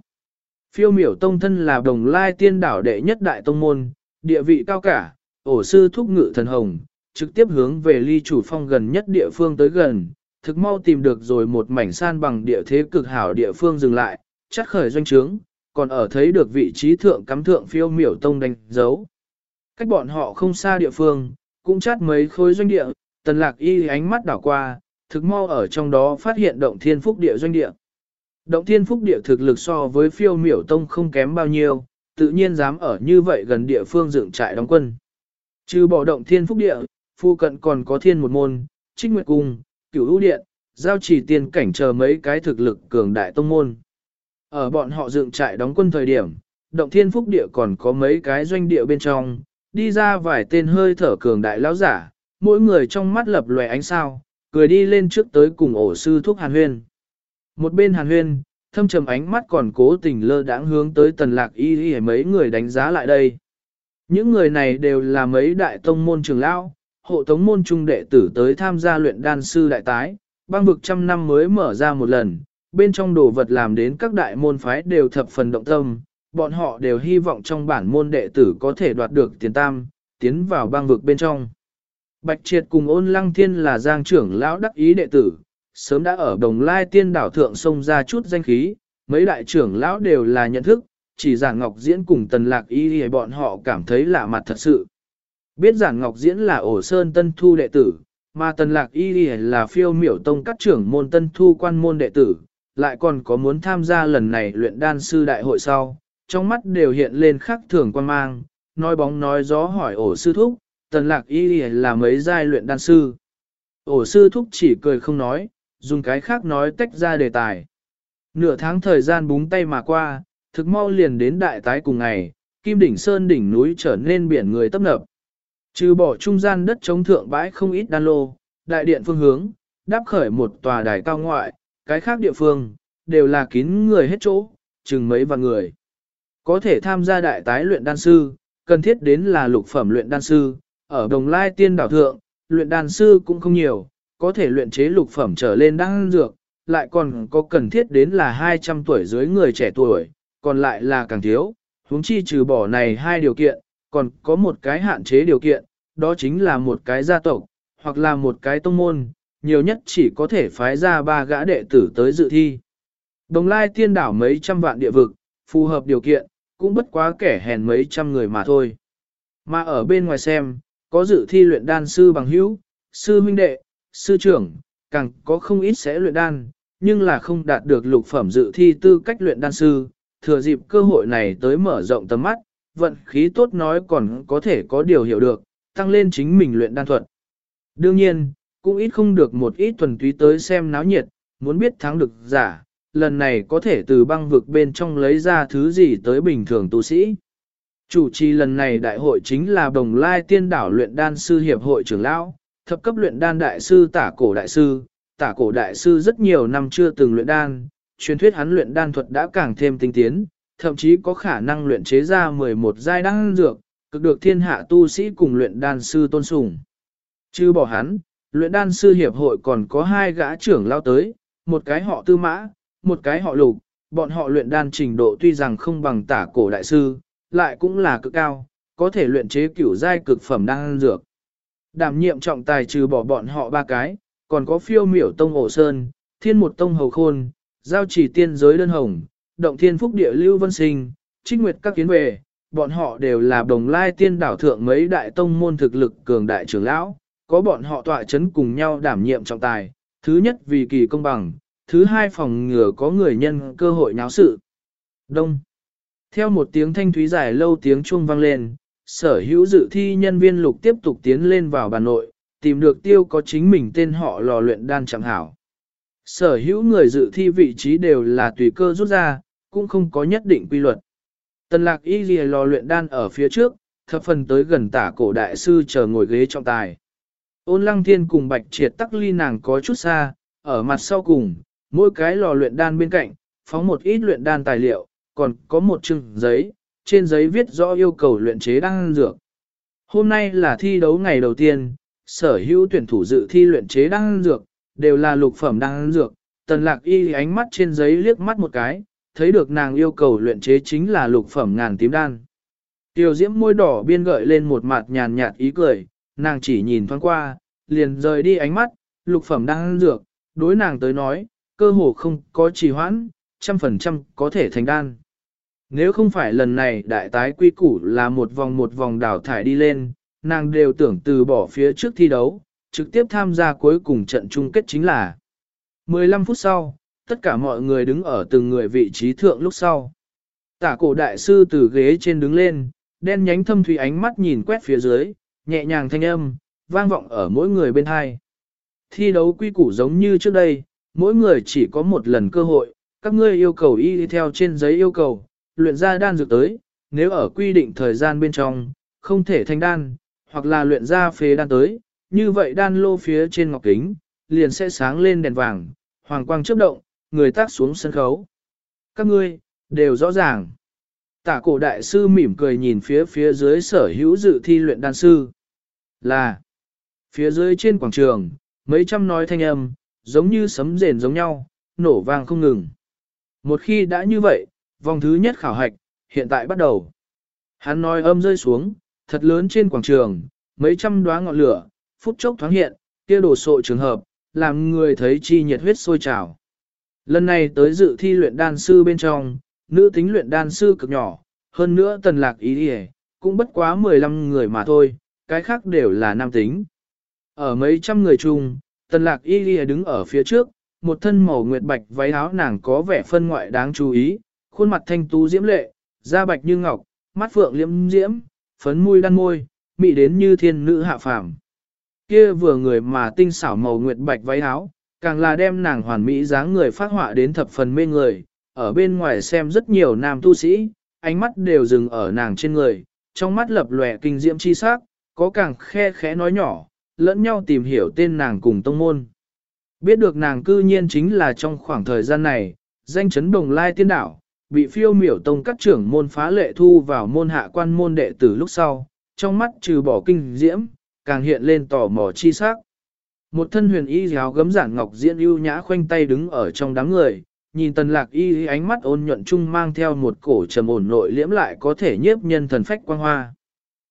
Phiêu miểu tông thân là đồng lai tiên đảo đệ nhất đại tông môn, địa vị cao cả, ổ sư thúc ngự thần hồng, trực tiếp hướng về ly chủ phong gần nhất địa phương tới gần, thực mau tìm được rồi một mảnh san bằng địa thế cực hảo địa phương dừng lại, chắc khởi doanh trướng, còn ở thấy được vị trí thượng cắm thượng phiêu miểu tông đánh dấu. Cách bọn họ không xa địa phương, cũng chát mấy khối doanh địa, tần lạc y ánh mắt đảo qua, thực mau ở trong đó phát hiện động thiên phúc địa doanh địa. Động thiên phúc địa thực lực so với phiêu miểu tông không kém bao nhiêu, tự nhiên dám ở như vậy gần địa phương dựng trại đóng quân. Trừ bỏ động thiên phúc địa, phu cận còn có thiên một môn, trích nguyệt cung, cửu ưu điện, giao chỉ tiền cảnh chờ mấy cái thực lực cường đại tông môn. Ở bọn họ dựng trại đóng quân thời điểm, động thiên phúc địa còn có mấy cái doanh địa bên trong, đi ra vài tên hơi thở cường đại lão giả, mỗi người trong mắt lập lòe ánh sao, cười đi lên trước tới cùng ổ sư thuốc hàn huyên. Một bên hàn huyên, thâm trầm ánh mắt còn cố tình lơ đãng hướng tới tần lạc y y mấy người đánh giá lại đây. Những người này đều là mấy đại tông môn trường lão, hộ tống môn trung đệ tử tới tham gia luyện đan sư đại tái, băng vực trăm năm mới mở ra một lần, bên trong đồ vật làm đến các đại môn phái đều thập phần động tâm, bọn họ đều hy vọng trong bản môn đệ tử có thể đoạt được tiền tam, tiến vào băng vực bên trong. Bạch Triệt cùng ôn lăng thiên là giang trưởng lão đắc ý đệ tử, sớm đã ở đồng lai tiên đảo thượng sông ra chút danh khí, mấy đại trưởng lão đều là nhận thức, chỉ Giả ngọc diễn cùng tần lạc y thì bọn họ cảm thấy lạ mặt thật sự. Biết giản ngọc diễn là ổ sơn tân thu đệ tử, mà tần lạc y thì là phiêu miểu tông các trưởng môn tân thu quan môn đệ tử, lại còn có muốn tham gia lần này luyện đan sư đại hội sau, trong mắt đều hiện lên khắc thường quan mang, nói bóng nói gió hỏi ổ sư thúc, tần lạc y là mấy giai luyện đan sư. Ổ sư thúc chỉ cười không nói, dùng cái khác nói tách ra đề tài. Nửa tháng thời gian búng tay mà qua, thực mau liền đến đại tái cùng ngày, kim đỉnh sơn đỉnh núi trở nên biển người tấp nập. Trừ bỏ trung gian đất chống thượng bãi không ít đan lô, đại điện phương hướng, đáp khởi một tòa đài cao ngoại, cái khác địa phương, đều là kín người hết chỗ, chừng mấy vạn người. Có thể tham gia đại tái luyện đan sư, cần thiết đến là lục phẩm luyện đan sư, ở đồng lai tiên đảo thượng, luyện đan sư cũng không nhiều, có thể luyện chế lục phẩm trở lên đan dược, lại còn có cần thiết đến là 200 tuổi dưới người trẻ tuổi, còn lại là càng thiếu, huống chi trừ bỏ này hai điều kiện, còn có một cái hạn chế điều kiện, đó chính là một cái gia tộc, hoặc là một cái tông môn, nhiều nhất chỉ có thể phái ra ba gã đệ tử tới dự thi. Đồng lai tiên đảo mấy trăm vạn địa vực, phù hợp điều kiện, cũng bất quá kẻ hèn mấy trăm người mà thôi. Mà ở bên ngoài xem, có dự thi luyện đan sư bằng hữu, sư minh đệ, sư trưởng, càng có không ít sẽ luyện đan, nhưng là không đạt được lục phẩm dự thi tư cách luyện đan sư, thừa dịp cơ hội này tới mở rộng tầm mắt, vận khí tốt nói còn có thể có điều hiểu được, tăng lên chính mình luyện đan thuật. Đương nhiên, cũng ít không được một ít thuần túy tới xem náo nhiệt, muốn biết thắng được giả, lần này có thể từ băng vực bên trong lấy ra thứ gì tới bình thường tu sĩ. Chủ trì lần này đại hội chính là Đồng Lai Tiên Đảo Luyện Đan Sư Hiệp hội trưởng lão, thập cấp luyện đan đại sư tả cổ đại sư, tả cổ đại sư rất nhiều năm chưa từng luyện đan, truyền thuyết hắn luyện đan thuật đã càng thêm tinh tiến, thậm chí có khả năng luyện chế ra 11 giai đan dược, cực được thiên hạ tu sĩ cùng luyện đan sư tôn sùng. Chứ bỏ hắn, luyện đan sư hiệp hội còn có hai gã trưởng lao tới, một cái họ tư mã, một cái họ lục, bọn họ luyện đan trình độ tuy rằng không bằng tả cổ đại sư, lại cũng là cực cao, có thể luyện chế cửu giai cực phẩm đan dược. Đảm nhiệm trọng tài trừ bỏ bọn họ ba cái, còn có phiêu miểu tông ổ sơn, thiên một tông hầu khôn, giao chỉ tiên giới đơn hồng, động thiên phúc địa lưu vân sinh, trích nguyệt các kiến về, bọn họ đều là đồng lai tiên đảo thượng mấy đại tông môn thực lực cường đại trưởng lão, có bọn họ tọa chấn cùng nhau đảm nhiệm trọng tài, thứ nhất vì kỳ công bằng, thứ hai phòng ngừa có người nhân cơ hội nháo sự. Đông. Theo một tiếng thanh thúy dài lâu tiếng chuông vang lên, sở hữu dự thi nhân viên lục tiếp tục tiến lên vào bàn nội, tìm được tiêu có chính mình tên họ lò luyện đan chẳng hảo. Sở hữu người dự thi vị trí đều là tùy cơ rút ra, cũng không có nhất định quy luật. Tần lạc y ghi lò luyện đan ở phía trước, thập phần tới gần tả cổ đại sư chờ ngồi ghế trọng tài. Ôn lăng thiên cùng bạch triệt tắc ly nàng có chút xa, ở mặt sau cùng, mỗi cái lò luyện đan bên cạnh, phóng một ít luyện đan tài liệu, còn có một chừng giấy, trên giấy viết rõ yêu cầu luyện chế đan dược. Hôm nay là thi đấu ngày đầu tiên, sở hữu tuyển thủ dự thi luyện chế đan dược, đều là lục phẩm đan dược, tần lạc y ánh mắt trên giấy liếc mắt một cái, thấy được nàng yêu cầu luyện chế chính là lục phẩm ngàn tím đan. Tiểu diễm môi đỏ biên gợi lên một mặt nhàn nhạt ý cười, nàng chỉ nhìn thoáng qua, liền rời đi ánh mắt, lục phẩm đang dược, đối nàng tới nói, cơ hồ không có trì hoãn, trăm phần trăm có thể thành đan. Nếu không phải lần này đại tái quy củ là một vòng một vòng đảo thải đi lên, nàng đều tưởng từ bỏ phía trước thi đấu, trực tiếp tham gia cuối cùng trận chung kết chính là 15 phút sau, tất cả mọi người đứng ở từng người vị trí thượng lúc sau. Tả cổ đại sư từ ghế trên đứng lên, đen nhánh thâm thủy ánh mắt nhìn quét phía dưới, nhẹ nhàng thanh âm, vang vọng ở mỗi người bên hai. Thi đấu quy củ giống như trước đây, mỗi người chỉ có một lần cơ hội, các ngươi yêu cầu y đi theo trên giấy yêu cầu, luyện ra đan dược tới, nếu ở quy định thời gian bên trong, không thể thành đan, hoặc là luyện ra phế đan tới, như vậy đan lô phía trên ngọc kính, liền sẽ sáng lên đèn vàng, hoàng quang chớp động, người tác xuống sân khấu. Các ngươi, đều rõ ràng. Tả cổ đại sư mỉm cười nhìn phía phía dưới sở hữu dự thi luyện đan sư. Là, phía dưới trên quảng trường, mấy trăm nói thanh âm, giống như sấm rền giống nhau, nổ vang không ngừng. Một khi đã như vậy, vòng thứ nhất khảo hạch, hiện tại bắt đầu. Hắn nói âm rơi xuống, thật lớn trên quảng trường, mấy trăm đóa ngọn lửa, phút chốc thoáng hiện, kia đổ sộ trường hợp, làm người thấy chi nhiệt huyết sôi trào. Lần này tới dự thi luyện đan sư bên trong, nữ tính luyện đan sư cực nhỏ, hơn nữa tần lạc ý đi cũng bất quá 15 người mà thôi, cái khác đều là nam tính. Ở mấy trăm người chung, tần lạc y đi đứng ở phía trước, một thân màu nguyệt bạch váy áo nàng có vẻ phân ngoại đáng chú ý, khuôn mặt thanh tú diễm lệ, da bạch như ngọc, mắt phượng liễm diễm, phấn môi đan môi, mị đến như thiên nữ hạ phàm. Kia vừa người mà tinh xảo màu nguyệt bạch váy áo, càng là đem nàng hoàn mỹ dáng người phát họa đến thập phần mê người, ở bên ngoài xem rất nhiều nam tu sĩ, ánh mắt đều dừng ở nàng trên người, trong mắt lập lòe kinh diễm chi sắc, có càng khe khẽ nói nhỏ, lẫn nhau tìm hiểu tên nàng cùng tông môn. Biết được nàng cư nhiên chính là trong khoảng thời gian này, danh chấn đồng lai tiên đảo, bị phiêu miểu tông các trưởng môn phá lệ thu vào môn hạ quan môn đệ tử lúc sau, trong mắt trừ bỏ kinh diễm, càng hiện lên tò mò chi sắc. Một thân huyền y giáo gấm giản ngọc diễn ưu nhã khoanh tay đứng ở trong đám người, nhìn tần lạc y ánh mắt ôn nhuận chung mang theo một cổ trầm ổn nội liễm lại có thể nhiếp nhân thần phách quang hoa.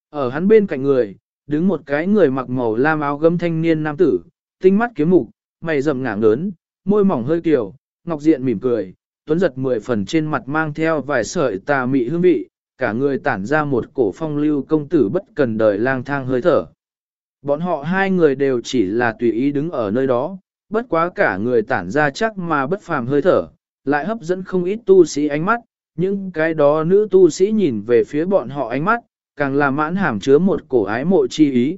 Ở hắn bên cạnh người, đứng một cái người mặc màu lam áo gấm thanh niên nam tử, tinh mắt kiếm mục, mày rậm ngả ngớn, môi mỏng hơi kiều, ngọc diện mỉm cười, tuấn giật mười phần trên mặt mang theo vài sợi tà mị hương vị, cả người tản ra một cổ phong lưu công tử bất cần đời lang thang hơi thở. Bọn họ hai người đều chỉ là tùy ý đứng ở nơi đó, bất quá cả người tản ra chắc mà bất phàm hơi thở, lại hấp dẫn không ít tu sĩ ánh mắt, những cái đó nữ tu sĩ nhìn về phía bọn họ ánh mắt, càng là mãn hàm chứa một cổ ái mộ chi ý.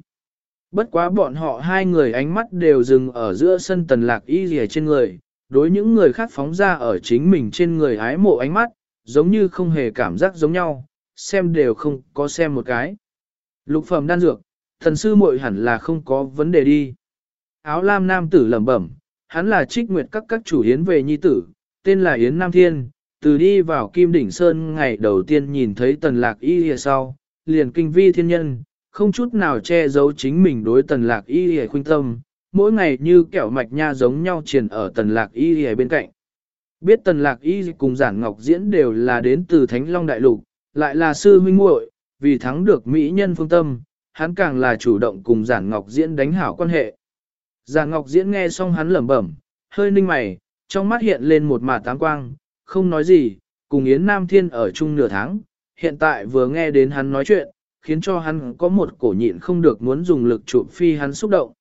Bất quá bọn họ hai người ánh mắt đều dừng ở giữa sân tần lạc y rìa trên người, đối những người khác phóng ra ở chính mình trên người ái mộ ánh mắt, giống như không hề cảm giác giống nhau, xem đều không có xem một cái. Lục phẩm đan dược, thần sư muội hẳn là không có vấn đề đi. Áo lam nam tử lẩm bẩm, hắn là trích nguyệt các các chủ yến về nhi tử, tên là Yến Nam Thiên, từ đi vào Kim Đỉnh Sơn ngày đầu tiên nhìn thấy tần lạc y hìa sau, liền kinh vi thiên nhân, không chút nào che giấu chính mình đối tần lạc y hìa khuyên tâm, mỗi ngày như kẹo mạch nha giống nhau triền ở tần lạc y hìa bên cạnh. Biết tần lạc y cùng giản ngọc diễn đều là đến từ Thánh Long Đại Lục, lại là sư huynh muội vì thắng được mỹ nhân phương tâm, hắn càng là chủ động cùng giản ngọc diễn đánh hảo quan hệ. Giản ngọc diễn nghe xong hắn lẩm bẩm, hơi ninh mày, trong mắt hiện lên một mả táng quang, không nói gì, cùng Yến Nam Thiên ở chung nửa tháng, hiện tại vừa nghe đến hắn nói chuyện, khiến cho hắn có một cổ nhịn không được muốn dùng lực chụp phi hắn xúc động.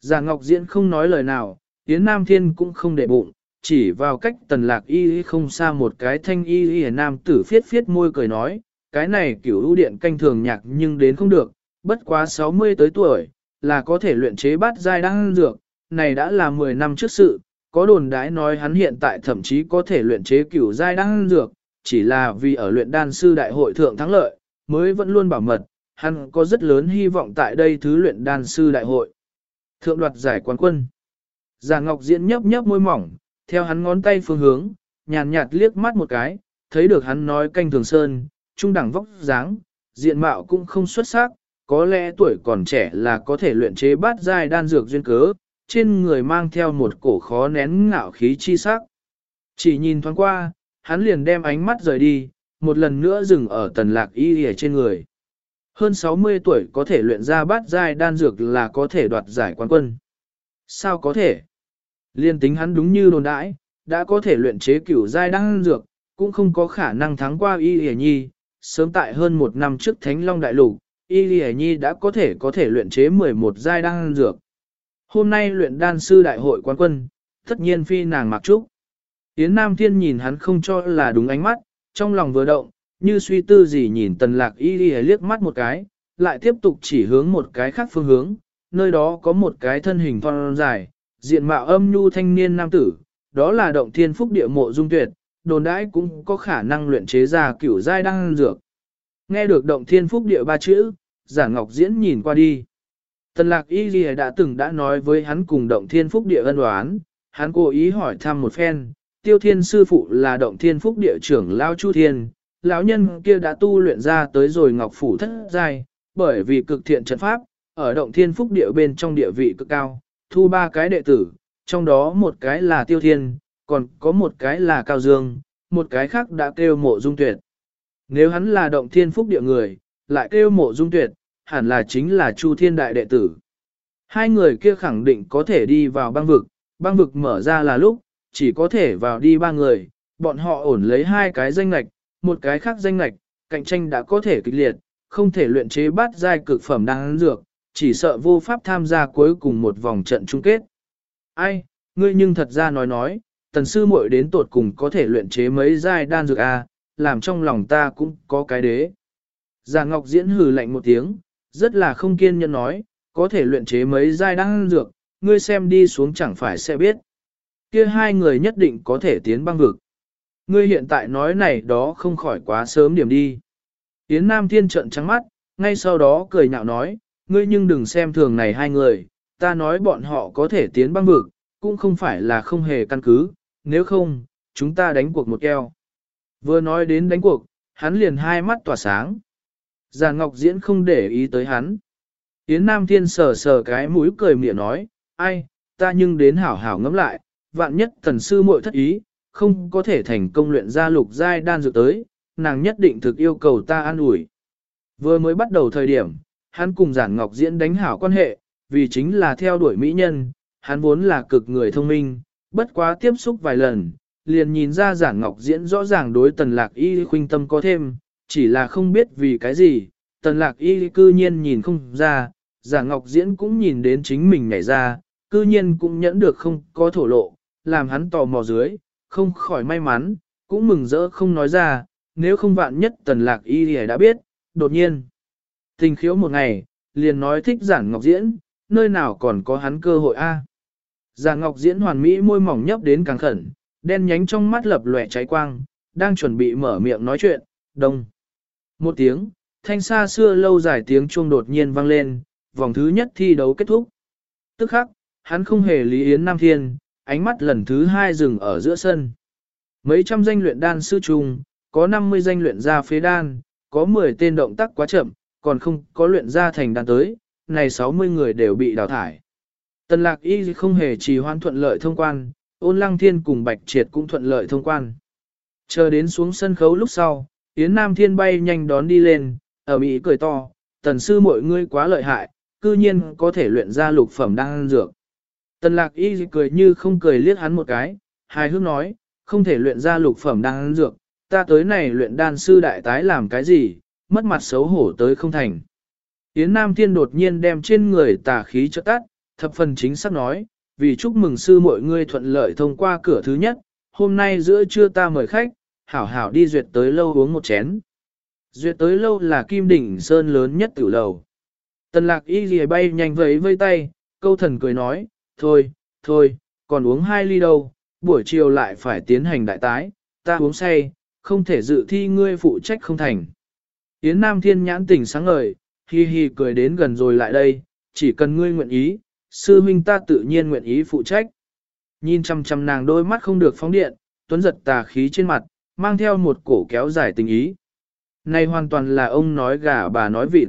Giản Ngọc Diễn không nói lời nào, Yến Nam Thiên cũng không để bụng, chỉ vào cách tần lạc y không xa một cái thanh y y nam tử phiết phiết môi cười nói, cái này kiểu ưu điện canh thường nhạc nhưng đến không được, bất quá 60 tới tuổi, là có thể luyện chế bát giai đan dược, này đã là 10 năm trước sự, có đồn đãi nói hắn hiện tại thậm chí có thể luyện chế cửu giai đan dược, chỉ là vì ở luyện đan sư đại hội thượng thắng lợi, mới vẫn luôn bảo mật, hắn có rất lớn hy vọng tại đây thứ luyện đan sư đại hội. Thượng đoạt giải quán quân. Già Ngọc Diễn nhấp nhấp môi mỏng, theo hắn ngón tay phương hướng, nhàn nhạt liếc mắt một cái, thấy được hắn nói canh thường sơn, trung đẳng vóc dáng, diện mạo cũng không xuất sắc, có lẽ tuổi còn trẻ là có thể luyện chế bát giai đan dược duyên cớ, trên người mang theo một cổ khó nén ngạo khí chi sắc. Chỉ nhìn thoáng qua, hắn liền đem ánh mắt rời đi, một lần nữa dừng ở tần lạc y ở trên người. Hơn 60 tuổi có thể luyện ra bát giai đan dược là có thể đoạt giải quán quân. Sao có thể? Liên tính hắn đúng như đồn đãi, đã có thể luyện chế cửu giai đan dược, cũng không có khả năng thắng qua y y nhi. Sớm tại hơn một năm trước Thánh Long Đại Lục, y Lì nhi đã có thể có thể luyện chế 11 giai đan dược. Hôm nay luyện đan sư đại hội quán quân, tất nhiên phi nàng mặc trúc. Yến Nam Thiên nhìn hắn không cho là đúng ánh mắt, trong lòng vừa động, như suy tư gì nhìn tần lạc y Lì liếc mắt một cái, lại tiếp tục chỉ hướng một cái khác phương hướng, nơi đó có một cái thân hình thon dài, diện mạo âm nhu thanh niên nam tử, đó là động thiên phúc địa mộ dung tuyệt, đồn đãi cũng có khả năng luyện chế ra cửu giai đan dược. Nghe được động thiên phúc địa ba chữ, giả ngọc diễn nhìn qua đi. Tần lạc y ghi đã từng đã nói với hắn cùng động thiên phúc địa ân đoán, hắn cố ý hỏi thăm một phen, tiêu thiên sư phụ là động thiên phúc địa trưởng Lao Chu Thiên, lão nhân kia đã tu luyện ra tới rồi ngọc phủ thất giai, bởi vì cực thiện trận pháp, ở động thiên phúc địa bên trong địa vị cực cao, thu ba cái đệ tử, trong đó một cái là tiêu thiên, còn có một cái là cao dương, một cái khác đã kêu mộ dung tuyệt. Nếu hắn là động thiên phúc địa người, lại kêu mộ dung tuyệt, hẳn là chính là Chu Thiên Đại đệ tử. Hai người kia khẳng định có thể đi vào băng vực, băng vực mở ra là lúc, chỉ có thể vào đi ba người, bọn họ ổn lấy hai cái danh lạch, một cái khác danh lạch, cạnh tranh đã có thể kịch liệt, không thể luyện chế bát giai cực phẩm đang dược, chỉ sợ vô pháp tham gia cuối cùng một vòng trận chung kết. Ai, ngươi nhưng thật ra nói nói, tần sư muội đến tột cùng có thể luyện chế mấy giai đan dược a, à, làm trong lòng ta cũng có cái đế. Già Ngọc diễn hừ lạnh một tiếng, rất là không kiên nhẫn nói, có thể luyện chế mấy giai đan dược, ngươi xem đi xuống chẳng phải sẽ biết. Kia hai người nhất định có thể tiến băng vực. Ngươi hiện tại nói này đó không khỏi quá sớm điểm đi. Yến Nam Thiên trợn trắng mắt, ngay sau đó cười nhạo nói, ngươi nhưng đừng xem thường này hai người, ta nói bọn họ có thể tiến băng vực, cũng không phải là không hề căn cứ, nếu không, chúng ta đánh cuộc một keo. Vừa nói đến đánh cuộc, hắn liền hai mắt tỏa sáng. Già Ngọc Diễn không để ý tới hắn. Yến Nam Thiên sờ sờ cái mũi cười miệng nói, ai, ta nhưng đến hảo hảo ngẫm lại, vạn nhất thần sư muội thất ý, không có thể thành công luyện ra lục giai đan dược tới, nàng nhất định thực yêu cầu ta an ủi. Vừa mới bắt đầu thời điểm, hắn cùng Giản Ngọc Diễn đánh hảo quan hệ, vì chính là theo đuổi mỹ nhân, hắn vốn là cực người thông minh, bất quá tiếp xúc vài lần, liền nhìn ra Giản Ngọc Diễn rõ ràng đối tần lạc y khuynh tâm có thêm, chỉ là không biết vì cái gì, tần lạc y cư nhiên nhìn không ra, giản ngọc diễn cũng nhìn đến chính mình nhảy ra, cư nhiên cũng nhẫn được không có thổ lộ, làm hắn tò mò dưới, không khỏi may mắn, cũng mừng rỡ không nói ra, nếu không vạn nhất tần lạc y thì đã biết, đột nhiên. Tình khiếu một ngày, liền nói thích giản ngọc diễn, nơi nào còn có hắn cơ hội a Giản ngọc diễn hoàn mỹ môi mỏng nhấp đến càng khẩn, đen nhánh trong mắt lập lòe cháy quang, đang chuẩn bị mở miệng nói chuyện, đông. Một tiếng, thanh xa xưa lâu dài tiếng chuông đột nhiên vang lên, vòng thứ nhất thi đấu kết thúc. Tức khắc, hắn không hề lý yến Nam Thiên, ánh mắt lần thứ hai dừng ở giữa sân. Mấy trăm danh luyện đan sư trùng, có 50 danh luyện ra phế đan, có 10 tên động tác quá chậm, còn không có luyện ra thành đan tới, này 60 người đều bị đào thải. Tần lạc y không hề trì hoãn thuận lợi thông quan, ôn lăng thiên cùng bạch triệt cũng thuận lợi thông quan. Chờ đến xuống sân khấu lúc sau, Yến Nam Thiên bay nhanh đón đi lên, ở Mỹ cười to, tần sư mọi ngươi quá lợi hại, cư nhiên có thể luyện ra lục phẩm đan dược. Tần lạc y cười như không cười liếc hắn một cái, hài hước nói, không thể luyện ra lục phẩm đan dược, ta tới này luyện đan sư đại tái làm cái gì, mất mặt xấu hổ tới không thành. Yến Nam Thiên đột nhiên đem trên người tà khí cho tắt, thập phần chính xác nói, vì chúc mừng sư mọi người thuận lợi thông qua cửa thứ nhất, hôm nay giữa trưa ta mời khách, hảo hảo đi duyệt tới lâu uống một chén. Duyệt tới lâu là kim đỉnh sơn lớn nhất tiểu lầu. Tần lạc y lìa bay nhanh vẫy vây tay, câu thần cười nói, thôi, thôi, còn uống hai ly đâu, buổi chiều lại phải tiến hành đại tái, ta uống say, không thể dự thi ngươi phụ trách không thành. Yến Nam Thiên nhãn tỉnh sáng ngời, hi hi cười đến gần rồi lại đây, chỉ cần ngươi nguyện ý, sư huynh ta tự nhiên nguyện ý phụ trách. Nhìn chăm chăm nàng đôi mắt không được phóng điện, tuấn giật tà khí trên mặt, mang theo một cổ kéo dài tình ý. Này hoàn toàn là ông nói gà bà nói vịt.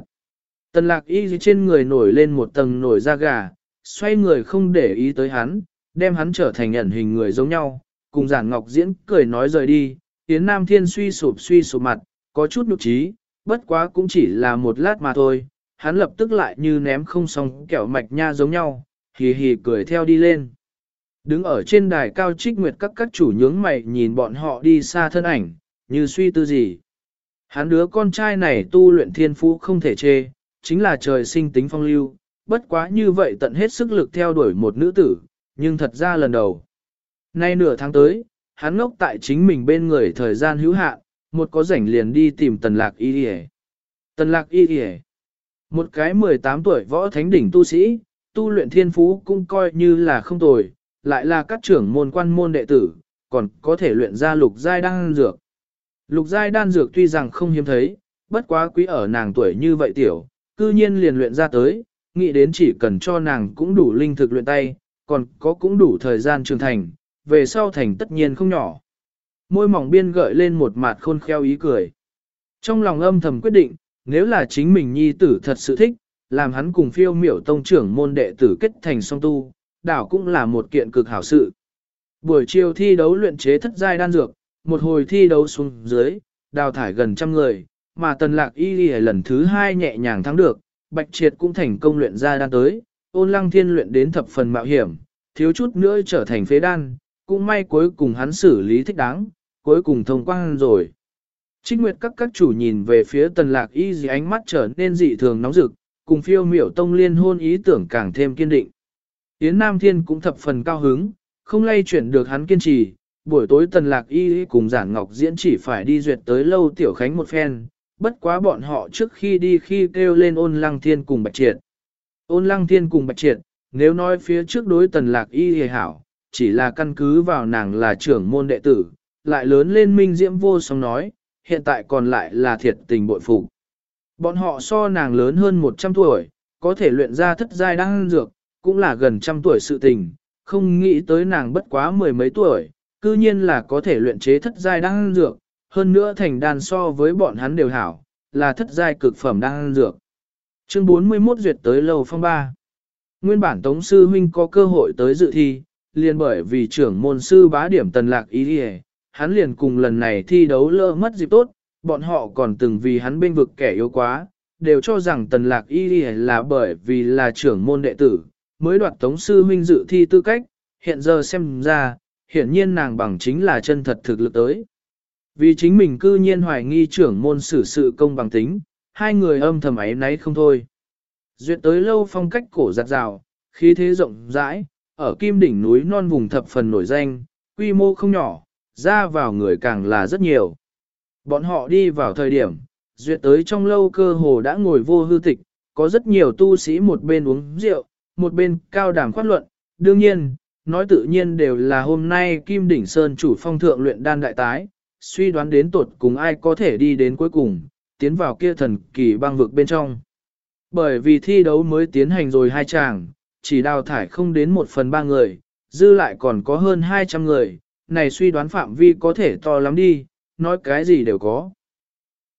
Tần lạc y trên người nổi lên một tầng nổi da gà, xoay người không để ý tới hắn, đem hắn trở thành ẩn hình người giống nhau, cùng giản ngọc diễn cười nói rời đi, Yến Nam Thiên suy sụp suy sụp mặt, có chút nụ trí, bất quá cũng chỉ là một lát mà thôi, hắn lập tức lại như ném không xong kẹo mạch nha giống nhau, hì hì cười theo đi lên. Đứng ở trên đài cao trích nguyệt các các chủ nhướng mày nhìn bọn họ đi xa thân ảnh, như suy tư gì. Hắn đứa con trai này tu luyện thiên phú không thể chê, chính là trời sinh tính phong lưu, bất quá như vậy tận hết sức lực theo đuổi một nữ tử, nhưng thật ra lần đầu. Nay nửa tháng tới, hắn ngốc tại chính mình bên người thời gian hữu hạn, một có rảnh liền đi tìm tần lạc y đi Tần lạc y đi một cái 18 tuổi võ thánh đỉnh tu sĩ, tu luyện thiên phú cũng coi như là không tồi, lại là các trưởng môn quan môn đệ tử, còn có thể luyện ra lục giai đan dược. Lục giai đan dược tuy rằng không hiếm thấy, bất quá quý ở nàng tuổi như vậy tiểu, cư nhiên liền luyện ra tới, nghĩ đến chỉ cần cho nàng cũng đủ linh thực luyện tay, còn có cũng đủ thời gian trưởng thành, về sau thành tất nhiên không nhỏ. Môi mỏng biên gợi lên một mặt khôn khéo ý cười. Trong lòng âm thầm quyết định, nếu là chính mình nhi tử thật sự thích, làm hắn cùng phiêu miểu tông trưởng môn đệ tử kết thành song tu, đảo cũng là một kiện cực hảo sự. Buổi chiều thi đấu luyện chế thất giai đan dược, một hồi thi đấu xuống dưới, đào thải gần trăm người, mà tần lạc y đi lần thứ hai nhẹ nhàng thắng được, bạch triệt cũng thành công luyện ra đan tới, ôn lăng thiên luyện đến thập phần mạo hiểm, thiếu chút nữa trở thành phế đan, cũng may cuối cùng hắn xử lý thích đáng, cuối cùng thông quang rồi. Trích Nguyệt các các chủ nhìn về phía tần lạc y gì ánh mắt trở nên dị thường nóng rực, cùng phiêu miểu tông liên hôn ý tưởng càng thêm kiên định. Yến Nam Thiên cũng thập phần cao hứng, không lay chuyển được hắn kiên trì, buổi tối tần lạc y cùng giản ngọc diễn chỉ phải đi duyệt tới lâu tiểu khánh một phen, bất quá bọn họ trước khi đi khi kêu lên ôn lăng thiên cùng bạch triệt. Ôn lăng thiên cùng bạch triệt, nếu nói phía trước đối tần lạc y hề hảo, chỉ là căn cứ vào nàng là trưởng môn đệ tử, lại lớn lên minh diễm vô song nói, hiện tại còn lại là thiệt tình bội phục. Bọn họ so nàng lớn hơn 100 tuổi, có thể luyện ra thất giai đang dược, cũng là gần trăm tuổi sự tình, không nghĩ tới nàng bất quá mười mấy tuổi, cư nhiên là có thể luyện chế thất giai đang dược, hơn nữa thành đàn so với bọn hắn đều hảo, là thất giai cực phẩm đang dược. Chương 41 duyệt tới lầu phong ba. Nguyên bản Tống Sư Huynh có cơ hội tới dự thi, liền bởi vì trưởng môn sư bá điểm tần lạc ý đi hắn liền cùng lần này thi đấu lỡ mất dịp tốt, bọn họ còn từng vì hắn bên vực kẻ yếu quá, đều cho rằng tần lạc y là bởi vì là trưởng môn đệ tử, mới đoạt tống sư huynh dự thi tư cách, hiện giờ xem ra, hiển nhiên nàng bằng chính là chân thật thực lực tới. Vì chính mình cư nhiên hoài nghi trưởng môn xử sự công bằng tính, hai người âm thầm ấy nấy không thôi. Duyệt tới lâu phong cách cổ giặt rào, khí thế rộng rãi, ở kim đỉnh núi non vùng thập phần nổi danh, quy mô không nhỏ, ra vào người càng là rất nhiều. Bọn họ đi vào thời điểm, duyệt tới trong lâu cơ hồ đã ngồi vô hư tịch, có rất nhiều tu sĩ một bên uống rượu, một bên cao đàm khoát luận, đương nhiên, nói tự nhiên đều là hôm nay Kim Đỉnh Sơn chủ phong thượng luyện đan đại tái, suy đoán đến tột cùng ai có thể đi đến cuối cùng, tiến vào kia thần kỳ băng vực bên trong. Bởi vì thi đấu mới tiến hành rồi hai chàng, chỉ đào thải không đến một phần ba người, dư lại còn có hơn 200 người, này suy đoán phạm vi có thể to lắm đi, nói cái gì đều có.